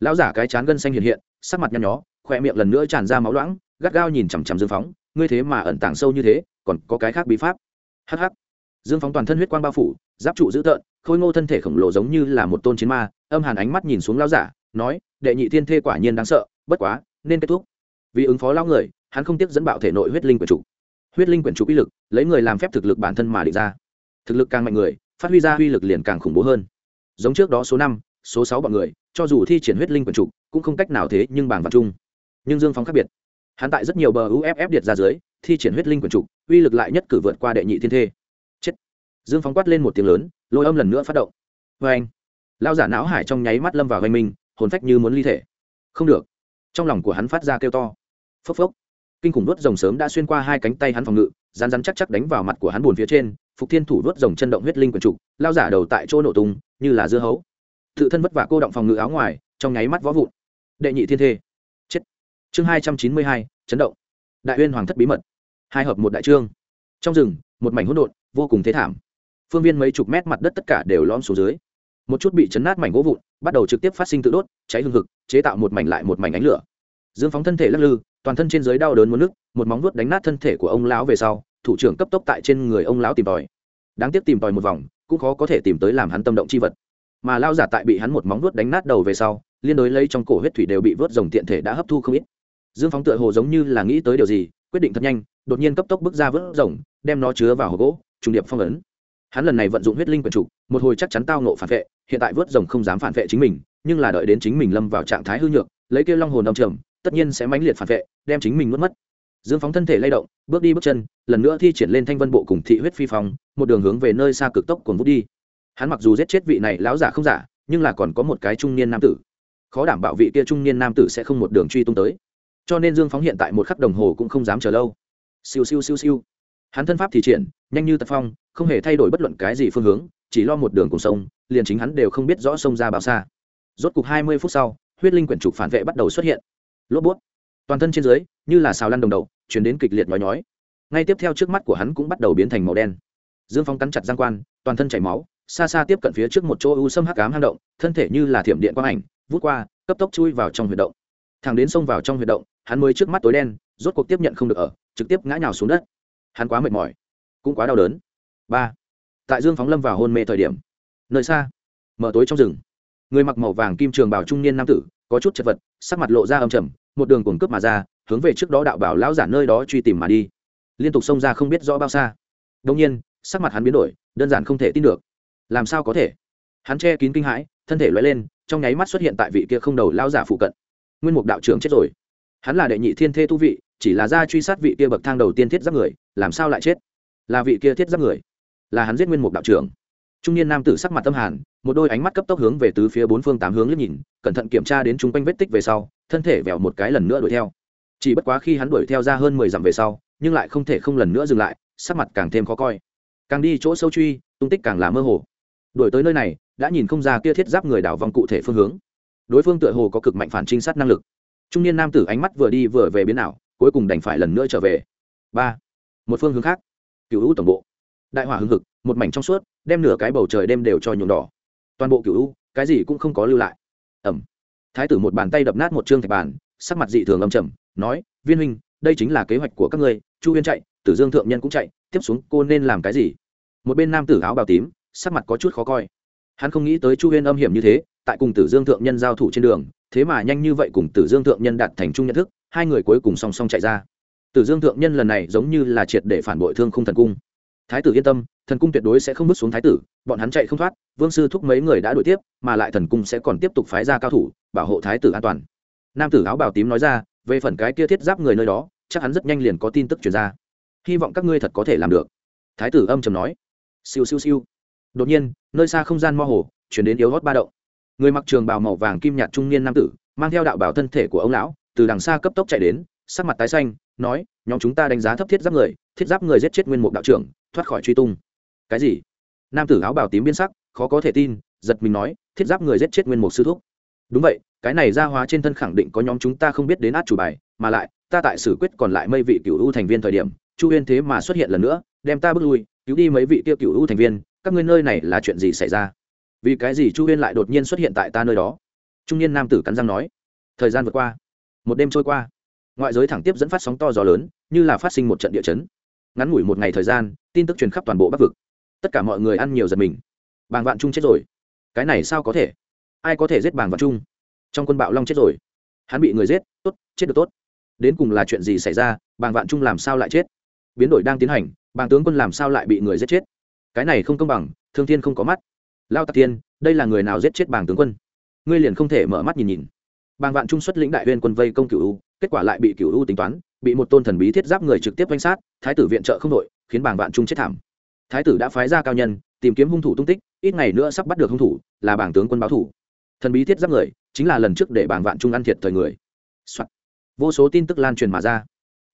lão giả cái chán gân xanh hiện hiện, sắc mặt nhăn nhó, khoe miệng lần nữa tràn ra máu loãng, gắt gao nhìn chằm chằm dương phóng, ngươi thế mà ẩn tàng sâu như thế, còn có cái khác bí pháp. Hh dương phóng toàn thân huyết quang bao phủ, giáp trụ dữ tợn, khôi ngô thân thể khổng lồ giống như là một tôn chiến ma, âm hàn ánh mắt nhìn xuống lão giả, nói, đệ nhị thiên thê quả nhiên đáng sợ, bất quá, nên kết thúc. Vì ứng phó lao người, hắn không tiếc dẫn bạo thể nội huyết linh quyển trục huyết linh quyển trục uy lực, lấy người làm phép thực lực bản thân mà định ra. Thực lực càng mạnh người phát huy ra uy lực liền càng khủng bố hơn. Giống trước đó số năm, số sáu bọn người, cho dù thi triển huyết linh quần trục, cũng không cách nào thế nhưng bảng vạn chung. Nhưng dương phóng khác biệt. Hắn tại rất nhiều bờ uff điệt ra dưới, thi triển huyết linh quần trục, uy lực lại nhất cử vượt qua đệ nhị thiên thê. Chết. Dương phóng quát lên một tiếng lớn, lôi âm lần nữa phát động. Vê anh lao giả não hải trong nháy mắt lâm vào hoành minh, hồn phách như muốn ly thể. Không được. Trong lòng của hắn phát ra kêu to. Phốc phốc. Kinh khủng đuốt rồng sớm đã xuyên qua hai cánh tay hắn phòng ngự rán rán chắc chắc đánh vào mặt của hắn buồn phía trên, phục thiên thủ vớt rồng chân động huyết linh quần trục, lao giả đầu tại chỗ nổ tung, như là dưa hấu. Tự thân vất vả cô động phòng ngự áo ngoài, trong nháy mắt võ vụn. Đệ nhị thiên thê. Chết. Chương hai trăm chín mươi hai, chấn động. Đại uyên hoàng thất bí mật. Hai hợp một đại trương. Trong rừng, một mảnh hỗn độn, vô cùng thế thảm. Phương viên mấy chục mét mặt đất tất cả đều lõm xuống dưới. Một chút bị chấn nát mảnh gỗ vụn, bắt đầu trực tiếp phát sinh tự đốt, cháy hương thực chế tạo một mảnh lại một mảnh ánh lửa. Dương phóng thân thể lắc lư, toàn thân trên dưới đau đớn muốn nước một móng vuốt đánh nát thân thể của ông lão về sau, thủ trưởng cấp tốc tại trên người ông lão tìm tòi. Đáng tiếc tìm tòi một vòng, cũng khó có thể tìm tới làm hắn tâm động chi vật. Mà lao giả tại bị hắn một móng vuốt đánh nát đầu về sau, liên đối lấy trong cổ huyết thủy đều bị vớt rồng tiện thể đã hấp thu không ít. Dương phóng tựa hồ giống như là nghĩ tới điều gì, quyết định thật nhanh, đột nhiên cấp tốc bước ra vớt rồng, đem nó chứa vào hộp gỗ, trùng điệp phong ấn. Hắn lần này vận dụng huyết linh quyền trục một hồi chắc chắn tao nộ phản vệ, hiện tại vớt rồng không dám phản vệ chính mình, nhưng là đợi đến chính mình lâm vào trạng thái hư nhược, lấy kêu long hồn đông trầm, tất nhiên sẽ mãnh liệt phản vệ, đem chính mình nuốt mất dương phóng thân thể lay động, bước đi bước chân, lần nữa thi triển lên thanh vân bộ cùng thị huyết phi phong, một đường hướng về nơi xa cực tốc cồn vút đi. Hắn mặc dù giết chết vị này lão giả không giả, nhưng là còn có một cái trung niên nam tử. Khó đảm bảo vị kia trung niên nam tử sẽ không một đường truy tung tới. Cho nên dương phóng hiện tại một khắc đồng hồ cũng không dám chờ lâu. Siêu siêu siêu siêu. Hắn thân pháp thì triển, nhanh như tật phong, không hề thay đổi bất luận cái gì phương hướng, chỉ lo một đường cùng sông, liền chính hắn đều không biết rõ sông ra bao xa. Rốt cục hai mươi phút sau, huyết linh quyển trục phản vệ bắt đầu xuất hiện. Lốp bút toàn thân trên dưới như là xào lăn đồng đầu chuyển đến kịch liệt nói nhói. Ngay tiếp theo trước mắt của hắn cũng bắt đầu biến thành màu đen. Dương phong cắn chặt giang quan, toàn thân chảy máu, xa xa tiếp cận phía trước một chỗ u sâm hắc cám hang động, thân thể như là thiểm điện quang ảnh, vút qua, cấp tốc chui vào trong huyệt động. Thằng đến xông vào trong huyệt động, hắn mới trước mắt tối đen, rốt cuộc tiếp nhận không được ở, trực tiếp ngã nhào xuống đất. Hắn quá mệt mỏi, cũng quá đau đớn. Ba. Tại dương phóng lâm vào hôn mê thời điểm. Nơi xa. Mở tối trong rừng. Người mặc màu vàng kim trường bảo trung niên nam tử, có chút chật vật, sắc mặt lộ ra âm trầm một đường cuồng cướp mà ra, hướng về trước đó đạo bảo lão giả nơi đó truy tìm mà đi. Liên tục xông ra không biết rõ bao xa. Đông nhiên, sắc mặt hắn biến đổi, đơn giản không thể tin được. Làm sao có thể? Hắn che kín kinh hãi, thân thể loay lên, trong nháy mắt xuất hiện tại vị kia không đầu lão giả phụ cận. Nguyên mục đạo trưởng chết rồi. Hắn là đệ nhị thiên thê tu vị, chỉ là ra truy sát vị kia bậc thang đầu tiên thiết giáp người, làm sao lại chết? Là vị kia thiết giáp người? Là hắn giết nguyên mục đạo trưởng. Trung niên nam tử sắc mặt tâm hàn, một đôi ánh mắt cấp tốc hướng về tứ phía bốn phương tám hướng liếc nhìn, cẩn thận kiểm tra đến chung quanh vết tích về sau thân thể vẹo một cái lần nữa đuổi theo. Chỉ bất quá khi hắn đuổi theo ra hơn mười dặm về sau, nhưng lại không thể không lần nữa dừng lại, sắc mặt càng thêm khó coi. Càng đi chỗ sâu truy, tung tích càng là mơ hồ. Đuổi tới nơi này, đã nhìn không ra kia thiết giáp người đảo vòng cụ thể phương hướng. Đối phương tựa hồ có cực mạnh phản trinh sát năng lực. Trung niên nam tử ánh mắt vừa đi vừa về biến ảo, cuối cùng đành phải lần nữa trở về. Ba. Một phương hướng khác. Cựu hữu tổng bộ. Đại hỏa hưng hực, một mảnh trong suốt, đem nửa cái bầu trời đêm đều cho nhuộm đỏ. Toàn bộ cựu hữu cái gì cũng không có lưu lại. Ẩm thái tử một bàn tay đập nát một chương thạch bàn, sắc mặt dị thường âm trầm, nói, viên huynh, đây chính là kế hoạch của các ngươi, chu huyên chạy, tử dương thượng nhân cũng chạy, tiếp xuống cô nên làm cái gì? Một bên nam tử áo bào tím, sắc mặt có chút khó coi. Hắn không nghĩ tới chu huyên âm hiểm như thế, tại cùng tử dương thượng nhân giao thủ trên đường, thế mà nhanh như vậy cùng tử dương thượng nhân đạt thành chung nhận thức, hai người cuối cùng song song chạy ra. Tử dương thượng nhân lần này giống như là triệt để phản bội thương không thần cung. Thái tử yên tâm thần cung tuyệt đối sẽ không bước xuống thái tử, bọn hắn chạy không thoát, vương sư thúc mấy người đã đuổi tiếp, mà lại thần cung sẽ còn tiếp tục phái ra cao thủ, bảo hộ thái tử an toàn. Nam tử áo bào tím nói ra, về phần cái kia thiết giáp người nơi đó, chắc hắn rất nhanh liền có tin tức truyền ra. Hy vọng các ngươi thật có thể làm được. Thái tử âm trầm nói. Siêu siêu siêu. Đột nhiên, nơi xa không gian mơ hồ, chuyển đến yếu hót ba động. Người mặc trường bào màu vàng kim nhạt trung niên nam tử, mang theo đạo bảo thân thể của ông lão, từ đằng xa cấp tốc chạy đến, sắc mặt tái xanh, nói, nhóm chúng ta đánh giá thấp thiết giáp người, thiết giáp người giết chết nguyên mục đạo trưởng, thoát khỏi truy tung cái gì? Nam tử áo bào tím biên sắc, khó có thể tin, giật mình nói, thiết giáp người giết chết nguyên mục sư thúc. Đúng vậy, cái này ra hóa trên thân khẳng định có nhóm chúng ta không biết đến át chủ bài, mà lại, ta tại xử quyết còn lại mây vị cựu ưu thành viên thời điểm, chu huyên thế mà xuất hiện lần nữa, đem ta bước lui, cứu đi mấy vị tiêu cựu ưu thành viên, các ngươi nơi này là chuyện gì xảy ra? Vì cái gì chu huyên lại đột nhiên xuất hiện tại ta nơi đó? Trung niên nam tử cắn răng nói. Thời gian vượt qua, một đêm trôi qua, ngoại giới thẳng tiếp dẫn phát sóng to gió lớn, như là phát sinh một trận địa chấn. Ngắn ngủi một ngày thời gian, tin tức truyền khắp toàn bộ bắc vực tất cả mọi người ăn nhiều giật mình. Bàng vạn trung chết rồi. Cái này sao có thể? Ai có thể giết bàng vạn trung? Trong quân bạo long chết rồi. Hắn bị người giết, tốt, chết được tốt. Đến cùng là chuyện gì xảy ra, bàng vạn trung làm sao lại chết? Biến đổi đang tiến hành, bàng tướng quân làm sao lại bị người giết chết? Cái này không công bằng, thương thiên không có mắt. Lao tạc tiên đây là người nào giết chết bàng tướng quân? Ngươi liền không thể mở mắt nhìn nhìn. Bàng vạn trung xuất lĩnh đại huyên quân vây công cựu u, kết quả lại bị cựu u tính toán, bị một tôn thần bí thiết giáp người trực tiếp danh sát, thái tử viện trợ không đội, khiến bàng vạn trung chết thảm thái tử đã phái ra cao nhân, tìm kiếm hung thủ tung tích, ít ngày nữa sắp bắt được hung thủ, là bảng tướng quân báo thủ. Thần bí thiết giáp người, chính là lần trước để bảng vạn trung ăn thiệt thời người、Soạn. vô số tin tức lan truyền mà ra.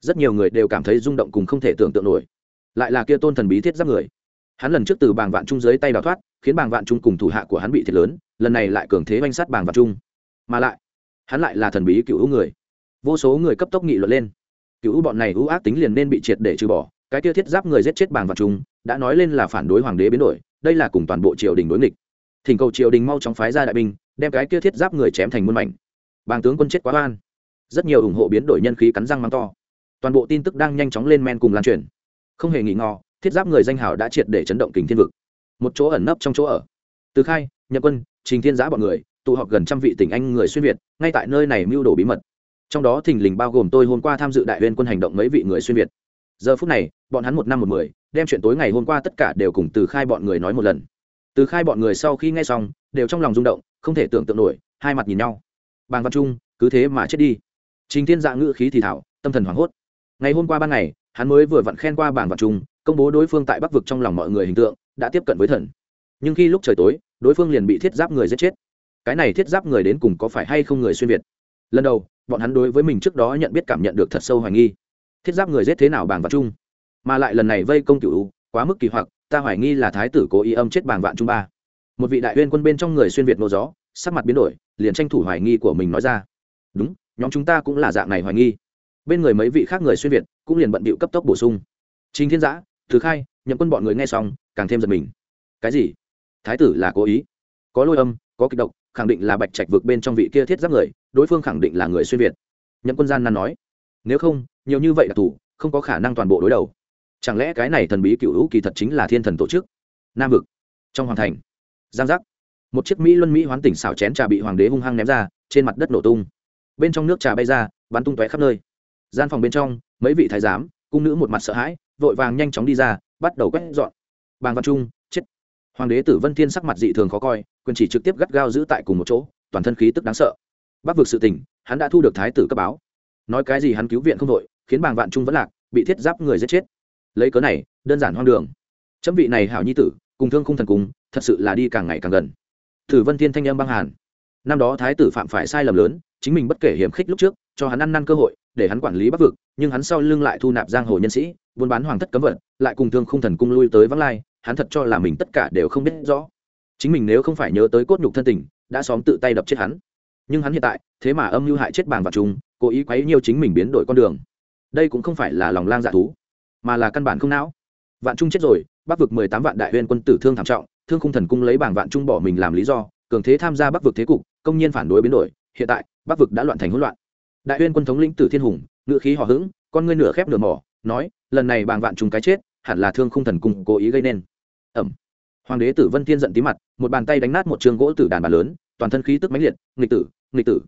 Rất nhiều người đều cảm thấy rung động cùng không thể tưởng tượng nổi. Lại là kia tôn thần bí thiết giáp người. Hắn lần trước từ bảng vạn trung dưới tay đào thoát, khiến bảng vạn trung cùng thủ hạ của hắn bị thiệt lớn, lần này lại cường thế oanh sát bảng vạn trung. Mà lại, hắn lại là thần bí cựu hữu người. Vô số người cấp tốc nghị luận lên. Cựu bọn này ưu ác tính liền nên bị triệt để trừ bỏ cái kia thiết giáp người giết chết bàng vạn trung đã nói lên là phản đối hoàng đế biến đổi, đây là cùng toàn bộ triều đình đối nghịch. Thỉnh cầu triều đình mau chóng phái ra đại binh, đem cái kia thiết giáp người chém thành muôn mảnh. Bàng tướng quân chết quá oan. Rất nhiều ủng hộ biến đổi nhân khí cắn răng mắng to. Toàn bộ tin tức đang nhanh chóng lên men cùng lan truyền. Không hề nghỉ ngò, thiết giáp người danh hào đã triệt để chấn động kình thiên vực. Một chỗ ẩn nấp trong chỗ ở. Từ khai nhập quân, trình thiên giã bọn người, tụ họp gần trăm vị tỉnh anh người xuyên việt, ngay tại nơi này mưu đồ bí mật. Trong đó thình lình bao gồm tôi hôm qua tham dự đại huyên quân hành động mấy vị người xuyên việt giờ phút này, bọn hắn một năm một mười, đem chuyện tối ngày hôm qua tất cả đều cùng từ khai bọn người nói một lần. Từ khai bọn người sau khi nghe xong, đều trong lòng rung động, không thể tưởng tượng nổi, hai mặt nhìn nhau. Bàng văn trung, cứ thế mà chết đi. Trình thiên dạ ngữ khí thì thảo, tâm thần hoảng hốt. Ngày hôm qua ban ngày, hắn mới vừa vặn khen qua bảng văn trung, công bố đối phương tại bắc vực trong lòng mọi người hình tượng, đã tiếp cận với thần. Nhưng khi lúc trời tối, đối phương liền bị thiết giáp người giết chết. Cái này thiết giáp người đến cùng có phải hay không người xuyên việt? Lần đầu, bọn hắn đối với mình trước đó nhận biết cảm nhận được thật sâu hoài nghi thiết giáp người giết thế nào bảng vạn trung? Mà lại lần này vây công cựu quá mức kỳ hoặc, ta hoài nghi là thái tử cố ý âm chết bảng vạn trung ba. Một vị đại uyên quân bên trong người xuyên việt nô gió, sắc mặt biến đổi, liền tranh thủ hoài nghi của mình nói ra. Đúng, nhóm chúng ta cũng là dạng này hoài nghi. Bên người mấy vị khác người xuyên việt cũng liền bận bịu cấp tốc bổ sung. Chính thiên giã thứ khai, nhậm quân bọn người nghe xong, càng thêm giật mình. Cái gì? Thái tử là cố ý? Có lôi âm, có kịch độc, khẳng định là bạch trạch vực bên trong vị kia thiết giáp người, đối phương khẳng định là người xuyên việt. Nhậm quân gian nan nói. Nếu không nhiều như vậy đặc thù, không có khả năng toàn bộ đối đầu. Chẳng lẽ cái này thần bí cựu hữu kỳ thật chính là thiên thần tổ chức? Nam vực. Trong hoàng thành. Giang giác. Một chiếc mỹ luân mỹ hoán tỉnh xảo chén trà bị hoàng đế hung hăng ném ra, trên mặt đất nổ tung. Bên trong nước trà bay ra, bắn tung tóe khắp nơi. Gian phòng bên trong, mấy vị thái giám, cung nữ một mặt sợ hãi, vội vàng nhanh chóng đi ra, bắt đầu quét dọn. Bàng văn trung, chết. Hoàng đế tử vân thiên sắc mặt dị thường khó coi, quyền chỉ trực tiếp gắt gao giữ tại cùng một chỗ, toàn thân khí tức đáng sợ. Bắc vực sự tình, hắn đã thu được thái tử cấp báo nói cái gì hắn cứu viện không đội, khiến bàng vạn trung vẫn lạc, bị thiết giáp người giết chết. Lấy cớ này, đơn giản hoang đường. Chấm vị này hảo nhi tử, cùng thương khung thần cung thật sự là đi càng ngày càng gần. Thử vân thiên thanh âm băng hàn. Năm đó thái tử phạm phải sai lầm lớn, chính mình bất kể hiểm khích lúc trước, cho hắn ăn năn cơ hội, để hắn quản lý bắc vực, nhưng hắn sau lưng lại thu nạp giang hồ nhân sĩ, buôn bán hoàng thất cấm vận, lại cùng thương khung thần cung lui tới vắng lai, hắn thật cho là mình tất cả đều không biết rõ. Chính mình nếu không phải nhớ tới cốt nhục thân tình, đã xóm tự tay đập chết hắn. Nhưng hắn hiện tại, thế mà âm mưu hại chết bàng và chúng cố ý quấy nhiêu chính mình biến đổi con đường. Đây cũng không phải là lòng lang dạ thú, mà là căn bản không não. Vạn trung chết rồi, bắc vực mười tám vạn đại huyên quân tử thương thảm trọng, thương khung thần cung lấy bảng vạn trung bỏ mình làm lý do, cường thế tham gia bắc vực thế cục, công nhiên phản đối biến đổi, hiện tại, bắc vực đã loạn thành hỗn loạn. Đại huyên quân thống lĩnh tử thiên hùng ngự khí hò hững, con ngươi nửa khép nửa mỏ, nói, lần này bảng vạn trung cái chết, hẳn là thương khung thần cung cố ý gây nên. Ẩm. Hoàng đế tử vân thiên giận tí mặt, một bàn tay đánh nát một trường gỗ tử đàn bà lớn, toàn thân khí tức mãnh liệt, nghịch tử nghịch tử.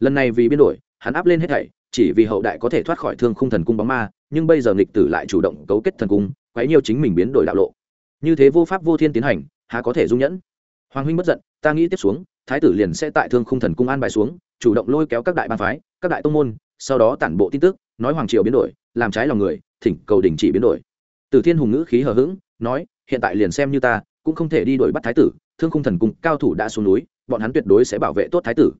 Lần này vì biến đổi hắn áp lên hết thảy, chỉ vì hậu đại có thể thoát khỏi thương khung thần cung bóng ma, nhưng bây giờ nghịch tử lại chủ động cấu kết thần cung, quấy nhiều chính mình biến đổi đạo lộ. Như thế vô pháp vô thiên tiến hành, há có thể dung nhẫn? Hoàng huynh bất giận, ta nghĩ tiếp xuống, thái tử liền sẽ tại thương khung thần cung an bài xuống, chủ động lôi kéo các đại ban phái, các đại tông môn, sau đó tản bộ tin tức, nói hoàng triều biến đổi, làm trái lòng người, thỉnh cầu đình chỉ biến đổi. Từ thiên hùng ngữ khí hờ hững, nói, hiện tại liền xem như ta, cũng không thể đi đuổi bắt thái tử, thương khung thần cung cao thủ đã xuống núi, bọn hắn tuyệt đối sẽ bảo vệ tốt thái tử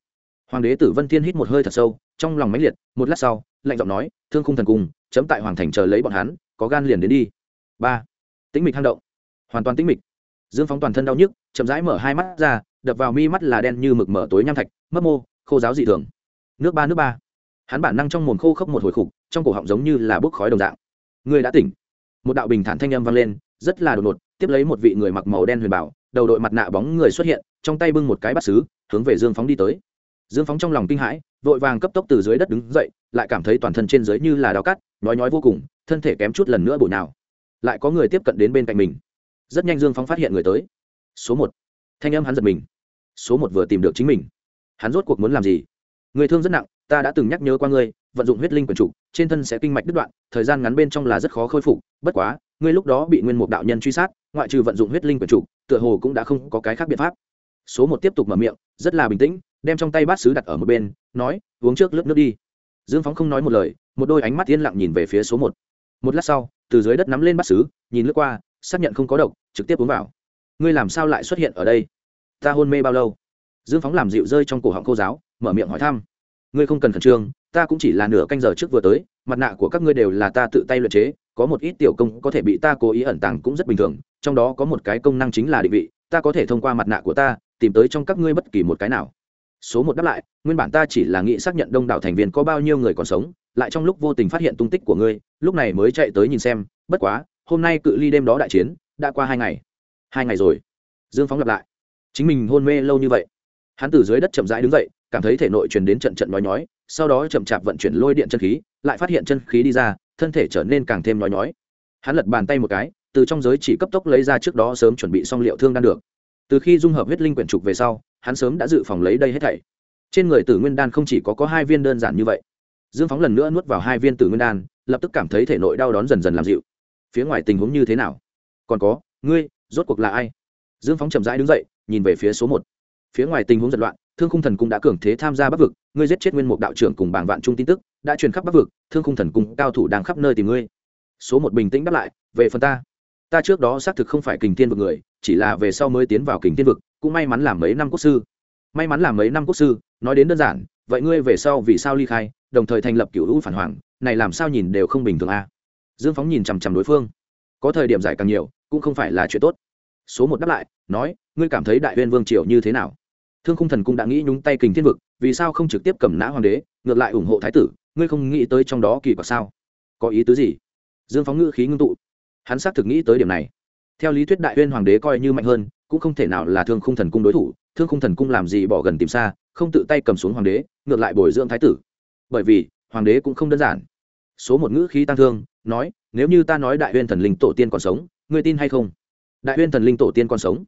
hoàng đế tử vân thiên hít một hơi thật sâu, trong lòng mãnh liệt, một lát sau, lạnh giọng nói, thương khung thần cung chấm tại hoàng thành chờ lấy bọn hắn, có gan liền đến đi. Ba. Tĩnh mịch hang động. Hoàn toàn tĩnh mịch. Dương phóng toàn thân đau nhức, chậm rãi mở hai mắt ra, đập vào mi mắt là đen như mực mở tối nham thạch mất mô, khô giáo dị thường. Nước ba nước ba. Hắn bản năng trong mồm khô khốc một hồi khục, trong cổ họng giống như là bốc khói đồng dạng. Người đã tỉnh. Một đạo bình thản thanh âm vang lên, rất là đột ngột, tiếp lấy một vị người mặc màu đen huyền bảo, đầu đội mặt nạ bóng người xuất hiện, trong tay bưng một cái bát xứ hướng về dương phóng đi tới dương phóng trong lòng kinh hãi, vội vàng cấp tốc từ dưới đất đứng dậy, lại cảm thấy toàn thân trên dưới như là đau cắt nói nói vô cùng, thân thể kém chút lần nữa bổ nào lại có người tiếp cận đến bên cạnh mình. Rất nhanh dương phóng phát hiện người tới. Số một. Thanh âm hắn giật mình. Số một vừa tìm được chính mình. Hắn rốt cuộc muốn làm gì? Người thương rất nặng, ta đã từng nhắc nhớ qua ngươi, vận dụng huyết linh quần trục trên thân sẽ kinh mạch đứt đoạn, thời gian ngắn bên trong là rất khó khôi phục, bất quá, ngươi lúc đó bị nguyên mục đạo nhân truy sát, ngoại trừ vận dụng huyết linh quần trục tựa hồ cũng đã không có cái khác biện pháp. Số một tiếp tục mở miệng, rất là bình tĩnh đem trong tay bát sứ đặt ở một bên, nói, uống trước lớp nước đi. Dương phóng không nói một lời, một đôi ánh mắt yên lặng nhìn về phía số một. Một lát sau, từ dưới đất nắm lên bát sứ, nhìn lướt qua, xác nhận không có độc, trực tiếp uống vào. Ngươi làm sao lại xuất hiện ở đây? Ta hôn mê bao lâu? Dương phóng làm dịu rơi trong cổ họng cô giáo, mở miệng hỏi thăm. Ngươi không cần khẩn trương, ta cũng chỉ là nửa canh giờ trước vừa tới, mặt nạ của các ngươi đều là ta tự tay luyện chế, có một ít tiểu công có thể bị ta cố ý ẩn tàng cũng rất bình thường, trong đó có một cái công năng chính là định vị, ta có thể thông qua mặt nạ của ta, tìm tới trong các ngươi bất kỳ một cái nào số một đáp lại, nguyên bản ta chỉ là nghĩ xác nhận đông đảo thành viên có bao nhiêu người còn sống, lại trong lúc vô tình phát hiện tung tích của ngươi, lúc này mới chạy tới nhìn xem, bất quá, hôm nay cự ly đêm đó đại chiến, đã qua hai ngày. Hai ngày rồi. Dương phóng lặp lại. Chính mình hôn mê lâu như vậy. Hắn từ dưới đất chậm rãi đứng dậy, cảm thấy thể nội truyền đến trận trận nói nhói, sau đó chậm chạp vận chuyển lôi điện chân khí, lại phát hiện chân khí đi ra, thân thể trở nên càng thêm nói nhói. Hắn lật bàn tay một cái, từ trong giới chỉ cấp tốc lấy ra trước đó sớm chuẩn bị xong liệu thương đan được từ khi dung hợp huyết linh quyển trục về sau, hắn sớm đã dự phòng lấy đây hết thảy. Trên người tử nguyên đan không chỉ có có hai viên đơn giản như vậy. Dương phóng lần nữa nuốt vào hai viên tử nguyên đan, lập tức cảm thấy thể nội đau đón dần dần làm dịu. Phía ngoài tình huống như thế nào? Còn có, ngươi, rốt cuộc là ai? Dương phóng chậm rãi đứng dậy, nhìn về phía số một. Phía ngoài tình huống giật loạn, thương khung thần cũng đã cường thế tham gia bắc vực, ngươi giết chết nguyên mục đạo trưởng cùng bảng vạn trung tin tức, đã truyền khắp bắc vực, thương khung thần cung cao thủ đang khắp nơi tìm ngươi. Số một bình tĩnh đáp lại, về phần ta. Ta trước đó xác thực không phải kình tiên vực người chỉ là về sau mới tiến vào kình thiên vực, cũng may mắn làm mấy năm quốc sư. May mắn làm mấy năm quốc sư, nói đến đơn giản, vậy ngươi về sau vì sao ly khai, đồng thời thành lập cựu hữu phản hoàng, này làm sao nhìn đều không bình thường a dương phóng nhìn chằm chằm đối phương. Có thời điểm giải càng nhiều, cũng không phải là chuyện tốt. Số một đáp lại, nói, ngươi cảm thấy đại huyên vương triều như thế nào? Thương khung thần cũng đã nghĩ nhúng tay kình thiên vực, vì sao không trực tiếp cầm nã hoàng đế, ngược lại ủng hộ thái tử, ngươi không nghĩ tới trong đó kỳ quặc sao? Có ý tứ gì? Dương phóng ngữ khí ngưng tụ. Hắn xác thực nghĩ tới điểm này theo lý thuyết đại huyên hoàng đế coi như mạnh hơn, cũng không thể nào là thương khung thần cung đối thủ, thương khung thần cung làm gì bỏ gần tìm xa, không tự tay cầm xuống hoàng đế, ngược lại bồi dưỡng thái tử. Bởi vì, hoàng đế cũng không đơn giản. Số một ngữ khí tăng thương, nói, nếu như ta nói đại huyên thần linh tổ tiên còn sống, ngươi tin hay không? Đại huyên thần linh tổ tiên còn sống.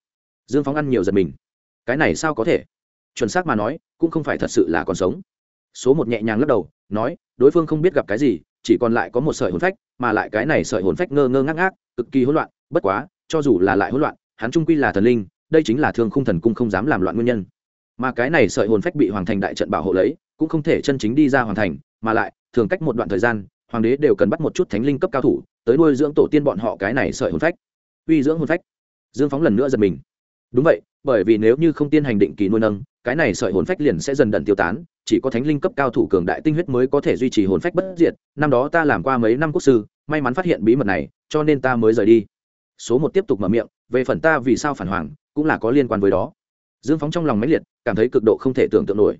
Dương phóng ăn nhiều giật mình. Cái này sao có thể? Chuẩn xác mà nói, cũng không phải thật sự là còn sống. Số một nhẹ nhàng lắc đầu, nói, đối phương không biết gặp cái gì, chỉ còn lại có một sợi hồn phách, mà lại cái này sợi hồn phách ngơ ngơ ngác ngác, cực kỳ hỗn loạn, bất quá cho dù là lại hỗn loạn, hắn trung quy là thần linh, đây chính là thương khung thần cung không dám làm loạn nguyên nhân. Mà cái này sợi hồn phách bị hoàng thành đại trận bảo hộ lấy, cũng không thể chân chính đi ra hoàng thành, mà lại, thường cách một đoạn thời gian, hoàng đế đều cần bắt một chút thánh linh cấp cao thủ, tới nuôi dưỡng tổ tiên bọn họ cái này sợi hồn phách. Uy dưỡng hồn phách. Dương phóng lần nữa giật mình. Đúng vậy, bởi vì nếu như không tiên hành định kỳ nuôi nâng, cái này sợi hồn phách liền sẽ dần dần tiêu tán, chỉ có thánh linh cấp cao thủ cường đại tinh huyết mới có thể duy trì hồn phách bất diệt. Năm đó ta làm qua mấy năm quốc sư, may mắn phát hiện bí mật này, cho nên ta mới rời đi số một tiếp tục mở miệng, về phần ta vì sao phản hoàng, cũng là có liên quan với đó. Dương phóng trong lòng máy liệt, cảm thấy cực độ không thể tưởng tượng nổi.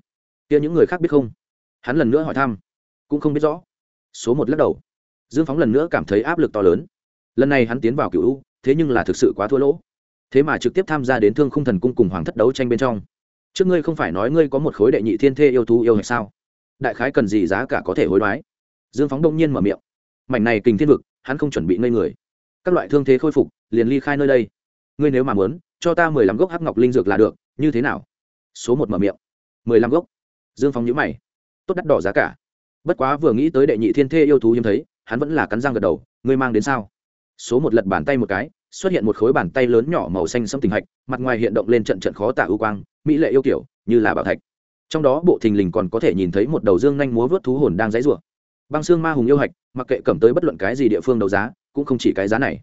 Kia những người khác biết không? Hắn lần nữa hỏi thăm, cũng không biết rõ. Số một lắc đầu. Dương phóng lần nữa cảm thấy áp lực to lớn. Lần này hắn tiến vào cựu u, thế nhưng là thực sự quá thua lỗ. Thế mà trực tiếp tham gia đến thương khung thần cung cùng hoàng thất đấu tranh bên trong. Trước ngươi không phải nói ngươi có một khối đệ nhị thiên thê yêu thú yêu hay sao? Đại khái cần gì giá cả có thể hối đoái? Dương phóng đông nhiên mở miệng. Mảnh này kình thiên vực, hắn không chuẩn bị ngây người các loại thương thế khôi phục, liền ly khai nơi đây. Ngươi nếu mà muốn, cho ta mười lăm gốc hắc ngọc linh dược là được, như thế nào? Số một mở miệng. Mười lăm gốc. Dương phóng nhữ mày. Tốt đắt đỏ giá cả. Bất quá vừa nghĩ tới đệ nhị thiên thê yêu thú hiếm thấy, hắn vẫn là cắn răng gật đầu, ngươi mang đến sao? Số một lật bàn tay một cái, xuất hiện một khối bàn tay lớn nhỏ màu xanh sẫm tình hạch, mặt ngoài hiện động lên trận trận khó tả ưu quang, mỹ lệ yêu kiểu, như là bảo thạch. Trong đó bộ thình lình còn có thể nhìn thấy một đầu dương nhanh múa vớt thú hồn đang dãy rủa. Băng xương ma hùng yêu hạch, mặc kệ cầm tới bất luận cái gì địa phương đấu giá cũng không chỉ cái giá này.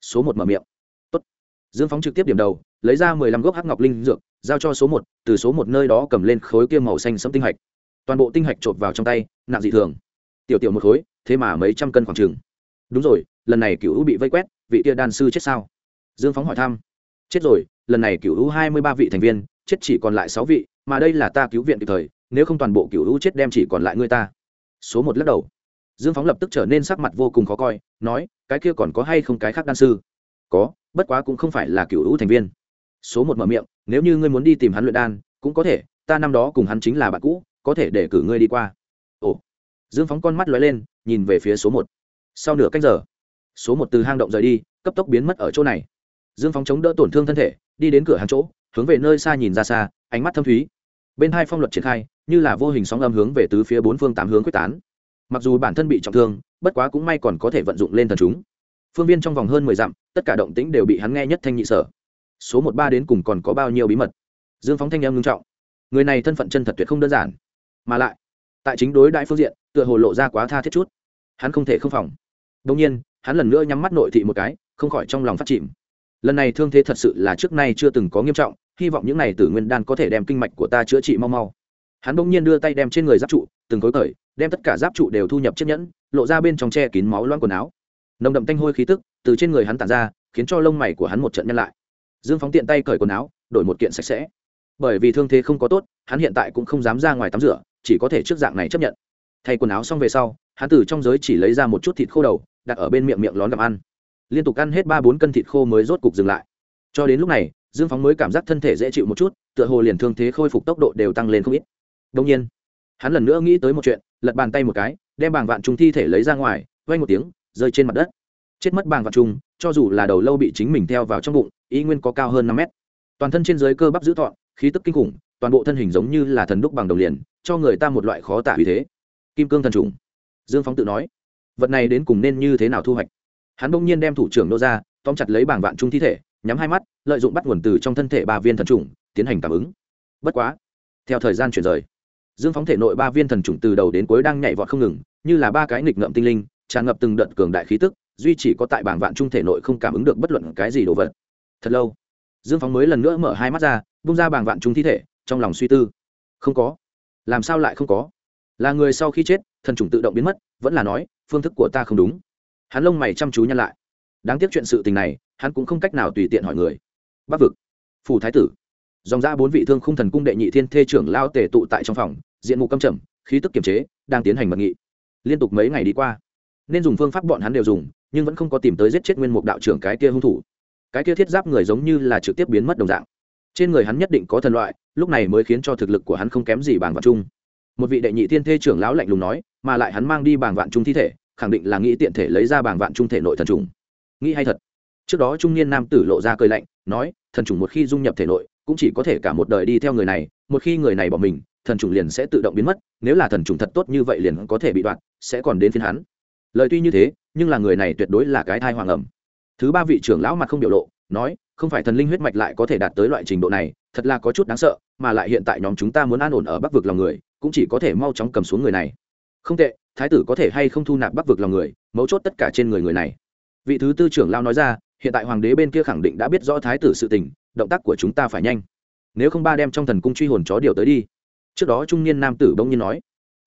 Số một mở miệng. Tốt. dương phóng trực tiếp điểm đầu, lấy ra mười lăm gốc hắc ngọc linh dược, giao cho số một, từ số một nơi đó cầm lên khối kia màu xanh sẫm tinh hạch. Toàn bộ tinh hạch trộn vào trong tay, nặng dị thường. Tiểu tiểu một khối, thế mà mấy trăm cân khoảng chừng. Đúng rồi, lần này cựu bị vây quét, vị tia đan sư chết sao? Dương phóng hỏi thăm. Chết rồi, lần này cựu u hai mươi ba vị thành viên, chết chỉ còn lại sáu vị, mà đây là ta cứu viện kịp thời, nếu không toàn bộ cựu u chết đem chỉ còn lại ngươi ta. Số một lắc đầu dương phóng lập tức trở nên sắc mặt vô cùng khó coi, nói, cái kia còn có hay không cái khác đan sư? Có, bất quá cũng không phải là cựu hữu thành viên. Số một mở miệng, nếu như ngươi muốn đi tìm hắn luyện đan, cũng có thể, ta năm đó cùng hắn chính là bạn cũ, có thể để cử ngươi đi qua. Ồ. Dương phóng con mắt lóe lên, nhìn về phía số một. Sau nửa cách giờ, số một từ hang động rời đi, cấp tốc biến mất ở chỗ này. Dương phóng chống đỡ tổn thương thân thể, đi đến cửa hàng chỗ, hướng về nơi xa nhìn ra xa, ánh mắt thâm thúy. Bên hai phong luật triển khai, như là vô hình sóng âm hướng về tứ phía bốn phương tám hướng quyết tán mặc dù bản thân bị trọng thương, bất quá cũng may còn có thể vận dụng lên thần chúng. Phương viên trong vòng hơn mười dặm, tất cả động tĩnh đều bị hắn nghe nhất thanh nhị sở. Số một ba đến cùng còn có bao nhiêu bí mật? Dương phóng thanh em ngưng trọng. Người này thân phận chân thật tuyệt không đơn giản. Mà lại, tại chính đối đại phương diện, tựa hồ lộ ra quá tha thiết chút. Hắn không thể không phòng. Đông nhiên, hắn lần nữa nhắm mắt nội thị một cái, không khỏi trong lòng phát chìm. Lần này thương thế thật sự là trước nay chưa từng có nghiêm trọng, hy vọng những n à y tử nguyên đan có thể đem kinh mạch của ta chữa trị mau mau hắn bỗng nhiên đưa tay đem trên người giáp trụ, từng khối cởi, đem tất cả giáp trụ đều thu nhập chiếc nhẫn, lộ ra bên trong che kín máu loang quần áo. Nồng đậm tanh hôi khí tức từ trên người hắn tàn ra, khiến cho lông mày của hắn một trận nhân lại. Dương phóng tiện tay cởi quần áo, đổi một kiện sạch sẽ. Bởi vì thương thế không có tốt, hắn hiện tại cũng không dám ra ngoài tắm rửa, chỉ có thể trước dạng này chấp nhận. Thay quần áo xong về sau, hắn từ trong giới chỉ lấy ra một chút thịt khô đầu, đặt ở bên miệng miệng lón gặm ăn. Liên tục ăn hết ba bốn cân thịt khô mới rốt cục dừng lại. Cho đến lúc này, dương phóng mới cảm giác thân thể dễ chịu một chút, tựa hồ liền thương thế khôi phục tốc độ đều tăng lên không ít đông nhiên, hắn lần nữa nghĩ tới một chuyện, lật bàn tay một cái, đem bàng vạn trung thi thể lấy ra ngoài vay một tiếng, rơi trên mặt đất. Chết mất bàng vạn trung cho dù là đầu lâu bị chính mình theo vào trong bụng, ý nguyên có cao hơn năm mét. Toàn thân trên dưới cơ bắp giữ thọn khí tức kinh khủng, toàn bộ thân hình giống như là thần đúc bằng đồng liền, cho người ta một loại khó tả uy thế. Kim cương thần trùng. Dương phóng tự nói, vật này đến cùng nên như thế nào thu hoạch? Hắn bỗng nhiên đem thủ trưởng nô ra, tóm chặt lấy bảng vạn trung thi thể, nhắm hai mắt, lợi dụng bắt nguồn từ trong thân thể ba viên thần trùng, tiến hành cảm ứng. Bất quá, theo thời gian chuyển rời dương phóng thể nội ba viên thần trùng từ đầu đến cuối đang nhảy vọt không ngừng, như là ba cái nghịch ngợm tinh linh, tràn ngập từng đợt cường đại khí tức, duy chỉ có tại bảng vạn trung thể nội không cảm ứng được bất luận cái gì đồ vật. Thật lâu, dương phóng mới lần nữa mở hai mắt ra, bung ra bảng vạn trung thi thể, trong lòng suy tư. Không có. Làm sao lại không có? Là người sau khi chết, thần trùng tự động biến mất, vẫn là nói, phương thức của ta không đúng. Hắn lông mày chăm chú nhăn lại. Đáng tiếc chuyện sự tình này, hắn cũng không cách nào tùy tiện hỏi người. Bắc vực. Phủ thái tử. Dòng ra bốn vị thương khung thần cung đệ nhị thiên thê trưởng lao tề tụ tại trong phòng diện mục căm trầm khí tức kiềm chế, đang tiến hành mật nghị. Liên tục mấy ngày đi qua, nên dùng phương pháp bọn hắn đều dùng, nhưng vẫn không có tìm tới giết chết nguyên mục đạo trưởng cái kia hung thủ. Cái kia thiết giáp người giống như là trực tiếp biến mất đồng dạng. Trên người hắn nhất định có thần loại, lúc này mới khiến cho thực lực của hắn không kém gì bảng vạn trung. Một vị đệ nhị thiên thê trưởng lão lạnh lùng nói, mà lại hắn mang đi bảng vạn trung thi thể, khẳng định là nghĩ tiện thể lấy ra bảng vạn trung thể nội thần trùng. Nghĩ hay thật. Trước đó trung niên nam tử lộ ra cười lạnh, nói, thần trùng một khi dung nhập thể nội, cũng chỉ có thể cả một đời đi theo người này, một khi người này bỏ mình thần trùng liền sẽ tự động biến mất, nếu là thần trùng thật tốt như vậy liền có thể bị đoạn sẽ còn đến phiên hắn. Lời tuy như thế, nhưng là người này tuyệt đối là cái thai hoàng ẩm. Thứ ba vị trưởng lão mặt không biểu lộ, nói, không phải thần linh huyết mạch lại có thể đạt tới loại trình độ này, thật là có chút đáng sợ, mà lại hiện tại nhóm chúng ta muốn an ổn ở bắc vực lòng người, cũng chỉ có thể mau chóng cầm xuống người này. Không tệ, thái tử có thể hay không thu nạp bắc vực lòng người, mấu chốt tất cả trên người người này. Vị thứ tư trưởng lao nói ra, hiện tại hoàng đế bên kia khẳng định đã biết rõ thái tử sự tình, động tác của chúng ta phải nhanh. Nếu không ba đem trong thần cung truy hồn chó điều tới đi trước đó trung niên nam tử bỗng nhiên nói,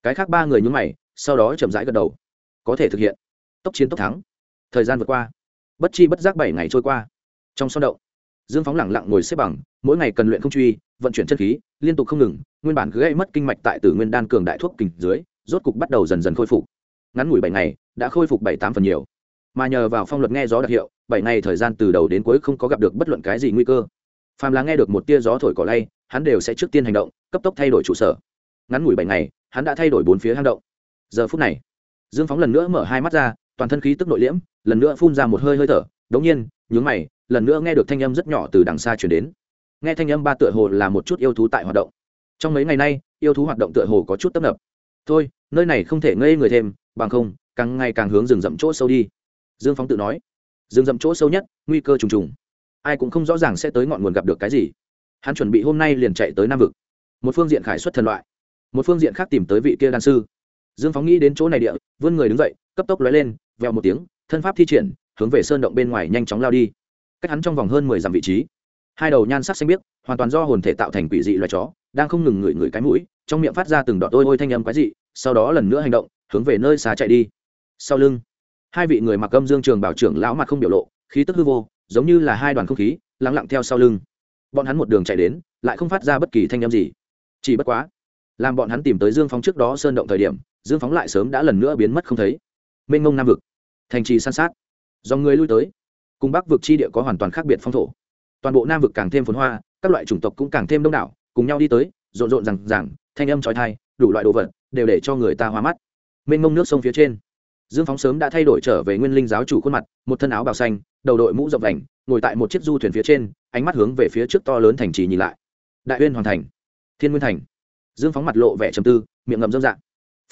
cái khác ba người nhúng mày, sau đó chậm rãi gật đầu. Có thể thực hiện. Tốc chiến tốc thắng. Thời gian vượt qua. Bất chi bất giác bảy ngày trôi qua. Trong sân đậu dương phóng lẳng lặng ngồi xếp bằng, mỗi ngày cần luyện không truy, vận chuyển chân khí, liên tục không ngừng, nguyên bản cứ gây mất kinh mạch tại tử nguyên đan cường đại thuốc kình dưới, rốt cục bắt đầu dần dần khôi phục. Ngắn ngủi bảy ngày, đã khôi phục bảy tám phần nhiều. Mà nhờ vào phong luật nghe gió đặc hiệu, bảy ngày thời gian từ đầu đến cuối không có gặp được bất luận cái gì nguy cơ. Phàm là nghe được một tia gió thổi cỏ lay hắn đều sẽ trước tiên hành động, cấp tốc thay đổi trụ sở. Ngắn ngủi bảy ngày, hắn đã thay đổi bốn phía hang động. Giờ phút này, dương phóng lần nữa mở hai mắt ra, toàn thân khí tức nội liễm, lần nữa phun ra một hơi hơi thở. Đống nhiên, nhướng mày, lần nữa nghe được thanh âm rất nhỏ từ đằng xa chuyển đến. Nghe thanh âm ba tựa hồ là một chút yêu thú tại hoạt động. Trong mấy ngày nay, yêu thú hoạt động tựa hồ có chút tấp nập. Thôi, nơi này không thể ngây người thêm, bằng không, càng ngày càng hướng rừng rậm chỗ sâu đi. Dương phóng tự nói. Rừng rậm chỗ sâu nhất, nguy cơ trùng trùng. Ai cũng không rõ ràng sẽ tới ngọn nguồn gặp được cái gì hắn chuẩn bị hôm nay liền chạy tới nam vực. Một phương diện khải xuất thần loại, một phương diện khác tìm tới vị kia đan sư. Dương phóng nghĩ đến chỗ này địa, vươn người đứng dậy, cấp tốc lóe lên, vèo một tiếng, thân pháp thi triển, hướng về sơn động bên ngoài nhanh chóng lao đi. Cách hắn trong vòng hơn mười dặm vị trí, hai đầu nhan sắc xanh biếc, hoàn toàn do hồn thể tạo thành quỷ dị loài chó, đang không ngừng ngửi ngửi cái mũi, trong miệng phát ra từng đọt ôi ôi thanh âm quái dị, sau đó lần nữa hành động, hướng về nơi xa chạy đi. Sau lưng, hai vị người mặc âm dương trường bảo trưởng lão mặt không biểu lộ, khí tức hư vô, giống như là hai đoàn không khí lắng lặng theo sau lưng bọn hắn một đường chạy đến, lại không phát ra bất kỳ thanh âm gì. Chỉ bất quá, làm bọn hắn tìm tới dương phóng trước đó sơn động thời điểm, dương phóng lại sớm đã lần nữa biến mất không thấy. Mênh mông nam vực, thành trì san sát. Do người lui tới, cùng bắc vực chi địa có hoàn toàn khác biệt phong thổ. Toàn bộ nam vực càng thêm phồn hoa, các loại chủng tộc cũng càng thêm đông đảo, cùng nhau đi tới, rộn rộn rằng rằng thanh âm trói thai đủ loại đồ vật, đều để cho người ta hoa mắt. Mênh mông nước sông phía trên dương phóng sớm đã thay đổi trở về nguyên linh giáo chủ khuôn mặt, một thân áo bào xanh, đầu đội mũ rộng vành, ngồi tại một chiếc du thuyền phía trên, ánh mắt hướng về phía trước to lớn thành trì nhìn lại. Đại uyên hoàn thành, thiên nguyên thành. Dương phóng mặt lộ vẻ trầm tư, miệng ngậm dâm dạng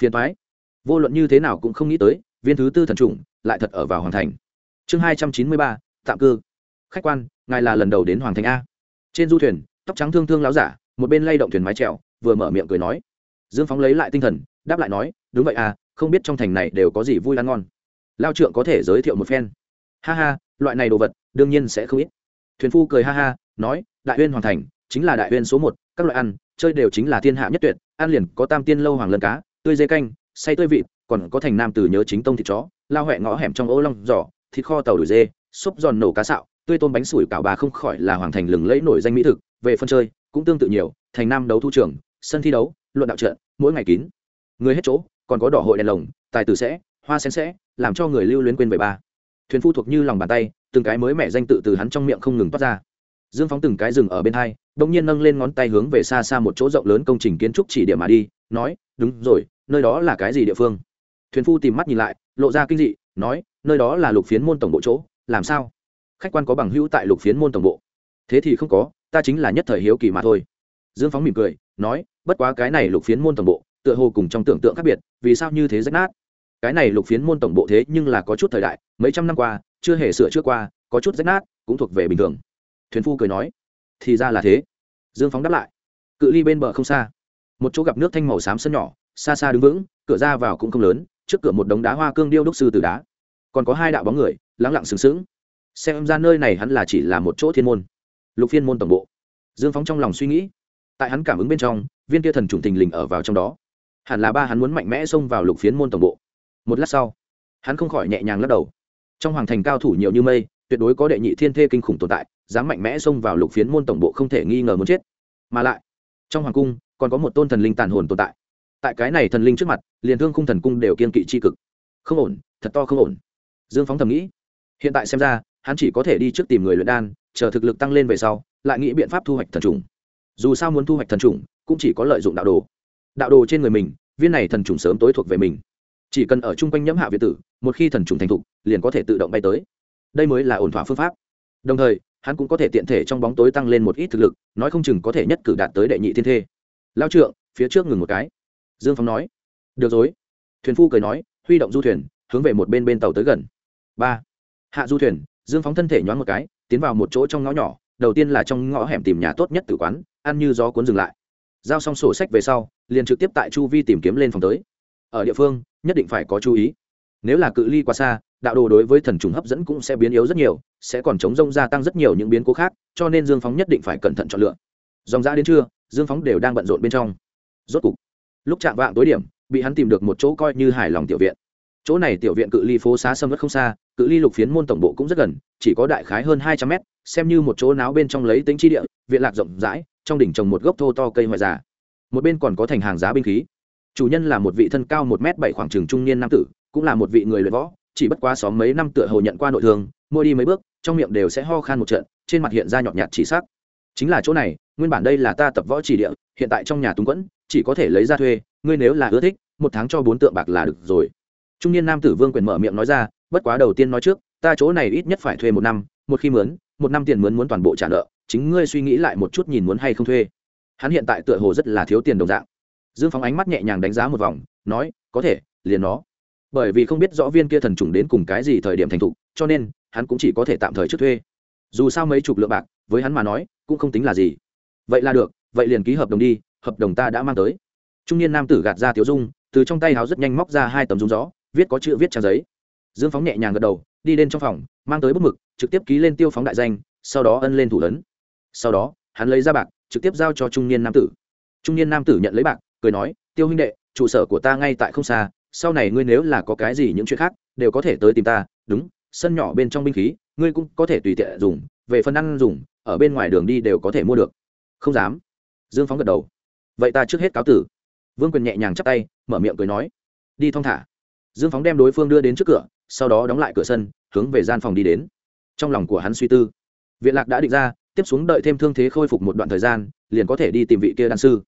phiền thoái vô luận như thế nào cũng không nghĩ tới, viên thứ tư thần trùng lại thật ở vào hoàn thành. Chương hai trăm chín mươi ba, tạm cư. Khách quan, ngài là lần đầu đến hoàng thành a. Trên du thuyền, tóc trắng thương thương láo giả, một bên lay động thuyền mái trèo vừa mở miệng cười nói. Dương phóng lấy lại tinh thần, đáp lại nói, đúng vậy à không biết trong thành này đều có gì vui ăn ngon. Lao trượng có thể giới thiệu một phen. Ha ha, loại này đồ vật, đương nhiên sẽ không ít. Thuyền phu cười ha ha, nói, đại huyên hoàng thành chính là đại huyên số một, các loại ăn, chơi đều chính là thiên hạ nhất tuyệt, ăn liền có tam tiên lâu hoàng lân cá, tươi dây canh, say tươi vịt, còn có thành nam từ nhớ chính tông thịt chó, lao huệ ngõ hẻm trong ô long giỏ, thịt kho tàu đuổi dê xúc giòn nổ cá sạo tươi tôm bánh sủi cảo bà không khỏi là hoàng thành lừng lẫy nổi danh mỹ thực, về phân chơi, cũng tương tự nhiều, thành nam đấu thu trường sân thi đấu, luận đạo trận, mỗi ngày kín. Người hết chỗ còn có đỏ hội đèn lồng, tài tử sẽ, hoa sen sẽ, làm cho người lưu luyến quên về ba thuyền phu thuộc như lòng bàn tay, từng cái mới mẻ danh tự từ hắn trong miệng không ngừng toát ra. Dương phóng từng cái rừng ở bên hai đông nhiên nâng lên ngón tay hướng về xa xa một chỗ rộng lớn công trình kiến trúc chỉ điểm mà đi, nói, đúng rồi, nơi đó là cái gì địa phương? Thuyền phu tìm mắt nhìn lại, lộ ra kinh dị, nói, nơi đó là lục phiến môn tổng bộ chỗ, làm sao? Khách quan có bằng hữu tại lục phiến môn tổng bộ. Thế thì không có, ta chính là nhất thời hiếu kỳ mà thôi. Dương phóng mỉm cười, nói, bất quá cái này lục phiến môn tổng bộ tựa hồ cùng trong tưởng tượng khác biệt, vì sao như thế rách nát? Cái này lục phiến môn tổng bộ thế nhưng là có chút thời đại, mấy trăm năm qua, chưa hề sửa chữa qua, có chút rách nát, cũng thuộc về bình thường. Thuyền phu cười nói, thì ra là thế. Dương phóng đáp lại, cự ly bên bờ không xa. Một chỗ gặp nước thanh màu xám sân nhỏ, xa xa đứng vững, cửa ra vào cũng không lớn, trước cửa một đống đá hoa cương điêu đúc sư từ đá. Còn có hai đạo bóng người lắng lặng sừng sững. Xem ra nơi này hắn là chỉ là một chỗ thiên môn. Lục phiên môn tổng bộ. Dương phóng trong lòng suy nghĩ. Tại hắn cảm ứng bên trong, viên kia thần trùng tình lình ở vào trong đó hẳn là ba hắn muốn mạnh mẽ xông vào lục phiến môn tổng bộ. Một lát sau, hắn không khỏi nhẹ nhàng lắc đầu. Trong hoàng thành cao thủ nhiều như mây, tuyệt đối có đệ nhị thiên thê kinh khủng tồn tại, dám mạnh mẽ xông vào lục phiến môn tổng bộ không thể nghi ngờ muốn chết. Mà lại, trong hoàng cung, còn có một tôn thần linh tàn hồn tồn tại. Tại cái này thần linh trước mặt, liền thương khung thần cung đều kiên kỵ c h i cực. Không ổn, thật to không ổn. Dương phóng thầm nghĩ. Hiện tại xem ra, hắn chỉ có thể đi trước tìm người luyện đan, chờ thực lực tăng lên về sau, lại nghĩ biện pháp thu hoạch thần trùng. Dù sao muốn thu hoạch thần trùng, cũng chỉ có lợi dụng đạo đồ đạo đồ trên người mình, viên này thần trùng sớm tối thuộc về mình. Chỉ cần ở chung quanh nhẫm hạ việt tử, một khi thần trùng thành thục, liền có thể tự động bay tới. Đây mới là ổn thỏa phương pháp. Đồng thời, hắn cũng có thể tiện thể trong bóng tối tăng lên một ít thực lực, nói không chừng có thể nhất cử đạt tới đệ nhị thiên thê. Lao trượng, phía trước ngừng một cái. Dương phong nói. Được rồi. Thuyền phu cười nói, huy động du thuyền, hướng về một bên bên tàu tới gần. Ba. Hạ du thuyền, dương phóng thân thể nhoáng một cái, tiến vào một chỗ trong ngõ nhỏ, đầu tiên là trong ngõ hẻm tìm nhà tốt nhất tử quán, ăn như gió cuốn dừng lại giao xong sổ sách về sau, liền trực tiếp tại chu vi tìm kiếm lên phòng tới. Ở địa phương, nhất định phải có chú ý. Nếu là cự ly quá xa, đạo đồ đối với thần trùng hấp dẫn cũng sẽ biến yếu rất nhiều, sẽ còn chống rông gia tăng rất nhiều những biến cố khác, cho nên dương phóng nhất định phải cẩn thận chọn lựa. Dòng ra đến trưa, dương phóng đều đang bận rộn bên trong. Rốt cục, lúc chạm vạng tối điểm, bị hắn tìm được một chỗ coi như hài lòng tiểu viện. Chỗ này tiểu viện cự ly phố xá sâm rất không xa, cự ly lục phiến môn tổng bộ cũng rất gần, chỉ có đại khái hơn hai trăm mét xem như một chỗ náo bên trong lấy tính chi địa, viện lạc rộng rãi, trong đỉnh trồng một gốc thô to cây hoại già. Một bên còn có thành hàng giá binh khí. Chủ nhân là một vị thân cao một m bảy khoảng trừng trung niên nam tử, cũng là một vị người luyện võ, chỉ bất quá xóm mấy năm tựa hồ nhận qua nội thương, mua đi mấy bước, trong miệng đều sẽ ho khan một trận, trên mặt hiện ra nhọt nhạt chỉ sắc. Chính là chỗ này, nguyên bản đây là ta tập võ chỉ địa, hiện tại trong nhà túng quẫn, chỉ có thể lấy ra thuê, ngươi nếu là ưa thích, một tháng cho bốn tượng bạc là được rồi. Trung niên nam tử vương quyền mở miệng nói ra, bất quá đầu tiên nói trước, ta chỗ này ít nhất phải thuê một năm, một khi mướn một năm tiền mướn muốn toàn bộ trả nợ, chính ngươi suy nghĩ lại một chút nhìn muốn hay không thuê. Hắn hiện tại tựa hồ rất là thiếu tiền đồng dạng. Dương phóng ánh mắt nhẹ nhàng đánh giá một vòng, nói, có thể, liền nó. Bởi vì không biết rõ viên kia thần trùng đến cùng cái gì thời điểm thành thục, cho nên, hắn cũng chỉ có thể tạm thời trước thuê. Dù sao mấy chục lượng bạc, với hắn mà nói, cũng không tính là gì. Vậy là được, vậy liền ký hợp đồng đi, hợp đồng ta đã mang tới. Trung niên nam tử gạt ra tiếu dung, từ trong tay háo rất nhanh móc ra hai tấm dung gió, viết có chữ viết trang giấy. Dương phóng nhẹ nhàng gật đầu, đi đến trong phòng, mang tới bút mực trực tiếp ký lên tiêu phóng đại danh, sau đó ân lên thủ lớn sau đó, hắn lấy ra bạc, trực tiếp giao cho trung niên nam tử. Trung niên nam tử nhận lấy bạc, cười nói, tiêu huynh đệ, trụ sở của ta ngay tại không xa, sau này ngươi nếu là có cái gì những chuyện khác, đều có thể tới tìm ta, đúng, sân nhỏ bên trong binh khí, ngươi cũng có thể tùy tiện dùng, về phần ăn dùng, ở bên ngoài đường đi đều có thể mua được. Không dám. Dương phóng gật đầu. Vậy ta trước hết cáo tử. Vương quyền nhẹ nhàng chắp tay, mở miệng cười nói, đi thong thả. Dương phóng đem đối phương đưa đến trước cửa, sau đó đóng lại cửa sân, hướng về gian phòng đi đến trong lòng của hắn suy tư. Viện lạc đã định ra, tiếp xuống đợi thêm thương thế khôi phục một đoạn thời gian, liền có thể đi tìm vị kia đan sư.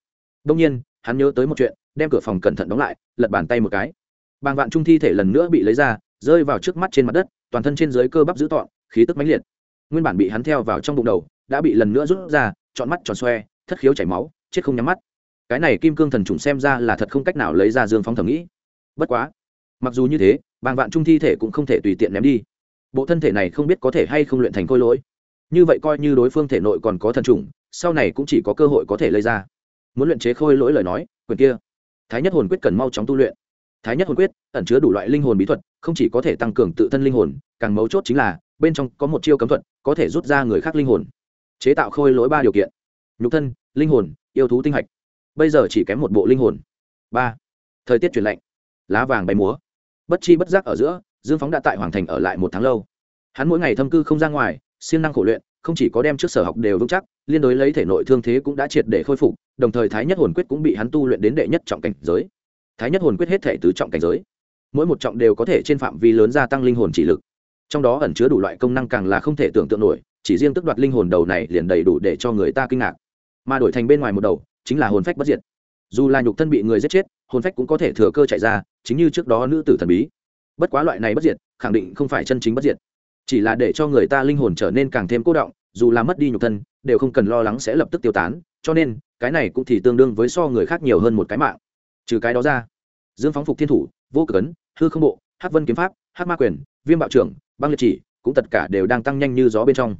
Đông nhiên, hắn nhớ tới một chuyện, đem cửa phòng cẩn thận đóng lại, lật bàn tay một cái. Bàng vạn trung thi thể lần nữa bị lấy ra, rơi vào trước mắt trên mặt đất, toàn thân trên dưới cơ bắp giữ tọn khí tức mãnh liệt. Nguyên bản bị hắn theo vào trong bụng đầu, đã bị lần nữa rút ra trọn mắt tròn xoe, thất khiếu chảy máu, chết không nhắm mắt. Cái này kim cương thần trùng xem ra là thật không cách nào lấy ra dương phóng thẩm nghĩ. Bất quá, mặc dù như thế, bàng vạn trung thi thể cũng không thể tùy tiện ném đi bộ thân thể này không biết có thể hay không luyện thành khôi lỗi. Như vậy coi như đối phương thể nội còn có thần trùng, sau này cũng chỉ có cơ hội có thể lấy ra. Muốn luyện chế khôi lỗi lời nói, quyền kia. Thái nhất hồn quyết cần mau chóng tu luyện. Thái nhất hồn quyết, ẩn chứa đủ loại linh hồn bí thuật, không chỉ có thể tăng cường tự thân linh hồn, càng mấu chốt chính là, bên trong có một chiêu cấm thuật, có thể rút ra người khác linh hồn. Chế tạo khôi lỗi ba điều kiện. Nhục thân, linh hồn, yêu thú tinh hạch. Bây giờ chỉ kém một bộ linh hồn. Ba. Thời tiết chuyển lạnh. Lá vàng bay múa. Bất chi bất giác ở giữa dương phóng đã tại hoàng thành ở lại một tháng lâu. Hắn mỗi ngày thâm cư không ra ngoài, siêng năng khổ luyện, không chỉ có đem trước sở học đều vững chắc, liên đối lấy thể nội thương thế cũng đã triệt để khôi phục, đồng thời thái nhất hồn quyết cũng bị hắn tu luyện đến đệ nhất trọng cảnh giới. Thái nhất hồn quyết hết thể tứ trọng cảnh giới. Mỗi một trọng đều có thể trên phạm vi lớn gia tăng linh hồn chỉ lực. Trong đó ẩn chứa đủ loại công năng càng là không thể tưởng tượng nổi, chỉ riêng tức đoạt linh hồn đầu này liền đầy đủ để cho người ta kinh ngạc. Mà đổi thành bên ngoài một đầu, chính là hồn phách bất diệt. Dù là nhục thân bị người giết chết, hồn phách cũng có thể thừa cơ chạy ra, chính như trước đó nữ tử thần bí bất quá loại này bất diệt, khẳng định không phải chân chính bất diệt. Chỉ là để cho người ta linh hồn trở nên càng thêm cố động, dù là mất đi nhục thân, đều không cần lo lắng sẽ lập tức tiêu tán, cho nên, cái này cũng thì tương đương với so người khác nhiều hơn một cái mạng. Trừ cái đó ra, dương phóng phục thiên thủ, vô cực ấn, hư không bộ, hắc vân kiếm pháp, hắc ma quyền, viêm bạo trưởng, băng liệt chỉ, cũng tất cả đều đang tăng nhanh như gió bên trong.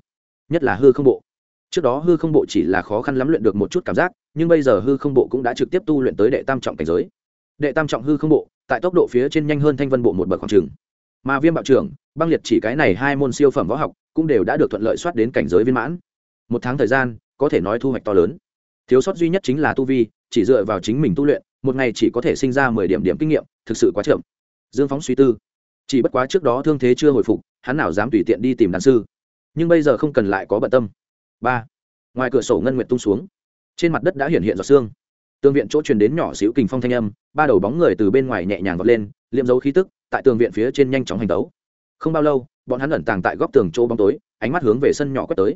Nhất là hư không bộ. Trước đó hư không bộ chỉ là khó khăn lắm luyện được một chút cảm giác, nhưng bây giờ hư không bộ cũng đã trực tiếp tu luyện tới đệ tam trọng cảnh giới. Đệ tam trọng hư không bộ tại tốc độ phía trên nhanh hơn thanh vân bộ một bậc khoảng trường. Mà viêm bạo trưởng, băng liệt chỉ cái này hai môn siêu phẩm võ học, cũng đều đã được thuận lợi soát đến cảnh giới viên mãn. Một tháng thời gian, có thể nói thu hoạch to lớn. Thiếu sót duy nhất chính là tu vi, chỉ dựa vào chính mình tu luyện, một ngày chỉ có thể sinh ra mười điểm điểm kinh nghiệm, thực sự quá chậm. Dương phóng suy tư. Chỉ bất quá trước đó thương thế chưa hồi phục, hắn nào dám tùy tiện đi tìm đàn sư. Nhưng bây giờ không cần lại có bận tâm. Ba. Ngoài cửa sổ ngân nguyệt tung xuống. Trên mặt đất đã hiện hiện giọt xương tường viện chỗ truyền đến nhỏ xíu kình phong thanh âm, ba đầu bóng người từ bên ngoài nhẹ nhàng vọt lên, liệm dấu khí tức, tại tường viện phía trên nhanh chóng hành tấu. Không bao lâu, bọn hắn ẩn tàng tại góc tường chỗ bóng tối, ánh mắt hướng về sân nhỏ quét tới.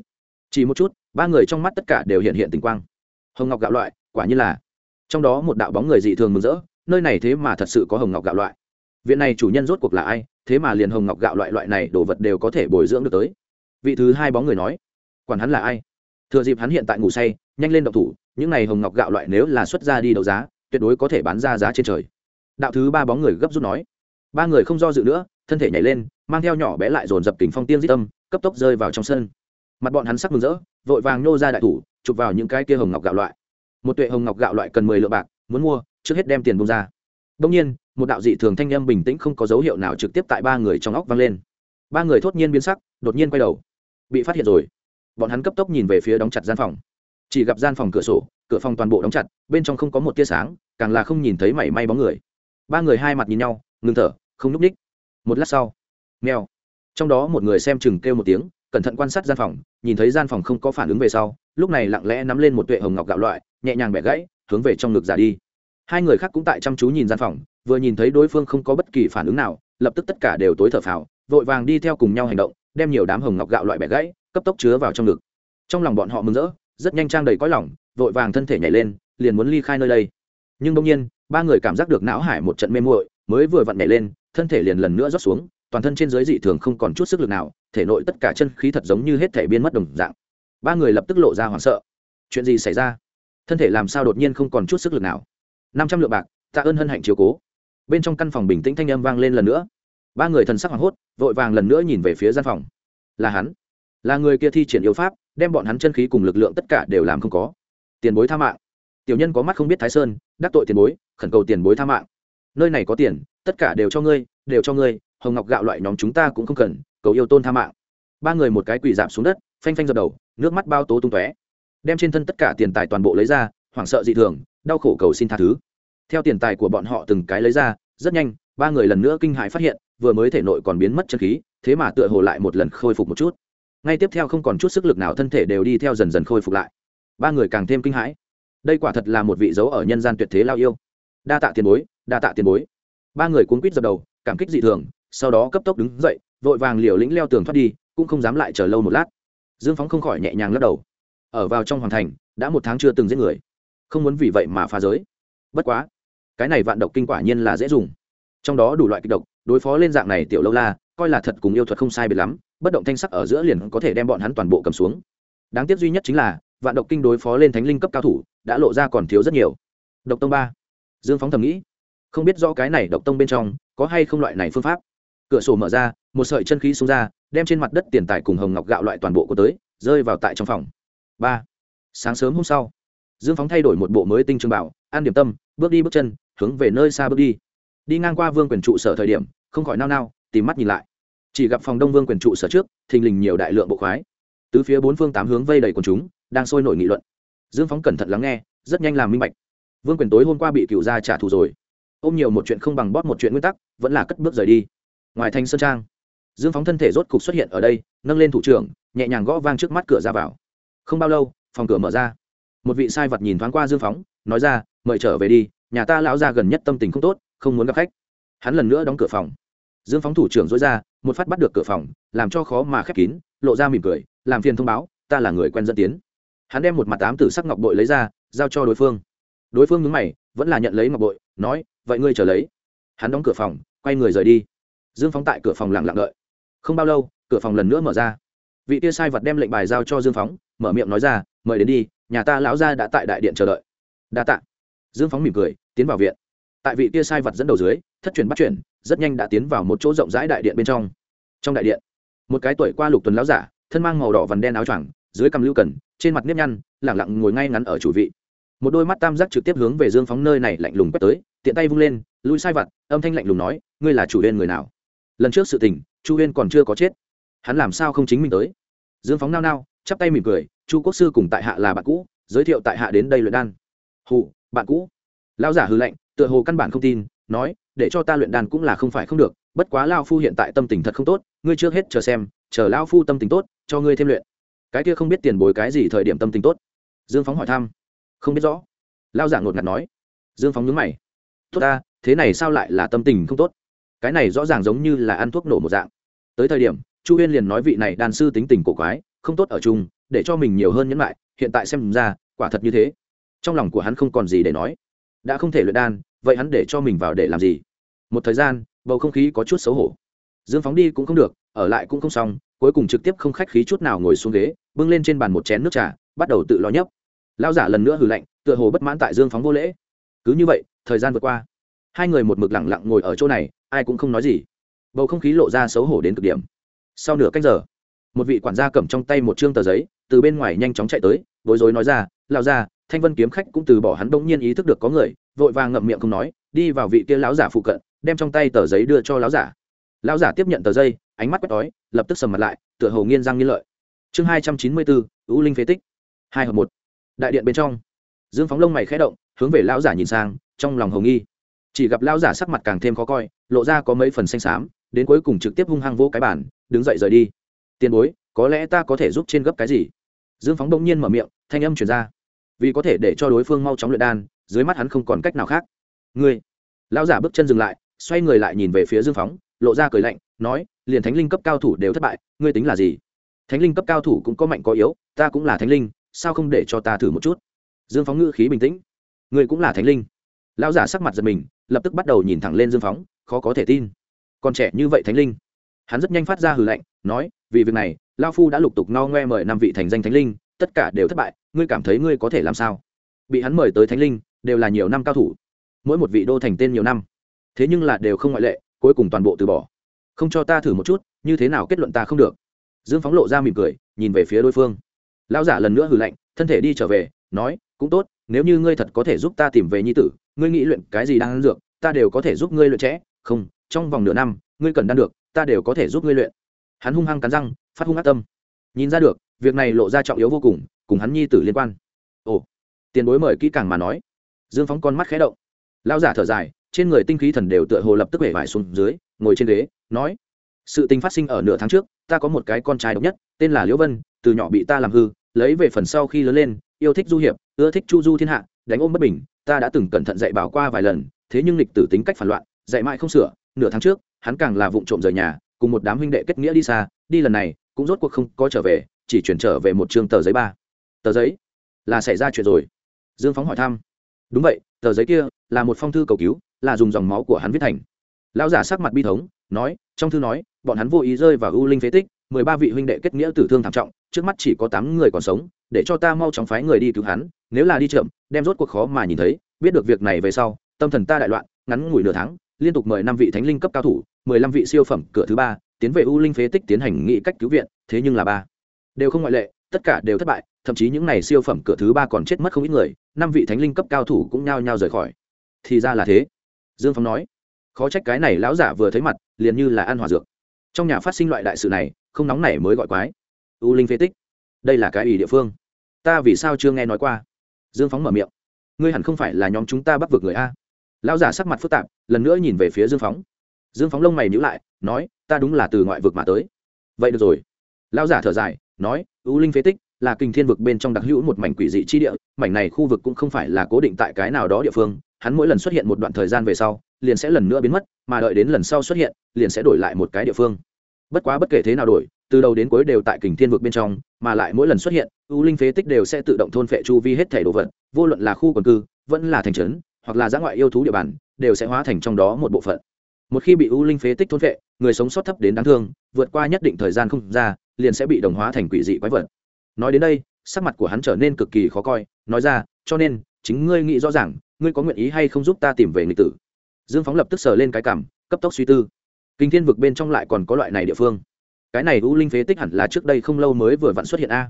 Chỉ một chút, ba người trong mắt tất cả đều hiện hiện tình quang. Hồng ngọc gạo loại, quả như là. Trong đó một đạo bóng người dị thường mừng rỡ, nơi này thế mà thật sự có hồng ngọc gạo loại. Viện này chủ nhân rốt cuộc là ai, thế mà liền hồng ngọc gạo loại loại này đồ vật đều có thể bồi dưỡng được tới? Vị thứ hai bóng người nói, quản hắn là ai? Thừa dịp hắn hiện tại ngủ say, nhanh lên độc thủ những này hồng ngọc gạo loại nếu là xuất ra đi đấu giá, tuyệt đối có thể bán ra giá trên trời. Đạo thứ ba bóng người gấp rút nói. Ba người không do dự nữa, thân thể nhảy lên, mang theo nhỏ bé lại dồn dập kính phong tiên di tâm cấp tốc rơi vào trong sân. Mặt bọn hắn sắc mừng rỡ, vội vàng nhô ra đại thủ, chụp vào những cái kia hồng ngọc gạo loại. Một tuệ hồng ngọc gạo loại cần mười lượng bạc, muốn mua, trước hết đem tiền bông ra. Đông nhiên, một đạo dị thường thanh â m bình tĩnh không có dấu hiệu nào trực tiếp tại ba người trong óc vang lên. Ba người thốt nhiên biến sắc, đột nhiên quay đầu. Bị phát hiện rồi. Bọn hắn cấp tốc nhìn về phía đóng chặt gian phòng chỉ gặp gian phòng cửa sổ, cửa phòng toàn bộ đóng chặt, bên trong không có một tia sáng, càng là không nhìn thấy mảy may bóng người. Ba người hai mặt nhìn nhau, ngừng thở, không n ú c ních một lát sau, mèo. Trong đó một người xem chừng kêu một tiếng, cẩn thận quan sát gian phòng, nhìn thấy gian phòng không có phản ứng về sau, lúc này lặng lẽ nắm lên một tuệ hồng ngọc gạo loại, nhẹ nhàng bẻ gãy, hướng về trong ngực giả đi. Hai người khác cũng tại chăm chú nhìn gian phòng, vừa nhìn thấy đối phương không có bất kỳ phản ứng nào, lập tức tất cả đều tối thở phào, vội vàng đi theo cùng nhau hành động, đem nhiều đám hồng ngọc gạo loại bẻ gãy, cấp tốc chứa vào trong ngực. Trong lòng bọn họ mừng rỡ rất nhanh trang đầy cõi lỏng vội vàng thân thể nhảy lên, liền muốn ly khai nơi đây. Nhưng bỗng nhiên, ba người cảm giác được não hải một trận mê muội, mới vừa vặn nhảy lên, thân thể liền lần nữa rót xuống, toàn thân trên dưới dị thường không còn chút sức lực nào, thể nội tất cả chân khí thật giống như hết thể biên mất đồng dạng. Ba người lập tức lộ ra hoảng sợ. Chuyện gì xảy ra? Thân thể làm sao đột nhiên không còn chút sức lực nào? Năm trăm lượng bạc, tạ ơn hân hạnh chiếu cố. Bên trong căn phòng bình tĩnh thanh âm vang lên lần nữa. Ba người thần sắc hoảng hốt, vội vàng lần nữa nhìn về phía gian phòng. Là hắn. Là người kia thi triển yêu pháp đem bọn hắn chân khí cùng lực lượng tất cả đều làm không có. Tiền bối tha mạng. Tiểu nhân có mắt không biết thái sơn, đắc tội tiền bối, khẩn cầu tiền bối tha mạng. Nơi này có tiền, tất cả đều cho ngươi, đều cho ngươi, hồng ngọc gạo loại nhóm chúng ta cũng không cần, cầu yêu tôn tha mạng. Ba người một cái quỳ giảm xuống đất, phanh phanh dập đầu, nước mắt bao tố tung tóe. Đem trên thân tất cả tiền tài toàn bộ lấy ra, hoảng sợ dị thường, đau khổ cầu xin tha thứ. Theo tiền tài của bọn họ từng cái lấy ra, rất nhanh, ba người lần nữa kinh hãi phát hiện, vừa mới thể nội còn biến mất chân khí, thế mà tựa hồ lại một lần khôi phục một chút ngay tiếp theo không còn chút sức lực nào thân thể đều đi theo dần dần khôi phục lại. Ba người càng thêm kinh hãi. Đây quả thật là một vị dấu ở nhân gian tuyệt thế lao yêu. Đa tạ tiền bối, đa tạ tiền bối. Ba người cuốn quýt dập đầu, cảm kích dị thường, sau đó cấp tốc đứng dậy, vội vàng liều lĩnh leo tường thoát đi, cũng không dám lại chờ lâu một lát. Dương phóng không khỏi nhẹ nhàng lắc đầu. Ở vào trong hoàng thành, đã một tháng chưa từng giết người. Không muốn vì vậy mà phá giới. Bất quá, cái này vạn độc kinh quả nhiên là dễ dùng. Trong đó đủ loại kịch độc, đối phó lên dạng này tiểu lâu la coi là thật cùng yêu thuật không sai biệt lắm, bất động thanh sắc ở giữa liền có thể đem bọn hắn toàn bộ cầm xuống. Đáng tiếc duy nhất chính là, vạn độc kinh đối phó lên thánh linh cấp cao thủ, đã lộ ra còn thiếu rất nhiều. Độc tông ba. Dương phóng thầm nghĩ, không biết rõ cái này độc tông bên trong, có hay không loại này phương pháp. Cửa sổ mở ra, một sợi chân khí xuống ra, đem trên mặt đất tiền tài cùng hồng ngọc gạo loại toàn bộ của tới, rơi vào tại trong phòng. Ba. Sáng sớm hôm sau, dương phóng thay đổi một bộ mới tinh trường bảo, an điểm tâm, bước đi bước chân, hướng về nơi xa bước đi. Đi ngang qua vương quyền trụ sở thời điểm, không khỏi nao nao tìm mắt nhìn lại. Chỉ gặp phòng đông vương quyền trụ sở trước, thình lình nhiều đại lượng bộ khoái. Tứ phía bốn phương tám hướng vây đầy quần chúng, đang sôi nổi nghị luận. Dương phóng cẩn thận lắng nghe, rất nhanh làm minh bạch. Vương quyền tối hôm qua bị cựu gia trả thù rồi. Ôm nhiều một chuyện không bằng bóp một chuyện nguyên tắc, vẫn là cất bước rời đi. Ngoài thành sơn trang, dương phóng thân thể rốt cục xuất hiện ở đây, nâng lên thủ trưởng, nhẹ nhàng gõ vang trước mắt cửa ra vào. Không bao lâu, phòng cửa mở ra. Một vị sai vật nhìn thoáng qua dương phóng, nói ra, mời trở về đi, nhà ta lão ra gần nhất tâm tình không tốt, không muốn gặp khách. Hắn lần nữa đóng cửa phòng dương phóng thủ trưởng dối ra, một phát bắt được cửa phòng, làm cho khó mà khép kín, lộ ra mỉm cười, làm phiền thông báo, ta là người quen dẫn tiến. Hắn đem một mặt tám tử sắc ngọc bội lấy ra, giao cho đối phương. Đối phương nhúng mày, vẫn là nhận lấy ngọc bội, nói, vậy ngươi trở lấy. Hắn đóng cửa phòng, quay người rời đi. Dương phóng tại cửa phòng lặng lặng đợi. Không bao lâu, cửa phòng lần nữa mở ra. Vị tia sai vật đem lệnh bài giao cho dương phóng, mở miệng nói ra, mời đến đi, nhà ta lão gia đã tại đại điện chờ đợi. Đa tạ. Dương phóng mỉm cười, tiến vào viện. Tại vị tia sai vật dẫn đầu dưới thất truyền bắt chuyển rất nhanh đã tiến vào một chỗ rộng rãi đại điện bên trong. Trong đại điện, một cái tuổi qua lục tuần lão giả, thân mang màu đỏ vằn đen áo choàng, dưới cằm lưu cần, trên mặt nếp nhăn, lẳng lặng ngồi ngay ngắn ở chủ vị. Một đôi mắt tam giác trực tiếp hướng về dương phóng nơi này lạnh lùng quét tới, tiện tay vung lên, lui sai vặt, âm thanh lạnh lùng nói, ngươi là chủ huyên người nào? Lần trước sự tình, chu huyên còn chưa có chết. Hắn làm sao không chính mình tới? Dương phóng nao nao, chắp tay mỉm cười, chu quốc sư cùng tại hạ là bạn cũ, giới thiệu tại hạ đến đây luyện đan. Hù, bạn cũ? Lão giả hư lệnh tựa hồ căn bản không tin, nói để cho ta luyện đan cũng là không phải không được, bất quá lao phu hiện tại tâm tình thật không tốt, ngươi trước hết chờ xem, chờ lao phu tâm tình tốt, cho ngươi thêm luyện. Cái kia không biết tiền bối cái gì thời điểm tâm tình tốt. Dương phóng hỏi thăm. Không biết rõ. Lao giả ngột ngạt nói. Dương phóng nhướng mày. Tốt ta, thế này sao lại là tâm tình không tốt? Cái này rõ ràng giống như là ăn thuốc nổ một dạng. Tới thời điểm, chu huyên liền nói vị này đàn sư tính tình cổ quái, không tốt ở chung, để cho mình nhiều hơn nhẫn lại, hiện tại xem ra, quả thật như thế. Trong lòng của hắn không còn gì để nói. Đã không thể luyện đan vậy hắn để cho mình vào để làm gì? Một thời gian, bầu không khí có chút xấu hổ. Dương phóng đi cũng không được, ở lại cũng không xong, cuối cùng trực tiếp không khách khí chút nào ngồi xuống ghế, bưng lên trên bàn một chén nước trà, bắt đầu tự lo nhấp. Lao giả lần nữa hừ lạnh, tựa hồ bất mãn tại dương phóng vô lễ. Cứ như vậy, thời gian vượt qua. Hai người một mực lẳng lặng ngồi ở chỗ này, ai cũng không nói gì. Bầu không khí lộ ra xấu hổ đến cực điểm. Sau nửa cách giờ, một vị quản gia cầm trong tay một chương tờ giấy, từ bên ngoài nhanh chóng chạy tới, bối rối nói ra lao ra thanh vân kiếm khách cũng từ bỏ hắn bỗng nhiên ý thức được có người, vội vàng ngậm miệng không nói, đi vào vị kia lão giả phụ cận, đem trong tay tờ giấy đưa cho lão giả. Lão giả tiếp nhận tờ giấy, ánh mắt quét đói lập tức sầm mặt lại, tựa hồ nghiên răng nghiên lợi. Chương hai trăm chín mươi bốn ưu linh phế tích. Hai hợp một. Đại điện bên trong. Dương phóng lông mày khẽ động, hướng về lão giả nhìn sang, trong lòng hồng nghi. Chỉ gặp lão giả sắc mặt càng thêm khó coi, lộ ra có mấy phần xanh xám, đến cuối cùng trực tiếp hung hăng vỗ cái bản đứng dậy rời đi. Tiền bối, có lẽ ta có thể giúp trên gấp cái gì? Dương phóng đông nhiên mở miệng, thanh âm chuyển ra vì có thể để cho đối phương mau chóng luyện đan, dưới mắt hắn không còn cách nào khác. Ngươi, lão giả bước chân dừng lại, xoay người lại nhìn về phía dương phóng, lộ ra cười lạnh, nói, liền thánh linh cấp cao thủ đều thất bại, ngươi tính là gì? Thánh linh cấp cao thủ cũng có mạnh có yếu, ta cũng là thánh linh, sao không để cho ta thử một chút? Dương phóng ngữ khí bình tĩnh. Ngươi cũng là thánh linh. Lão giả sắc mặt giật mình, lập tức bắt đầu nhìn thẳng lên dương phóng, khó có thể tin. Còn trẻ như vậy thánh linh. Hắn rất nhanh phát ra hừ lạnh, nói, vì việc này, lao phu đã lục tục no ngoe mời năm vị thành danh thánh linh, tất cả đều thất bại ngươi cảm thấy ngươi có thể làm sao? Bị hắn mời tới thánh linh, đều là nhiều năm cao thủ. Mỗi một vị đô thành tên nhiều năm. Thế nhưng là đều không ngoại lệ, cuối cùng toàn bộ từ bỏ. Không cho ta thử một chút, như thế nào kết luận ta không được? Dương phóng lộ ra mỉm cười, nhìn về phía đối phương. Lão giả lần nữa hừ lạnh, thân thể đi trở về, nói, cũng tốt, nếu như ngươi thật có thể giúp ta tìm về nhi tử, ngươi nghĩ luyện cái gì đang ăn dược, ta đều có thể giúp ngươi luyện trẽ không, trong vòng nửa năm, ngươi cần đan được, ta đều có thể giúp ngươi luyện. Hắn hung hăng cắn răng, phát hung ác tâm. Nhìn ra được, việc này lộ ra trọng yếu vô cùng cùng hắn nhi tử liên quan. Ồ, tiền bối mời kỹ càng mà nói. Dương phóng con mắt khé động. Lao giả thở dài, trên người tinh khí thần đều tựa hồ lập tức bể vải xuống dưới, ngồi trên ghế, nói, sự tình phát sinh ở nửa tháng trước, ta có một cái con trai độc nhất, tên là liễu vân, từ nhỏ bị ta làm hư, lấy về phần sau khi lớn lên, yêu thích du hiệp, ưa thích chu du thiên hạ, đánh ôm bất bình, ta đã từng cẩn thận dạy bảo qua vài lần, thế nhưng lịch tử tính cách phản loạn, dạy mãi không sửa, nửa tháng trước, hắn càng là vụ trộm rời nhà, cùng một đám huynh đệ kết nghĩa đi xa, đi lần này, cũng rốt cuộc không có trở về, chỉ chuyển trở về một chương tờ giấy ba tờ giấy. Là xảy ra chuyện rồi. Dương phóng hỏi thăm. Đúng vậy, tờ giấy kia là một phong thư cầu cứu, là dùng dòng máu của hắn viết thành. Lão giả sắc mặt bi thống, nói, trong thư nói, bọn hắn vô ý rơi vào ưu linh phế tích, mười ba vị huynh đệ kết nghĩa tử thương thảm trọng, trước mắt chỉ có tám người còn sống, để cho ta mau chóng phái người đi cứu hắn, nếu là đi chậm, đem rốt cuộc khó mà nhìn thấy, biết được việc này về sau, tâm thần ta đại loạn, ngắn ngủi nửa tháng, liên tục mời năm vị thánh linh cấp cao thủ, mười lăm vị siêu phẩm, cửa thứ ba, tiến về u linh phế tích tiến hành nghị cách cứu viện, thế nhưng là ba. Đều không ngoại lệ tất cả đều thất bại, thậm chí những này siêu phẩm cửa thứ ba còn chết mất không ít người, năm vị thánh linh cấp cao thủ cũng nhao nhao rời khỏi. Thì ra là thế. Dương phong nói, khó trách cái này lão giả vừa thấy mặt, liền như là ăn hòa dược. Trong nhà phát sinh loại đại sự này, không nóng này mới gọi quái. U linh phế tích. Đây là cái ủy địa phương. Ta vì sao chưa nghe nói qua? Dương phóng mở miệng. Ngươi hẳn không phải là nhóm chúng ta bắt vực người a. Lão giả sắc mặt phức tạp, lần nữa nhìn về phía dương phóng dương phóng lông mày nhữ lại, nói, ta đúng là từ ngoại vực mà tới. Vậy được rồi. Lão giả thở dài nói, u linh phế tích là kinh thiên vực bên trong đặc hữu một mảnh quỷ dị chi địa, mảnh này khu vực cũng không phải là cố định tại cái nào đó địa phương, hắn mỗi lần xuất hiện một đoạn thời gian về sau, liền sẽ lần nữa biến mất, mà đợi đến lần sau xuất hiện, liền sẽ đổi lại một cái địa phương. Bất quá bất kể thế nào đổi, từ đầu đến cuối đều tại kình thiên vực bên trong, mà lại mỗi lần xuất hiện, u linh phế tích đều sẽ tự động thôn phệ chu vi hết thể đồ vật, vô luận là khu quần cư, vẫn là thành trấn, hoặc là giã ngoại yêu thú địa bàn, đều sẽ hóa thành trong đó một bộ phận một khi bị u linh phế tích thôn vệ, người sống sót thấp đến đáng thương vượt qua nhất định thời gian không ra liền sẽ bị đồng hóa thành quỷ dị quái vật. Nói đến đây sắc mặt của hắn trở nên cực kỳ khó coi nói ra cho nên chính ngươi nghĩ rõ ràng ngươi có nguyện ý hay không giúp ta tìm về nghịch tử? Dương phóng lập tức sờ lên cái cảm cấp tốc suy tư. Kinh thiên vực bên trong lại còn có loại này địa phương. Cái này u linh phế tích hẳn là trước đây không lâu mới vừa vặn xuất hiện a.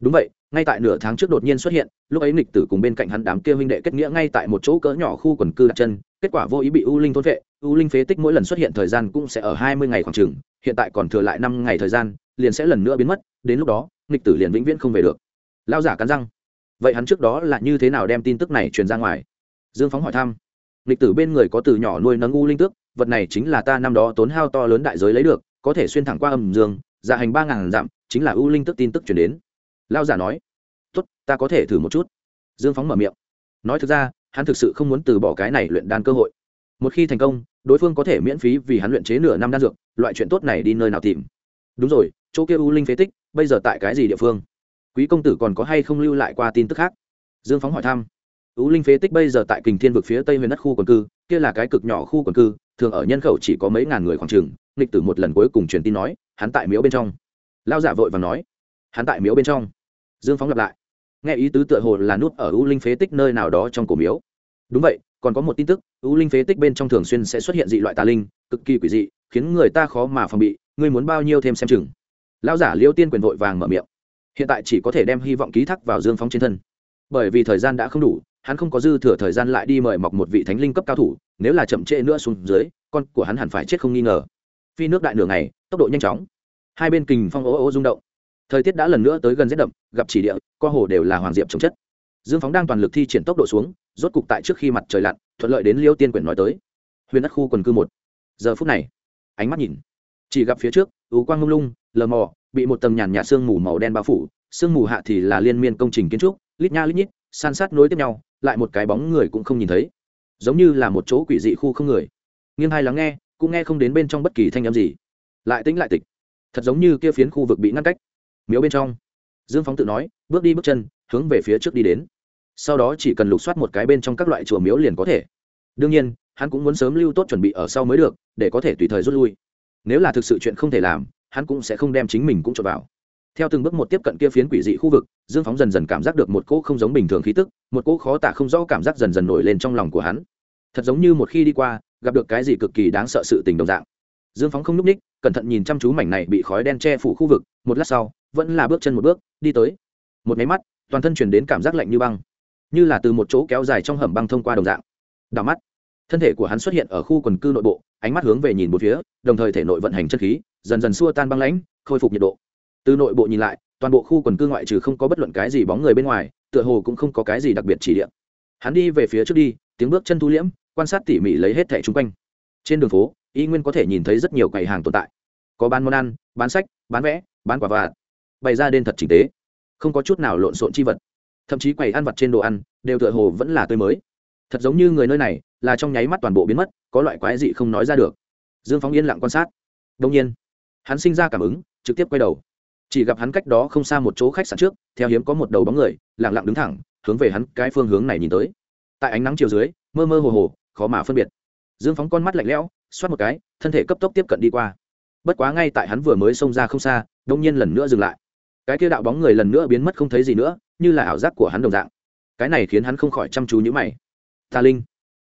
Đúng vậy ngay tại nửa tháng trước đột nhiên xuất hiện lúc ấy nghịch tử cùng bên cạnh hắn đám kia huynh đệ kết nghĩa ngay tại một chỗ cỡ nhỏ khu quần cư đặt chân kết quả vô ý bị u linh thôn vệ u linh phế tích mỗi lần xuất hiện thời gian cũng sẽ ở hai mươi ngày khoảng trường, hiện tại còn thừa lại năm ngày thời gian liền sẽ lần nữa biến mất đến lúc đó nghịch tử liền vĩnh viễn không về được. Lao giả cắn răng. Vậy hắn trước đó là như thế nào đem tin tức này truyền ra ngoài? Dương phóng hỏi thăm. Nghịch tử bên người có từ nhỏ nuôi nấng u linh tước vật này chính là ta năm đó tốn hao to lớn đại giới lấy được có thể xuyên thẳng qua âm dương dạ hành ba ngàn dặm chính là u linh tước tin tức chuyển đến. Lao giả nói. Tốt ta có thể thử một chút. Dương phóng mở miệng. Nói thực ra hắn thực sự không muốn từ bỏ cái này luyện đan cơ hội. Một khi thành công, đối phương có thể miễn phí vì hắn luyện chế nửa năm đan dược, loại chuyện tốt này đi nơi nào tìm. Đúng rồi, chỗ kia u linh phế tích, bây giờ tại cái gì địa phương? Quý công tử còn có hay không lưu lại qua tin tức khác? Dương phóng hỏi thăm. U linh phế tích bây giờ tại kình thiên vực phía tây huyền đất khu quần cư, kia là cái cực nhỏ khu quần cư, thường ở nhân khẩu chỉ có mấy ngàn người khoảng trường nghịch tử một lần cuối cùng truyền tin nói, hắn tại miếu bên trong. Lao giả vội và nói, hắn tại miếu bên trong. Dương phóng lặp lại nghe ý tứ tựa hồ là nút ở u linh phế tích nơi nào đó trong cổ miếu. Đúng vậy, còn có một tin tức, u linh phế tích bên trong thường xuyên sẽ xuất hiện dị loại tà linh, cực kỳ quỷ dị, khiến người ta khó mà phòng bị, ngươi muốn bao nhiêu thêm xem chừng. Lão giả liêu tiên quyền vội vàng mở miệng. Hiện tại chỉ có thể đem hy vọng ký thác vào dương phóng trên thân. Bởi vì thời gian đã không đủ, hắn không có dư thừa thời gian lại đi mời mọc một vị thánh linh cấp cao thủ, nếu là chậm trễ nữa xuống dưới, con của hắn hẳn phải chết không nghi ngờ. Phi nước đại nửa ngày, tốc độ nhanh chóng. Hai bên kình phong ố ô rung động thời tiết đã lần nữa tới gần rét đậm, gặp chỉ địa, co hồ đều là hoàng diệp trồng chất. Dương phóng đang toàn lực thi triển tốc độ xuống, rốt cục tại trước khi mặt trời lặn, thuận lợi đến liêu tiên quyển nói tới. Huyền đất khu quần cư một. Giờ phút này, ánh mắt nhìn. Chỉ gặp phía trước ứ quang ngông lung, lờ mò bị một tầng nhàn nhạt sương mù màu đen bao phủ. Sương mù hạ thì là liên miên công trình kiến trúc, lít nha lít nhít, san sát nối tiếp nhau, lại một cái bóng người cũng không nhìn thấy. Giống như là một chỗ quỷ dị khu không người. Nghiêng hai lắng nghe, cũng nghe không đến bên trong bất kỳ thanh âm gì. Lại tính lại tịch. Thật giống như kia phiến khu vực bị ngăn cách miếu bên trong. Dương phóng tự nói, bước đi bước chân, hướng về phía trước đi đến. Sau đó chỉ cần lục soát một cái bên trong các loại chùa miếu liền có thể. Đương nhiên, hắn cũng muốn sớm lưu tốt chuẩn bị ở sau mới được, để có thể tùy thời rút lui. Nếu là thực sự chuyện không thể làm, hắn cũng sẽ không đem chính mình cũng cho vào. Theo từng bước một tiếp cận kia phiến quỷ dị khu vực, dương phóng dần dần cảm giác được một cỗ không giống bình thường khí tức, một cỗ khó tả không rõ cảm giác dần dần nổi lên trong lòng của hắn. Thật giống như một khi đi qua, gặp được cái gì cực kỳ đáng sợ sự tình đồng dạng. Dương phóng không n ú c ních cẩn thận nhìn chăm chú mảnh này bị khói đen che phủ khu vực, một lát sau vẫn là bước chân một bước, đi tới. Một máy mắt, toàn thân chuyển đến cảm giác lạnh như băng, như là từ một chỗ kéo dài trong hầm băng thông qua đồng dạng. Đảo mắt, thân thể của hắn xuất hiện ở khu quần cư nội bộ, ánh mắt hướng về nhìn một phía, đồng thời thể nội vận hành chân khí, dần dần xua tan băng lãnh, khôi phục nhiệt độ. Từ nội bộ nhìn lại, toàn bộ khu quần cư ngoại trừ không có bất luận cái gì bóng người bên ngoài, tựa hồ cũng không có cái gì đặc biệt chỉ điện hắn đi về phía trước đi, tiếng bước chân thu liễm, quan sát tỉ mỉ lấy hết thẻ chung quanh. Trên đường phố, y nguyên có thể nhìn thấy rất nhiều quầy hàng tồn tại. Có bán món ăn, bán sách, bán vẽ, bán quả vặt bày ra đen thật chỉnh tế. Không có chút nào lộn xộn chi vật. Thậm chí quầy ăn vặt trên đồ ăn, đều tựa hồ vẫn là tươi mới. Thật giống như người nơi này, là trong nháy mắt toàn bộ biến mất, có loại quái dị không nói ra được. Dương phóng yên lặng quan sát. Đông nhiên, hắn sinh ra cảm ứng, trực tiếp quay đầu. Chỉ gặp hắn cách đó không xa một chỗ khách sạn trước, theo hiếm có một đầu bóng người lẳng lặng đứng thẳng, hướng về hắn cái phương hướng này nhìn tới. Tại ánh nắng chiều dưới, mơ mơ hồ hồ, khó mà phân biệt. Dương phóng con mắt lạnh lẽo, xoát một cái, thân thể cấp tốc tiếp cận đi qua. Bất quá ngay tại hắn vừa mới xông ra không xa đông nhiên lần nữa dừng lại cái kia đạo bóng người lần nữa biến mất không thấy gì nữa, như là ảo giác của hắn đồng dạng. Cái này khiến hắn không khỏi chăm chú nhữ mày. Ta linh.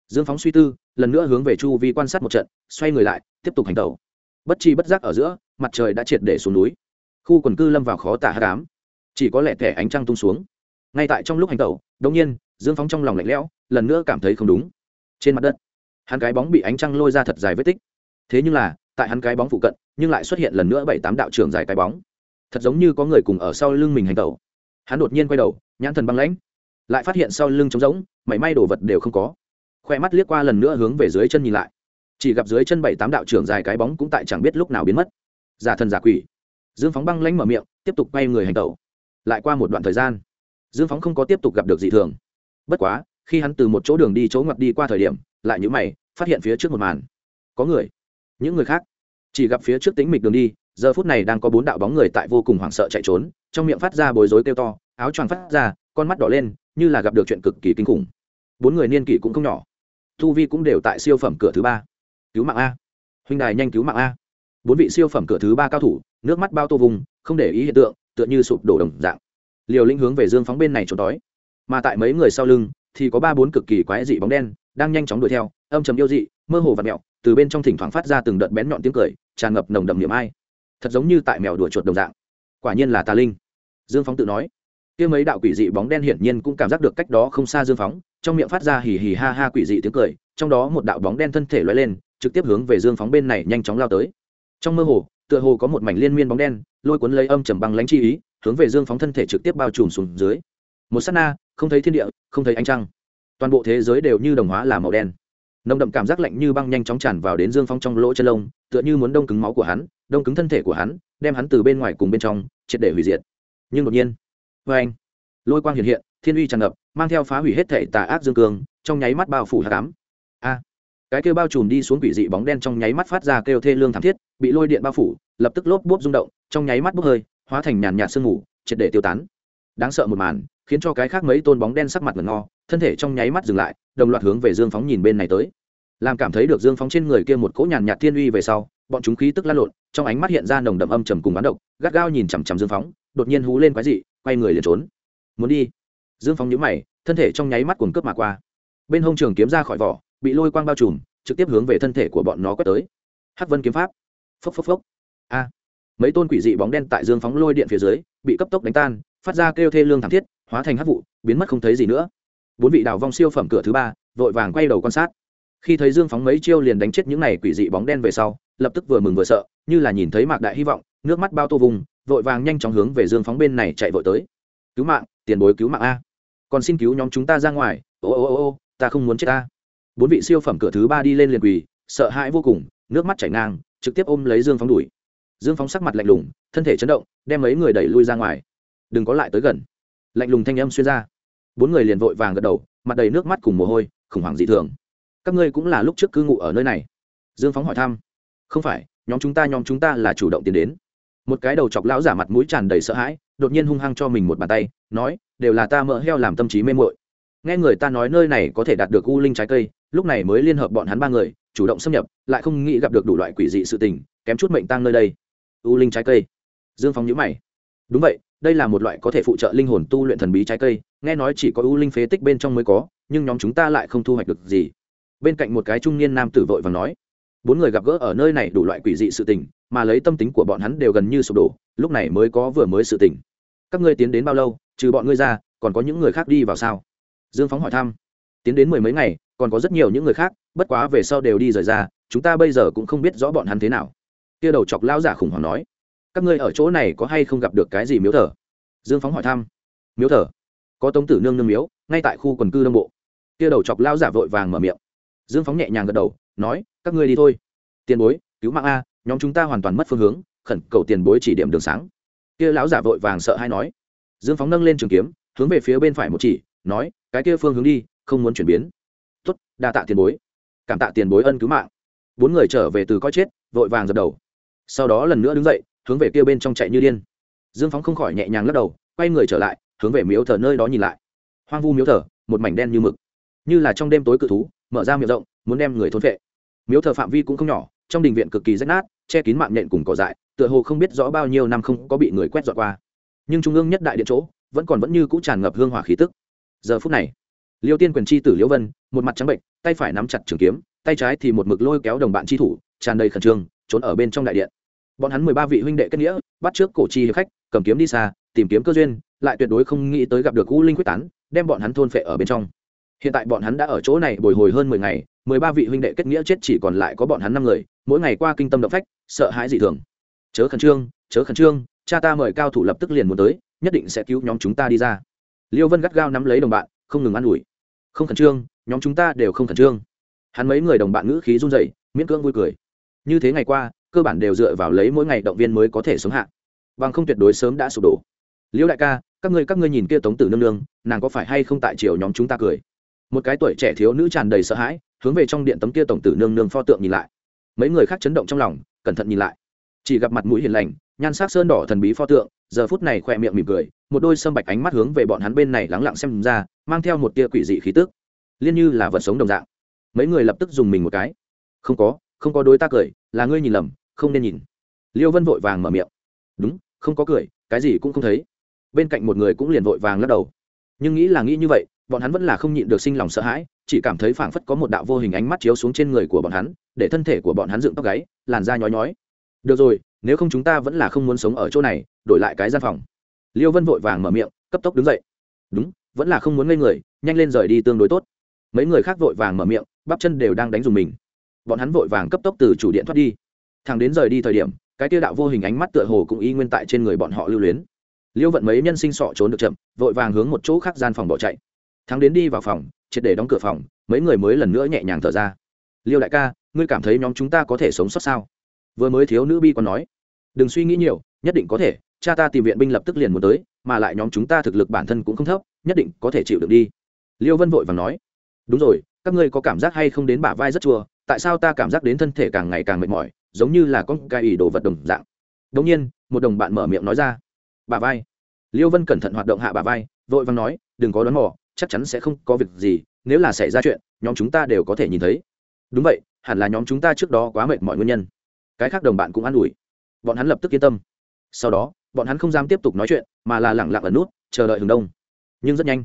Dương phóng suy tư, lần nữa hướng về chu vi quan sát một trận, xoay người lại, tiếp tục hành tẩu. Bất chi bất giác ở giữa, mặt trời đã triệt để xuống núi. Khu quần cư lâm vào khó tả hát cám chỉ có lẹ thẻ ánh trăng tung xuống. Ngay tại trong lúc hành tẩu đông nhiên, dương phóng trong lòng lạnh lẽo, lần nữa cảm thấy không đúng. Trên mặt đất, hắn cái bóng bị ánh trăng lôi ra thật dài vết tích. Thế nhưng là, tại hắn cái bóng phụ cận, nhưng lại xuất hiện lần nữa bảy tám đạo trường dài cái bóng thật giống như có người cùng ở sau lưng mình hành tẩu. Hắn đột nhiên quay đầu, nhãn thần băng lãnh, lại phát hiện sau lưng trống rỗng, mảy may đồ vật đều không có. Khoe mắt liếc qua lần nữa hướng về dưới chân nhìn lại. Chỉ gặp dưới chân bảy tám đạo trưởng dài cái bóng cũng tại chẳng biết lúc nào biến mất. Giả thần giả quỷ. Dương phóng băng lãnh mở miệng, tiếp tục quay người hành tẩu. Lại qua một đoạn thời gian, dương phóng không có tiếp tục gặp được dị thường. Bất quá, khi hắn từ một chỗ đường đi chỗ ngoặt đi qua thời điểm, lại nhữ mày, phát hiện phía trước một màn. Có người, những người khác. Chỉ gặp phía trước tính mịch đường đi giờ phút này đang có bốn đạo bóng người tại vô cùng hoảng sợ chạy trốn, trong miệng phát ra bối rối kêu to, áo choàng phát ra, con mắt đỏ lên, như là gặp được chuyện cực kỳ kinh khủng. Bốn người niên kỷ cũng không nhỏ. Thu vi cũng đều tại siêu phẩm cửa thứ ba. Cứu mạng a. Huynh đài nhanh cứu mạng a. Bốn vị siêu phẩm cửa thứ ba cao thủ, nước mắt bao tô vùng, không để ý hiện tượng, tựa như sụp đổ đồng dạng. Liều linh hướng về dương phóng bên này trốn đói. Mà tại mấy người sau lưng, thì có ba bốn cực kỳ quái dị bóng đen, đang nhanh chóng đuổi theo, âm trầm yêu dị, mơ hồ và mẹo, từ bên trong thỉnh thoảng phát ra từng đợt bén nhọn tiếng cười, tràn ngập nồng đậm niệm ai thật giống như tại mèo đuổi chuột đồng dạng. Quả nhiên là tà linh. Dương phóng tự nói. Kia mấy đạo quỷ dị bóng đen hiển nhiên cũng cảm giác được cách đó không xa dương phóng, trong miệng phát ra hì hì ha ha quỷ dị tiếng cười, trong đó một đạo bóng đen thân thể loay lên, trực tiếp hướng về dương phóng bên này nhanh chóng lao tới. Trong mơ hồ, tựa hồ có một mảnh liên miên bóng đen, lôi cuốn lấy âm trầm băng lánh chi ý, hướng về dương phóng thân thể trực tiếp bao trùm xuống dưới. Một s á t na, không thấy thiên địa, không thấy ánh trăng. Toàn bộ thế giới đều như đồng hóa là màu đen. Nồng đậm cảm giác lạnh như băng nhanh chóng tràn vào đến dương phóng trong lỗ chân lông, tựa như muốn đông cứng máu của hắn đông cứng thân thể của hắn, đem hắn từ bên ngoài cùng bên trong, triệt để hủy diệt. Nhưng đột nhiên vê anh, lôi quang hiện hiện, thiên uy tràn ngập, mang theo phá hủy hết thể tà ác dương cường trong nháy mắt bao phủ hạ cám a, cái kêu bao trùm đi xuống quỷ dị bóng đen trong nháy mắt phát ra kêu thê lương thảm thiết, bị lôi điện bao phủ, lập tức lốp bốp rung động, trong nháy mắt bốc hơi, hóa thành nhàn nhạt sương mù, triệt để tiêu tán. Đáng sợ một màn, khiến cho cái khác mấy tôn bóng đen sắc mặt ngẩn ngò thân thể trong nháy mắt dừng lại, đồng loạt hướng về dương phóng nhìn bên này tới. Làm cảm thấy được dương phóng trên người kia một cỗ nhàn nhạt thiên uy về sau bọn chúng khí tức lan lộn, trong ánh mắt hiện ra nồng đậm âm trầm cùng bán độc, gắt gao nhìn chằm chằm dương phóng, đột nhiên hú lên quái dị, quay người liền trốn. Muốn đi? Dương phóng nhíu mày, thân thể trong nháy mắt cuồng cướp mà qua. Bên hông trường kiếm ra khỏi vỏ, bị lôi quang bao trùm, trực tiếp hướng về thân thể của bọn nó quét tới. Hắc vân kiếm pháp. Phốc phốc phốc. A. Mấy tôn quỷ dị bóng đen tại dương phóng lôi điện phía dưới, bị cấp tốc đánh tan, phát ra kêu thê lương thảm thiết, hóa thành hắc vụ, biến mất không thấy gì nữa. Bốn vị đào vong siêu phẩm cửa thứ ba, vội vàng quay đầu quan sát. Khi thấy dương phóng mấy chiêu liền đánh chết những này quỷ dị bóng đen về sau lập tức vừa mừng vừa sợ, như là nhìn thấy mạc đại hy vọng, nước mắt bao tô vùng, vội vàng nhanh chóng hướng về dương phóng bên này chạy vội tới. Cứu mạng, tiền bối cứu mạng a. Còn xin cứu nhóm chúng ta ra ngoài. Ô ô ô ô, ta không muốn chết ta. Bốn vị siêu phẩm cửa thứ ba đi lên liền quỳ, sợ hãi vô cùng, nước mắt chảy ngang, trực tiếp ôm lấy dương phóng đuổi. Dương phóng sắc mặt lạnh lùng, thân thể chấn động, đem mấy người đẩy lui ra ngoài. Đừng có lại tới gần. Lạnh lùng thanh âm xuyên ra. Bốn người liền vội vàng gật đầu, mặt đầy nước mắt cùng mồ hôi, khủng hoảng dị thường. Các ngươi cũng là lúc trước cư ngụ ở nơi này. Dương phóng hỏi thăm không phải, nhóm chúng ta, nhóm chúng ta là chủ động tiến đến. Một cái đầu chọc lão giả mặt mũi tràn đầy sợ hãi, đột nhiên hung hăng cho mình một bàn tay, nói, đều là ta mỡ heo làm tâm trí mê mội nghe người ta nói nơi này có thể đạt được u linh trái cây, lúc này mới liên hợp bọn hắn ba người, chủ động xâm nhập, lại không nghĩ gặp được đủ loại quỷ dị sự tình, kém chút mệnh tăng nơi đây. U linh trái cây. Dương phóng nhữ mày. Đúng vậy, đây là một loại có thể phụ trợ linh hồn tu luyện thần bí trái cây, nghe nói chỉ có u linh phế tích bên trong mới có, nhưng nhóm chúng ta lại không thu hoạch được gì. Bên cạnh một cái trung niên nam tử vội và nói bốn người gặp gỡ ở nơi này đủ loại quỷ dị sự tình, mà lấy tâm tính của bọn hắn đều gần như sụp đổ, lúc này mới có vừa mới sự tình. Các ngươi tiến đến bao lâu, trừ bọn ngươi ra, còn có những người khác đi vào sao? Dương phóng hỏi thăm. Tiến đến mười mấy ngày, còn có rất nhiều những người khác, bất quá về sau đều đi rời ra, chúng ta bây giờ cũng không biết rõ bọn hắn thế nào. Kia đầu chọc lão giả khủng hoảng nói. Các ngươi ở chỗ này có hay không gặp được cái gì miếu thờ? Dương phóng hỏi thăm. Miếu thờ? Có tống tử nương nương miếu, ngay tại khu quần cư đông bộ. Kia đầu chọc lão giả vội vàng mở miệng. Dương phóng nhẹ nhàng gật đầu, nói các ngươi đi thôi. Tiền bối, cứu mạng a, nhóm chúng ta hoàn toàn mất phương hướng, khẩn cầu tiền bối chỉ điểm đường sáng. Kia lão giả vội vàng sợ hay nói. Dương phóng nâng lên trường kiếm, hướng về phía bên phải một chỉ, nói, cái kia phương hướng đi, không muốn chuyển biến. Tuất đa tạ tiền bối. Cảm tạ tiền bối ân cứu mạng. Bốn người trở về từ coi chết, vội vàng dập đầu. Sau đó lần nữa đứng dậy, hướng về kia bên trong chạy như điên. Dương phóng không khỏi nhẹ nhàng lắc đầu, quay người trở lại, hướng về miếu thờ nơi đó nhìn lại. Hoang vu miếu thờ, một mảnh đen như mực. Như là trong đêm tối cự thú, mở ra miệng rộng, muốn đem người thôn vệ miếu thờ phạm vi cũng không nhỏ, trong đình viện cực kỳ rách nát, che kín mạng nhện cùng cỏ dại, tựa hồ không biết rõ bao nhiêu năm không có bị người quét dọn qua. Nhưng trung ương nhất đại điện chỗ, vẫn còn vẫn như cũ tràn ngập hương hỏa khí tức. Giờ phút này, liêu tiên quyền chi tử liễu vân, một mặt trắng bệnh, tay phải nắm chặt trường kiếm, tay trái thì một mực lôi kéo đồng bạn chi thủ, tràn đầy khẩn trương, trốn ở bên trong đại điện. Bọn hắn mười ba vị huynh đệ kết nghĩa, bắt trước cổ chi hiệp khách, cầm kiếm đi xa, tìm kiếm cơ duyên, lại tuyệt đối không nghĩ tới gặp được u linh quyết tán, đem bọn hắn thôn phệ ở bên trong hiện tại bọn hắn đã ở chỗ này bồi hồi hơn mười ngày, mười ba vị huynh đệ kết nghĩa chết chỉ còn lại có bọn hắn năm người, mỗi ngày qua kinh tâm động phách, sợ hãi dị thường. Chớ khẩn trương, chớ khẩn trương, cha ta mời cao thủ lập tức liền muốn tới, nhất định sẽ cứu nhóm chúng ta đi ra. Liêu vân gắt gao nắm lấy đồng bạn, không ngừng ă n ủi. Không khẩn trương, nhóm chúng ta đều không khẩn trương. Hắn mấy người đồng bạn ngữ khí run rẩy, miễn cưỡng vui cười. Như thế ngày qua, cơ bản đều dựa vào lấy mỗi ngày động viên mới có thể sống hạ. Bằng không tuyệt đối sớm đã sụp đổ. Liêu đại ca, các ngươi các ngươi nhìn kia tống tử nương nương, nàng có phải hay không tại chiều nhóm chúng ta cười? Một cái tuổi trẻ thiếu nữ tràn đầy sợ hãi, hướng về trong điện tấm kia tổng tử nương nương pho tượng nhìn lại. Mấy người khác chấn động trong lòng, cẩn thận nhìn lại. Chỉ gặp mặt mũi hiền lành, nhan sắc sơn đỏ thần bí pho tượng, giờ phút này khỏe miệng mỉm cười, một đôi sâm bạch ánh mắt hướng về bọn hắn bên này lắng lặng xem ra, mang theo một tia quỷ dị khí tức. Liên như là vật sống đồng dạng. Mấy người lập tức dùng mình một cái. Không có không có đối tác cười, là ngươi nhìn lầm, không nên nhìn. Liêu vân vội vàng mở miệng. Đúng, không có cười, cái gì cũng không thấy. Bên cạnh một người cũng liền vội vàng lắc đầu. Nhưng nghĩ là nghĩ như vậy bọn hắn vẫn là không nhịn được sinh lòng sợ hãi, chỉ cảm thấy phảng phất có một đạo vô hình ánh mắt chiếu xuống trên người của bọn hắn, để thân thể của bọn hắn dựng tóc gáy, làn da nhói nhói. Được rồi, nếu không chúng ta vẫn là không muốn sống ở chỗ này, đổi lại cái gian phòng. Liêu vân vội vàng mở miệng, cấp tốc đứng dậy. Đúng, vẫn là không muốn ngây người, nhanh lên rời đi tương đối tốt. Mấy người khác vội vàng mở miệng, bắp chân đều đang đánh dùng mình. Bọn hắn vội vàng cấp tốc từ chủ điện thoát đi. Thằng đến rời đi thời điểm, cái tiêu đạo vô hình ánh mắt tựa hồ cũng y nguyên tại trên người bọn họ lưu luyến. Liêu vận mấy nhân sinh sọ trốn được chậm, vội vàng hướng một chỗ khác gian phòng bỏ chạy thắng đến đi vào phòng, triệt để đóng cửa phòng, mấy người mới lần nữa nhẹ nhàng thở ra. Liêu đại ca, ngươi cảm thấy nhóm chúng ta có thể sống sót sao? Vừa mới thiếu nữ bi còn nói. Đừng suy nghĩ nhiều, nhất định có thể, cha ta tìm viện binh lập tức liền muốn tới, mà lại nhóm chúng ta thực lực bản thân cũng không thấp, nhất định có thể chịu được đi. Liêu vân vội và nói. Đúng rồi, các ngươi có cảm giác hay không đến bả vai rất chua, tại sao ta cảm giác đến thân thể càng ngày càng mệt mỏi, giống như là có cai ỷ đồ vật đồng dạng? Đống nhiên, một đồng bạn mở miệng nói ra. Bả vai. Liêu vân cẩn thận hoạt động hạ bả vai, vội vàng nói, đừng có đoán mò chắc chắn sẽ không có việc gì, nếu là xảy ra chuyện, nhóm chúng ta đều có thể nhìn thấy. Đúng vậy, hẳn là nhóm chúng ta trước đó quá mệt mọi nguyên nhân. Cái khác đồng bạn cũng an ủi. Bọn hắn lập tức yên tâm. Sau đó, bọn hắn không dám tiếp tục nói chuyện, mà là lẳng lặng ẩn nút, chờ đợi hừng đông. Nhưng rất nhanh.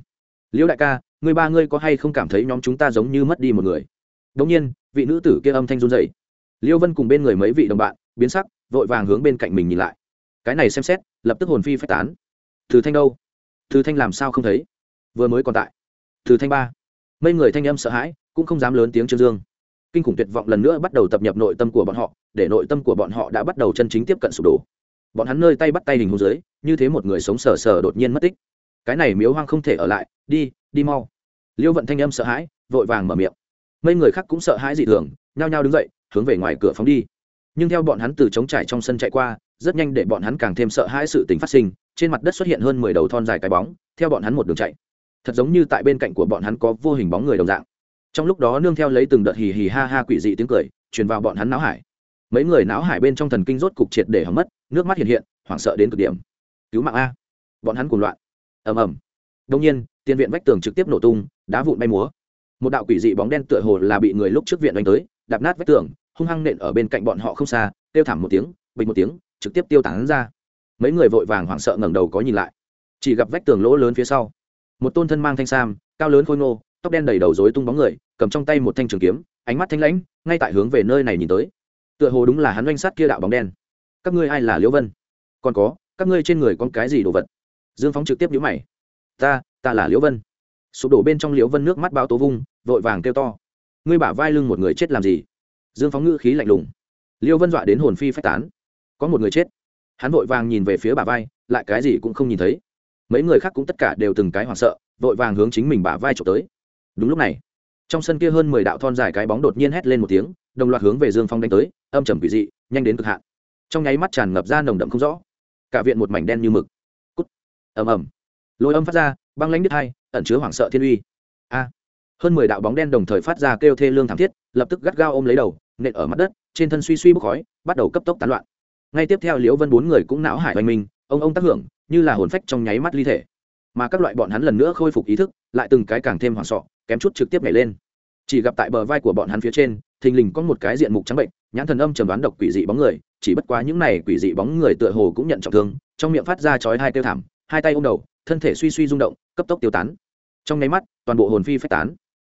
Liễu đại ca, người ba ngươi có hay không cảm thấy nhóm chúng ta giống như mất đi một người? Đông nhiên, vị nữ tử kia âm thanh run dậy liêu vân cùng bên người mấy vị đồng bạn, biến sắc, vội vàng hướng bên cạnh mình nhìn lại. Cái này xem xét, lập tức hồn phi phách tán. Từ thanh đâu? Từ thanh làm sao không thấy? Vừa mới còn tại. Từ thanh ba. Mấy người thanh âm sợ hãi, cũng không dám lớn tiếng trương dương. Kinh khủng tuyệt vọng lần nữa bắt đầu tập nhập nội tâm của bọn họ, để nội tâm của bọn họ đã bắt đầu chân chính tiếp cận sụp đổ. Bọn hắn nơi tay bắt tay hình hôn dưới như thế một người sống sờ sờ đột nhiên mất tích. Cái này miếu hoang không thể ở lại, đi đi mau. Liêu vận thanh âm sợ hãi, vội vàng mở miệng. Mấy người khác cũng sợ hãi dị thường, nhao nhao đứng dậy, hướng về ngoài cửa phóng đi. Nhưng theo bọn hắn từ trống trải trong sân chạy qua, rất nhanh để bọn hắn càng thêm sợ hãi sự tình phát sinh, trên mặt đất xuất hiện hơn mười đầu thon dài cái bóng, theo bọn hắn một đường chạy thật giống như tại bên cạnh của bọn hắn có vô hình bóng người đồng dạng. Trong lúc đó nương theo lấy từng đợt hì hì ha ha quỷ dị tiếng cười, truyền vào bọn hắn não hải. Mấy người não hải bên trong thần kinh rốt cục triệt để hỏng mất, nước mắt hiện hiện, hoảng sợ đến cực điểm. Cứu mạng a. Bọn hắn cùng loạn. Ầm ầm. Đông nhiên, tiền viện vách tường trực tiếp nổ tung, đá vụn bay múa. Một đạo quỷ dị bóng đen tựa hồ là bị người lúc trước viện đánh tới, đạp nát vách tường, hung hăng nện ở bên cạnh bọn họ không xa tiêu thảm một tiếng, bình một tiếng, trực tiếp tiêu tán ra. Mấy người vội vàng hoảng sợ ngẩng đầu có nhìn lại. Chỉ gặp vách tường lỗ lớn phía sau một tôn thân mang thanh sam, cao lớn khôi ngô, tóc đen đầy đầu rối tung bóng người, cầm trong tay một thanh trường kiếm, ánh mắt thanh lãnh, ngay tại hướng về nơi này nhìn tới. Tựa hồ đúng là hắn oanh sát kia đạo bóng đen. Các ngươi ai là liễu vân? Còn có, các ngươi trên người con cái gì đồ vật? Dương phóng trực tiếp nhíu mày. Ta ta là liễu vân. Sụp đổ bên trong liễu vân nước mắt bao tố vung, vội vàng kêu to. Ngươi bả vai lưng một người chết làm gì? Dương phóng ngữ khí lạnh lùng. Liễu vân dọa đến hồn phi phách tán. Có một người chết. Hắn vội vàng nhìn về phía bả vai, lại cái gì cũng không nhìn thấy mấy người khác cũng tất cả đều từng cái hoảng sợ, vội vàng hướng chính mình bả vai trộm tới. Đúng lúc này, trong sân kia hơn mười đạo thon dài cái bóng đột nhiên hét lên một tiếng, đồng loạt hướng về dương phong đánh tới, âm trầm quỷ dị, nhanh đến cực hạn. Trong nháy mắt tràn ngập ra nồng đậm không rõ. Cả viện một mảnh đen như mực. Cút. Ầm ầm. Lôi âm phát ra, băng lãnh đứt hai, ẩn chứa hoảng sợ thiên uy. A. Hơn mười đạo bóng đen đồng thời phát ra kêu thê lương thảm thiết, lập tức gắt gao ôm lấy đầu, nện ở mặt đất, trên thân suy suy bốc khói, bắt đầu cấp tốc tán loạn. Ngay tiếp theo liễu vân bốn người cũng não hải oanh minh, ông ông tác hưởng như là hồn phách trong nháy mắt ly thể. Mà các loại bọn hắn lần nữa khôi phục ý thức, lại từng cái càng thêm hoảng sọ kém chút trực tiếp nhảy lên. Chỉ gặp tại bờ vai của bọn hắn phía trên, thình lình có một cái diện mục trắng bệnh, nhãn thần âm trầm đoán độc quỷ dị bóng người, chỉ bất quá những này quỷ dị bóng người tựa hồ cũng nhận trọng thương, trong miệng phát ra chói hai tiêu thảm, hai tay ôm đầu, thân thể suy suy rung động, cấp tốc tiêu tán. Trong nháy mắt, toàn bộ hồn phi phách tán.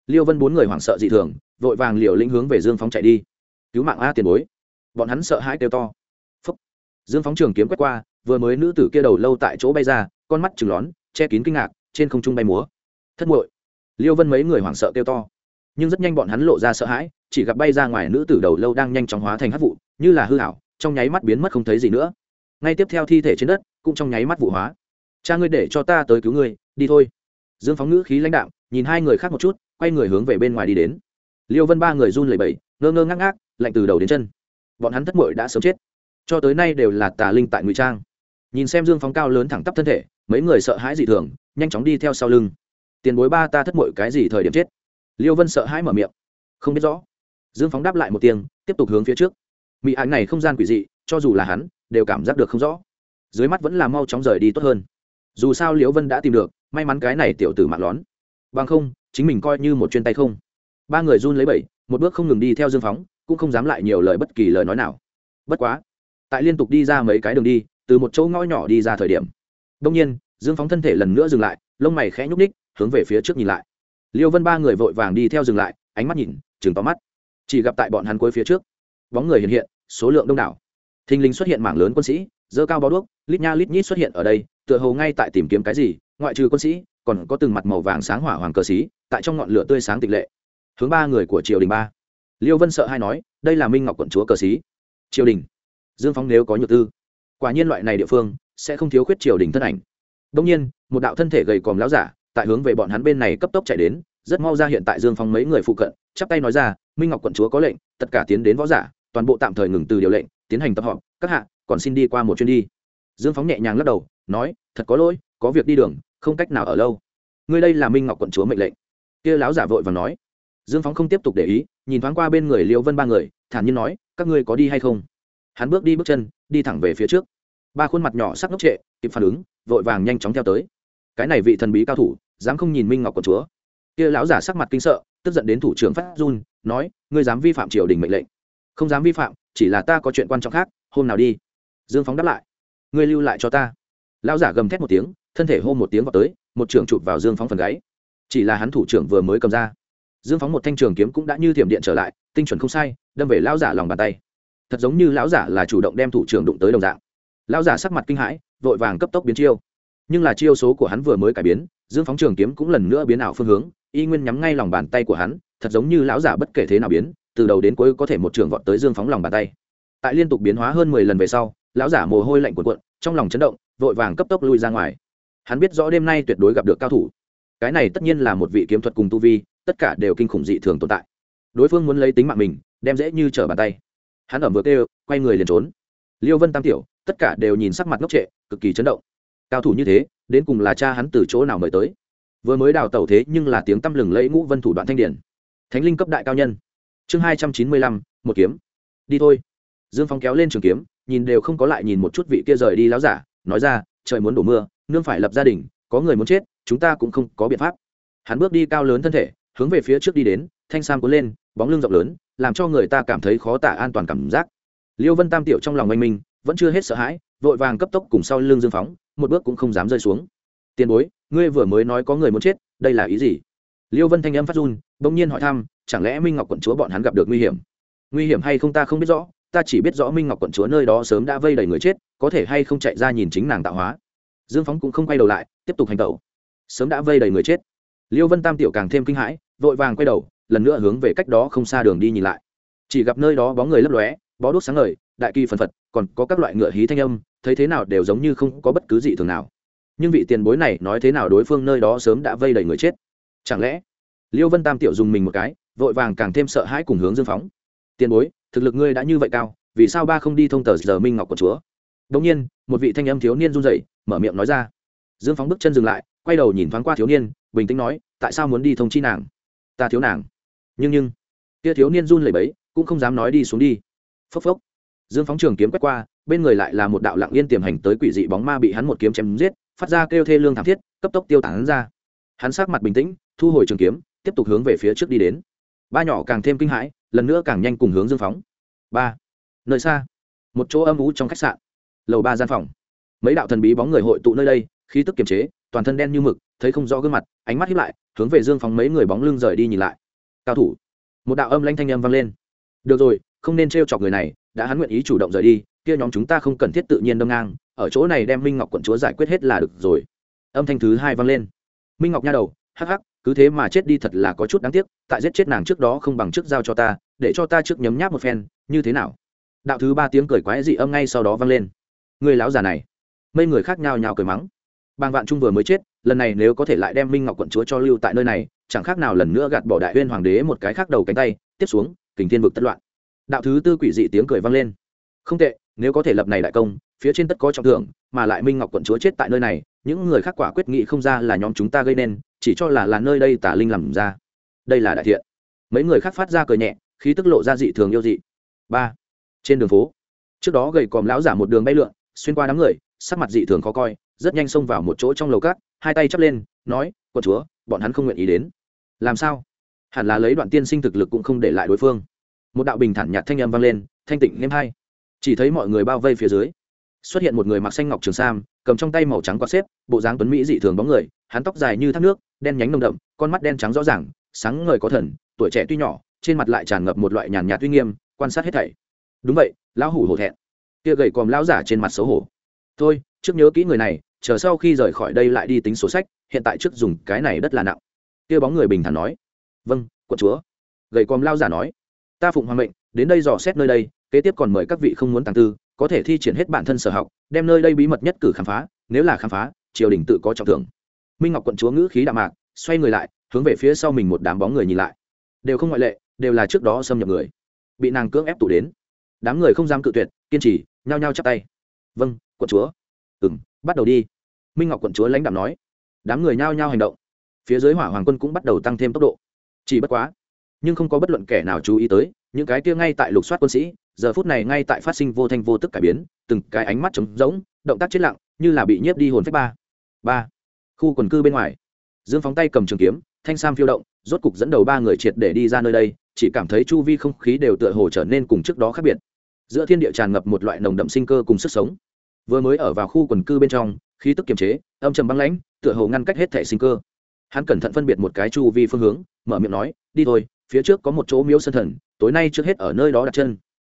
Liêu vân bốn người hoảng sợ dị thường, vội vàng liều lĩnh hướng về dương phóng chạy đi. Cứu mạng a tiền bối. Bọn hắn sợ hãi kêu to. Phúc. dương phóng trường kiếm quét qua vừa mới nữ tử kia đầu lâu tại chỗ bay ra, con mắt chừng lón, che kín kinh ngạc, trên không trung bay múa. Thất muội. Liêu vân mấy người hoảng sợ kêu to. Nhưng rất nhanh bọn hắn lộ ra sợ hãi, chỉ gặp bay ra ngoài nữ tử đầu lâu đang nhanh chóng hóa thành hát vụ, như là hư hảo trong nháy mắt biến mất không thấy gì nữa. Ngay tiếp theo thi thể trên đất, cũng trong nháy mắt vụ hóa. Cha ngươi để cho ta tới cứu ngươi, đi thôi. Dương phóng ngữ khí lãnh đạo nhìn hai người khác một chút, quay người hướng về bên ngoài đi đến. Liêu vân ba người run lẩy bẩy, ngơ ngơ ngác ngác, lạnh từ đầu đến chân. Bọn hắn thất mội đã sớm chết. Cho tới nay đều là tà linh tại ngụy trang nhìn xem dương phóng cao lớn thẳng tắp thân thể, mấy người sợ hãi dị thường, nhanh chóng đi theo sau lưng. Tiền bối ba ta thất mội cái gì thời điểm chết? Liêu vân sợ hãi mở miệng. Không biết rõ. Dương phóng đáp lại một tiếng, tiếp tục hướng phía trước. Mị ảnh này không gian quỷ dị, cho dù là hắn, đều cảm giác được không rõ. Dưới mắt vẫn là mau chóng rời đi tốt hơn. Dù sao liễu vân đã tìm được, may mắn cái này tiểu tử mạng lón. Bằng không, chính mình coi như một chuyên tay không. Ba người run lấy bẩy, một bước không ngừng đi theo dương phóng, cũng không dám lại nhiều lời bất kỳ lời nói nào. Bất quá, tại liên tục đi ra mấy cái đường đi từ một chỗ ngõ nhỏ đi ra thời điểm. Đông nhiên, dương phóng thân thể lần nữa dừng lại, lông mày khẽ nhúc ních hướng về phía trước nhìn lại. Liêu vân ba người vội vàng đi theo dừng lại, ánh mắt nhìn, chừng tóm mắt. Chỉ gặp tại bọn hắn cuối phía trước, bóng người hiện hiện, số lượng đông đảo. Thình lình xuất hiện mảng lớn quân sĩ dơ cao bó đuốc, lít nha lít nhít xuất hiện ở đây, tựa hồ ngay tại tìm kiếm cái gì, ngoại trừ quân sĩ, còn có từng mặt màu vàng sáng hỏa hoàng cờ xí tại trong ngọn lửa tươi sáng tịch lệ. Hướng ba người của triều đình ba. Liêu vân sợ hay nói, đây là minh ngọc quận chúa cờ xí triều đình. Dương phóng nếu có nhược tư quả nhiên loại này địa phương sẽ không thiếu khuyết triều đình thân ảnh. Đông nhiên, một đạo thân thể gầy còm láo giả tại hướng về bọn hắn bên này cấp tốc chạy đến, rất mau ra hiện tại dương Phong mấy người phụ cận, chắp tay nói ra, minh ngọc quận chúa có lệnh, tất cả tiến đến võ giả, toàn bộ tạm thời ngừng từ điều lệnh, tiến hành tập họp, các hạ, còn xin đi qua một chuyến đi. Dương phóng nhẹ nhàng lắc đầu, nói, thật có lỗi, có việc đi đường, không cách nào ở lâu. Ngươi đây là minh ngọc quận chúa mệnh lệnh. Kia láo giả vội và nói. Dương phóng không tiếp tục để ý, nhìn thoáng qua bên người liêu vân ba người, thản nhiên nói, các ngươi có đi hay không? Hắn bước đi bước chân, đi thẳng về phía trước. Ba khuôn mặt nhỏ sắc ngốc trệ, kịp phản ứng, vội vàng nhanh chóng theo tới. Cái này vị thần bí cao thủ, dám không nhìn minh ngọc quận chúa. Kia lão giả sắc mặt kinh sợ, tức giận đến thủ trưởng phát run, nói, ngươi dám vi phạm triều đình mệnh lệnh. Không dám vi phạm, chỉ là ta có chuyện quan trọng khác, hôm nào đi. Dương phóng đáp lại. Ngươi lưu lại cho ta. Lão giả gầm thét một tiếng, thân thể hô một tiếng vào tới, một trường chụp vào dương phóng phần gáy. Chỉ là hắn thủ trưởng vừa mới cầm ra. Dương phóng một thanh trường kiếm cũng đã như thiểm điện trở lại, tinh chuẩn không sai, đâm về lão giả lòng bàn tay thật giống như lão giả là chủ động đem thủ trưởng đụng tới đồng dạng. Lão giả sắc mặt kinh hãi, vội vàng cấp tốc biến chiêu. Nhưng là chiêu số của hắn vừa mới cải biến, dương phóng trường kiếm cũng lần nữa biến ảo phương hướng, y nguyên nhắm ngay lòng bàn tay của hắn, thật giống như lão giả bất kể thế nào biến, từ đầu đến cuối có thể một trường vọt tới dương phóng lòng bàn tay. Tại liên tục biến hóa hơn mười lần về sau, lão giả mồ hôi lạnh cuộn cuộn, trong lòng chấn động, vội vàng cấp tốc lui ra ngoài. Hắn biết rõ đêm nay tuyệt đối gặp được cao thủ. Cái này tất nhiên là một vị kiếm thuật cùng tu vi, tất cả đều kinh khủng dị thường tồn tại. Đối phương muốn lấy tính mạng mình, đem dễ như trở bàn tay hắn ẩm vừa kêu, quay người liền trốn. Liêu vân tam tiểu, tất cả đều nhìn sắc mặt ngốc trệ, cực kỳ chấn động. Cao thủ như thế, đến cùng là cha hắn từ chỗ nào mời tới? Vừa mới đào tẩu thế nhưng là tiếng tăm lừng lẫy ngũ vân thủ đoạn thanh điển. Thánh linh cấp đại cao nhân. Chương hai trăm chín mươi lăm, một kiếm. Đi thôi. Dương phong kéo lên trường kiếm, nhìn đều không có lại nhìn một chút vị kia rời đi láo giả, nói ra, trời muốn đổ mưa, nương phải lập gia đình, có người muốn chết, chúng ta cũng không có biện pháp. Hắn bước đi cao lớn thân thể, hướng về phía trước đi đến, thanh sam cuốn lên, bóng lưng rộng lớn làm cho người ta cảm thấy khó tả an toàn cảm giác. Liêu vân tam tiểu trong lòng oanh minh, vẫn chưa hết sợ hãi, vội vàng cấp tốc cùng sau lưng dương phóng, một bước cũng không dám rơi xuống. Tiền bối, ngươi vừa mới nói có người muốn chết, đây là ý gì? Liêu vân thanh âm phát run, bỗng nhiên hỏi thăm, chẳng lẽ minh ngọc quận chúa bọn hắn gặp được nguy hiểm? Nguy hiểm hay không ta không biết rõ, ta chỉ biết rõ minh ngọc quận chúa nơi đó sớm đã vây đầy người chết, có thể hay không chạy ra nhìn chính nàng tạo hóa. Dương phóng cũng không quay đầu lại, tiếp tục hành tẩu. Sớm đã vây đầy người chết. Liêu vân tam tiểu càng thêm kinh hãi, vội vàng quay đầu lần nữa hướng về cách đó không xa đường đi nhìn lại. Chỉ gặp nơi đó bóng người lấp lóe, bó đốt sáng ngời, đại kỳ phần phật, còn có các loại ngựa hí thanh âm, thấy thế nào đều giống như không có bất cứ gì thường nào. Nhưng vị tiền bối này nói thế nào đối phương nơi đó sớm đã vây đầy người chết. Chẳng lẽ liêu vân tam tiểu dùng mình một cái, vội vàng càng thêm sợ hãi cùng hướng dương phóng. Tiền bối, thực lực ngươi đã như vậy cao, vì sao ba không đi thông tờ giờ minh ngọc của chúa? Đông nhiên, một vị thanh âm thiếu niên run rẩy, mở miệng nói ra. Dương phóng bước chân dừng lại, quay đầu nhìn thoáng qua thiếu niên, bình tĩnh nói, tại sao muốn đi thông chi nàng? Ta thiếu nàng nhưng nhưng, kia thiếu niên run lẩy bẩy, cũng không dám nói đi xuống đi. Phốc phốc. Dương phóng trường kiếm quét qua, bên người lại là một đạo lặng yên tiềm hành tới quỷ dị bóng ma bị hắn một kiếm chém giết, phát ra kêu thê lương thảm thiết, cấp tốc tiêu tán ra. Hắn sát mặt bình tĩnh, thu hồi trường kiếm, tiếp tục hướng về phía trước đi đến. Ba nhỏ càng thêm kinh hãi, lần nữa càng nhanh cùng hướng dương phóng. Ba. Nơi xa. Một chỗ âm ú trong khách sạn. Lầu ba gian phòng. Mấy đạo thần bí bóng người hội tụ nơi đây, khí tức kiềm chế, toàn thân đen như mực, thấy không rõ gương mặt, ánh mắt hiếp lại, hướng về dương phóng mấy người bóng lưng rời đi nhìn lại cao thủ. Một đạo âm lanh thanh âm vang lên. Được rồi, không nên t chọc người này, đã hắn nguyện ý chủ động rời đi, kia nhóm chúng ta không cần thiết tự nhiên đâm ngang, ở chỗ này đem minh ngọc quận chúa giải quyết hết là được rồi. Âm thanh thứ hai vang lên. Minh ngọc nha đầu, hắc hắc, cứ thế mà chết đi thật là có chút đáng tiếc, tại giết chết nàng trước đó không bằng trước giao cho ta, để cho ta trước nhấm nháp một phen, như thế nào? Đạo thứ ba tiếng cười quái dị âm ngay sau đó vang lên. Người lão già này, mấy người khác nhau nhào cười mắng. Bàng vạn trung vừa mới chết, lần này nếu có thể lại đem minh ngọc quận chúa cho lưu tại nơi này chẳng khác nào lần nữa gạt bỏ đại huyên hoàng đế một cái khác đầu cánh tay, tiếp xuống, kình thiên vực tất loạn. Đạo thứ tư quỷ dị tiếng cười vang lên. Không tệ, nếu có thể lập này đại công, phía trên tất có trọng thưởng, mà lại minh ngọc quận chúa chết tại nơi này, những người khác quả quyết nghị không ra là nhóm chúng ta gây nên, chỉ cho là là nơi đây tả linh làm ra. Đây là đại thiện. Mấy người khác phát ra cười nhẹ, khí tức lộ ra dị thường yêu dị. Ba. Trên đường phố. Trước đó gầy còm lão giả một đường bay lượn, xuyên qua đám người, sắc mặt dị thường khó coi, rất nhanh xông vào một chỗ trong lầu cát, hai tay chắp lên, nói, quận chúa, bọn hắn không nguyện ý đến làm sao? Hẳn là lấy đoạn tiên sinh thực lực cũng không để lại đối phương. Một đạo bình thản nhạt thanh âm vang lên, thanh tịnh nêm hai chỉ thấy mọi người bao vây phía dưới. Xuất hiện một người mặc xanh ngọc trường sam, cầm trong tay màu trắng quạt xếp, bộ dáng tuấn mỹ dị thường bóng người, hắn tóc dài như thác nước, đen nhánh nồng đậm, con mắt đen trắng rõ ràng, sáng ngời có thần, tuổi trẻ tuy nhỏ, trên mặt lại tràn ngập một loại nhàn nhạt uy nghiêm, quan sát hết thảy. Đúng vậy, lão hủ hổ thẹn. Kia gầy còm lão giả trên mặt xấu hổ. Thôi, trước nhớ kỹ người này, chờ sau khi rời khỏi đây lại đi tính sổ sách, hiện tại trước dùng cái này đất là nặng kia bóng người bình thản nói vâng quận chúa. Gầy còm lao giả nói, ta phụng hoàng mệnh, đến đây dò xét nơi đây, kế tiếp còn mời các vị không muốn tàng tư, có thể thi triển hết bản thân sở học, đem nơi đây bí mật nhất cử khám phá, nếu là khám phá, triều đình tự có trọng thưởng. Minh ngọc quận chúa ngữ khí đạm mạc, xoay người lại, hướng về phía sau mình một đám bóng người nhìn lại. Đều không ngoại lệ, đều là trước đó xâm nhập người. Bị nàng cưỡng ép tụ đến. Đám người không dám cự tuyệt, kiên trì, nhao nhao chắp tay. Vâng quận chúa. Ừ m bắt đầu đi. Minh ngọc quận chúa lãnh đạo nói. Đám người nhao nhao hành động phía dưới hỏa hoàng quân cũng bắt đầu tăng thêm tốc độ. Chỉ bất quá, nhưng không có bất luận kẻ nào chú ý tới, những cái kia ngay tại lục soát quân sĩ, giờ phút này ngay tại phát sinh vô thanh vô tức cải biến, từng cái ánh mắt trống rỗng, động tác chết lặng, như là bị nhiếp đi hồn phách ba. Ba. Khu quần cư bên ngoài. Dương phóng tay cầm trường kiếm, thanh sam phiêu động, rốt cục dẫn đầu ba người triệt để đi ra nơi đây, chỉ cảm thấy chu vi không khí đều tựa hồ trở nên cùng trước đó khác biệt. Giữa thiên địa tràn ngập một loại nồng đậm sinh cơ cùng sức sống. Vừa mới ở vào khu quần cư bên trong, khí tức kiềm chế, âm trầm băng lãnh, tựa hồ ngăn cách hết thể sinh cơ hắn cẩn thận phân biệt một cái chu vi phương hướng, mở miệng nói, đi thôi, phía trước có một chỗ miếu sân thần, tối nay trước hết ở nơi đó đặt chân.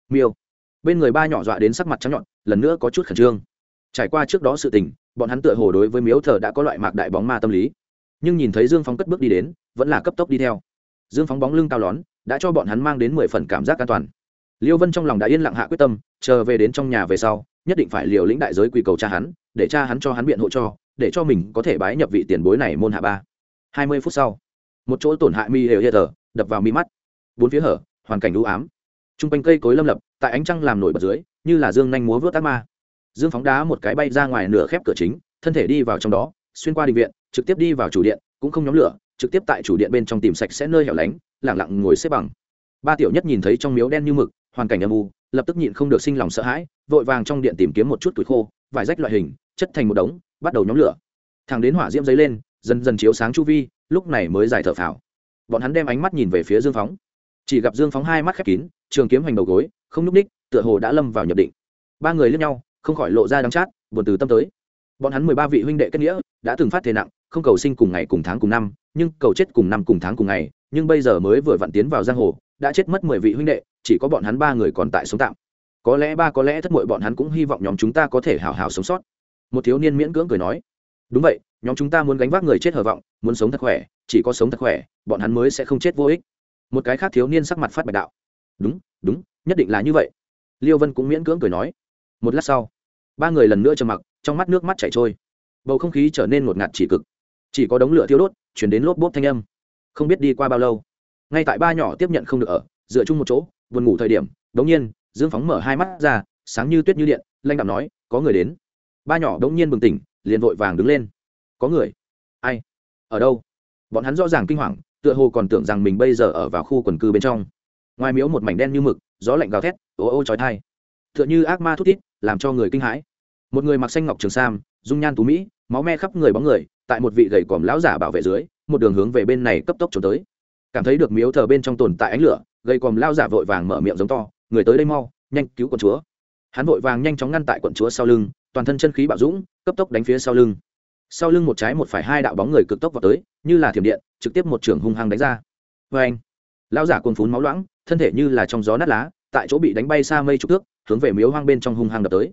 Miêu. Bên người ba nhỏ dọa đến sắc mặt trắng nhọn, lần nữa có chút khẩn trương. Trải qua trước đó sự tình, bọn hắn tựa hồ đối với miếu thờ đã có loại mạc đại bóng ma tâm lý. Nhưng nhìn thấy dương phóng cất bước đi đến, vẫn là cấp tốc đi theo. Dương phóng bóng lưng cao lón, đã cho bọn hắn mang đến mười phần cảm giác an toàn. Liêu vân trong lòng đã yên lặng hạ quyết tâm, chờ về đến trong nhà về sau, nhất định phải liều lĩnh đại giới quy cầu cha hắn, để cha hắn cho hắn biện hộ cho, để cho mình có thể bái nhập vị tiền bối này môn hạ ba hai mươi phút sau, một chỗ tổn hại mi đều hiện tờ đập vào mi mắt. Bốn phía hở, hoàn cảnh đũ ám. T r u n g quanh cây cối lâm lập, tại ánh trăng làm nổi bật dưới, như là dương nhanh múa vớt ác ma. Dương phóng đá một cái bay ra ngoài nửa khép cửa chính, thân thể đi vào trong đó, xuyên qua định viện, trực tiếp đi vào chủ điện, cũng không nhóm lửa, trực tiếp tại chủ điện bên trong tìm sạch sẽ nơi hẻo lánh lẳng lặng ngồi xếp bằng. Ba tiểu nhất nhìn thấy trong miếu đen như mực, hoàn cảnh âm u, lập tức nhịn không được sinh lòng sợ hãi, vội vàng trong điện tìm kiếm một chút tuổi khô, vải rách loại hình, chất thành một đống, bắt đầu nhóm lửa. Thằng đến hỏa diễm dấy lên dần dần chiếu sáng chu vi, lúc này mới giải thở phào. Bọn hắn đem ánh mắt nhìn về phía dương phóng. Chỉ gặp dương phóng hai mắt khép kín, trường kiếm hành đầu gối, không n ú c ních, tựa hồ đã lâm vào nhập định. Ba người lướt nhau, không khỏi lộ ra đắng chát, buồn từ tâm tới. Bọn hắn mười ba vị huynh đệ kết nghĩa, đã từng phát thể nặng, không cầu sinh cùng ngày cùng tháng cùng năm, nhưng cầu chết cùng năm cùng tháng cùng ngày, nhưng bây giờ mới vừa vặn tiến vào giang hồ, đã chết mất mười vị huynh đệ, chỉ có bọn hắn ba người còn tại sống tạm. Có lẽ ba có lẽ thất mội bọn hắn cũng hy vọng nhóm chúng ta có thể hào hào sống sót. Một thiếu niên miễn cưỡng cười nói, đúng vậy nhóm chúng ta muốn gánh vác người chết hờ vọng, muốn sống thật khỏe, chỉ có sống thật khỏe, bọn hắn mới sẽ không chết vô ích. Một cái khác thiếu niên sắc mặt phát bạch đạo. Đúng đúng, nhất định là như vậy. Liêu vân cũng miễn cưỡng cười nói. Một lát sau, ba người lần nữa trầm mặc, trong mắt nước mắt chảy trôi. Bầu không khí trở nên ngột ngạt chỉ cực. Chỉ có đống lửa thiêu đốt, chuyển đến lốp bốp thanh âm. Không biết đi qua bao lâu, ngay tại ba nhỏ tiếp nhận không được ở, dựa chung một chỗ, buồn ngủ thời điểm, đống nhiên, dương phóng mở hai mắt ra, sáng như tuyết như điện, lanh đạm nói, có người đến. Ba nhỏ đống nhiên bừng tỉnh, liền vội vàng đứng lên có người. Ai? Ở đâu? Bọn hắn rõ ràng kinh hoàng, tựa hồ còn tưởng rằng mình bây giờ ở vào khu quần cư bên trong. Ngoài miếu một mảnh đen như mực, gió lạnh gào thét, ô ô trói thai tựa như ác ma thút tít làm cho người kinh hãi. Một người mặc xanh ngọc trường sam, dung nhan tú mỹ, máu me khắp người bóng người, tại một vị gầy còm lão giả bảo vệ dưới, một đường hướng về bên này cấp tốc trốn tới. Cảm thấy được miếu thờ bên trong tồn tại ánh lửa, gầy còm lao giả vội vàng mở miệng giống to, người tới đây mau, nhanh cứu quận chúa. Hắn vội vàng nhanh chóng ngăn tại quận chúa sau lưng, toàn thân chân khí bạo dũng, cấp tốc đánh phía sau lưng sau lưng một trái một phải hai đạo bóng người cực tốc vào tới, như là thiểm điện, trực tiếp một trưởng hung hăng đánh ra. Vê anh, lão giả cồn phún máu loãng, thân thể như là trong gió nát lá, tại chỗ bị đánh bay xa mây trục thước, hướng về miếu hoang bên trong hung hăng đập tới.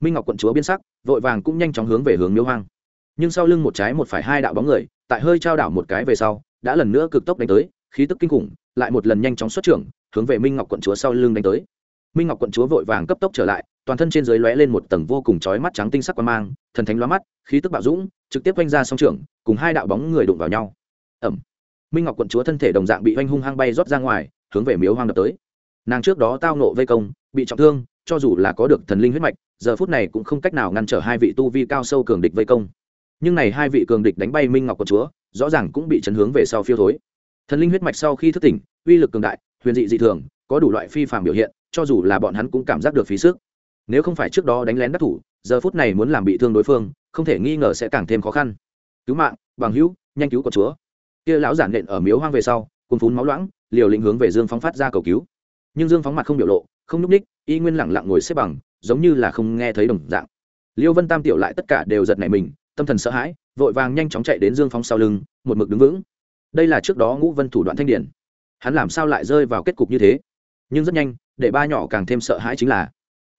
Minh ngọc quận chúa biến sắc, vội vàng cũng nhanh chóng hướng về hướng miếu hoang. Nhưng sau lưng một trái một phải hai đạo bóng người, tại hơi trao đảo một cái về sau, đã lần nữa cực tốc đánh tới, khí tức kinh khủng, lại một lần nhanh chóng xuất trưởng, hướng về minh ngọc quận chúa sau lưng đánh tới. Minh ngọc quận chúa vội vàng cấp tốc trở lại toàn thân trên dưới lóe lên một tầng vô cùng chói mắt trắng tinh sắc quang mang, thần thánh lóa mắt, khí tức bạo dũng, trực tiếp quanh ra song trưởng, cùng hai đạo bóng người đụng vào nhau. Ẩm. Minh ngọc quận chúa thân thể đồng dạng bị oanh hung hăng bay rót ra ngoài, hướng về miếu hoang đập tới. Nàng trước đó tao nộ vây công, bị trọng thương, cho dù là có được thần linh huyết mạch, giờ phút này cũng không cách nào ngăn trở hai vị tu vi cao sâu cường địch vây công. Nhưng này hai vị cường địch đánh bay minh ngọc quận chúa, rõ ràng cũng bị chấn hướng về sau phiêu thối. Thần linh huyết mạch sau khi thức tỉnh, uy lực cường đại, huyền dị dị thường, có đủ loại phi phàm biểu hiện, cho dù là bọn hắn cũng cảm giác được phí sức nếu không phải trước đó đánh lén đắc thủ, giờ phút này muốn làm bị thương đối phương, không thể nghi ngờ sẽ càng thêm khó khăn. Cứu mạng, bằng hữu, nhanh cứu của chúa. Kia lão giản nện ở miếu hoang về sau cùng phún máu loãng, liều lĩnh hướng về dương phóng phát ra cầu cứu. Nhưng dương phóng mặt không biểu lộ, không núp ních y nguyên lẳng lặng ngồi xếp bằng, giống như là không nghe thấy đồng dạng. Liêu vân tam tiểu lại tất cả đều giật nảy mình, tâm thần sợ hãi, vội vàng nhanh chóng chạy đến dương phóng sau lưng, một mực đứng vững. Đây là trước đó ngũ vân thủ đoạn thanh điển. Hắn làm sao lại rơi vào kết cục như thế? Nhưng rất nhanh, để ba nhỏ càng thêm sợ hãi chính là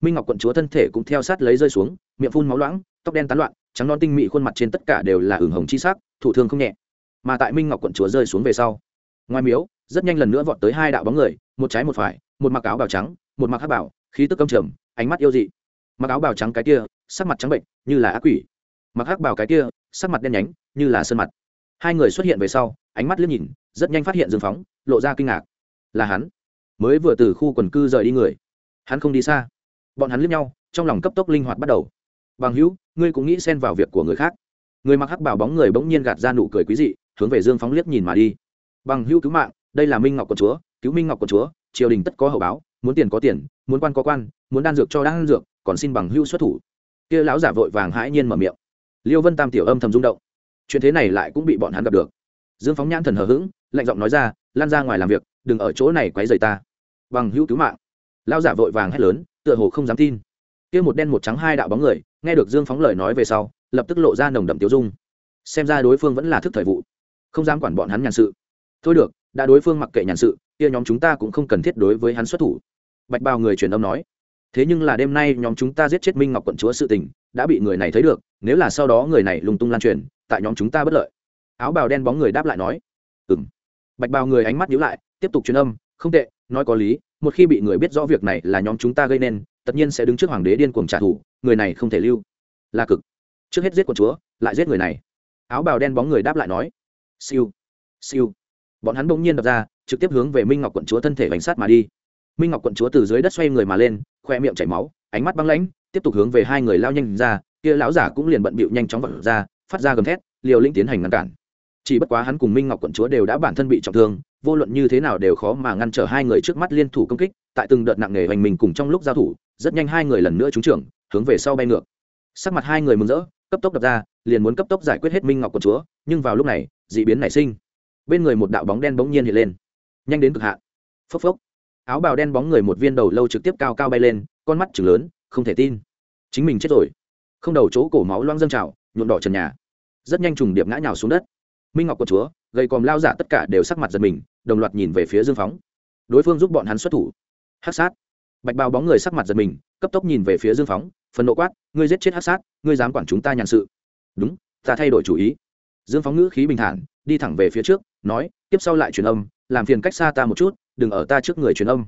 minh ngọc quận chúa thân thể cũng theo sát lấy rơi xuống miệng phun máu loãng tóc đen tán loạn trắng non tinh mị khuôn mặt trên tất cả đều là hửng hồng chi sắc thủ thương không nhẹ mà tại minh ngọc quận chúa rơi xuống về sau ngoài miếu rất nhanh lần nữa vọt tới hai đạo bóng người một trái một phải một mặc áo bào trắng một mặc hát bảo khí tức âm trầm ánh mắt yêu dị mặc áo bào trắng cái kia sắc mặt trắng bệnh như là ác quỷ mặc hắc bào cái kia sắc mặt đen nhánh như là sơn mặt hai người xuất hiện về sau ánh mắt liếc nhìn rất nhanh phát hiện dương phóng lộ ra kinh ngạc là hắn mới vừa từ khu quần cư rời đi người hắn không đi xa bọn hắn liếc nhau, trong lòng cấp tốc linh hoạt bắt đầu. Bằng hữu, ngươi cũng nghĩ xen vào việc của người khác. Người mặc hắc bảo bóng người bỗng nhiên gạt ra nụ cười quý dị, hướng về dương phóng liếc nhìn mà đi. Bằng hữu cứu mạng, đây là minh ngọc quận chúa, cứu minh ngọc quận chúa, triều đình tất có hậu báo, muốn tiền có tiền, muốn quan có quan, muốn đan dược cho đan dược, còn xin bằng hữu xuất thủ. Kia lão giả vội vàng hãi nhiên mở miệng. Liêu vân tam tiểu âm thầm rung động. Chuyện thế này lại cũng bị bọn hắn gặp được. Dương phóng nhãn thần hờ hững, lạnh giọng nói ra, lan ra ngoài làm việc, đừng ở chỗ này quấy rầy ta. Bằng hữu cứu mạng. Lão giả vội vàng hét lớn tựa hồ không dám tin. Kia một đen một trắng hai đạo bóng người, nghe được dương phóng lời nói về sau, lập tức lộ ra nồng đậm tiêu dung. Xem ra đối phương vẫn là thức thời vụ, không dám quản bọn hắn nhàn sự. Thôi được, đã đối phương mặc kệ nhàn sự, kia nhóm chúng ta cũng không cần thiết đối với hắn xuất thủ. Bạch bào người truyền âm nói, thế nhưng là đêm nay nhóm chúng ta giết chết minh ngọc quận chúa sự tình, đã bị người này thấy được, nếu là sau đó người này lung tung lan truyền, tại nhóm chúng ta bất lợi. Áo bào đen bóng người đáp lại nói ừng bạch bào người ánh mắt nhíu lại, tiếp tục truyền âm, không tệ, nói có lý một khi bị người biết rõ việc này là nhóm chúng ta gây nên, tất nhiên sẽ đứng trước hoàng đế điên cuồng trả thù, người này không thể lưu. Là cực. Trước hết giết quận chúa, lại giết người này. Áo bào đen bóng người đáp lại nói. Siêu. Siêu. Bọn hắn bỗng nhiên đập ra, trực tiếp hướng về minh ngọc quận chúa thân thể bánh sát mà đi. Minh ngọc quận chúa từ dưới đất xoay người mà lên, khoe miệng chảy máu, ánh mắt băng lãnh, tiếp tục hướng về hai người lao nhanh ra, kia lão giả cũng liền bận bịu nhanh chóng vật ra, phát ra gầm thét, liều lĩnh tiến hành ngăn cản. Chỉ bất quá hắn cùng minh ngọc quận chúa đều đã bản thân bị trọng thương vô luận như thế nào đều khó mà ngăn trở hai người trước mắt liên thủ công kích, tại từng đợt nặng nề hoành mình cùng trong lúc giao thủ, rất nhanh hai người lần nữa trúng trưởng, hướng về sau bay ngược. Sắc mặt hai người mừng rỡ, cấp tốc đập ra, liền muốn cấp tốc giải quyết hết minh ngọc quận chúa, nhưng vào lúc này d ị biến nảy sinh. Bên người một đạo bóng đen bỗng nhiên hiện lên. Nhanh đến cực hạn. Phốc phốc. Áo bào đen bóng người một viên đầu lâu trực tiếp cao cao bay lên, con mắt chừng lớn, không thể tin. Chính mình chết rồi. Không đầu chỗ cổ máu loang dâng trào, nhuộm đỏ trần nhà. Rất nhanh trùng điệp ngã nhào xuống đất. Minh ngọc của chúa gây còm lao giả tất cả đều sắc mặt giật mình, đồng loạt nhìn về phía dương phóng. Đối phương giúp bọn hắn xuất thủ. Hát sát. Bạch bào bóng người sắc mặt giật mình, cấp tốc nhìn về phía dương phóng, phần nộ quát, ngươi giết chết hát sát, ngươi dám quản chúng ta nhàn sự. Đúng, ta thay đổi chủ ý. Dương phóng ngữ khí bình thản, đi thẳng về phía trước, nói, tiếp sau lại truyền âm, làm phiền cách xa ta một chút, đừng ở ta trước người truyền âm.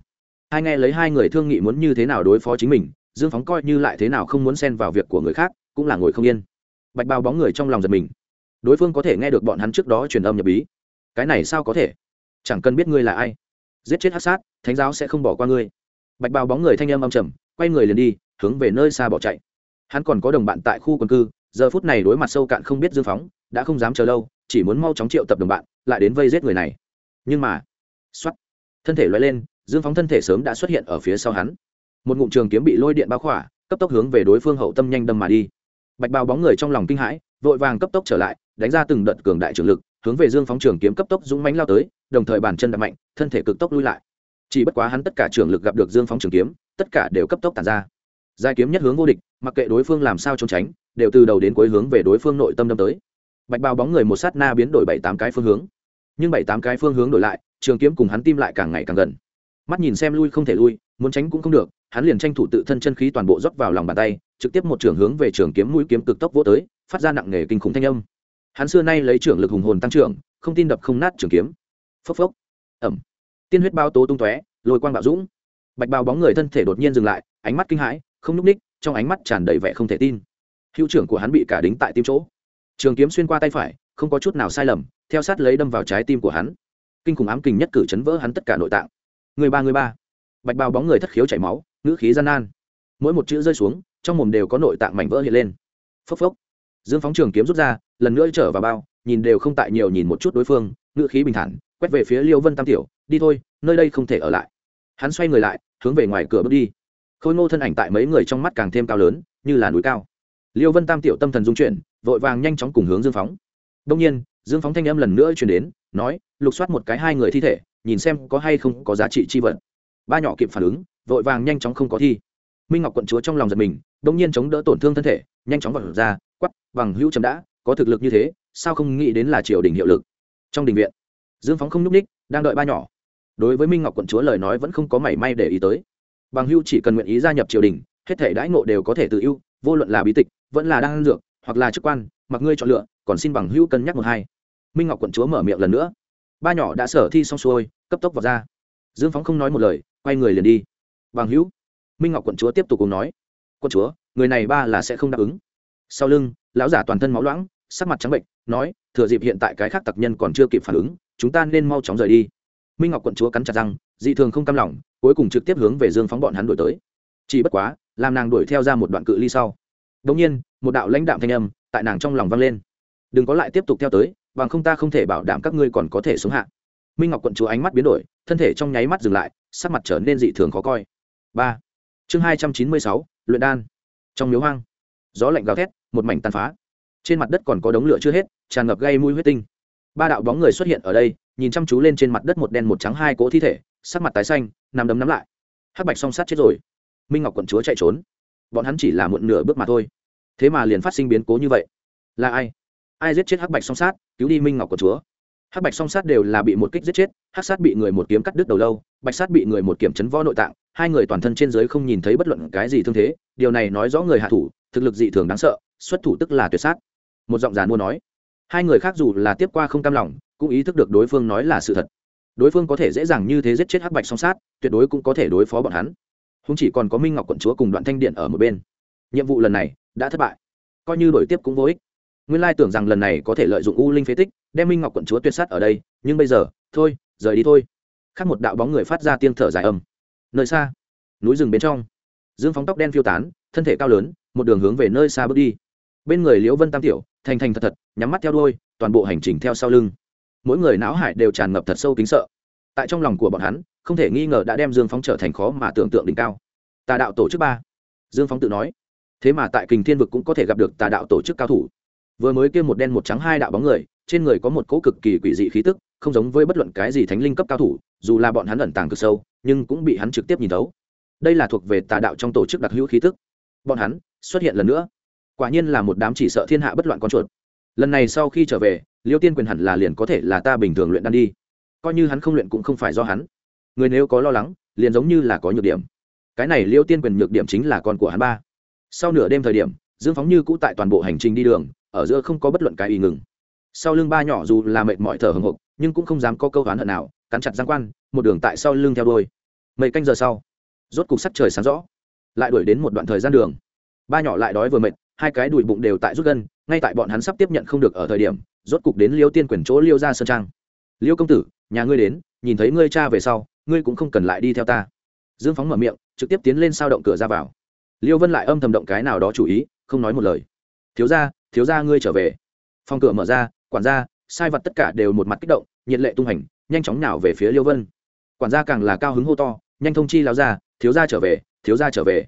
Hai nghe lấy hai người thương nghị muốn như thế nào đối phó chính mình, dương phóng coi như lại thế nào không muốn xen vào việc của người khác, cũng là ngồi không yên. Bạch bao bóng người trong lòng giật mình đối phương có thể nghe được bọn hắn trước đó truyền âm nhập bí. Cái này sao có thể? Chẳng cần biết ngươi là ai. Giết chết hát sát, thánh giáo sẽ không bỏ qua ngươi. Bạch bào bóng người thanh âm âm trầm, quay người liền đi, hướng về nơi xa bỏ chạy. Hắn còn có đồng bạn tại khu quần cư, giờ phút này đối mặt sâu cạn không biết dương phóng, đã không dám chờ lâu, chỉ muốn mau chóng triệu tập đồng bạn, lại đến vây giết người này. Nhưng mà xuất thân thể loay lên, dương phóng thân thể sớm đã xuất hiện ở phía sau hắn. Một ngụm trường kiếm bị lôi điện bao khỏa, cấp tốc hướng về đối phương hậu tâm nhanh đâm mà đi. Bạch bào bóng người trong lòng kinh hãi vội vàng cấp tốc trở lại, đánh ra từng đợt cường đại trường lực, hướng về dương phóng trường kiếm cấp tốc dũng mánh lao tới, đồng thời bàn chân đập mạnh, thân thể cực tốc lui lại. Chỉ bất quá hắn tất cả trường lực gặp được dương phóng trường kiếm, tất cả đều cấp tốc tàn ra. Giai kiếm nhất hướng vô địch, mặc kệ đối phương làm sao trốn tránh, đều từ đầu đến cuối hướng về đối phương nội tâm đâm tới. Bạch bào bóng người một sát na biến đổi bảy tám cái phương hướng. Nhưng bảy tám cái phương hướng đổi lại, trường kiếm cùng hắn tim lại càng ngày càng gần. Mắt nhìn xem lui không thể lui, muốn tránh cũng không được, hắn liền tranh thủ tự thân chân khí toàn bộ dốc vào lòng bàn tay, trực tiếp một trường hướng về trường kiếm mũi kiếm cực tốc vô tới phát ra nặng nề kinh khủng thanh âm. Hắn xưa nay lấy trưởng lực hùng hồn tăng trưởng, không tin đập không nát trường kiếm. Phốc phốc. Ẩm. Tiên huyết bao tố tung tóe, lôi quang bạo dũng. Bạch bào bóng người thân thể đột nhiên dừng lại, ánh mắt kinh hãi, không núp ních trong ánh mắt tràn đầy vẻ không thể tin. Hữu trưởng của hắn bị cả đính tại tim chỗ. Trường kiếm xuyên qua tay phải, không có chút nào sai lầm, theo sát lấy đâm vào trái tim của hắn. Kinh khủng ám kình nhất cử chấn vỡ hắn tất cả nội tạng. Người ba người ba. Bạch bào bóng người thất khiếu chảy máu, ngữ khí gian nan. Mỗi một chữ rơi xuống, trong mồm đều có nội tạng mảnh vỡ hiện lên. Phốc phốc dương phóng trường kiếm rút ra, lần nữa trở vào bao, nhìn đều không tại nhiều nhìn một chút đối phương, ngữ khí bình thản, quét về phía liêu vân tam tiểu, đi thôi, nơi đây không thể ở lại. Hắn xoay người lại, hướng về ngoài cửa bước đi. Khôi ngô thân ảnh tại mấy người trong mắt càng thêm cao lớn, như là núi cao. Liêu vân tam tiểu tâm thần dung chuyển, vội vàng nhanh chóng cùng hướng dương phóng. Đông nhiên, dương phóng thanh âm lần nữa chuyển đến, nói, lục soát một cái hai người thi thể, nhìn xem có hay không có giá trị chi vật. Ba nhỏ kịp phản ứng, vội vàng nhanh chóng không có thi. Minh ngọc quận chúa trong lòng giật mình đông nhiên chống đỡ tổn thương thân thể, nhanh chóng vật ra quắp bằng hữu chấm đã, có thực lực như thế, sao không nghĩ đến là triều đình hiệu lực? Trong đình viện, dương phóng không nhúc ních đang đợi ba nhỏ. Đối với minh ngọc quận chúa lời nói vẫn không có mảy may để ý tới. Bằng hưu chỉ cần nguyện ý gia nhập triều đình, hết thể đãi ngộ đều có thể tự ưu, vô luận là bí tịch, vẫn là đang dược, hoặc là chức quan, mặc ngươi chọn lựa, còn xin bằng hưu cân nhắc một hai. Minh ngọc quận chúa mở miệng lần nữa. Ba nhỏ đã sở thi xong xuôi, cấp tốc vào ra. Dương phóng không nói một lời, quay người liền đi. Bằng hữu, minh ngọc quận chúa tiếp tục cùng nói. Quận chúa, người này ba là sẽ không đáp ứng sau lưng, lão giả toàn thân máu loãng, sắc mặt trắng bệnh, nói, thừa dịp hiện tại cái khác tặc nhân còn chưa kịp phản ứng, chúng ta nên mau chóng rời đi. Minh ngọc quận chúa cắn chặt răng, dị thường không cam lòng, cuối cùng trực tiếp hướng về dương phóng bọn hắn đuổi tới. Chỉ bất quá, làm nàng đuổi theo ra một đoạn cự ly sau đ ỗ n g nhiên, một đạo lãnh đạm thanh âm tại nàng trong lòng vang lên. Đừng có lại tiếp tục theo tới, bằng không ta không thể bảo đảm các ngươi còn có thể xuống hạ. Minh ngọc quận chúa ánh mắt biến đổi, thân thể trong nháy mắt dừng lại, sắc mặt trở nên dị thường khó coi. Ba. Chương hai trăm chín mươi sáu, luyện đan. Trong miếu hoang, gió lạnh gào thét một mảnh tàn phá. Trên mặt đất còn có đống lửa chưa hết, tràn ngập gây mùi huyết tinh. Ba đạo bóng người xuất hiện ở đây, nhìn chăm chú lên trên mặt đất một đen một trắng hai cỗ thi thể, sắc mặt tái xanh, nằm đấm nắm lại. Hắc bạch song sát chết rồi. Minh ngọc quận chúa chạy trốn. Bọn hắn chỉ là một nửa bước mà thôi. Thế mà liền phát sinh biến cố như vậy. Là ai? Ai giết chết hắc bạch song sát? Cứu đi minh ngọc quận chúa. Hắc bạch song sát đều là bị một kích giết chết, hắc sát bị người một kiếm cắt đứt đầu lâu, bạch sát bị người một kiểm chấn võ nội tạng, hai người toàn thân trên giới không nhìn thấy bất luận cái gì thương thế, điều này nói rõ người hạ thủ, thực lực dị thường đáng sợ xuất thủ tức là tuyệt sát. Một giọng giàn mua nói. Hai người khác dù là tiếp qua không cam lòng, cũng ý thức được đối phương nói là sự thật. Đối phương có thể dễ dàng như thế giết chết hắc bạch song sát, tuyệt đối cũng có thể đối phó bọn hắn. Không chỉ còn có minh ngọc quận chúa cùng đoạn thanh điện ở một bên. Nhiệm vụ lần này đã thất bại. Coi như đổi tiếp cũng vô ích. Nguyên lai tưởng rằng lần này có thể lợi dụng u linh phế tích, đem minh ngọc quận chúa tuyệt sát ở đây, nhưng bây giờ, thôi, rời đi thôi. Khác một đạo bóng người phát ra tiếng thở dài âm. Nơi xa, núi rừng bên trong, dương phóng tóc đen phiêu tán, thân thể cao lớn, một đường hướng về nơi xa bước đi bên người liễu vân tam tiểu, thành thành thật thật, nhắm mắt theo đôi toàn bộ hành trình theo sau lưng. Mỗi người não hải đều tràn ngập thật sâu kính sợ. Tại trong lòng của bọn hắn, không thể nghi ngờ đã đem dương phóng trở thành khó mà tưởng tượng đỉnh cao. Tà đạo tổ chức ba. Dương phóng tự nói. Thế mà tại kình thiên vực cũng có thể gặp được tà đạo tổ chức cao thủ. Vừa mới kêu một đen một trắng hai đạo bóng người, trên người có một cỗ cực kỳ quỷ dị khí tức, không giống với bất luận cái gì thánh linh cấp cao thủ, dù là bọn hắn ẩn tàng cực sâu, nhưng cũng bị hắn trực tiếp nhìn thấu. Đây là thuộc về tà đạo trong tổ chức đặc hữu khí tức. Bọn hắn xuất hiện lần nữa quả nhiên là một đám chỉ sợ thiên hạ bất loạn con chuột. Lần này sau khi trở về, liêu tiên quyền hẳn là liền có thể là ta bình thường luyện đan đi. Coi như hắn không luyện cũng không phải do hắn. Người nếu có lo lắng, liền giống như là có nhược điểm. Cái này liêu tiên quyền nhược điểm chính là con của hắn ba. Sau nửa đêm thời điểm, dương phóng như cũ tại toàn bộ hành trình đi đường, ở giữa không có bất luận cái ý ngừng. Sau lưng ba nhỏ dù là mệt mỏi thở hừng hộp nhưng cũng không dám có câu oán hận nào, cắn chặt giang quan, một đường tại sau lưng theo đôi mấy canh giờ sau, rốt cục sắt trời sáng rõ. Lại đuổi đến một đoạn thời gian đường. Ba nhỏ lại đói vừa mệt hai cái đùi bụng đều tại rút gân, ngay tại bọn hắn sắp tiếp nhận không được ở thời điểm, rốt cục đến liêu tiên quyền chỗ liêu ra sơn trang. Liêu công tử, nhà ngươi đến, nhìn thấy ngươi cha về sau, ngươi cũng không cần lại đi theo ta. Dương phóng mở miệng, trực tiếp tiến lên sao động cửa ra vào. Liêu vân lại âm thầm động cái nào đó chủ ý, không nói một lời. Thiếu ra thiếu ra ngươi trở về. Phòng cửa mở ra, quản gia, sai vật tất cả đều một mặt kích động, nhiệt lệ tung hành, nhanh chóng nào về phía liêu vân. Quản gia càng là cao hứng hô to, nhanh thông chi lao ra thiếu ra trở về, thiếu ra trở về.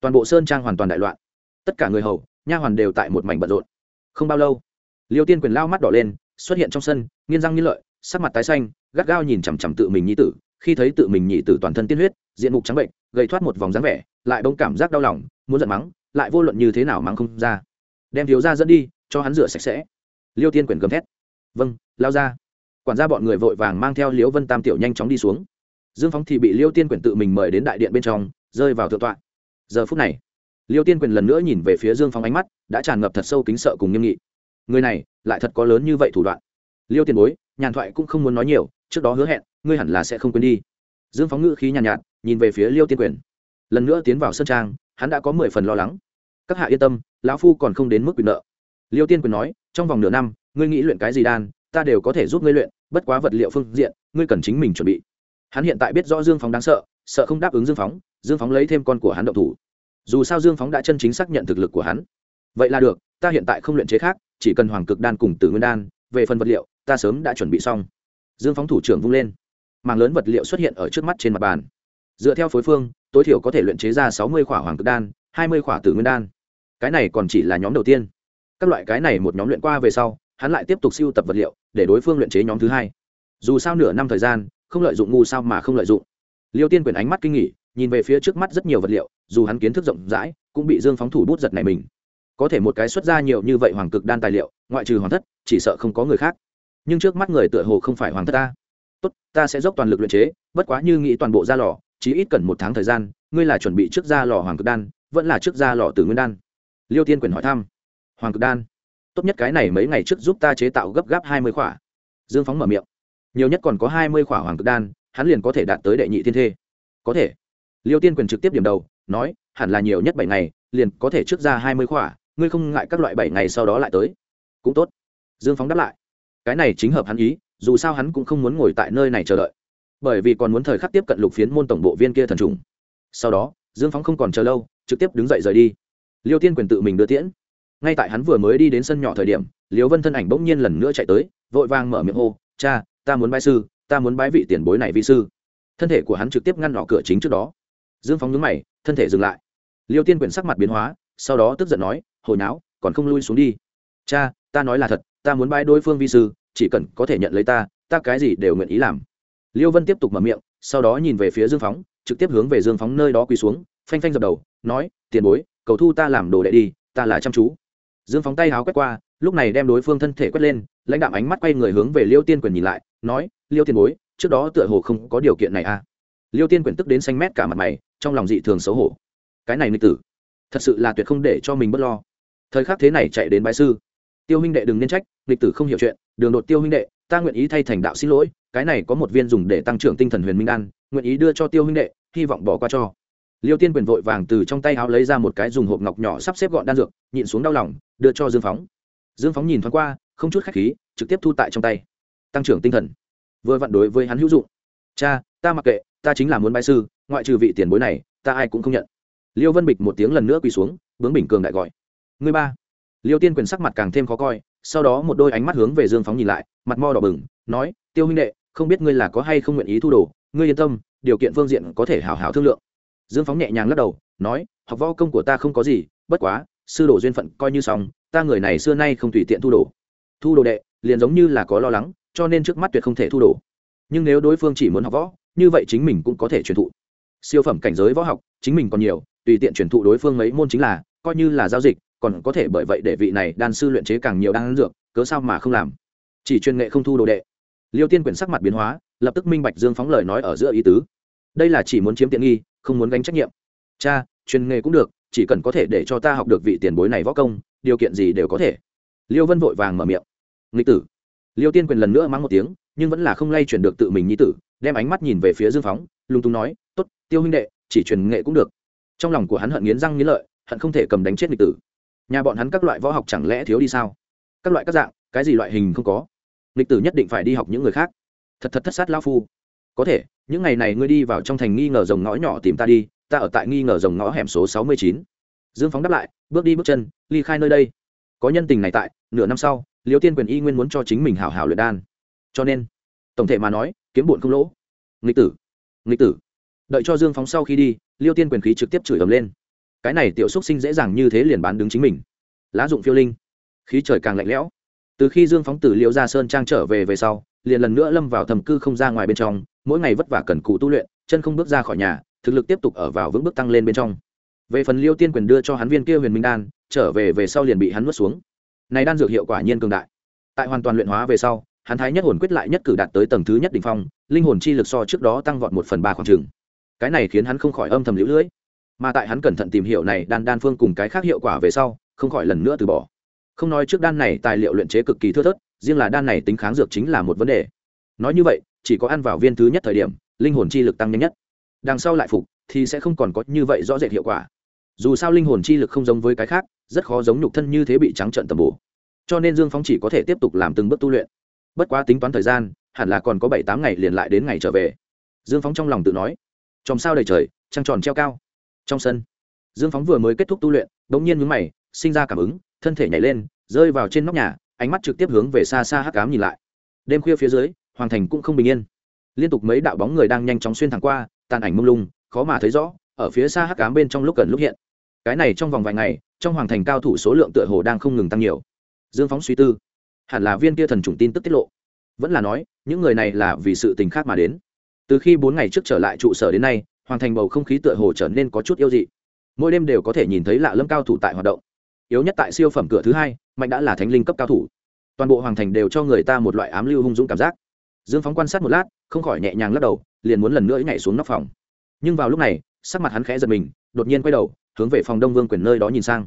Toàn bộ sơn trang hoàn toàn đại loạn. Tất cả người hầu nha hoàn đều tại một mảnh bận rộn. Không bao lâu, liêu tiên quyền lao mắt đỏ lên, xuất hiện trong sân, nghiên răng nghiên lợi, sắc mặt tái xanh, gắt gao nhìn chằm chằm tự mình nhị tử. Khi thấy tự mình nhị tử toàn thân tiên huyết, diện mục trắng bệnh gây thoát một vòng dáng vẻ, lại bỗng cảm giác đau lòng, muốn giận mắng, lại vô luận như thế nào mắng không ra. Đem thiếu ra dẫn đi, cho hắn rửa sạch sẽ. Liêu tiên quyền gầm thét. Vâng lao ra. Quản gia bọn người vội vàng mang theo liễu vân tam tiểu nhanh chóng đi xuống. Dương phóng thì bị liêu tiên quyền tự mình mời đến đại điện bên trong, rơi vào thượng tọa. Giờ phút này liêu tiên quyền lần nữa nhìn về phía dương Phong ánh mắt đã tràn ngập thật sâu kính sợ cùng nghiêm nghị. Người này lại thật có lớn như vậy thủ đoạn. Liêu tiền bối nhàn thoại cũng không muốn nói nhiều trước đó hứa hẹn ngươi hẳn là sẽ không quên đi. Dương phóng ngữ khí nhàn nhạt, nhạt nhìn về phía liêu tiên quyền. Lần nữa tiến vào sân trang hắn đã có mười phần lo lắng. Các hạ yên tâm lão phu còn không đến mức quyền nợ. Liêu tiên quyền nói trong vòng nửa năm ngươi nghĩ luyện cái gì đan ta đều có thể giúp ngươi luyện bất quá vật liệu phương diện ngươi cần chính mình chuẩn bị. Hắn hiện tại biết rõ dương phóng đáng sợ sợ không đáp ứng dương phóng dương phóng lấy thêm con của hắn động thủ dù sao dương phóng đã chân chính xác nhận thực lực của hắn. Vậy là được, ta hiện tại không luyện chế khác, chỉ cần hoàng cực đan cùng tử nguyên đan, về phần vật liệu, ta sớm đã chuẩn bị xong. Dương phóng thủ trưởng vung lên. Màng lớn vật liệu xuất hiện ở trước mắt trên mặt bàn. Dựa theo phối phương, tối thiểu có thể luyện chế ra sáu mươi khỏa hoàng cực đan, hai mươi khỏa tử nguyên đan. Cái này còn chỉ là nhóm đầu tiên. Các loại cái này một nhóm luyện qua về sau, hắn lại tiếp tục siêu tập vật liệu, để đối phương luyện chế nhóm thứ hai. Dù sao nửa năm thời gian, không lợi dụng ngu sao mà không lợi dụng. Liêu tiên quyền ánh mắt kinh nghỉ nhìn về phía trước mắt rất nhiều vật liệu, dù hắn kiến thức rộng rãi, cũng bị dương phóng thủ bút giật này mình. Có thể một cái xuất ra nhiều như vậy hoàng cực đan tài liệu, ngoại trừ hoàng thất, chỉ sợ không có người khác. Nhưng trước mắt người tựa hồ không phải hoàng thất ta. Tốt, ta sẽ dốc toàn lực luyện chế, bất quá như nghĩ toàn bộ ra lò, chỉ ít cần một tháng thời gian, ngươi là chuẩn bị trước ra lò hoàng cực đan, vẫn là trước ra lò tử nguyên đan. Liêu tiên quyền hỏi thăm. Hoàng cực đan. Tốt nhất cái này mấy ngày trước giúp ta chế tạo gấp gáp hai mươi khỏa. Dương phóng mở miệng. Nhiều nhất còn có hai mươi khỏa hoàng cực đan, hắn liền có thể đạt tới đệ nhị thiên thê. Có thể liêu tiên quyền trực tiếp điểm đầu, nói, hẳn là nhiều nhất bảy ngày, liền có thể trước ra hai mươi khỏa, ngươi không ngại các loại bảy ngày sau đó lại tới. Cũng tốt. Dương phóng đáp lại. Cái này chính hợp hắn ý, dù sao hắn cũng không muốn ngồi tại nơi này chờ đợi. Bởi vì còn muốn thời khắc tiếp cận lục phiến môn tổng bộ viên kia thần trùng. Sau đó, dương phóng không còn chờ lâu, trực tiếp đứng dậy rời đi. Liêu tiên quyền tự mình đưa tiễn. Ngay tại hắn vừa mới đi đến sân nhỏ thời điểm, liêu vân thân ảnh bỗng nhiên lần nữa chạy tới, vội vàng mở miệng hô, cha, ta muốn bái sư, ta muốn bái vị tiền bối này vi sư. Thân thể của hắn trực tiếp ngăn đỏ cửa chính trước đó dương phóng nhướng mày, thân thể dừng lại. Liêu tiên quyền sắc mặt biến hóa, sau đó tức giận nói, hồi não còn không lui xuống đi. Cha, ta nói là thật, ta muốn bái đối phương vi sư, chỉ cần có thể nhận lấy ta ta cái gì đều nguyện ý làm. Liêu vân tiếp tục mở miệng, sau đó nhìn về phía dương phóng trực tiếp hướng về dương phóng nơi đó quỳ xuống, phanh phanh dập đầu, nói, tiền bối, cầu thu ta làm đồ đệ đi, ta là chăm chú. Dương phóng tay háo quét qua, lúc này đem đối phương thân thể quét lên, lãnh đạm ánh mắt quay người hướng về liêu tiên quyền nhìn lại, nói, liêu tiền bối, trước đó tựa hồ không có điều kiện này à? Liêu tiên quyền tức đến xanh mét cả mặt mày trong lòng dị thường xấu hổ. Cái này nghịch tử, thật sự là tuyệt không để cho mình b ấ t lo. Thời khắc thế này chạy đến bái sư. Tiêu huynh đệ đừng nên trách, nghịch tử không hiểu chuyện, đường đột tiêu huynh đệ, ta nguyện ý thay thành đạo xin lỗi, cái này có một viên dùng để tăng trưởng tinh thần huyền minh đan, nguyện ý đưa cho tiêu huynh đệ, hy vọng bỏ qua cho. Liêu tiên quyền vội vàng từ trong tay áo lấy ra một cái dùng hộp ngọc nhỏ sắp xếp gọn đan dược, nhịn xuống đau lòng, đưa cho dương phóng. Dương phóng nhìn thoáng qua, không chút khách khí, trực tiếp thu tại trong tay. Tăng trưởng tinh thần. Vừa vặn đối với hắn hữu dụng. Cha, ta mặc kệ ta chính là muốn bái sư, ngoại trừ vị tiền bối này, ta ai cũng không nhận. Liêu vân bịch một tiếng lần nữa quỳ xuống, bướng bình cường đại gọi. Người ba. Liêu tiên quyền sắc mặt càng thêm khó coi, sau đó một đôi ánh mắt hướng về dương phóng nhìn lại, mặt mo đỏ bừng, nói, tiêu huynh đệ, không biết ngươi là có hay không nguyện ý thu đồ, ngươi yên tâm, điều kiện phương diện có thể hào hào thương lượng. Dương phóng nhẹ nhàng lắc đầu, nói, học võ công của ta không có gì, bất quá, sư đồ duyên phận coi như xong, ta người này xưa nay không tùy tiện thu đồ. Thu đồ đệ, liền giống như là có lo lắng, cho nên trước mắt tuyệt không thể thu đồ. Nhưng nếu đối phương chỉ muốn học võ như vậy chính mình cũng có thể truyền thụ. Siêu phẩm cảnh giới võ học, chính mình còn nhiều, tùy tiện truyền thụ đối phương mấy môn chính là, coi như là giao dịch, còn có thể bởi vậy để vị này đan sư luyện chế càng nhiều đan dược, cớ sao mà không làm? Chỉ chuyên nghệ không thu đồ đệ. Liêu tiên quyển sắc mặt biến hóa, lập tức minh bạch dương phóng lời nói ở giữa ý tứ. Đây là chỉ muốn chiếm tiện nghi, không muốn gánh trách nhiệm. Cha, chuyên nghề cũng được, chỉ cần có thể để cho ta học được vị tiền bối này võ công, điều kiện gì đều có thể. Liêu vân vội vàng mở miệng. Nghịch tử. Liêu tiên quyền lần nữa mắng một tiếng, nhưng vẫn là không lay chuyển được tự mình nhi tử đem ánh mắt nhìn về phía dương phóng lung tung nói t ố t tiêu huynh đệ, chỉ truyền nghệ cũng được. Trong lòng của hắn hận nghiến răng nghiến lợi, hận không thể cầm đánh chết nghịch tử. Nhà bọn hắn các loại võ học chẳng lẽ thiếu đi sao? Các loại các dạng, cái gì loại hình không có? Nghịch tử nhất định phải đi học những người khác. Thật thật thất sát lao phu. Có thể, những ngày này ngươi đi vào trong thành nghi ngờ rồng ngõ nhỏ tìm ta đi, ta ở tại nghi ngờ rồng ngõ hẻm số sáu mươi chín. Dương phóng đáp lại, bước đi bước chân, ly khai nơi đây. Có nhân tình này tại, nửa năm sau, liêu tiên quyền y nguyên muốn cho chính mình hảo hảo luyện đan. Cho nên, tổng thể mà nói kiếm bụn không lỗ. Nghịch tử nghịch tử. Đợi cho dương phóng sau khi đi, liêu tiên quyền khí trực tiếp chửi ầm lên. Cái này tiểu xúc sinh dễ dàng như thế liền bán đứng chính mình. Lá dụng phiêu linh. Khí trời càng lạnh lẽo. Từ khi dương phóng từ liêu ra sơn trang trở về về sau, liền lần nữa lâm vào thầm cư không ra ngoài bên trong, mỗi ngày vất vả cần cù tu luyện, chân không bước ra khỏi nhà, thực lực tiếp tục ở vào vững bước tăng lên bên trong. Về phần liêu tiên quyền đưa cho hắn viên kia huyền minh đan, trở về về sau liền bị hắn nuốt xuống. Này đan dược hiệu quả nhiên cường đại. Tại hoàn toàn luyện hóa về sau hắn thái nhất hồn quyết lại nhất cử đạt tới tầng thứ nhất đỉnh phong, linh hồn chi lực so trước đó tăng vọt một phần ba khoảng chừng. cái này khiến hắn không khỏi âm thầm liễu lưỡi mà tại hắn cẩn thận tìm hiểu này đan đan phương cùng cái khác hiệu quả về sau, không khỏi lần nữa từ bỏ. Không nói trước đan này tài liệu luyện chế cực kỳ thưa thớt, riêng là đan này tính kháng dược chính là một vấn đề. Nói như vậy, chỉ có ăn vào viên thứ nhất thời điểm, linh hồn chi lực tăng nhanh nhất. Đằng sau lại phục, thì sẽ không còn có như vậy rõ rệt hiệu quả. Dù sao linh hồn chi lực không giống với cái khác, rất khó giống nhục thân như thế bị trắng trợn tầm bổ. Cho nên dương Phong chỉ có thể tiếp tục làm từng bước tu luyện bất quá tính toán thời gian, hẳn là còn có bảy tám ngày liền lại đến ngày trở về. Dương phóng trong lòng tự nói trong sao đầy trời, trăng tròn treo cao. Trong sân, dương phóng vừa mới kết thúc tu luyện đ ỗ n g nhiên mướn mày, sinh ra cảm ứng, thân thể nhảy lên, rơi vào trên nóc nhà, ánh mắt trực tiếp hướng về xa xa hắc cám nhìn lại. Đêm khuya phía dưới, hoàng thành cũng không bình yên. Liên tục mấy đạo bóng người đang nhanh chóng xuyên thẳng qua, tàn ảnh mông lung, khó mà thấy rõ, ở phía xa hắc cám bên trong lúc gần lúc hiện. Cái này trong vòng vài ngày, trong hoàng thành cao thủ số lượng tựa hồ đang không ngừng tăng nhiều. Dương phóng suy tư hẳn là viên kia thần trùng tin tức tiết lộ. Vẫn là nói, những người này là vì sự tình khác mà đến. Từ khi bốn ngày trước trở lại trụ sở đến nay hoàn thành bầu không khí tựa hồ trở nên có chút yêu dị. Mỗi đêm đều có thể nhìn thấy lạ lâm cao thủ tại hoạt động. Yếu nhất tại siêu phẩm cửa thứ hai, mạnh đã là thánh linh cấp cao thủ. Toàn bộ hoàng thành đều cho người ta một loại ám lưu hung dũng cảm giác. Dương phóng quan sát một lát, không khỏi nhẹ nhàng lắc đầu, liền muốn lần nữa nhảy xuống nóc phòng. Nhưng vào lúc này, sắc mặt hắn khẽ giật mình, đột nhiên quay đầu, hướng về phòng đông vương quyền nơi đó nhìn sang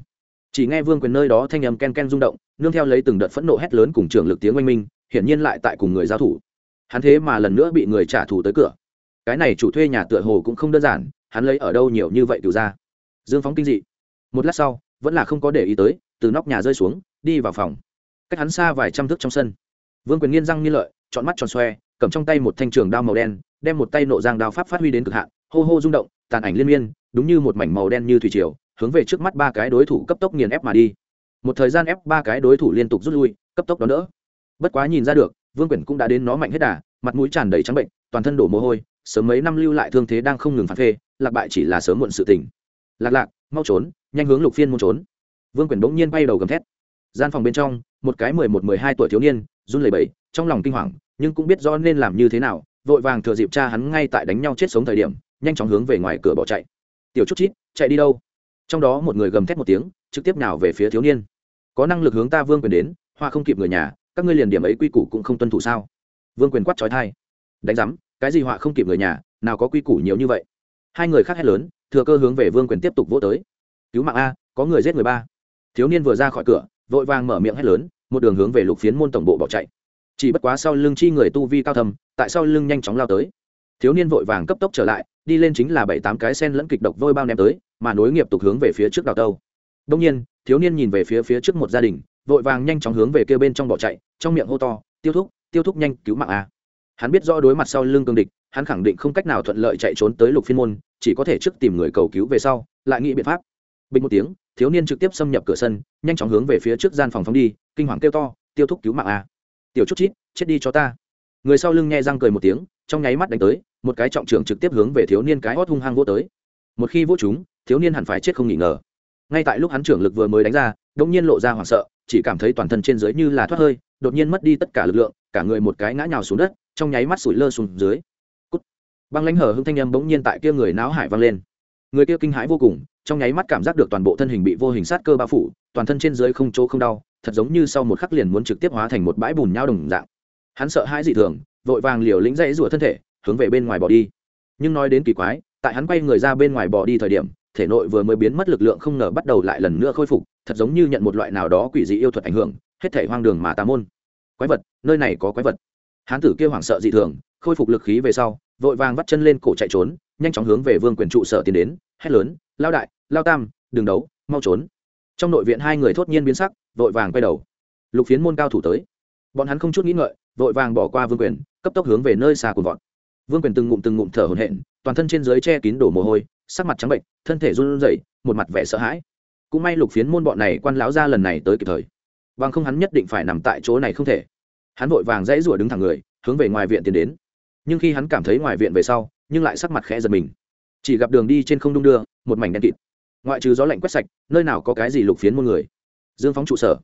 chỉ nghe vương quyền nơi đó thanh âm ken ken rung động, nương theo lấy từng đợt phẫn nộ hét lớn cùng trường lực tiếng oanh minh, hiển nhiên lại tại cùng người giao thủ. Hắn thế mà lần nữa bị người trả thù tới cửa. Cái này chủ thuê nhà tựa hồ cũng không đơn giản, hắn lấy ở đâu nhiều như vậy cựu ra. Dương phóng kinh dị. Một lát sau, vẫn là không có để ý tới, từ nóc nhà rơi xuống, đi vào phòng. Cách hắn xa vài trăm thước trong sân. Vương quyền nghiên răng nghiên lợi chọn mắt tròn xoe, cầm trong tay một thanh trường đao màu đen, đem một tay nộ giang đao pháp phát huy đến cực hạn, hô hô rung động, tàn ảnh liên miên, đúng như một mảnh màu đen như thủy triều hướng về trước mắt ba cái đối thủ cấp tốc nghiền ép mà đi. Một thời gian ép ba cái đối thủ liên tục rút lui, cấp tốc đó nữa bất quá nhìn ra được, vương quyển cũng đã đến nó mạnh hết đà, mặt mũi tràn đầy trắng bệnh, toàn thân đổ mồ hôi, sớm mấy năm lưu lại thương thế đang không ngừng phản phê, lạc bại chỉ là sớm muộn sự tình. Lạc lạc, mau trốn, nhanh hướng lục phiên muốn trốn. Vương quyển bỗng nhiên bay đầu gầm thét. Gian phòng bên trong, một cái mười một, mười hai tuổi thiếu niên, run lẩy bẩy, trong lòng kinh hoàng, nhưng cũng biết rõ nên làm như thế nào, vội vàng thừa dịp cha hắn ngay tại đánh nhau chết sống thời điểm, nhanh chóng hướng về ngoài cửa bỏ chạy. Tiểu chút chít, chạy đi đâu? Trong đó một người gầm thét một tiếng, trực tiếp nào về phía thiếu niên. Có năng lực hướng ta vương quyền đến, hoa không kịp người nhà, các ngươi liền điểm ấy quy củ cũng không tuân thủ sao? Vương quyền quát trói thai. Đánh giám, cái gì họa không kịp người nhà, nào có quy củ nhiều như vậy? Hai người khác hét lớn, thừa cơ hướng về vương quyền tiếp tục vỗ tới. Cứu mạng a, có người giết người ba. Thiếu niên vừa ra khỏi cửa, vội vàng mở miệng hét lớn, một đường hướng về lục phiến môn tổng bộ bỏ chạy. Chỉ bất quá sau lưng chi người tu vi cao thầm tại sau lưng nhanh chóng lao tới. Thiếu niên vội vàng cấp tốc trở lại, đi lên chính là bảy tám cái sen lẫn kịch độc vôi bao ném tới mà nối nghiệp tục hướng về phía trước đào tâu. Đông nhiên, thiếu niên nhìn về phía phía trước một gia đình, vội vàng nhanh chóng hướng về kia bên trong bỏ chạy, trong miệng hô to, tiêu thúc tiêu thúc nhanh, cứu mạng a. Hắn biết rõ đối mặt sau lưng cương địch, hắn khẳng định không cách nào thuận lợi chạy trốn tới lục phiên môn, chỉ có thể trước tìm người cầu cứu về sau, lại nghĩ biện pháp. Bình một tiếng, thiếu niên trực tiếp xâm nhập cửa sân, nhanh chóng hướng về phía trước gian phòng phóng đi, kinh hoàng kêu to, tiêu thúc cứu mạng a. Tiểu chút chít, chết đi cho ta. Người sau lưng nghe răng cười một tiếng, trong nháy mắt đánh tới, một cái trọng trưởng trực tiếp hướng về thiếu niên cái hót hung hăng vô tới. Một khi vô chúng thiếu niên hẳn phải chết không nghỉ ngờ. Ngay tại lúc hắn trưởng lực vừa mới đánh ra đông nhiên lộ ra hoảng sợ, chỉ cảm thấy toàn thân trên dưới như là thoát hơi, đột nhiên mất đi tất cả lực lượng, cả người một cái ngã nhào xuống đất, trong nháy mắt sủi lơ xuống dưới. Cút. băng lãnh hở hưng thanh âm bỗng nhiên tại kia người náo hải vang lên. Người kia kinh hãi vô cùng, trong nháy mắt cảm giác được toàn bộ thân hình bị vô hình sát cơ bao phủ, toàn thân trên dưới không chỗ không đau, thật giống như sau một khắc liền muốn trực tiếp hóa thành một bãi bùn nhau đồng dạng. Hắn sợ hãi dị thường, vội vàng liều lĩnh dãy rủa thân thể, hướng về bên ngoài bỏ đi. Nhưng nói đến kỳ quái, tại hắn quay người ra bên ngoài bỏ đi thời điểm thể nội vừa mới biến mất lực lượng không ngờ bắt đầu lại lần nữa khôi phục, thật giống như nhận một loại nào đó quỷ dị yêu thuật ảnh hưởng, hết thể hoang đường mà tà môn. Quái vật, nơi này có quái vật. Hán tử kêu hoảng sợ dị thường, khôi phục lực khí về sau, vội vàng vắt chân lên cổ chạy trốn, nhanh chóng hướng về vương quyền trụ sở tiến đến, hét lớn, lao đại, lao tam, đừng đấu, mau trốn. Trong nội viện hai người thốt nhiên biến sắc, vội vàng quay đầu. Lục phiến môn cao thủ tới. Bọn hắn không chút nghĩ ngợi, vội vàng bỏ qua vương quyền, cấp tốc hướng về nơi xa của vọt vương quyền từng ngụm từng ngụm thở hổn hển, toàn thân trên dưới che kín đổ mồ hôi sắc mặt trắng bệnh, thân thể run rẩy, một mặt vẻ sợ hãi. Cũng may lục phiến môn bọn này quan lão ra lần này tới kịp thời. Bằng không hắn nhất định phải nằm tại chỗ này không thể. Hắn vội vàng dãy rủa đứng thẳng người, hướng về ngoài viện tiến đến. Nhưng khi hắn cảm thấy ngoài viện về sau, nhưng lại sắc mặt khẽ giật mình. Chỉ gặp đường đi trên không đung đưa, một mảnh đen kịt. Ngoại trừ gió lạnh quét sạch, nơi nào có cái gì lục phiến môn người. Dương phóng trụ sở.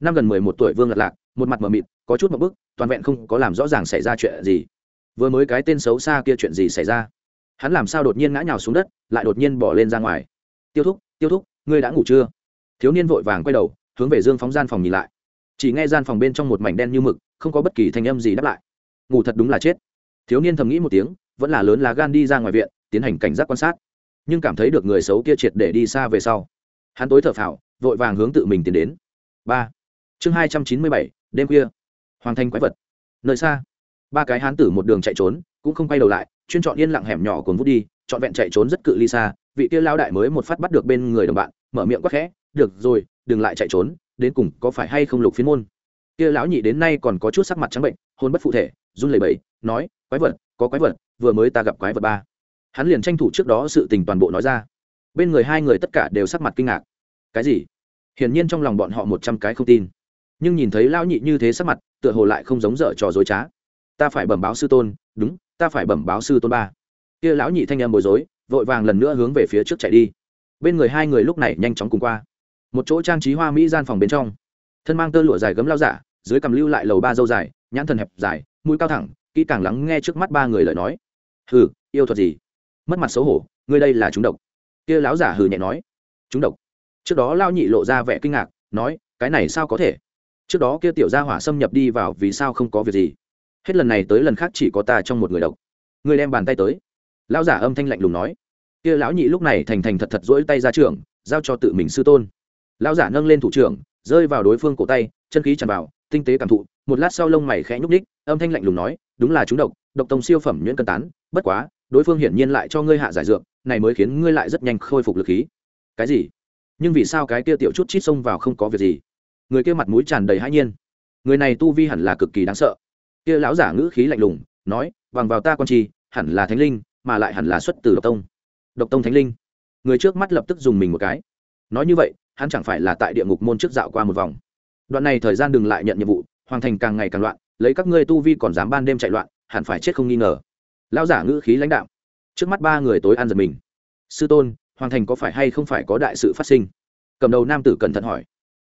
Năm gần mười một tuổi vương lật lạc, một mặt mờ mịt, có chút một bức, toàn vẹn không có làm rõ ràng xảy ra chuyện gì. Vừa mới cái tên xấu xa kia chuyện gì xảy ra? Hắn làm sao đột nhiên ngã nhào xuống đất, lại đột nhiên bỏ lên ra ngoài? Tiêu thúc tiêu thúc, ngươi đã ngủ chưa? Thiếu niên vội vàng quay đầu, hướng về dương phóng gian phòng nhìn lại. Chỉ nghe gian phòng bên trong một mảnh đen như mực, không có bất kỳ thanh âm gì đáp lại. Ngủ thật đúng là chết. Thiếu niên thầm nghĩ một tiếng, vẫn là lớn lá gan đi ra ngoài viện, tiến hành cảnh giác quan sát. Nhưng cảm thấy được người xấu kia triệt để đi xa về sau. Hắn tối thở phào, vội vàng hướng tự mình tiến đến. Ba. Chương hai trăm chín mươi bảy, đêm khuya. Hoàng thanh quái vật. Nơi xa. Ba cái hán tử một đường chạy trốn, cũng không quay đầu lại chuyên chọn yên lặng hẻm nhỏ cuốn vút đi, trọn vẹn chạy trốn rất cự ly xa, vị kia lao đại mới một phát bắt được bên người đồng bạn, mở miệng quắc khẽ, được rồi, đừng lại chạy trốn, đến cùng có phải hay không lục phiến môn? Kia lão nhị đến nay còn có chút sắc mặt trắng bệnh, hôn bất phụ thể, run lẩy bẩy, nói, quái vật, có quái vật, vừa mới ta gặp quái vật ba. Hắn liền tranh thủ trước đó sự tình toàn bộ nói ra. Bên người hai người tất cả đều sắc mặt kinh ngạc. Cái gì? Hiển nhiên trong lòng bọn họ một trăm cái không tin. Nhưng nhìn thấy lão nhị như thế sắc mặt, tựa hồ lại không giống dở trò dối trá. Ta phải bẩm báo sư tôn, đúng ta phải bẩm báo sư tôn ba. Kia lão nhị thanh em bối rối, vội vàng lần nữa hướng về phía trước chạy đi. Bên người hai người lúc này nhanh chóng cùng qua. Một chỗ trang trí hoa mỹ gian phòng bên trong. Thân mang tơ lụa dài gấm lao giả, dưới cầm lưu lại lầu ba dâu dài, nhãn thần hẹp dài, mũi cao thẳng, kỹ càng lắng nghe trước mắt ba người lời nói. Hừ, yêu thuật gì? Mất mặt xấu hổ, ngươi đây là chúng độc. Kia lão giả hừ nhẹ nói. Chúng độc. Trước đó lao nhị lộ ra vẻ kinh ngạc, nói, cái này sao có thể? Trước đó kia tiểu gia hỏa xâm nhập đi vào vì sao không có việc gì? Hết lần này tới lần khác chỉ có ta trong một người độc. Người đem bàn tay tới. Lão giả âm thanh lạnh lùng nói. Kia lão nhị lúc này thành thành thật thật dỗi tay ra trường, giao cho tự mình sư tôn. Lão giả nâng lên thủ trưởng, rơi vào đối phương cổ tay, chân khí tràn vào, tinh tế cảm thụ, một lát sau lông mày khẽ nhúc ních âm thanh lạnh lùng nói, đúng là chúng độc độc tông siêu phẩm nhuyễn cân tán, bất quá, đối phương hiển nhiên lại cho ngươi hạ giải dược, này mới khiến ngươi lại rất nhanh khôi phục lực khí. Cái gì? Nhưng vì sao cái kia tiểu chút chít xông vào không có việc gì? Người kia mặt mũi tràn đầy hãi nhiên. Người này tu vi hẳn là cực kỳ đáng sợ kia lão giả ngữ khí lạnh lùng, nói, bằng vào ta con chi hẳn là thánh linh, mà lại hẳn là xuất từ độc tông. Độc tông thánh linh? Người trước mắt lập tức dùng mình một cái. Nói như vậy, hắn chẳng phải là tại địa ngục môn trước dạo qua một vòng. Đoạn này thời gian đừng lại nhận nhiệm vụ, hoàng thành càng ngày càng loạn, lấy các ngươi tu vi còn dám ban đêm chạy loạn, hẳn phải chết không nghi ngờ. Lão giả ngữ khí lãnh đạo trước mắt ba người tối ăn giật mình. Sư tôn, hoàng thành có phải hay không phải có đại sự phát sinh? Cầm đầu nam tử cẩn thận hỏi.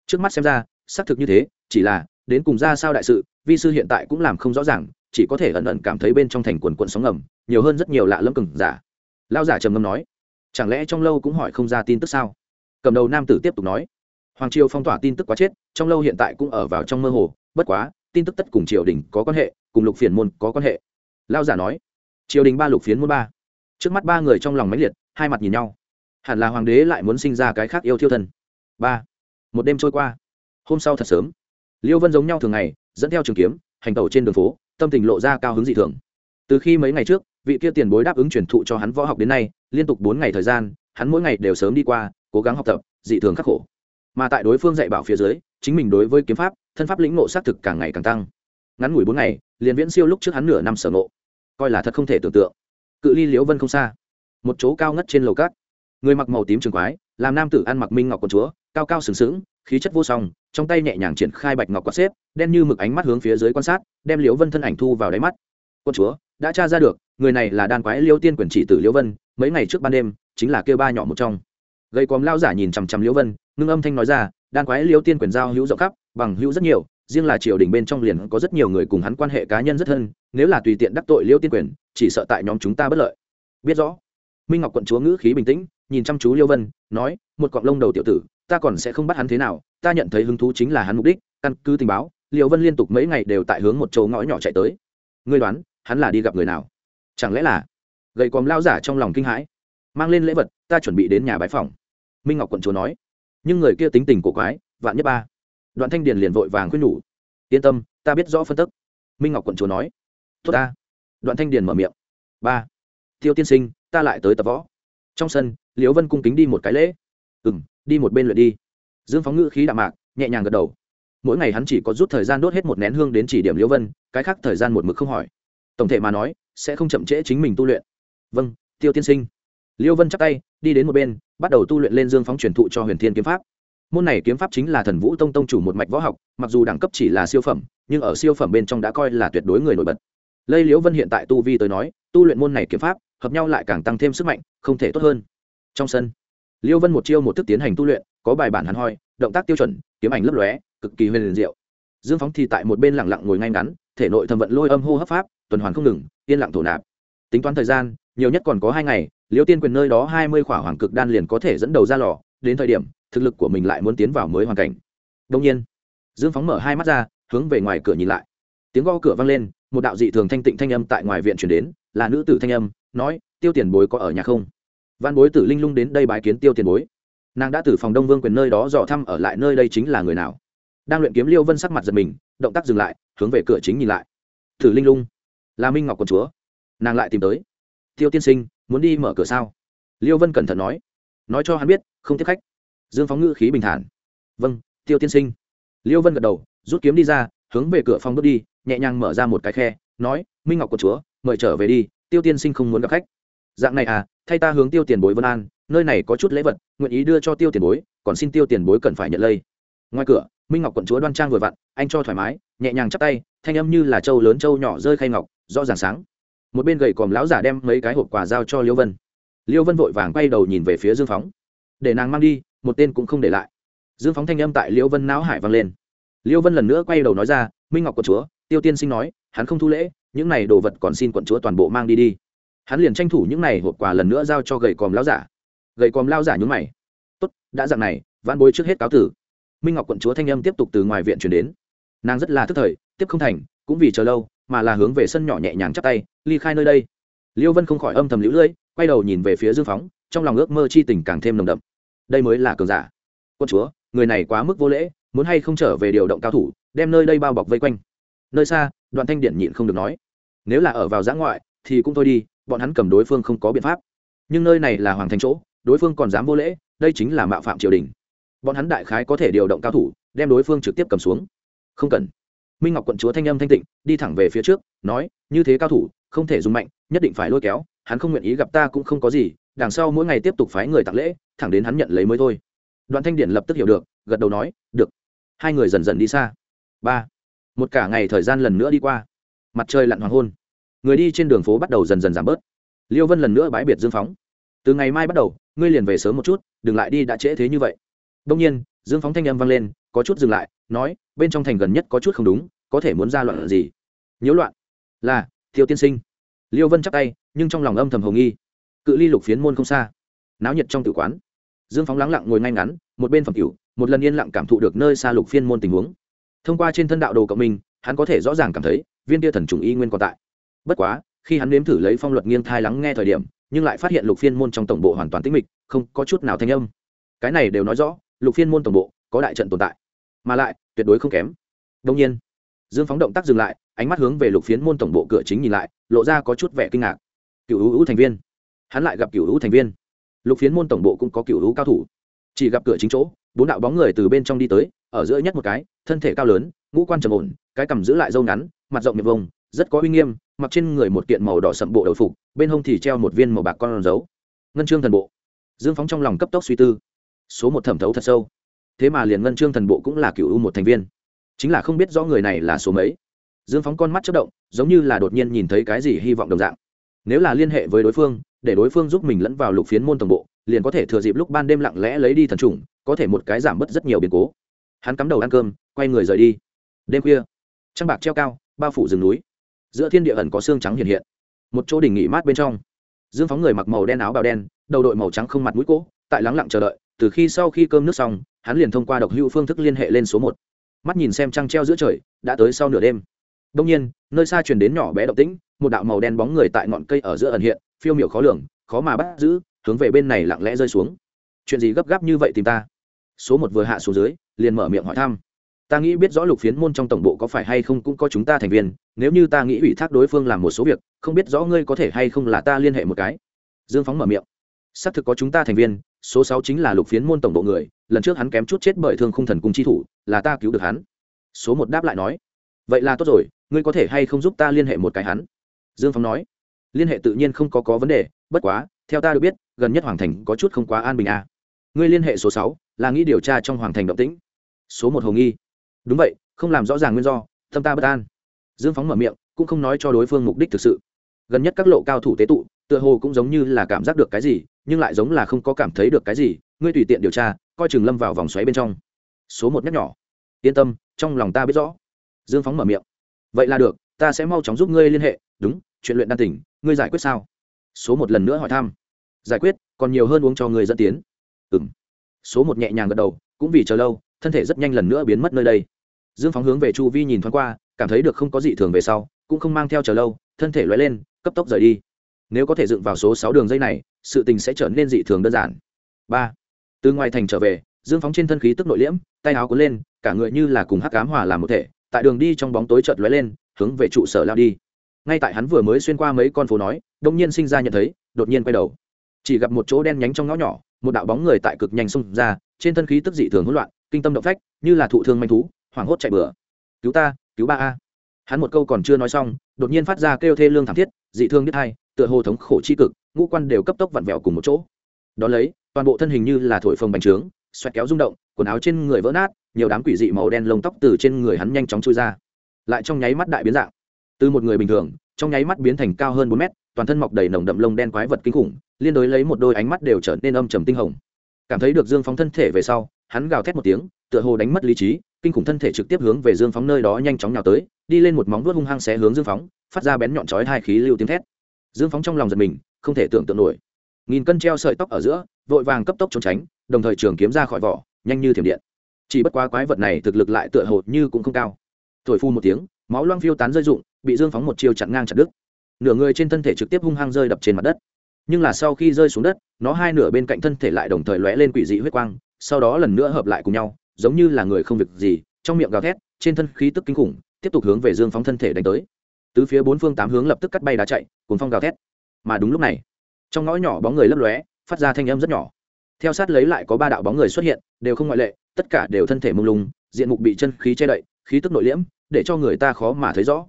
Trước mắt xem ra, xác thực như thế, chỉ là đến cùng ra sao đại sự vi sư hiện tại cũng làm không rõ ràng, chỉ có thể ẩn ẩn cảm thấy bên trong thành quần quận sóng ngầm, nhiều hơn rất nhiều lạ lẫm cừng giả. Lao giả trầm ngâm nói, chẳng lẽ trong lâu cũng hỏi không ra tin tức sao? Cầm đầu nam tử tiếp tục nói, hoàng triều phong tỏa tin tức quá chết, trong lâu hiện tại cũng ở vào trong mơ hồ, bất quá, tin tức tất cùng triều đình có quan hệ, cùng lục phiền môn có quan hệ. Lao giả nói, triều đình ba, lục phiến môn ba. Trước mắt ba người trong lòng mãnh liệt, hai mặt nhìn nhau. Hẳn là hoàng đế lại muốn sinh ra cái khác yêu thiêu thân. Ba, một đêm trôi qua. Hôm sau thật sớm, liêu vân giống nhau thường ngày dẫn theo trường kiếm, hành tẩu trên đường phố, tâm tình lộ ra cao hứng dị thường. Từ khi mấy ngày trước, vị kia tiền bối đáp ứng truyền thụ cho hắn võ học đến nay, liên tục bốn ngày thời gian, hắn mỗi ngày đều sớm đi qua, cố gắng học tập, dị thường khắc khổ. Mà tại đối phương dạy bảo phía dưới, chính mình đối với kiếm pháp, thân pháp lĩnh ngộ xác thực càng ngày càng tăng. Ngắn ngủi bốn ngày, liền viễn siêu lúc trước hắn nửa năm sở ngộ. Coi là thật không thể tưởng tượng. Cự ly liễu vân không xa. Một chỗ cao ngất trên lầu cát. Người mặc màu tím trường quái, làm nam tử ăn mặc minh ngọc quần chúa, cao cao sừng sững khí chất vô song, trong tay nhẹ nhàng triển khai bạch ngọc quạt xếp, đen như mực ánh mắt hướng phía dưới quan sát, đem liễu vân thân ảnh thu vào đáy mắt. Quân chúa, đã tra ra được, người này là đan quái liêu tiên quyền chỉ tử liễu vân, mấy ngày trước ban đêm, chính là kêu ba nhỏ một trong. Gây còm lao giả nhìn chằm chằm liễu vân, ngưng âm thanh nói ra, đan quái liêu tiên quyền giao hữu rộng khắp, bằng hữu rất nhiều, riêng là triều đình bên trong liền có rất nhiều người cùng hắn quan hệ cá nhân rất thân, nếu là tùy tiện đắc tội liêu tiên quyền, chỉ sợ tại nhóm chúng ta bất lợi. Biết rõ. Minh ngọc quận chúa ngữ khí bình tĩnh, nhìn chăm chú liêu vân, nói, một cọng lông đầu tiểu tử ta còn sẽ không bắt hắn thế nào, ta nhận thấy hứng thú chính là hắn mục đích, căn cứ tình báo liệu vân liên tục mấy ngày đều tại hướng một chỗ ngõ nhỏ chạy tới. Ngươi đoán, hắn là đi gặp người nào? Chẳng lẽ là gầy còm lao giả trong lòng kinh hãi, mang lên lễ vật, ta chuẩn bị đến nhà bãi phòng minh ngọc quận chúa nói. Nhưng người kia tính tình cổ quái, vạn nhất ba. Đoạn thanh điền liền vội vàng khuyên nhủ. Yên tâm, ta biết rõ phân tức. Minh ngọc quận chúa nói. Tốt ta. Đoạn thanh điền mở miệng. Ba. Tiêu tiên sinh, ta lại tới tập võ. Trong sân, liễu vân cung kính đi một cái lễ. Ừ m đi một bên luyện đi. Dương phóng ngữ khí đạm mạc, nhẹ nhàng gật đầu. Mỗi ngày hắn chỉ có rút thời gian đốt hết một nén hương đến chỉ điểm liễu vân, cái khác thời gian một mực không hỏi. Tổng thể mà nói, sẽ không chậm trễ chính mình tu luyện. Vâng tiêu tiên sinh. Liễu vân chắc tay, đi đến một bên, bắt đầu tu luyện lên dương phóng truyền thụ cho huyền thiên kiếm pháp. Môn này kiếm pháp chính là thần vũ tông tông chủ một mạch võ học, mặc dù đẳng cấp chỉ là siêu phẩm, nhưng ở siêu phẩm bên trong đã coi là tuyệt đối người nổi bật. Lây liễu vân hiện tại tu vi tới nói, tu luyện môn này kiếm pháp, hợp nhau lại càng tăng thêm sức mạnh, không thể tốt hơn. Trong sân Liêu vân một chiêu một thức tiến hành tu luyện, có bài bản hẳn hoi, động tác tiêu chuẩn, kiếm ảnh lấp lóe, cực kỳ huyền diệu. Dương phóng thì tại một bên lặng lặng ngồi ngay ngắn, thể nội thầm vận lôi âm hô hấp pháp, tuần hoàn không ngừng, yên lặng thổ nạp. Tính toán thời gian, nhiều nhất còn có hai ngày, Liêu tiên quyền nơi đó hai mươi khỏa hoàng cực đan liền có thể dẫn đầu ra lò, đến thời điểm, thực lực của mình lại muốn tiến vào mới hoàn cảnh. Đông nhiên, dương phóng mở hai mắt ra, hướng về ngoài cửa nhìn lại. Tiếng gõ cửa vang lên, một đạo dị thường thanh tịnh thanh âm tại ngoài viện chuyển đến, là nữ tử thanh âm, nói, tiêu tiền bối có ở nhà không? Văn bối tử linh lung đến đây bái kiến tiêu tiền bối. Nàng đã từ phòng đông vương quyền nơi đó dò thăm ở lại nơi đây chính là người nào. Đang luyện kiếm liêu vân sắc mặt giật mình, động tác dừng lại, hướng về cửa chính nhìn lại. Thử linh lung, là minh ngọc quần chúa. Nàng lại tìm tới. Tiêu tiên sinh, muốn đi mở cửa sao? Liêu vân cẩn thận nói. Nói cho hắn biết, không tiếp khách. Dương phóng ngữ khí bình thản. Vâng tiêu tiên sinh. Liêu vân gật đầu, rút kiếm đi ra, hướng về cửa phòng bước đi, nhẹ nhàng mở ra một cái khe, nói, minh ngọc của chúa, mời trở về đi, tiêu tiên sinh không muốn gặp khách dạng này à thay ta hướng tiêu tiền bối vân an, nơi này có chút lễ vật, nguyện ý đưa cho tiêu tiền bối, còn xin tiêu tiền bối cần phải nhận lây. Ngoài cửa, minh ngọc quận chúa đoan trang vừa vặn, anh cho thoải mái, nhẹ nhàng chắp tay, thanh âm như là trâu lớn trâu nhỏ rơi khay ngọc, rõ ràng sáng. Một bên gầy còm lão giả đem mấy cái hộp quà giao cho liêu vân. Liêu vân vội vàng quay đầu nhìn về phía dương phóng. Để nàng mang đi, một tên cũng không để lại. Dương phóng thanh âm tại liêu vân não hải vang lên. Liêu vân lần nữa quay đầu nói ra, minh ngọc quận chúa, tiêu tiên sinh nói, hắn không thu lễ, những này đồ vật còn xin quận chúa toàn bộ mang đi đi hắn liền tranh thủ những này hộp quà lần nữa giao cho gầy còm lao giả. Gầy còm lao giả nhún mày. Tốt, đã dặn này văn bối trước hết cáo tử. Minh ngọc quận chúa thanh âm tiếp tục từ ngoài viện chuyển đến. Nàng rất là thức thời, tiếp không thành, cũng vì chờ lâu, mà là hướng về sân nhỏ nhẹ nhàng chắp tay, ly khai nơi đây. Liêu vân không khỏi âm thầm lũ lưỡi quay đầu nhìn về phía dương phóng, trong lòng ước mơ chi tình càng thêm nồng đậm. Đây mới là cường giả. Quân chúa, người này quá mức vô lễ, muốn hay không trở về điều động cao thủ, đem nơi đây bao bọc vây quanh. Nơi xa, đoạn thanh điện nhịn không được nói. Nếu là ở vào giã ngoại, thì cũng thôi đi bọn hắn cầm đối phương không có biện pháp. Nhưng nơi này là hoàng thành chỗ, đối phương còn dám vô lễ, đây chính là mạo phạm triều đình. Bọn hắn đại khái có thể điều động cao thủ, đem đối phương trực tiếp cầm xuống. Không cần. Minh ngọc quận chúa thanh âm thanh tịnh, đi thẳng về phía trước, nói, như thế cao thủ, không thể dùng mạnh, nhất định phải lôi kéo, hắn không nguyện ý gặp ta cũng không có gì, đằng sau mỗi ngày tiếp tục phái người tặng lễ, thẳng đến hắn nhận lấy mới thôi. Đoàn thanh điển lập tức hiểu được, gật đầu nói, được. Hai người dần dần đi xa. Ba. Một cả ngày thời gian lần nữa đi qua. Mặt trời lặn hoàng hôn người đi trên đường phố bắt đầu dần dần giảm bớt. Liêu vân lần nữa bãi biệt dương phóng. Từ ngày mai bắt đầu, ngươi liền về sớm một chút, đừng lại đi đã trễ thế như vậy. Đông nhiên, dương phóng thanh âm vang lên, có chút dừng lại, nói, bên trong thành gần nhất có chút không đúng, có thể muốn ra loạn gì? Nhiễu loạn. Là, thiêu tiên sinh. Liêu vân chắp tay, nhưng trong lòng âm thầm hồng nghi. Cự ly lục phiến môn không xa. Náo nhiệt trong tử quán. Dương phóng lắng lặng ngồi ngay ngắn, một bên phẩm cửu, một lần yên lặng cảm thụ được nơi xa lục phiên môn tình huống. Thông qua trên thân đạo đồ cộng minh hắn có thể rõ ràng cảm thấy, viên tia thần trùng y nguyên còn tại bất quá, khi hắn nếm thử lấy phong luật nghiêng thai lắng nghe thời điểm, nhưng lại phát hiện lục phiên môn trong tổng bộ hoàn toàn tĩnh mịch, không có chút nào thanh âm. Cái này đều nói rõ, lục phiên môn tổng bộ có đại trận tồn tại, mà lại tuyệt đối không kém. Đông nhiên, dương phóng động tác dừng lại, ánh mắt hướng về lục phiên môn tổng bộ cửa chính nhìn lại, lộ ra có chút vẻ kinh ngạc. Cựu hữu thành viên. Hắn lại gặp cựu hữu thành viên. Lục phiên môn tổng bộ cũng có cựu hữu cao thủ. Chỉ gặp cửa chính chỗ, bốn đạo bóng người từ bên trong đi tới, ở giữa nhất một cái, thân thể cao lớn, ngũ quan trầm ổn, cái cầm giữ lại râu ngắn, mặt rộng miệng vông rất có uy nghiêm, mặc trên người một kiện màu đỏ sậm bộ đầu phục, bên hông thì treo một viên màu bạc con dấu. Ngân chương thần bộ. Dương phóng trong lòng cấp tốc suy tư. Số một thẩm thấu thật sâu. Thế mà liền ngân chương thần bộ cũng là cựu ưu một thành viên. Chính là không biết rõ người này là số mấy. Dương phóng con mắt chất động, giống như là đột nhiên nhìn thấy cái gì hy vọng đồng dạng. Nếu là liên hệ với đối phương, để đối phương giúp mình lẫn vào lục phiến môn tổng bộ, liền có thể thừa dịp lúc ban đêm lặng lẽ lấy đi thần trùng, có thể một cái giảm bớt rất nhiều biến cố. Hắn cắm đầu ăn cơm, quay người rời đi. Đêm khuya, trăng bạc treo cao, bao phủ rừng núi giữa thiên địa ẩn có xương trắng hiện hiện. Một chỗ đỉnh nghỉ mát bên trong. Dương phóng người mặc màu đen áo bào đen, đầu đội màu trắng không mặt mũi cỗ tại lắng lặng chờ đợi, từ khi sau khi cơm nước xong, hắn liền thông qua độc hữu phương thức liên hệ lên số một. Mắt nhìn xem trăng treo giữa trời, đã tới sau nửa đêm. Đông nhiên, nơi xa truyền đến nhỏ bé động tĩnh, một đạo màu đen bóng người tại ngọn cây ở giữa ẩn hiện, phiêu miểu khó lường, khó mà bắt giữ, hướng về bên này lặng lẽ rơi xuống. Chuyện gì gấp gáp như vậy tìm ta? Số một vừa hạ xuống dưới, liền mở miệng hỏi thăm ta nghĩ biết rõ lục phiến môn trong tổng bộ có phải hay không cũng có chúng ta thành viên, nếu như ta nghĩ ủy thác đối phương làm một số việc, không biết rõ ngươi có thể hay không là ta liên hệ một cái. Dương phóng mở miệng. Xác thực có chúng ta thành viên, số sáu chính là lục phiến môn tổng bộ người, lần trước hắn kém chút chết bởi thương khung thần cung chi thủ, là ta cứu được hắn. Số một đáp lại nói. Vậy là tốt rồi, ngươi có thể hay không giúp ta liên hệ một cái hắn? Dương phóng nói. Liên hệ tự nhiên không có có vấn đề, bất quá, theo ta được biết, gần nhất hoàng thành có chút không quá an bình à. ngươi liên hệ số sáu, là nghĩ điều tra trong hoàng thành động tĩnh. Số một hồ nghi đúng vậy, không làm rõ ràng nguyên do, tâm ta bất an. Dương phóng mở miệng, cũng không nói cho đối phương mục đích thực sự. Gần nhất các lộ cao thủ tế tụ, tựa hồ cũng giống như là cảm giác được cái gì, nhưng lại giống là không có cảm thấy được cái gì, ngươi tùy tiện điều tra, coi chừng lâm vào vòng xoáy bên trong. Số một nhắc nhỏ. Yên tâm, trong lòng ta biết rõ. Dương phóng mở miệng. Vậy là được, ta sẽ mau chóng giúp ngươi liên hệ, đúng, chuyện luyện đan tỉnh, ngươi giải quyết sao? Số một lần nữa hỏi thăm. Giải quyết, còn nhiều hơn uống cho người dẫn tiến. Ừ m số một nhẹ nhàng gật đầu, cũng vì chờ lâu thân thể rất nhanh lần nữa biến mất nơi đây. Dương phóng hướng về chu vi nhìn thoáng qua, cảm thấy được không có gì thường về sau, cũng không mang theo chờ lâu, thân thể loay lên, cấp tốc rời đi. Nếu có thể dựng vào số sáu đường dây này, sự tình sẽ trở nên dị thường đơn giản. Ba. Từ ngoài thành trở về, dương phóng trên thân khí tức nội liễm, tay áo cuốn lên, cả người như là cùng hắc cám hòa làm một thể, tại đường đi trong bóng tối chợt lóe lên, hướng về trụ sở lao đi. Ngay tại hắn vừa mới xuyên qua mấy con phố nói đông nhiên sinh ra nhận thấy, đột nhiên quay đầu. Chỉ gặp một chỗ đen nhánh trong ngõ nhỏ, một đạo bóng người tại cực nhanh xông ra, trên thân khí tức dị thường hỗn loạn kinh tâm động phách, như là thụ thương manh thú, hoảng hốt chạy bừa. Cứu ta, cứu ba a. Hắn một câu còn chưa nói xong, đột nhiên phát ra kêu thê lương thảm thiết, dị thương biết hai, tựa hồ thống khổ chi cực, ngũ quan đều cấp tốc vặn vẹo cùng một chỗ. Đ ó lấy, toàn bộ thân hình như là thổi phồng bành trướng, xoẹt kéo rung động, quần áo trên người vỡ nát, nhiều đám quỷ dị màu đen lông tóc từ trên người hắn nhanh chóng trôi ra. Lại trong nháy mắt đại biến dạng. Từ một người bình thường, trong nháy mắt biến thành cao hơn bốn mét, toàn thân mọc đầy nồng đậm lông đen quái vật kinh khủng, liên đối lấy một đôi ánh mắt đều trở nên âm trầm tinh hồng. Cảm thấy được dương phóng thân thể về sau hắn gào thét một tiếng, tựa hồ đánh mất lý trí, kinh khủng thân thể trực tiếp hướng về dương phóng nơi đó nhanh chóng nhào tới, đi lên một móng vuốt hung hăng xé hướng dương phóng, phát ra bén nhọn chói hai khí lưu tiếng thét. Dương phóng trong lòng giật mình, không thể tưởng tượng nổi. Nghìn cân treo sợi tóc ở giữa, vội vàng cấp tốc trốn tránh, đồng thời trường kiếm ra khỏi vỏ, nhanh như thiểm điện. Chỉ bất quá quái vật này thực lực lại tựa hồ như cũng không cao. Thổi phu một tiếng, máu loang phiêu tán rơi rụng, bị dương phóng một chiêu chặn ngang chặt đứt. Nửa người trên thân thể trực tiếp hung hăng rơi đập trên mặt đất. Nhưng là sau khi rơi xuống đất, nó hai nửa bên cạnh thân thể lại đồng thời lóe lên quỷ dị huyết quang sau đó lần nữa hợp lại cùng nhau, giống như là người không việc gì, trong miệng gào thét, trên thân khí tức kinh khủng, tiếp tục hướng về dương phóng thân thể đánh tới. Tứ phía bốn phương tám hướng lập tức cắt bay đá chạy cuốn phong gào thét. Mà đúng lúc này, trong ngõ nhỏ bóng người lấp lóe, phát ra thanh âm rất nhỏ. Theo sát lấy lại có ba đạo bóng người xuất hiện, đều không ngoại lệ, tất cả đều thân thể mông lung, diện mục bị chân khí che đậy, khí tức nội liễm, để cho người ta khó mà thấy rõ.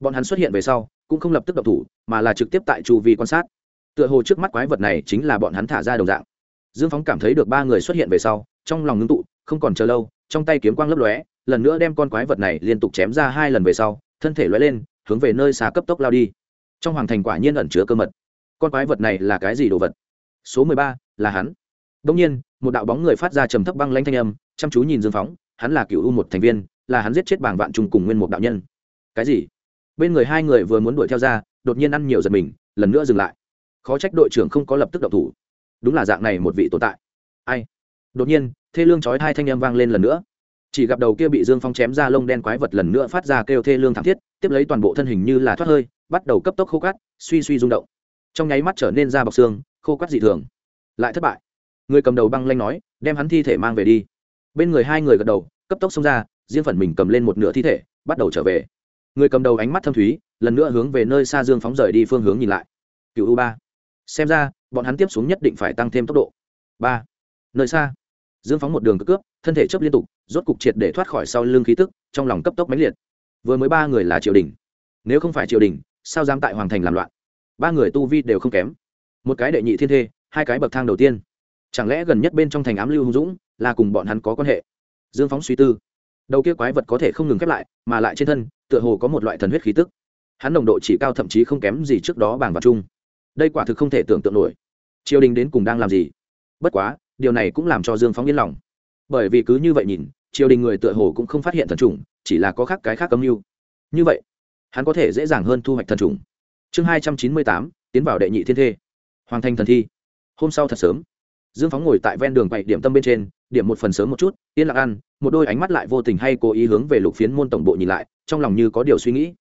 Bọn hắn xuất hiện về sau, cũng không lập tức độc thủ, mà là trực tiếp tại chu vi quan sát. Tựa hồ trước mắt quái vật này chính là bọn hắn thả ra đồng dạng dương phóng cảm thấy được ba người xuất hiện về sau, trong lòng ngưng tụ, không còn chờ lâu, trong tay kiếm quang lấp lóe, lần nữa đem con quái vật này liên tục chém ra hai lần về sau, thân thể lóe lên, hướng về nơi xa cấp tốc lao đi. Trong hoàng thành quả nhiên ẩn chứa cơ mật. Con quái vật này là cái gì đồ vật? Số mười ba, là hắn. Đông nhiên, một đạo bóng người phát ra trầm thấp băng lanh thanh âm, chăm chú nhìn dương phóng, hắn là cựu u một thành viên, là hắn giết chết bảng vạn trùng cùng nguyên một đạo nhân. Cái gì? Bên người hai người vừa muốn đuổi theo ra, đột nhiên ăn nhiều giật mình, lần nữa dừng lại. Khó trách đội trưởng không có lập tức động thủ đúng là dạng này một vị tồn tại. Ai? Đột nhiên, thê lương chói hai thanh âm vang lên lần nữa. Chỉ gặp đầu kia bị dương phong chém ra lông đen quái vật lần nữa phát ra kêu thê lương thảm thiết, tiếp lấy toàn bộ thân hình như là thoát hơi, bắt đầu cấp tốc khô cát, suy suy rung động. Trong nháy mắt trở nên da bọc xương, khô cát dị thường. Lại thất bại. Người cầm đầu băng lanh nói, đem hắn thi thể mang về đi. Bên người hai người gật đầu, cấp tốc xông ra, riêng phần mình cầm lên một nửa thi thể, bắt đầu trở về. Người cầm đầu ánh mắt thâm thúy, lần nữa hướng về nơi xa dương phóng rời đi phương hướng nhìn lại. Cựu u ba. Xem ra bọn hắn tiếp xuống nhất định phải tăng thêm tốc độ. Ba, nơi xa, dương phóng một đường cực cướp thân thể chấp liên tục, rốt cục triệt để thoát khỏi sau lưng khí tức, trong lòng cấp tốc mãnh liệt. Vừa mới ba người là triều đình. Nếu không phải triều đình, sao dám tại hoàng thành làm loạn? Ba người tu vi đều không kém. Một cái đệ nhị thiên thê, hai cái bậc thang đầu tiên. Chẳng lẽ gần nhất bên trong thành ám lưu hung dũng, là cùng bọn hắn có quan hệ? Dương phóng suy tư. Đầu kia quái vật có thể không ngừng khép lại, mà lại trên thân, tựa hồ có một loại thần huyết khí tức. Hắn nồng độ chỉ cao thậm chí không kém gì trước đó bảng và chung. Đây quả thực không thể tưởng tượng nổi triều đình đến cùng đang làm gì? Bất quá, điều này cũng làm cho dương phóng yên lòng. Bởi vì cứ như vậy nhìn, triều đình người tựa hồ cũng không phát hiện thần trùng, chỉ là có khác cái khác âm mưu. Như vậy, hắn có thể dễ dàng hơn thu hoạch thần trùng. Chương hai trăm chín mươi tám, tiến vào đệ nhị thiên thê. Hoàng thành thần thi. Hôm sau thật sớm, dương phóng ngồi tại ven đường bảy điểm tâm bên trên, điểm một phần sớm một chút, yên lặng ăn, một đôi ánh mắt lại vô tình hay cố ý hướng về lục phiến môn tổng bộ nhìn lại, trong lòng như có điều suy nghĩ.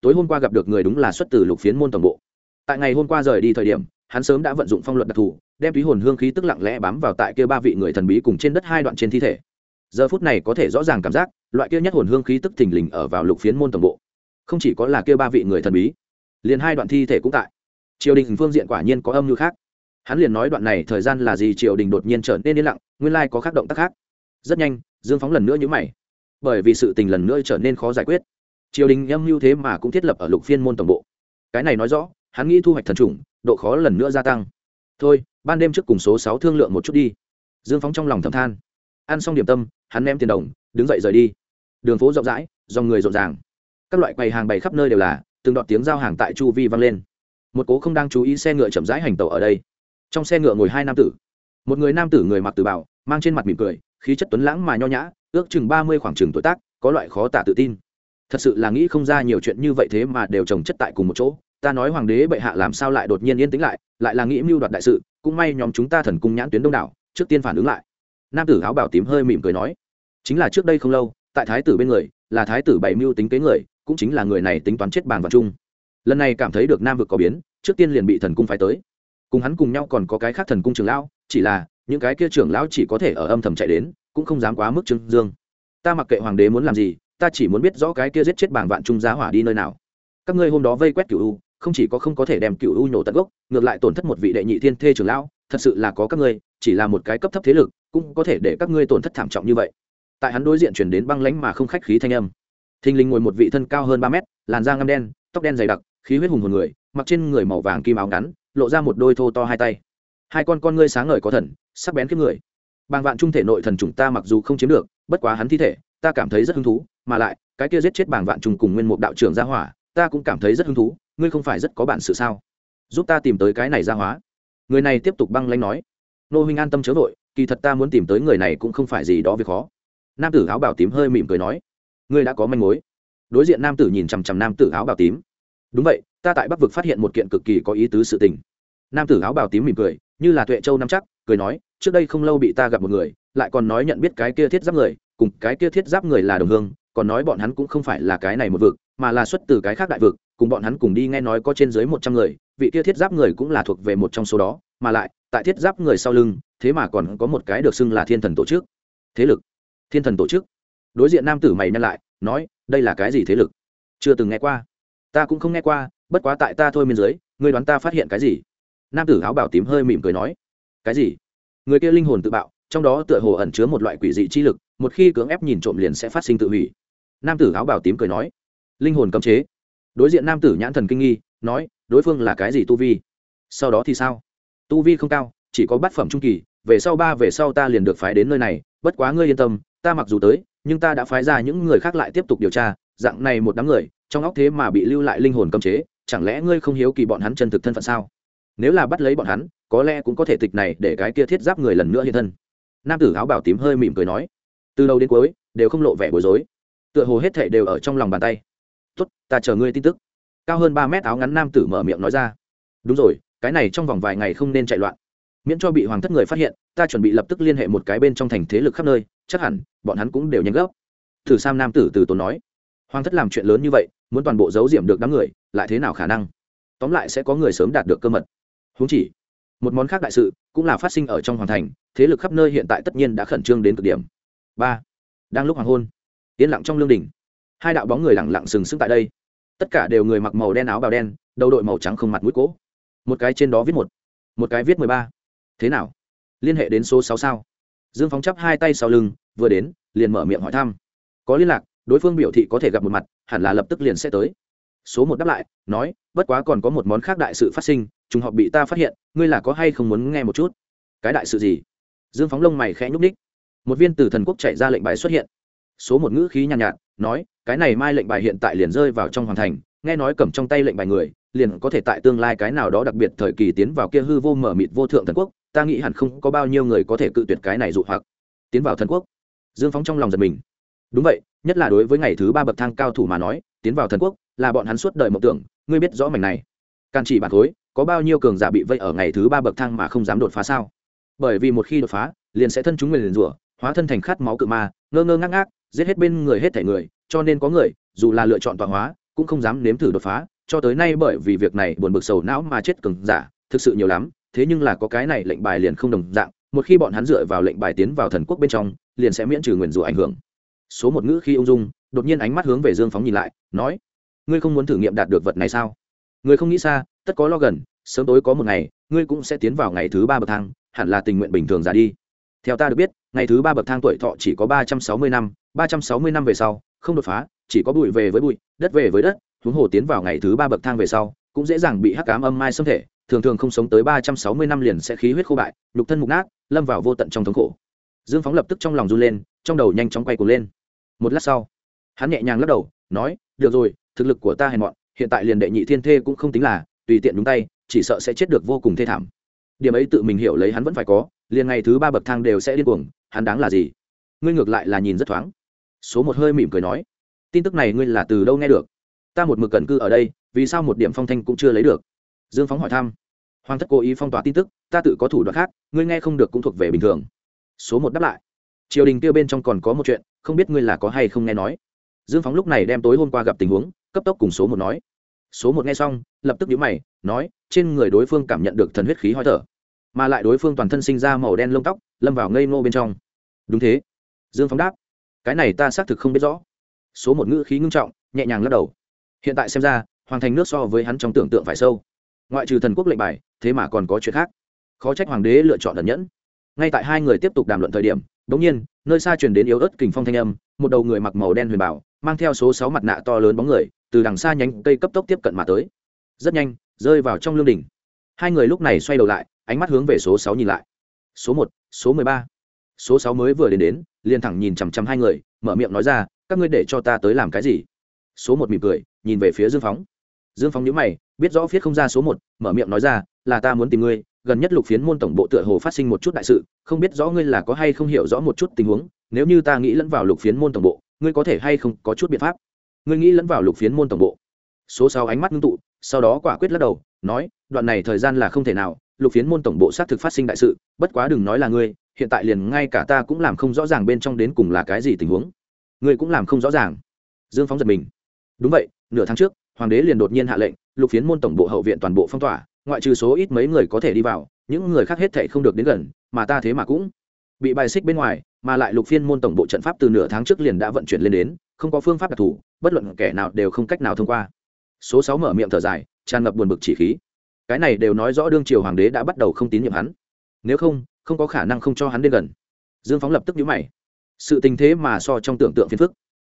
Tối hôm qua gặp được người đúng là xuất từ lục phiến môn tổng bộ. Tại ngày hôm qua rời đi thời điểm hắn sớm đã vận dụng phong luật đặc thù, đem túy hồn hương khí tức lặng lẽ bám vào tại kia ba vị người thần bí cùng trên đất hai đoạn trên thi thể. Giờ phút này có thể rõ ràng cảm giác, loại kia nhất hồn hương khí tức thình lình ở vào lục phiến môn tổng bộ. Không chỉ có là kia ba vị người thần bí, liền hai đoạn thi thể cũng tại. Triều đình phương diện quả nhiên có âm mưu khác. Hắn liền nói đoạn này thời gian là gì, triều đình đột nhiên trở nên yên lặng, nguyên lai có khác động tác khác. Rất nhanh, dương phóng lần nữa nhữ mày. Bởi vì sự tình lần nữa trở nên khó giải quyết. Triều đình âm mưu thế mà cũng thiết lập ở lục phiên môn tổng bộ. Cái này nói rõ, hắn nghĩ thu hoạch thần chủng độ khó lần nữa gia tăng. Thôi, ban đêm trước cùng số sáu thương lượng một chút đi. Dương phóng trong lòng thầm than. Ăn xong điểm tâm, hắn ném tiền đồng, đứng dậy rời đi. Đường phố rộng rãi dòng người rộn ràng. Các loại quầy hàng bày khắp nơi đều là, từng đoạn tiếng giao hàng tại chu vi vang lên. Một cố không đang chú ý xe ngựa chậm rãi hành tàu ở đây. Trong xe ngựa ngồi hai nam tử. Một người nam tử người mặc từ bảo mang trên mặt mỉm cười, khí chất tuấn lãng mà nho nhã, ước chừng ba mươi khoảng chừng tuổi tác, có loại khó tả tự tin. Thật sự là nghĩ không ra nhiều chuyện như vậy thế mà đều trồng chất tại cùng một chỗ ta nói hoàng đế bệ hạ làm sao lại đột nhiên yên tĩnh lại lại là nghĩ mưu đoạt đại sự, cũng may nhóm chúng ta thần cung nhãn tuyến đông đảo, trước tiên phản ứng lại. Nam tử áo bảo tím hơi mỉm cười nói, chính là trước đây không lâu, tại thái tử bên người, là thái tử bảy mưu tính kế người, cũng chính là người này tính toán chết bàn vào chung. Lần này cảm thấy được nam vực có biến, trước tiên liền bị thần cung phải tới. Cùng hắn cùng nhau còn có cái khác thần cung trưởng lão, chỉ là, những cái kia trưởng lão chỉ có thể ở âm thầm chạy đến, cũng không dám quá mức trương dương. Ta mặc kệ hoàng đế muốn làm gì, ta chỉ muốn biết rõ cái kia giết chết bảng vạn trung giá hỏa đi nơi nào. Các ngươi hôm đó vây quét cửu u không chỉ có không có thể đem cựu u nhổ tận gốc, ngược lại tổn thất một vị đệ nhị thiên thê trưởng lão, thật sự là có các ngươi, chỉ là một cái cấp thấp thế lực, cũng có thể để các ngươi tổn thất thảm trọng như vậy. Tại hắn đối diện chuyển đến băng lánh mà không khách khí thanh âm. Thình lình ngồi một vị thân cao hơn ba mét, làn da ngăm đen, tóc đen dày đặc, khí huyết hùng hồn người, mặc trên người màu vàng kim áo ngắn, lộ ra một đôi thô to hai tay. Hai con con ngươi sáng ngời có thần, sắc bén kiếp người. Bàng vạn trung thể nội thần chúng ta mặc dù không chiếm được, bất quá hắn thi thể, ta cảm thấy rất hứng thú, mà lại, cái kia giết chết bàng vạn trung cùng nguyên mục đạo trưởng gia hỏa, ta cũng cảm thấy rất hứng thú ngươi không phải rất có bản sự sao? Giúp ta tìm tới cái này gia hóa. Người này tiếp tục băng lanh nói. Nô huynh an tâm chớ vội, kỳ thật ta muốn tìm tới người này cũng không phải gì đó việc khó. Nam tử áo bảo tím hơi mỉm cười nói. Ngươi đã có manh mối. Đối diện nam tử nhìn chằm chằm nam tử áo bảo tím. Đúng vậy, ta tại bắc vực phát hiện một kiện cực kỳ có ý tứ sự tình. Nam tử áo bào tím mỉm cười, như là tuệ châu nam chắc, cười nói, trước đây không lâu bị ta gặp một người, lại còn nói nhận biết cái kia thiết giáp người, cùng cái kia thiết giáp người là đồng hương, còn nói bọn hắn cũng không phải là cái này một vực, mà là xuất từ cái khác đại vực cùng bọn hắn cùng đi nghe nói có trên dưới một trăm người, vị kia thiết giáp người cũng là thuộc về một trong số đó, mà lại, tại thiết giáp người sau lưng, thế mà còn có một cái được xưng là thiên thần tổ chức. Thế lực. Thiên thần tổ chức. Đối diện nam tử mày nhăn lại, nói, đây là cái gì thế lực? Chưa từng nghe qua. Ta cũng không nghe qua, bất quá tại ta thôi miên dưới, ngươi đoán ta phát hiện cái gì? Nam tử áo bảo tím hơi mỉm cười nói, cái gì? Người kia linh hồn tự bạo, trong đó tựa hồ ẩn chứa một loại quỷ dị chi lực, một khi cưỡng ép nhìn trộm liền sẽ phát sinh tự hủy. Nam tử áo bảo tím cười nói, linh hồn cấm chế đối diện nam tử nhãn thần kinh nghi, nói, đối phương là cái gì tu vi? Sau đó thì sao? Tu vi không cao, chỉ có bát phẩm trung kỳ, về sau ba về sau ta liền được phái đến nơi này, bất quá ngươi yên tâm, ta mặc dù tới, nhưng ta đã phái ra những người khác lại tiếp tục điều tra, dạng này một đám người, trong óc thế mà bị lưu lại linh hồn cấm chế, chẳng lẽ ngươi không hiếu kỳ bọn hắn chân thực thân phận sao? Nếu là bắt lấy bọn hắn, có lẽ cũng có thể tịch này để cái kia thiết giáp người lần nữa hiện thân. Nam tử áo bảo tím hơi mỉm cười nói. Từ đầu đến cuối, đều không lộ vẻ bối rối. Tựa hồ hết thệ đều ở trong lòng bàn tay tốt, ta chờ ngươi tin tức. Cao hơn ba mét áo ngắn nam tử mở miệng nói ra. Đúng rồi, cái này trong vòng vài ngày không nên chạy loạn. Miễn cho bị hoàng thất người phát hiện, ta chuẩn bị lập tức liên hệ một cái bên trong thành thế lực khắp nơi, chắc hẳn bọn hắn cũng đều nhanh gấp. Thử sam nam tử từ tốn nói. Hoàng thất làm chuyện lớn như vậy, muốn toàn bộ giấu diệm được đám người, lại thế nào khả năng? Tóm lại sẽ có người sớm đạt được cơ mật. Húng chỉ, một món khác đại sự cũng là phát sinh ở trong hoàng thành, thế lực khắp nơi hiện tại tất nhiên đã khẩn trương đến cực điểm. Ba, đang lúc hoàng hôn, yên lặng trong lương đình hai đạo bóng người lặng lặng sừng sững tại đây. Tất cả đều người mặc màu đen áo bào đen, đầu đội màu trắng không mặt mũi cỗ một cái trên đó viết một một cái viết mười ba. Thế nào? Liên hệ đến số sáu sao? Dương phóng chắp hai tay sau lưng, vừa đến, liền mở miệng hỏi thăm. Có liên lạc, đối phương biểu thị có thể gặp một mặt, hẳn là lập tức liền sẽ tới. Số một đáp lại, nói, bất quá còn có một món khác đại sự phát sinh, trùng họp bị ta phát hiện, ngươi là có hay không muốn nghe một chút? Cái đại sự gì? Dương phóng lông mày khẽ nhúc ních một viên từ thần quốc chạy ra lệnh bài xuất hiện số một ngữ khí nhàn nhạt, nhạt nói cái này mai lệnh bài hiện tại liền rơi vào trong hoàng thành nghe nói cầm trong tay lệnh bài người liền có thể tại tương lai cái nào đó đặc biệt thời kỳ tiến vào kia hư vô mở mịt vô thượng thần quốc ta nghĩ hẳn không có bao nhiêu người có thể cự tuyệt cái này dụ hoặc. Tiến vào thần quốc. Dương phóng trong lòng giật mình. Đúng vậy nhất là đối với ngày thứ ba bậc thang cao thủ mà nói tiến vào thần quốc là bọn hắn suốt đời mộng tưởng ngươi biết rõ mảnh này. Can chỉ bản khối có bao nhiêu cường giả bị vây ở ngày thứ ba bậc thang mà không dám đột phá sao? Bởi vì một khi đột phá liền sẽ thân chúng người liền rủa hóa thân thành khát máu cự ma, ngơ ngơ ngác ngác, giết hết bên người hết thể người, cho nên có người, dù là lựa chọn tọa hóa, cũng không dám nếm thử đột phá, cho tới nay bởi vì việc này buồn bực sầu não mà chết cứng giả, thực sự nhiều lắm, thế nhưng là có cái này lệnh bài liền không đồng dạng, một khi bọn hắn dựa vào lệnh bài tiến vào thần quốc bên trong, liền sẽ miễn trừ nguyền rủa ảnh hưởng. Số một ngữ khi ung dung, đột nhiên ánh mắt hướng về dương phóng nhìn lại, nói, ngươi không muốn thử nghiệm đạt được vật này sao? Ngươi không nghĩ xa, tất có lo gần, sớm tối có một ngày, ngươi cũng sẽ tiến vào ngày thứ ba bậc thang, hẳn là tình nguyện bình thường ra đi theo ta được biết, ngày thứ ba bậc thang tuổi thọ chỉ có ba trăm sáu mươi năm, ba trăm sáu mươi năm về sau, không đột phá, chỉ có bụi về với bụi, đất về với đất, huống hồ tiến vào ngày thứ ba bậc thang về sau, cũng dễ dàng bị hắc cám âm mai xâm thể, thường thường không sống tới ba trăm sáu mươi năm liền sẽ khí huyết khô bại, nhục thân mục nát, lâm vào vô tận trong thống khổ. Dương phóng lập tức trong lòng run lên, trong đầu nhanh chóng quay cuồng lên. Một lát sau, hắn nhẹ nhàng lắc đầu, nói, được rồi, thực lực của ta hèn mọn, hiện tại liền đệ nhị thiên thê cũng không tính là, tùy tiện đúng tay, chỉ sợ sẽ chết được vô cùng thê thảm. Điểm ấy tự mình hiểu lấy hắn vẫn phải có liền ngày thứ ba bậc thang đều sẽ điên cuồng, hắn đáng là gì? Ngươi ngược lại là nhìn rất thoáng. Số một hơi mỉm cười nói, tin tức này ngươi là từ đâu nghe được? Ta một mực cẩn cư ở đây, vì sao một điểm phong thanh cũng chưa lấy được? Dương phóng hỏi thăm. Hoàng thất cố ý phong tỏa tin tức, ta tự có thủ đoạn khác, ngươi nghe không được cũng thuộc về bình thường. Số một đáp lại, triều đình kia bên trong còn có một chuyện, không biết ngươi là có hay không nghe nói. Dương phóng lúc này đem tối hôm qua gặp tình huống, cấp tốc cùng số một nói. Số một nghe xong, lập tức nhíu mày, nói, trên người đối phương cảm nhận được thần huyết khí hói thở mà lại đối phương toàn thân sinh ra màu đen lông tóc, lâm vào ngây ngô bên trong. Đúng thế. Dương phóng đáp. Cái này ta xác thực không biết rõ. Số một ngữ khí ngưng trọng, nhẹ nhàng lắc đầu. Hiện tại xem ra, hoàng thành nước so với hắn trong tưởng tượng phải sâu. Ngoại trừ thần quốc lệnh bài, thế mà còn có chuyện khác. Khó trách hoàng đế lựa chọn ẩn nhẫn. Ngay tại hai người tiếp tục đàm luận thời điểm đ ỗ n g nhiên, nơi xa truyền đến yếu ớt kình phong thanh âm, một đầu người mặc màu đen huyền bảo, mang theo số sáu mặt nạ to lớn bóng người, từ đằng xa nhánh cây cấp tốc tiếp cận mà tới. Rất nhanh, rơi vào trong lương đỉnh. Hai người lúc này xoay đầu lại ánh mắt hướng về số sáu nhìn lại. Số một, số mười ba. Số sáu mới vừa đến đến, liền thẳng nhìn chằm chằm hai người, mở miệng nói ra, các ngươi để cho ta tới làm cái gì? Số một mỉm cười, nhìn về phía dương phóng. Dương phóng nhữ mày, biết rõ viết không ra số một, mở miệng nói ra, là ta muốn tìm ngươi, gần nhất lục phiến môn tổng bộ tựa hồ phát sinh một chút đại sự, không biết rõ ngươi là có hay không hiểu rõ một chút tình huống, nếu như ta nghĩ lẫn vào lục phiến môn tổng bộ, ngươi có thể hay không có chút biện pháp? Ngươi nghĩ lẫn vào lục phiến môn tổng bộ? Số sáu ánh mắt ngưng tụ, sau đó quả quyết lắc đầu, nói, đoạn này thời gian là không thể nào lục phiến môn tổng bộ xác thực phát sinh đại sự, bất quá đừng nói là ngươi, hiện tại liền ngay cả ta cũng làm không rõ ràng bên trong đến cùng là cái gì tình huống. Ngươi cũng làm không rõ ràng. Dương phóng giật mình. Đúng vậy, nửa tháng trước, hoàng đế liền đột nhiên hạ lệnh, lục phiến môn tổng bộ hậu viện toàn bộ phong tỏa, ngoại trừ số ít mấy người có thể đi vào, những người khác hết thệ không được đến gần, mà ta thế mà cũng bị bài xích bên ngoài, mà lại lục phiên môn tổng bộ trận pháp từ nửa tháng trước liền đã vận chuyển lên đến, không có phương pháp đặc thù, bất luận kẻ nào đều không cách nào thông qua. Số sáu mở miệng thở dài, tràn ngập buồn bực chỉ khí cái này đều nói rõ đương triều hoàng đế đã bắt đầu không tín nhiệm hắn. Nếu không không có khả năng không cho hắn đến gần. Dương phóng lập tức nhíu mày. Sự tình thế mà so trong tưởng tượng phiền phức.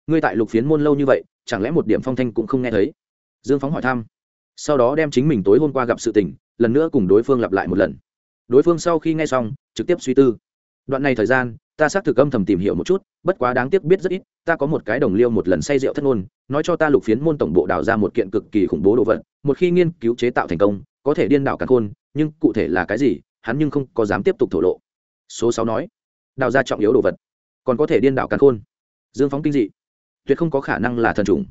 Ngươi tại lục phiến môn lâu như vậy, chẳng lẽ một điểm phong thanh cũng không nghe thấy? Dương phóng hỏi thăm. Sau đó đem chính mình tối hôm qua gặp sự tình, lần nữa cùng đối phương lặp lại một lần. Đối phương sau khi nghe xong, trực tiếp suy tư. Đoạn này thời gian, ta xác thực âm thầm tìm hiểu một chút, bất quá đáng tiếc biết rất ít, ta có một cái đồng liêu một lần say rượu thất ngôn, nói cho ta lục phiến môn tổng bộ đào ra một kiện cực kỳ khủng bố đồ vật, một khi nghiên cứu chế tạo thành công có thể điên đảo cả khôn, nhưng cụ thể là cái gì, hắn nhưng không có dám tiếp tục thổ lộ. Số sáu nói, đào ra trọng yếu đồ vật, còn có thể điên đảo cả khôn. Dương phóng kinh dị. Tuyệt không có khả năng là thần trùng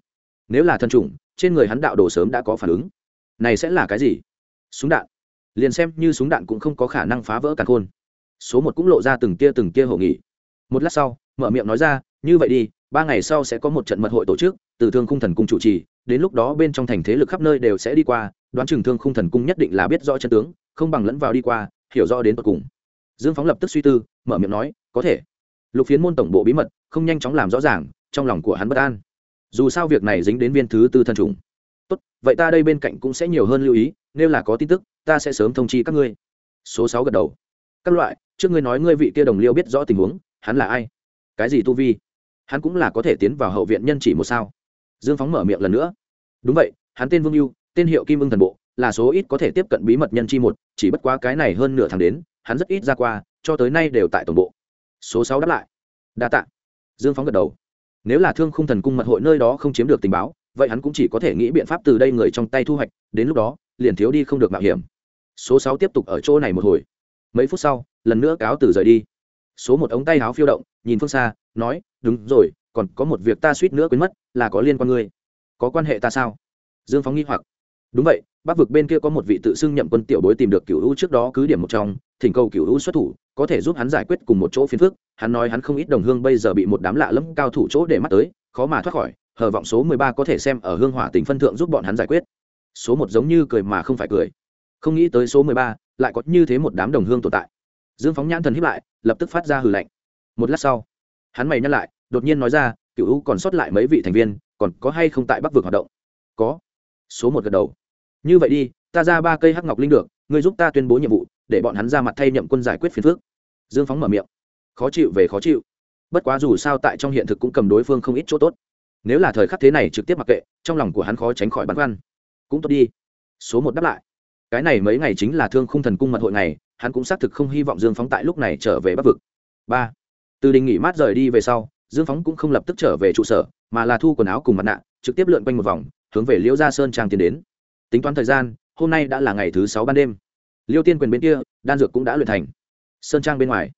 nếu là thần trùng trên người hắn đạo đồ sớm đã có phản ứng. Này sẽ là cái gì? Súng đạn. Liền xem như súng đạn cũng không có khả năng phá vỡ cả khôn. Số một cũng lộ ra từng tia từng tia hồ nghị một lát sau, mở miệng nói ra, như vậy đi, ba ngày sau sẽ có một trận mật hội tổ chức, từ thương khung thần cung chủ trì, đến lúc đó bên trong thành thế lực khắp nơi đều sẽ đi qua đoán chừng thương khung thần cung nhất định là biết rõ chân tướng, không bằng lẫn vào đi qua, hiểu rõ đến tận cùng. Dương phóng lập tức suy tư, mở miệng nói, có thể. Lục phiến môn tổng bộ bí mật, không nhanh chóng làm rõ ràng, trong lòng của hắn bất an. Dù sao việc này dính đến viên thứ tư thân trùng tốt, vậy ta đây bên cạnh cũng sẽ nhiều hơn lưu ý, nếu là có tin tức, ta sẽ sớm thông chi các ngươi. Số sáu gật đầu. Các loại, trước ngươi nói ngươi vị kia đồng liêu biết rõ tình huống, hắn là ai? Cái gì tu vi? Hắn cũng là có thể tiến vào hậu viện nhân chỉ một sao. Dương phóng mở miệng lần nữa. Đúng vậy, hắn tên vương yêu tên hiệu kim ưng thần bộ, là số ít có thể tiếp cận bí mật nhân chi một, chỉ bất quá cái này hơn nửa tháng đến, hắn rất ít ra qua, cho tới nay đều tại tổng bộ. Số sáu đáp lại. Đa tạ. Dương phóng gật đầu. Nếu là thương khung thần cung mật hội nơi đó không chiếm được tình báo, vậy hắn cũng chỉ có thể nghĩ biện pháp từ đây người trong tay thu hoạch, đến lúc đó, liền thiếu đi không được mạo hiểm. Số sáu tiếp tục ở chỗ này một hồi. Mấy phút sau, lần nữa cáo từ rời đi. Số một ống tay áo phiêu động, nhìn phương xa, nói, đúng rồi, còn có một việc ta suýt nữa quên mất, là có liên quan ngươi. Có quan hệ ta sao? Dương phóng nghi hoặc đúng vậy, bắc vực bên kia có một vị tự xưng nhậm quân tiểu bối tìm được cựu hữu trước đó cứ điểm một trong, thỉnh cầu cựu hữu xuất thủ, có thể giúp hắn giải quyết cùng một chỗ phiền phức. Hắn nói hắn không ít đồng hương bây giờ bị một đám lạ lẫm cao thủ chỗ để mắt tới, khó mà thoát khỏi, hờ vọng số mười ba có thể xem ở hương hỏa tỉnh phân thượng giúp bọn hắn giải quyết. Số một giống như cười mà không phải cười. Không nghĩ tới số mười ba lại có như thế một đám đồng hương tồn tại. Dương phóng nhãn thần hiếp lại, lập tức phát ra hừ lạnh. Một lát sau, hắn mày nhắc lại, đột nhiên nói ra cựu u còn sót lại mấy vị thành viên, còn có hay không tại bắc vực hoạt động? Có số một gật đầu. Như vậy đi, ta ra ba cây hắc ngọc linh được, ngươi giúp ta tuyên bố nhiệm vụ, để bọn hắn ra mặt thay nhậm quân giải quyết phiền phước dương phóng mở miệng. Khó chịu về khó chịu. Bất quá dù sao tại trong hiện thực cũng cầm đối phương không ít chỗ tốt. Nếu là thời khắc thế này trực tiếp mặc kệ, trong lòng của hắn khó tránh khỏi băn khoăn. Cũng tốt đi. Số một đáp lại. Cái này mấy ngày chính là thương khung thần cung mật hội này hắn cũng xác thực không hy vọng dương phóng tại lúc này trở về bắc vực. Ba. Từ đình nghỉ mát rời đi về sau, dương phóng cũng không lập tức trở về trụ sở, mà là thu quần áo cùng mặt nạ, trực tiếp lượn quanh một vòng hướng về liễu gia sơn trang tiến đến. Tính toán thời gian, hôm nay đã là ngày thứ sáu ban đêm. Liêu tiên quyền bên kia, đan dược cũng đã luyện thành. Sơn trang bên ngoài,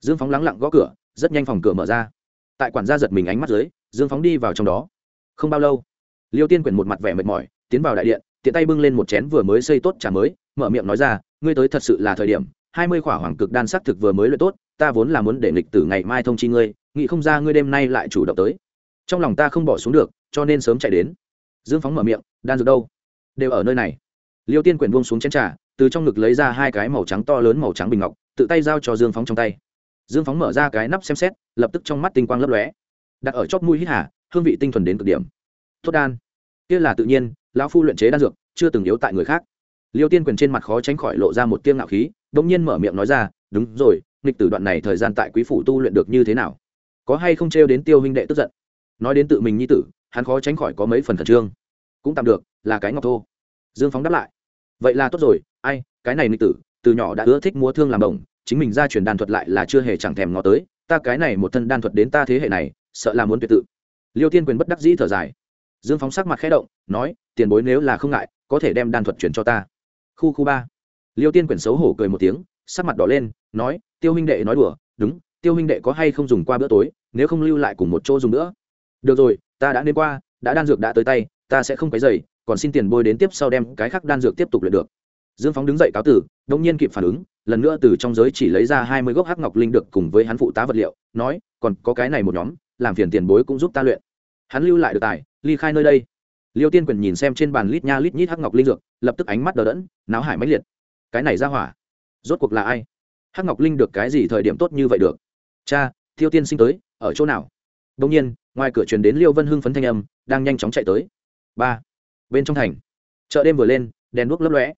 dương phóng lắng lặng gõ cửa, rất nhanh phòng cửa mở ra. Tại quản gia giật mình ánh mắt dưới, dương phóng đi vào trong đó. Không bao lâu, liêu tiên quyền một mặt vẻ mệt mỏi, tiến vào đại điện, tiện tay bưng lên một chén vừa mới xây tốt trà mới, mở miệng nói ra, ngươi tới thật sự là thời điểm, hai mươi khỏa hoàng cực đan sắc thực vừa mới luyện tốt, ta vốn là muốn để lịch tử ngày mai thông chi ngươi, nghĩ không ra ngươi đêm nay lại chủ động tới. Trong lòng ta không bỏ xuống được, cho nên sớm chạy đến dương phóng mở miệng, đan dược đâu? Đều ở nơi này. Liêu tiên quyển buông xuống chén trà, từ trong ngực lấy ra hai cái màu trắng to lớn màu trắng bình ngọc, tự tay giao cho dương phóng trong tay. Dương phóng mở ra cái nắp xem xét, lập tức trong mắt tinh quang lấp lóe. Đặt ở chóp mũi hít hà, hương vị tinh thuần đến cực điểm. Tốt đan. Kia là tự nhiên, lão phu luyện chế đan dược, chưa từng yếu tại người khác. Liêu tiên quyền trên mặt khó tránh khỏi lộ ra một tiêng ngạo khí đ ỗ n g nhiên mở miệng nói ra, đúng rồi, nghịch tử đoạn này thời gian tại quý phủ tu luyện được như thế nào? Có hay không trêu đến tiêu huynh đệ tức giận? Nói đến tự mình nhi tử hắn khó tránh khỏi có mấy phần khẩn trương. Cũng tạm được, là cái ngọc thô. Dương phóng đáp lại. Vậy là tốt rồi, ai, cái này nịch tử, từ nhỏ đã ưa thích múa thương làm đồng, chính mình ra truyền đan thuật lại là chưa hề chẳng thèm ngó tới, ta cái này một thân đan thuật đến ta thế hệ này, sợ là muốn tuyệt tự. Liêu tiên quyền bất đắc dĩ thở dài. Dương phóng sắc mặt khẽ động, nói, tiền bối nếu là không ngại, có thể đem đan thuật chuyển cho ta. Khu khu ba. Liêu tiên quyền xấu hổ cười một tiếng, sắc mặt đỏ lên, nói, tiêu huynh đệ nói đùa, đúng, tiêu huynh đệ có hay không dùng qua bữa tối, nếu không lưu lại cùng một chỗ dùng nữa. Được rồi ta đã nên qua, đã đan dược đã tới tay, ta sẽ không cái dày còn xin tiền bôi đến tiếp sau đem cái khác đan dược tiếp tục luyện được. Dương phóng đứng dậy cáo tử đông nhiên kịp phản ứng, lần nữa từ trong giới chỉ lấy ra hai mươi gốc hắc ngọc linh được cùng với hắn phụ tá vật liệu, nói, còn có cái này một nhóm, làm phiền tiền bối cũng giúp ta luyện. Hắn lưu lại được tài, ly khai nơi đây. Liêu tiên quyền nhìn xem trên bàn lít nha lít nhít hắc ngọc linh dược, lập tức ánh mắt đờ đẫn, náo hải mãnh liệt. Cái này ra hỏa, rốt cuộc là ai? Hắc ngọc linh được cái gì thời điểm tốt như vậy được? Cha, Thiêu tiên sinh tới, ở chỗ nào? Đông nhiên, ngoài cửa truyền đến liêu vân hưng phấn thanh âm, đang nhanh chóng chạy tới. Ba. Bên trong thành. Chợ đêm vừa lên, đèn đuốc lấp lóe.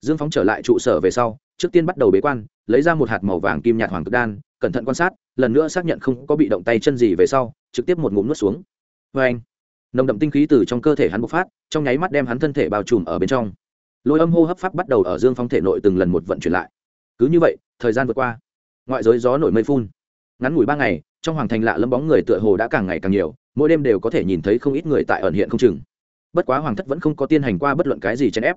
Dương phóng trở lại trụ sở về sau, trước tiên bắt đầu bế quan, lấy ra một hạt màu vàng kim nhạt hoàng cực đan, cẩn thận quan sát, lần nữa xác nhận không có bị động tay chân gì về sau, trực tiếp một ngụm nuốt xuống. Vê anh, nồng đậm tinh khí từ trong cơ thể hắn bộc phát, trong nháy mắt đem hắn thân thể bao trùm ở bên trong. Lôi âm hô hấp pháp bắt đầu ở dương phóng thể nội từng lần một vận chuyển lại. Cứ như vậy, thời gian vượt qua. Ngoại giới gió nổi mây phun. Ngắn ngủi ba ngày trong hoàng thành lạ lâm bóng người tựa hồ đã càng ngày càng nhiều, mỗi đêm đều có thể nhìn thấy không ít người tại ẩn hiện không chừng. Bất quá hoàng thất vẫn không có tiên hành qua bất luận cái gì chèn ép.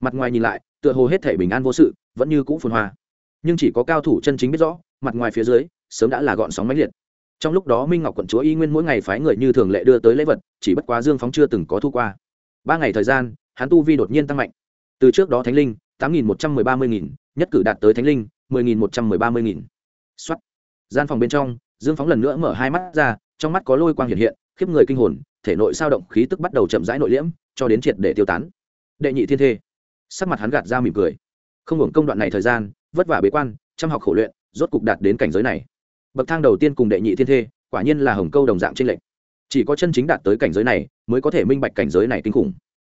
Mặt ngoài nhìn lại, tựa hồ hết thể bình an vô sự, vẫn như cũ phồn hoa. Nhưng chỉ có cao thủ chân chính biết rõ, mặt ngoài phía dưới, sớm đã là gọn sóng mãnh liệt. Trong lúc đó minh ngọc quận chúa y nguyên mỗi ngày phái người như thường lệ đưa tới lễ vật, chỉ bất quá dương phóng chưa từng có thu qua. Ba ngày thời gian, hắn tu vi đột nhiên tăng mạnh. Từ trước đó thánh linh, tám nghìn một trăm mười ba mươi nghìn, nhất cử đạt tới thánh linh, mười nghìn một trăm mười ba mươi nghìn. Xuất gian phòng bên trong dương phóng lần nữa mở hai mắt ra, trong mắt có lôi quang hiện hiện, khiếp người kinh hồn, thể nội sao động khí tức bắt đầu chậm rãi nội liễm, cho đến triệt để tiêu tán. Đệ nhị thiên thê. Sắc mặt hắn gạt ra mỉm cười. Không hưởng công đoạn này thời gian, vất vả bế quan, chăm học khổ luyện, rốt cục đạt đến cảnh giới này. Bậc thang đầu tiên cùng đệ nhị thiên thê, quả nhiên là hồng câu đồng dạng trên lệnh chỉ có chân chính đạt tới cảnh giới này, mới có thể minh bạch cảnh giới này kinh khủng.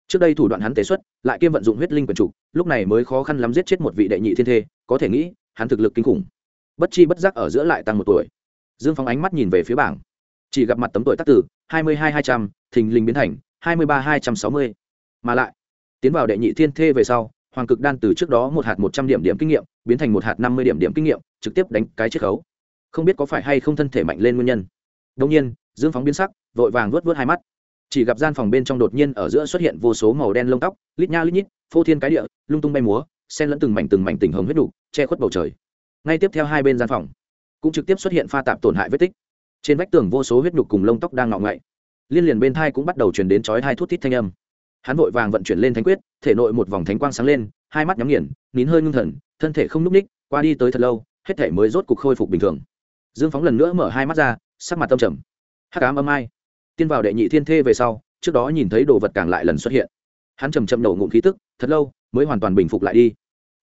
Trước đây thủ đoạn hắn tế xuất, lại kiêm vận dụng huyết linh quyền trục lúc này mới khó khăn lắm giết chết một vị đệ nhị thiên thê, có thể nghĩ, hắn thực lực kinh khủng. Bất chi bất giác ở giữa lại tăng một tuổi dương phóng ánh mắt nhìn về phía bảng. Chỉ gặp mặt tấm tuổi tác tử, hai mươi hai hai trăm, thình lình biến thành hai mươi ba, hai trăm sáu mươi. Mà lại, tiến vào đệ nhị thiên thê về sau, hoàng cực đan từ trước đó một hạt một trăm điểm điểm kinh nghiệm, biến thành một hạt năm mươi điểm điểm kinh nghiệm, trực tiếp đánh cái chiết khấu. Không biết có phải hay không thân thể mạnh lên nguyên nhân. Đông nhiên, dương phóng biến sắc, vội vàng vớt vớt hai mắt. Chỉ gặp gian phòng bên trong đột nhiên ở giữa xuất hiện vô số màu đen lông tóc, lít nha lít nhít, phô thiên cái địa, lung tung bay múa sen lẫn từng mảnh từng mảnh tình hồng huyết đủ che khuất bầu trời. Ngay tiếp theo hai bên gian phòng cũng trực tiếp xuất hiện pha tạp tổn hại vết tích. Trên vách tường vô số huyết nhục cùng lông tóc đang ngọ ngậy. Liên liền bên thai cũng bắt đầu chuyển đến chói hai thuốc thít thanh âm. Hắn vội vàng vận chuyển lên thánh quyết, thể nội một vòng thánh quang sáng lên, hai mắt nhắm nghiền, nín hơi ngưng thần, thân thể không n ú c ních qua đi tới thật lâu, hết thể mới rốt cục khôi phục bình thường. Dương phóng lần nữa mở hai mắt ra, sắc mặt tâm trầm. Hắc ám âm ai? Tiên vào đệ nhị thiên thê về sau, trước đó nhìn thấy đồ vật càng lại lần xuất hiện. Hắn chầm chậm nổ ngụm khí tức, thật lâu, mới hoàn toàn bình phục lại đi.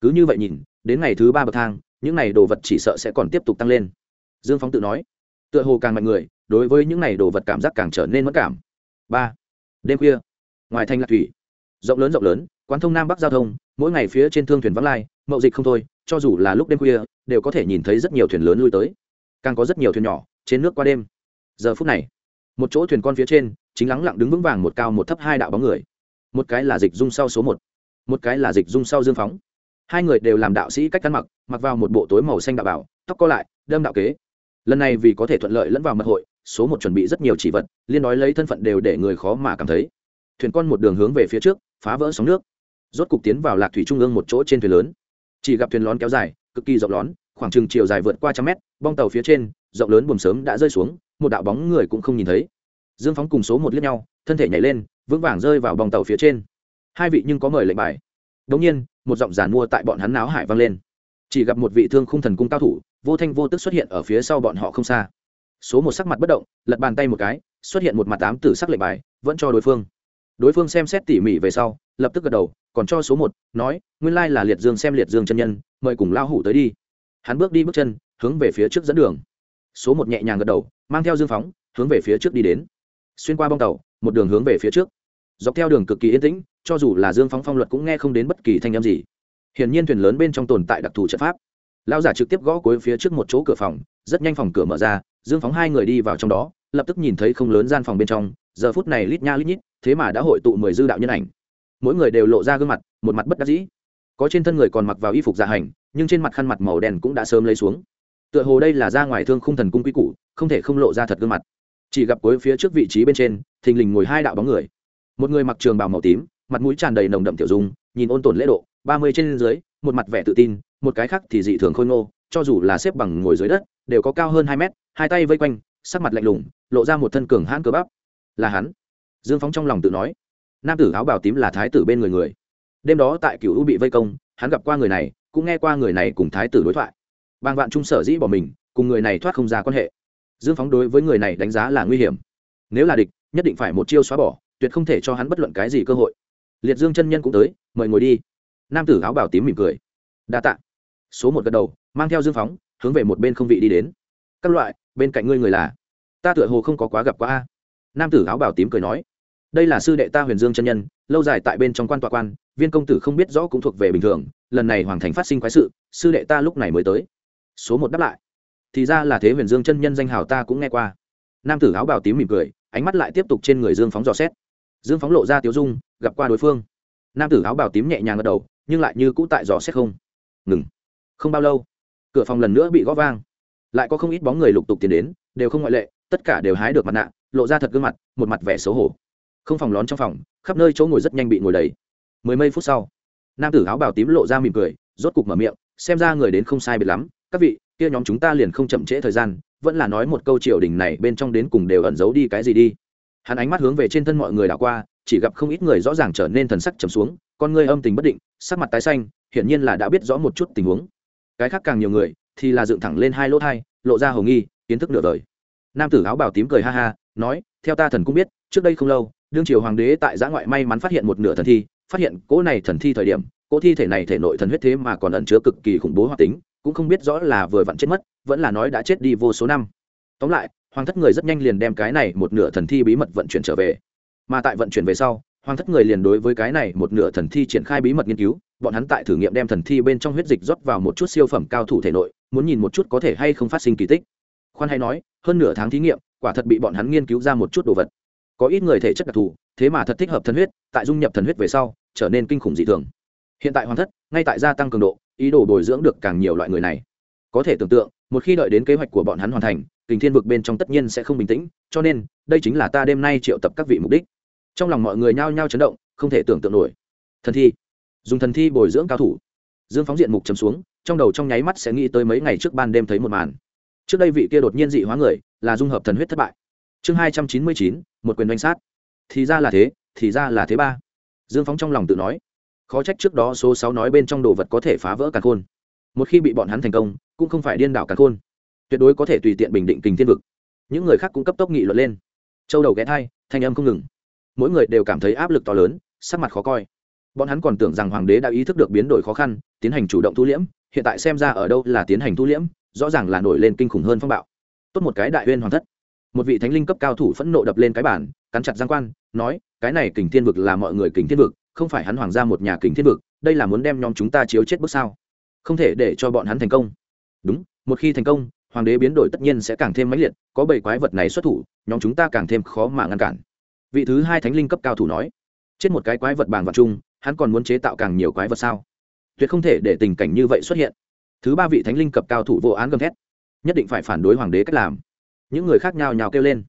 Cứ như vậy nhìn, đến ngày thứ ba bậc thang những này đồ vật chỉ sợ sẽ còn tiếp tục tăng lên. Dương phóng tự nói, tựa hồ càng mạnh người, đối với những này đồ vật cảm giác càng trở nên mất cảm. Ba, đêm khuya, ngoài thành lạc thủy, rộng lớn rộng lớn, quán thông nam bắc giao thông, mỗi ngày phía trên thương thuyền vắng lai, mậu dịch không thôi, cho dù là lúc đêm khuya, đều có thể nhìn thấy rất nhiều thuyền lớn lui tới. Càng có rất nhiều thuyền nhỏ, trên nước qua đêm. Giờ phút này, một chỗ thuyền con phía trên, chính lắng lặng đứng vững vàng một cao một thấp hai đạo bóng người. Một cái là dịch dung sau số một một cái là dịch dung sau dương phóng hai người đều làm đạo sĩ cách ăn mặc mặc vào một bộ tối màu xanh đạo bảo, tóc co lại, đâm đạo kế. Lần này vì có thể thuận lợi lẫn vào mật hội, số một chuẩn bị rất nhiều chỉ vật, liên nói lấy thân phận đều để người khó mà cảm thấy. Thuyền con một đường hướng về phía trước, phá vỡ sóng nước. Rốt cục tiến vào lạc thủy trung ương một chỗ trên thuyền lớn. Chỉ gặp thuyền lón kéo dài, cực kỳ rộng lón, khoảng chừng chiều dài vượt qua trăm mét, bong tàu phía trên, rộng lớn buồm sớm đã rơi xuống, một đạo bóng người cũng không nhìn thấy. Dương phóng cùng số một liếc nhau, thân thể nhảy lên, vững vàng rơi vào bong tàu phía trên. Hai vị nhưng có mời lệnh bài. Đống nhiên một giọng giàn mua tại bọn hắn náo hải vang lên. Chỉ gặp một vị thương khung thần cung cao thủ, vô thanh vô tức xuất hiện ở phía sau bọn họ không xa. Số một sắc mặt bất động, lật bàn tay một cái, xuất hiện một mặt tám tử sắc lệnh bài, vẫn cho đối phương. Đối phương xem xét tỉ mỉ về sau, lập tức gật đầu, còn cho số một, nói, nguyên lai là liệt dương xem liệt dương chân nhân, mời cùng lao hủ tới đi. Hắn bước đi bước chân, hướng về phía trước dẫn đường. Số một nhẹ nhàng gật đầu, mang theo dương phóng, hướng về phía trước đi đến. Xuyên qua bong tàu, một đường hướng về phía trước dọc theo đường cực kỳ yên tĩnh, cho dù là dương phóng phong luật cũng nghe không đến bất kỳ thanh â m gì. Hiển nhiên thuyền lớn bên trong tồn tại đặc thù trận pháp. Lao giả trực tiếp gõ cuối phía trước một chỗ cửa phòng, rất nhanh phòng cửa mở ra, dương phóng hai người đi vào trong đó, lập tức nhìn thấy không lớn gian phòng bên trong, giờ phút này lít nha lít nhít, thế mà đã hội tụ mười dư đạo nhân ảnh. Mỗi người đều lộ ra gương mặt, một mặt bất đắc dĩ. Có trên thân người còn mặc vào y phục dạ hành, nhưng trên mặt khăn mặt màu đen cũng đã sớm lấy xuống. Tựa hồ đây là ra ngoài thương khung thần cung quy củ, không thể không lộ ra thật gương mặt. Chỉ gặp cuối phía trước vị trí bên trên, thình lình ngồi hai đạo bóng người một người mặc trường bào màu tím, mặt mũi tràn đầy nồng đậm tiểu dung, nhìn ôn tồn lễ độ, ba mươi trên dưới, một mặt vẻ tự tin, một cái khác thì dị thường khôi ngô, cho dù là xếp bằng ngồi dưới đất, đều có cao hơn hai mét, hai tay vây quanh, sắc mặt lạnh lùng, lộ ra một thân cường hãn cơ bắp. Là hắn. Dương phóng trong lòng tự nói. Nam tử áo bào tím là thái tử bên người người. Đêm đó tại cựu u bị vây công, hắn gặp qua người này, cũng nghe qua người này cùng thái tử đối thoại. Bàng vạn trung sở dĩ bỏ mình, cùng người này thoát không ra quan hệ. Dương phóng đối với người này đánh giá là nguy hiểm. Nếu là địch, nhất định phải một chiêu xóa bỏ tuyệt không thể cho hắn bất luận cái gì cơ hội. Liệt dương chân nhân cũng tới, mời ngồi đi. Nam tử áo bào tím mỉm cười. Đa t ạ số một gật đầu, mang theo dương phóng, hướng về một bên không vị đi đến. Các loại, bên cạnh ngươi người là? Ta tựa hồ không có quá gặp quá a. Nam tử áo bảo tím cười nói. Đây là sư đệ ta huyền dương chân nhân, lâu dài tại bên trong quan tọa quan, viên công tử không biết rõ cũng thuộc về bình thường, lần này hoàng thành phát sinh quái sự, sư đệ ta lúc này mới tới. Số một đáp lại. Thì ra là thế huyền dương chân nhân danh hào ta cũng nghe qua. Nam tử áo bảo tím mỉm cười, ánh mắt lại tiếp tục trên người dương phóng dò xét dương phóng lộ ra tiếu dung, gặp qua đối phương. Nam tử áo bào tím nhẹ nhàng gật đầu, nhưng lại như cũ tại dò xét không. Ngừng. Không bao lâu, cửa phòng lần nữa bị gõ vang. Lại có không ít bóng người lục tục tiến đến, đều không ngoại lệ, tất cả đều hái được mặt nạ, lộ ra thật gương mặt, một mặt vẻ xấu hổ. Không phòng lón trong phòng, khắp nơi chỗ ngồi rất nhanh bị ngồi đầy. Mười mấy phút sau, nam tử áo bào tím lộ ra mỉm cười, rốt cục mở miệng, xem ra người đến không sai biệt lắm, các vị, kia nhóm chúng ta liền không chậm trễ thời gian, vẫn là nói một câu triều đình này bên trong đến cùng đều ẩn giấu đi cái gì đi hắn ánh mắt hướng về trên thân mọi người đảo qua, chỉ gặp không ít người rõ ràng trở nên thần sắc trầm xuống, con người âm tình bất định, sắc mặt tái xanh, hiển nhiên là đã biết rõ một chút tình huống. Cái khác càng nhiều người, thì là dựng thẳng lên hai lỗ thai, lộ ra hầu nghi, kiến thức nửa đời. Nam tử áo bào tím cười ha ha, nói, theo ta thần cũng biết, trước đây không lâu, đương triều hoàng đế tại giã ngoại may mắn phát hiện một nửa thần thi, phát hiện cỗ này thần thi thời điểm, cỗ thi thể này thể nội thần huyết thế mà còn ẩn chứa cực kỳ khủng bố hoạt tính, cũng không biết rõ là vừa vặn chết mất, vẫn là nói đã chết đi vô số năm. Tóm lại hoàng thất người rất nhanh liền đem cái này một nửa thần thi bí mật vận chuyển trở về. Mà tại vận chuyển về sau, hoàng thất người liền đối với cái này một nửa thần thi triển khai bí mật nghiên cứu. Bọn hắn tại thử nghiệm đem thần thi bên trong huyết dịch rót vào một chút siêu phẩm cao thủ thể nội, muốn nhìn một chút có thể hay không phát sinh kỳ tích. Khoan hay nói, hơn nửa tháng thí nghiệm, quả thật bị bọn hắn nghiên cứu ra một chút đồ vật. Có ít người thể chất đặc thù, thế mà thật thích hợp thần huyết, tại dung nhập thần huyết về sau, trở nên kinh khủng dị thường. Hiện tại hoàng thất, ngay tại gia tăng cường độ, ý đồ bồi dưỡng được càng nhiều loại người này. Có thể tưởng tượng, một khi đợi đến kế hoạch của bọn hắn hoàn thành kình thiên vực bên trong tất nhiên sẽ không bình tĩnh, cho nên, đây chính là ta đêm nay triệu tập các vị mục đích. Trong lòng mọi người nhao nhao chấn động, không thể tưởng tượng nổi. Thần thi. Dùng thần thi bồi dưỡng cao thủ. Dương phóng diện mục chấm xuống, trong đầu trong nháy mắt sẽ nghĩ tới mấy ngày trước ban đêm thấy một màn. Trước đây vị kia đột nhiên dị hóa người, là dung hợp thần huyết thất bại. Chương hai trăm chín mươi chín, một quyền doanh sát. Thì ra là thế, thì ra là thế ba. Dương phóng trong lòng tự nói. Khó trách trước đó số sáu nói bên trong đồ vật có thể phá vỡ cả khôn. Một khi bị bọn hắn thành công, cũng không phải điên đảo cả khôn tuyệt đối có thể tùy tiện bình định kình thiên vực. Những người khác cũng cấp tốc nghị luận lên. Châu đầu ghé thai, thanh âm không ngừng. Mỗi người đều cảm thấy áp lực to lớn, sắc mặt khó coi. Bọn hắn còn tưởng rằng hoàng đế đã ý thức được biến đổi khó khăn, tiến hành chủ động thu liễm, hiện tại xem ra ở đâu là tiến hành thu liễm, rõ ràng là nổi lên kinh khủng hơn phong bạo. Tốt một cái đại huyên hoàng thất. Một vị thánh linh cấp cao thủ phẫn nộ đập lên cái bản cắn chặt giang quan, nói, cái này kình thiên vực là mọi người kình thiên vực, không phải hắn hoàng gia một nhà kình thiên vực, đây là muốn đem nhóm chúng ta chiếu chết bước sao? Không thể để cho bọn hắn thành công. Đúng, một khi thành công hoàng đế biến đổi tất nhiên sẽ càng thêm mãnh liệt, có bảy quái vật này xuất thủ, nhóm chúng ta càng thêm khó mà ngăn cản. Vị thứ hai thánh linh cấp cao thủ nói, chết một cái quái vật bàng vật chung, hắn còn muốn chế tạo càng nhiều quái vật sao? Tuyệt không thể để tình cảnh như vậy xuất hiện. Thứ ba vị thánh linh cấp cao thủ vô án gầm thét, nhất định phải phản đối hoàng đế cách làm. Những người khác nhào nhào kêu lên,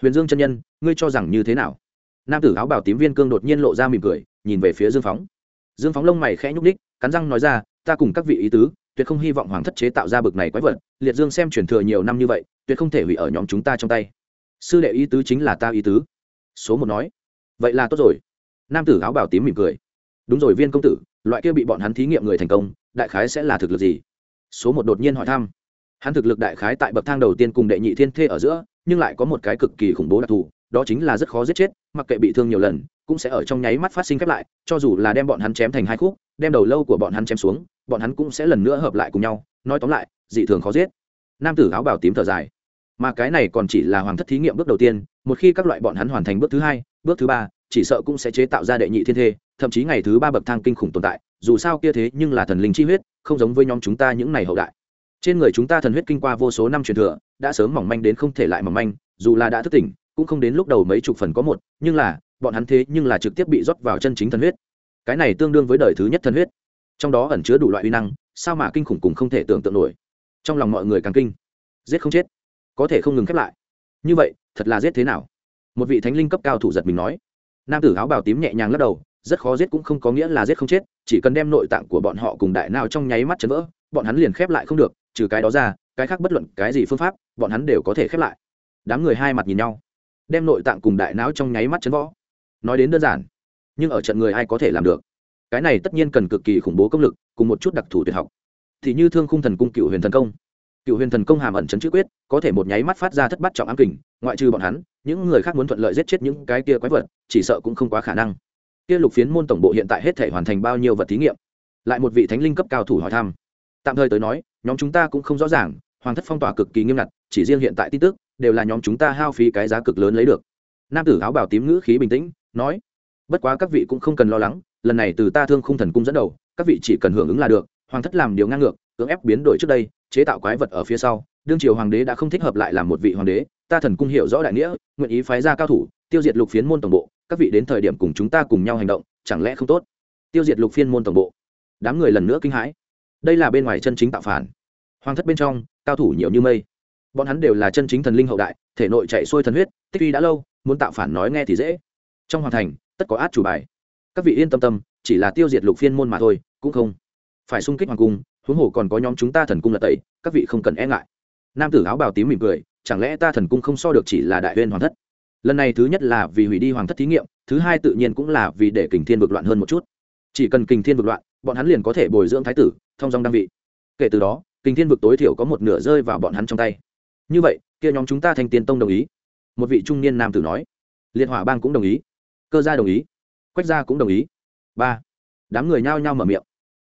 huyền dương chân nhân, ngươi cho rằng như thế nào? Nam tử áo bảo tím viên cương đột nhiên lộ ra mỉm cười, nhìn về phía dương phóng. Dương phóng lông mày khẽ nhúc ních cắn răng nói ra, ta cùng các vị ý tứ tuyệt không hy vọng hoàng thất chế tạo ra bực này quái vật, liệt dương xem truyền thừa nhiều năm như vậy, tuyệt không thể hủy ở nhóm chúng ta trong tay. Sư đệ ý tứ chính là ta ý tứ. Số một nói. Vậy là tốt rồi. Nam tử áo bảo tím mỉm cười. Đúng rồi viên công tử, loại kia bị bọn hắn thí nghiệm người thành công, đại khái sẽ là thực lực gì? Số một đột nhiên hỏi thăm. Hắn thực lực đại khái tại bậc thang đầu tiên cùng đệ nhị thiên thê ở giữa, nhưng lại có một cái cực kỳ khủng bố đặc thù, đó chính là rất khó giết chết, mặc kệ bị thương nhiều lần, cũng sẽ ở trong nháy mắt phát sinh khép lại, cho dù là đem bọn hắn chém thành hai khúc, đem đầu lâu của bọn hắn chém xuống bọn hắn cũng sẽ lần nữa hợp lại cùng nhau, nói tóm lại, dị thường khó giết. Nam tử áo bảo tím thở dài. Mà cái này còn chỉ là hoàng thất thí nghiệm bước đầu tiên, một khi các loại bọn hắn hoàn thành bước thứ hai, bước thứ ba, chỉ sợ cũng sẽ chế tạo ra đệ nhị thiên thê, thậm chí ngày thứ ba bậc thang kinh khủng tồn tại, dù sao kia thế nhưng là thần linh chi huyết, không giống với nhóm chúng ta những này hậu đại. Trên người chúng ta thần huyết kinh qua vô số năm truyền thừa, đã sớm mỏng manh đến không thể lại mỏng manh, dù là đã thức tỉnh, cũng không đến lúc đầu mấy chục phần có một, nhưng là, bọn hắn thế nhưng là trực tiếp bị rót vào chân chính thần huyết. Cái này tương đương với đời thứ nhất thần huyết trong đó ẩn chứa đủ loại uy năng, sao mà kinh khủng cùng không thể tưởng tượng nổi. Trong lòng mọi người càng kinh. Giết không chết. Có thể không ngừng khép lại. Như vậy, thật là giết thế nào? Một vị thánh linh cấp cao thủ giật mình nói. Nam tử áo bào tím nhẹ nhàng lắc đầu, rất khó giết cũng không có nghĩa là giết không chết, chỉ cần đem nội tạng của bọn họ cùng đại nào trong nháy mắt chấn vỡ, bọn hắn liền khép lại không được, trừ cái đó ra, cái khác bất luận cái gì phương pháp, bọn hắn đều có thể khép lại. Đám người hai mặt nhìn nhau. Đem nội tạng cùng đại não trong nháy mắt chấn võ nói đến đơn giản, nhưng ở trận người ai có thể làm được? Cái này tất nhiên cần cực kỳ khủng bố công lực, cùng một chút đặc thù tuyệt học. Thì như thương khung thần cung cựu huyền thần công. Cựu huyền thần công hàm ẩn chấn chữ quyết, có thể một nháy mắt phát ra thất bát trọng ám kình, ngoại trừ bọn hắn, những người khác muốn thuận lợi giết chết những cái kia quái vật, chỉ sợ cũng không quá khả năng. Kia lục phiến môn tổng bộ hiện tại hết thể hoàn thành bao nhiêu vật thí nghiệm? Lại một vị thánh linh cấp cao thủ hỏi thăm. Tạm thời tới nói, nhóm chúng ta cũng không rõ ràng, hoàng thất phong tỏa cực kỳ nghiêm ngặt, chỉ riêng hiện tại tin tức, đều là nhóm chúng ta hao phí cái giá cực lớn lấy được. Nam tử áo bào tím ngữ khí bình tĩnh, nói, bất quá các vị cũng không cần lo lắng lần này từ ta thương khung thần cung dẫn đầu, các vị chỉ cần hưởng ứng là được, hoàng thất làm điều ngang ngược, cưỡng ép biến đổi trước đây, chế tạo quái vật ở phía sau, đương triều hoàng đế đã không thích hợp lại làm một vị hoàng đế, ta thần cung hiểu rõ đại nghĩa, nguyện ý phái ra cao thủ, tiêu diệt lục phiến môn tổng bộ, các vị đến thời điểm cùng chúng ta cùng nhau hành động, chẳng lẽ không tốt? Tiêu diệt lục phiên môn tổng bộ. Đám người lần nữa kinh hãi. Đây là bên ngoài chân chính tạo phản. Hoàng thất bên trong, cao thủ nhiều như mây. Bọn hắn đều là chân chính thần linh hậu đại, thể nội chạy xuôi thần huyết, tích uy đã lâu, muốn tạo phản nói nghe thì dễ. Trong hoàng thành, tất có át chủ bài các vị yên tâm tâm, chỉ là tiêu diệt lục phiên môn mà thôi, cũng không phải xung kích hoàng cung, huống hồ còn có nhóm chúng ta thần cung là tẩy, các vị không cần e ngại. Nam tử áo bào tím mỉm cười, chẳng lẽ ta thần cung không so được chỉ là đại huyên hoàng thất? Lần này thứ nhất là vì hủy đi hoàng thất thí nghiệm, thứ hai tự nhiên cũng là vì để kình thiên vực loạn hơn một chút. Chỉ cần kình thiên vực loạn, bọn hắn liền có thể bồi dưỡng thái tử, thông dong đăng vị. Kể từ đó, kình thiên vực tối thiểu có một nửa rơi vào bọn hắn trong tay. Như vậy, kia nhóm chúng ta thành tiên tông đồng ý. Một vị trung niên nam tử nói. Liên hỏa bang cũng đồng ý. Cơ gia đồng ý quách gia cũng đồng ý. Ba. Đám người nhao nhao mở miệng.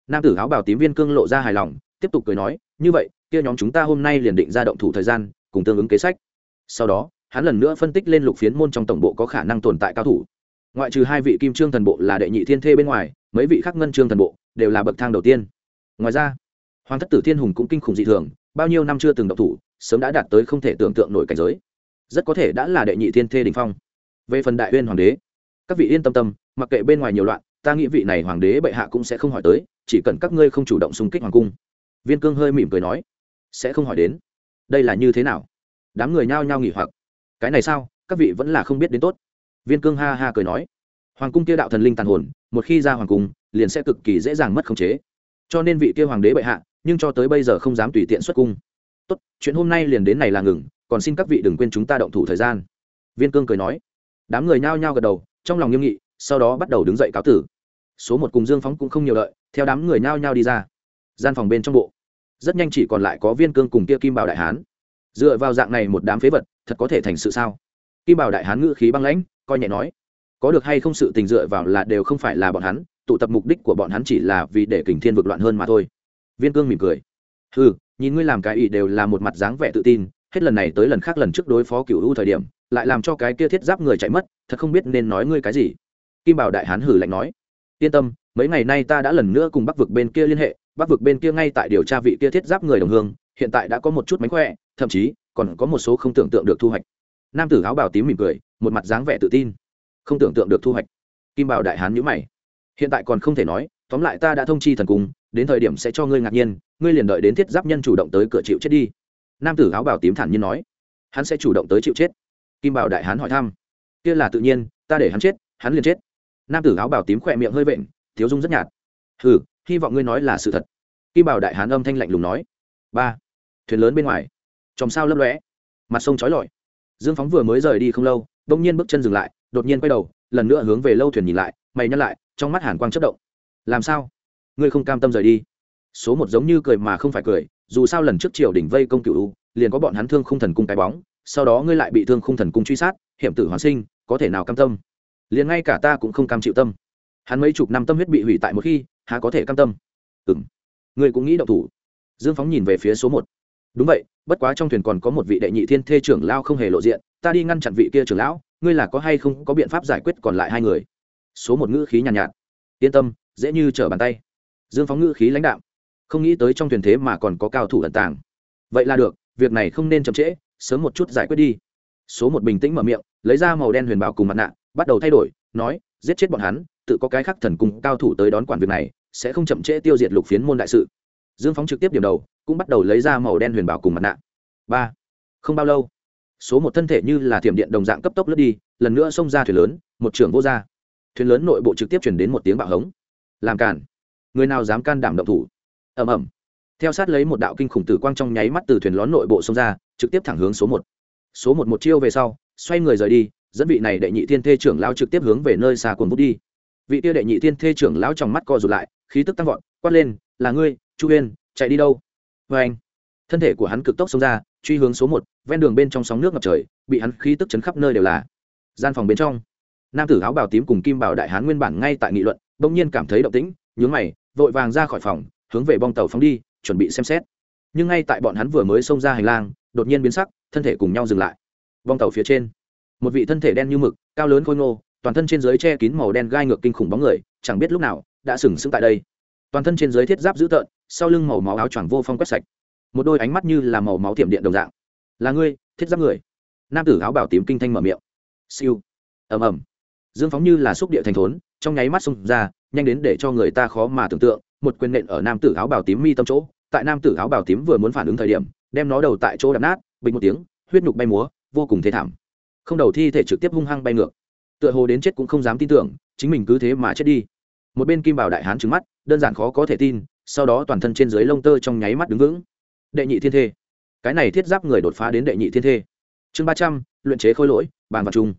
Nam tử áo bảo tím viên cương lộ ra hài lòng, tiếp tục cười nói, như vậy, kia nhóm chúng ta hôm nay liền định ra động thủ thời gian, cùng tương ứng kế sách. Sau đó, hắn lần nữa phân tích lên lục phiến môn trong tổng bộ có khả năng tồn tại cao thủ. Ngoại trừ hai vị kim trương thần bộ là đệ nhị thiên thê bên ngoài, mấy vị khác ngân trương thần bộ đều là bậc thang đầu tiên. Ngoài ra, hoàng thất tử thiên hùng cũng kinh khủng dị thường, bao nhiêu năm chưa từng động thủ, sớm đã đạt tới không thể tưởng tượng nổi cảnh giới. Rất có thể đã là đệ nhị thiên thê đình phong. Về phần đại uyên hoàng đế các vị yên tâm tâm, mặc kệ bên ngoài nhiều loạn, ta nghĩ vị này hoàng đế bệ hạ cũng sẽ không hỏi tới, chỉ cần các ngươi không chủ động xung kích hoàng cung. Viên cương hơi mỉm cười nói, sẽ không hỏi đến. Đây là như thế nào? Đám người nhao nhao nghỉ hoặc. Cái này sao? Các vị vẫn là không biết đến tốt. Viên cương ha ha cười nói, hoàng cung kia đạo thần linh tàn hồn, một khi ra hoàng cung, liền sẽ cực kỳ dễ dàng mất khống chế. Cho nên vị kia hoàng đế bệ hạ, nhưng cho tới bây giờ không dám tùy tiện xuất cung. Tốt, chuyện hôm nay liền đến này là ngừng, còn xin các vị đừng quên chúng ta động thủ thời gian. Viên cương cười nói, đám người nhao nhao gật đầu trong lòng nghiêm nghị, sau đó bắt đầu đứng dậy cáo tử. Số một cùng dương phóng cũng không nhiều lợi, theo đám người nhao nhao đi ra. Gian phòng bên trong bộ, rất nhanh chỉ còn lại có viên cương cùng kia kim bảo đại hán. Dựa vào dạng này một đám phế vật, thật có thể thành sự sao? Kim bảo đại hán ngữ khí băng lãnh, coi nhẹ nói, có được hay không sự tình dựa vào là đều không phải là bọn hắn, tụ tập mục đích của bọn hắn chỉ là vì để kình thiên vực loạn hơn mà thôi. Viên cương mỉm cười ừ nhìn ngươi làm cái ý đều là một mặt dáng vẻ tự tin, hết lần này tới lần khác lần trước đối phó cựu u thời điểm lại làm cho cái kia thiết giáp người chạy mất, thật không biết nên nói ngươi cái gì. Kim bảo đại hán hử lạnh nói. Yên tâm, mấy ngày nay ta đã lần nữa cùng bắc vực bên kia liên hệ, bắc vực bên kia ngay tại điều tra vị kia thiết giáp người đồng hương, hiện tại đã có một chút mánh khỏe, thậm chí còn có một số không tưởng tượng được thu hoạch. Nam tử áo bào tím mỉm cười, một mặt dáng vẻ tự tin. Không tưởng tượng được thu hoạch. Kim bảo đại hán nhữ mày. Hiện tại còn không thể nói, tóm lại ta đã thông chi thần cung, đến thời điểm sẽ cho ngươi ngạc nhiên, ngươi liền đợi đến thiết giáp nhân chủ động tới cửa chịu chết đi. Nam tử áo bào tím thản nhiên nói. Hắn sẽ chủ động tới chịu chết kim bảo đại hán hỏi thăm. Kia là tự nhiên, ta để hắn chết, hắn liền chết. Nam tử áo bảo tím khỏe miệng hơi vện, thiếu dung rất nhạt. Hừ, hy vọng ngươi nói là sự thật. Kim bảo đại hán âm thanh lạnh lùng nói. Ba, thuyền lớn bên ngoài. Chòm sao lấp lóe. Mặt sông trói lọi. Dương phóng vừa mới rời đi không lâu bỗng nhiên bước chân dừng lại, đột nhiên quay đầu, lần nữa hướng về lâu thuyền nhìn lại, mày nhắc lại, trong mắt hàn quang chất động. Làm sao? Ngươi không cam tâm rời đi. Số một giống như cười mà không phải cười, dù sao lần trước triều đỉnh vây công cựu liền có bọn hắn thương không thần cung cái bóng sau đó ngươi lại bị thương không thần cung truy sát hiểm tử hoàn sinh có thể nào cam tâm? Liền ngay cả ta cũng không cam chịu tâm. Hắn mấy chục năm tâm huyết bị hủy tại một khi há có thể cam tâm? Ừ m ngươi cũng nghĩ động thủ. Dương phóng nhìn về phía số một. Đúng vậy bất quá trong thuyền còn có một vị đệ nhị thiên thê trưởng lao không hề lộ diện ta đi ngăn chặn vị kia trưởng lão ngươi là có hay không có biện pháp giải quyết còn lại hai người? Số một ngữ khí nhàn nhạt, nhạt yên tâm dễ như trở bàn tay. Dương phóng ngữ khí lãnh đạo không nghĩ tới trong thuyền thế mà còn có cao thủ ẩn tàng. Vậy là được việc này không nên chậm trễ sớm một chút giải quyết đi. Số một bình tĩnh mở miệng, lấy ra màu đen huyền bảo cùng mặt nạ, bắt đầu thay đổi, nói, giết chết bọn hắn, tự có cái khác thần cùng cao thủ tới đón quản việc này, sẽ không chậm trễ tiêu diệt lục phiến môn đại sự. Dương phóng trực tiếp điểm đầu, cũng bắt đầu lấy ra màu đen huyền bảo cùng mặt nạ. Ba. Không bao lâu, số một thân thể như là thiểm điện đồng dạng cấp tốc lướt đi, lần nữa xông ra thuyền lớn, một trưởng vô r thuyền lớn nội bộ trực tiếp chuyển đến một tiếng bạo hống. Làm cản người nào dám can đảm động thủ? Ẩm ẩm theo sát lấy một đạo kinh khủng tử quang trong nháy mắt từ thuyền lón nội bộ xông ra, trực tiếp thẳng hướng số một. Số một một chiêu về sau, xoay người rời đi, dẫn vị này đệ nhị thiên thê trưởng lao trực tiếp hướng về nơi xa cồn bút đi. Vị tia đệ nhị thiên thê trưởng lao trong mắt co rụt lại, khí tức tăng vọt, quát lên, là ngươi, chu huyên chạy đi đâu? Vê anh, thân thể của hắn cực tốc xông ra, truy hướng số một, ven đường bên trong sóng nước ngập trời, bị hắn khí tức chấn khắp nơi đều là. Gian phòng bên trong, nam tử áo bào tím cùng kim bảo đại hán nguyên bản ngay tại nghị luận, bỗng nhiên cảm thấy động tĩnh, nhướng mày, vội vàng ra khỏi phòng, hướng về bong tàu phóng đi chuẩn bị xem xét. Nhưng ngay tại bọn hắn vừa mới xông ra hành lang, đột nhiên biến sắc, thân thể cùng nhau dừng lại. Vòng tàu phía trên, một vị thân thể đen như mực, cao lớn khôi ngô, toàn thân trên dưới che kín màu đen gai ngược kinh khủng bóng người, chẳng biết lúc nào đã sừng sững tại đây. Toàn thân trên dưới thiết giáp dữ tợn, sau lưng màu máu áo choàng vô phong quét sạch. Một đôi ánh mắt như là màu máu tiệm điện đồng dạng. Là ngươi, thiết giáp người. Nam tử áo bảo tím kinh thanh mở miệng. Siêu. Ầm ầm. Dương phóng như là xúc địa thành thốn, trong nháy mắt xông ra, nhanh đến để cho người ta khó mà tưởng tượng một quyền nện ở nam tử áo bào tím mi tâm chỗ, tại nam tử áo bào tím vừa muốn phản ứng thời điểm, đem nó đầu tại chỗ đập nát, bình một tiếng, huyết nhục bay múa, vô cùng thê thảm. Không đầu thi thể trực tiếp hung hăng bay ngược. Tựa hồ đến chết cũng không dám tin tưởng, chính mình cứ thế mà chết đi. Một bên kim bảo đại hán trứng mắt, đơn giản khó có thể tin, sau đó toàn thân trên dưới lông tơ trong nháy mắt đứng vững. Đệ nhị thiên thê. Cái này thiết giáp người đột phá đến đệ nhị thiên thê. Chương ba trăm, luyện chế khôi lỗi, bàn vật trung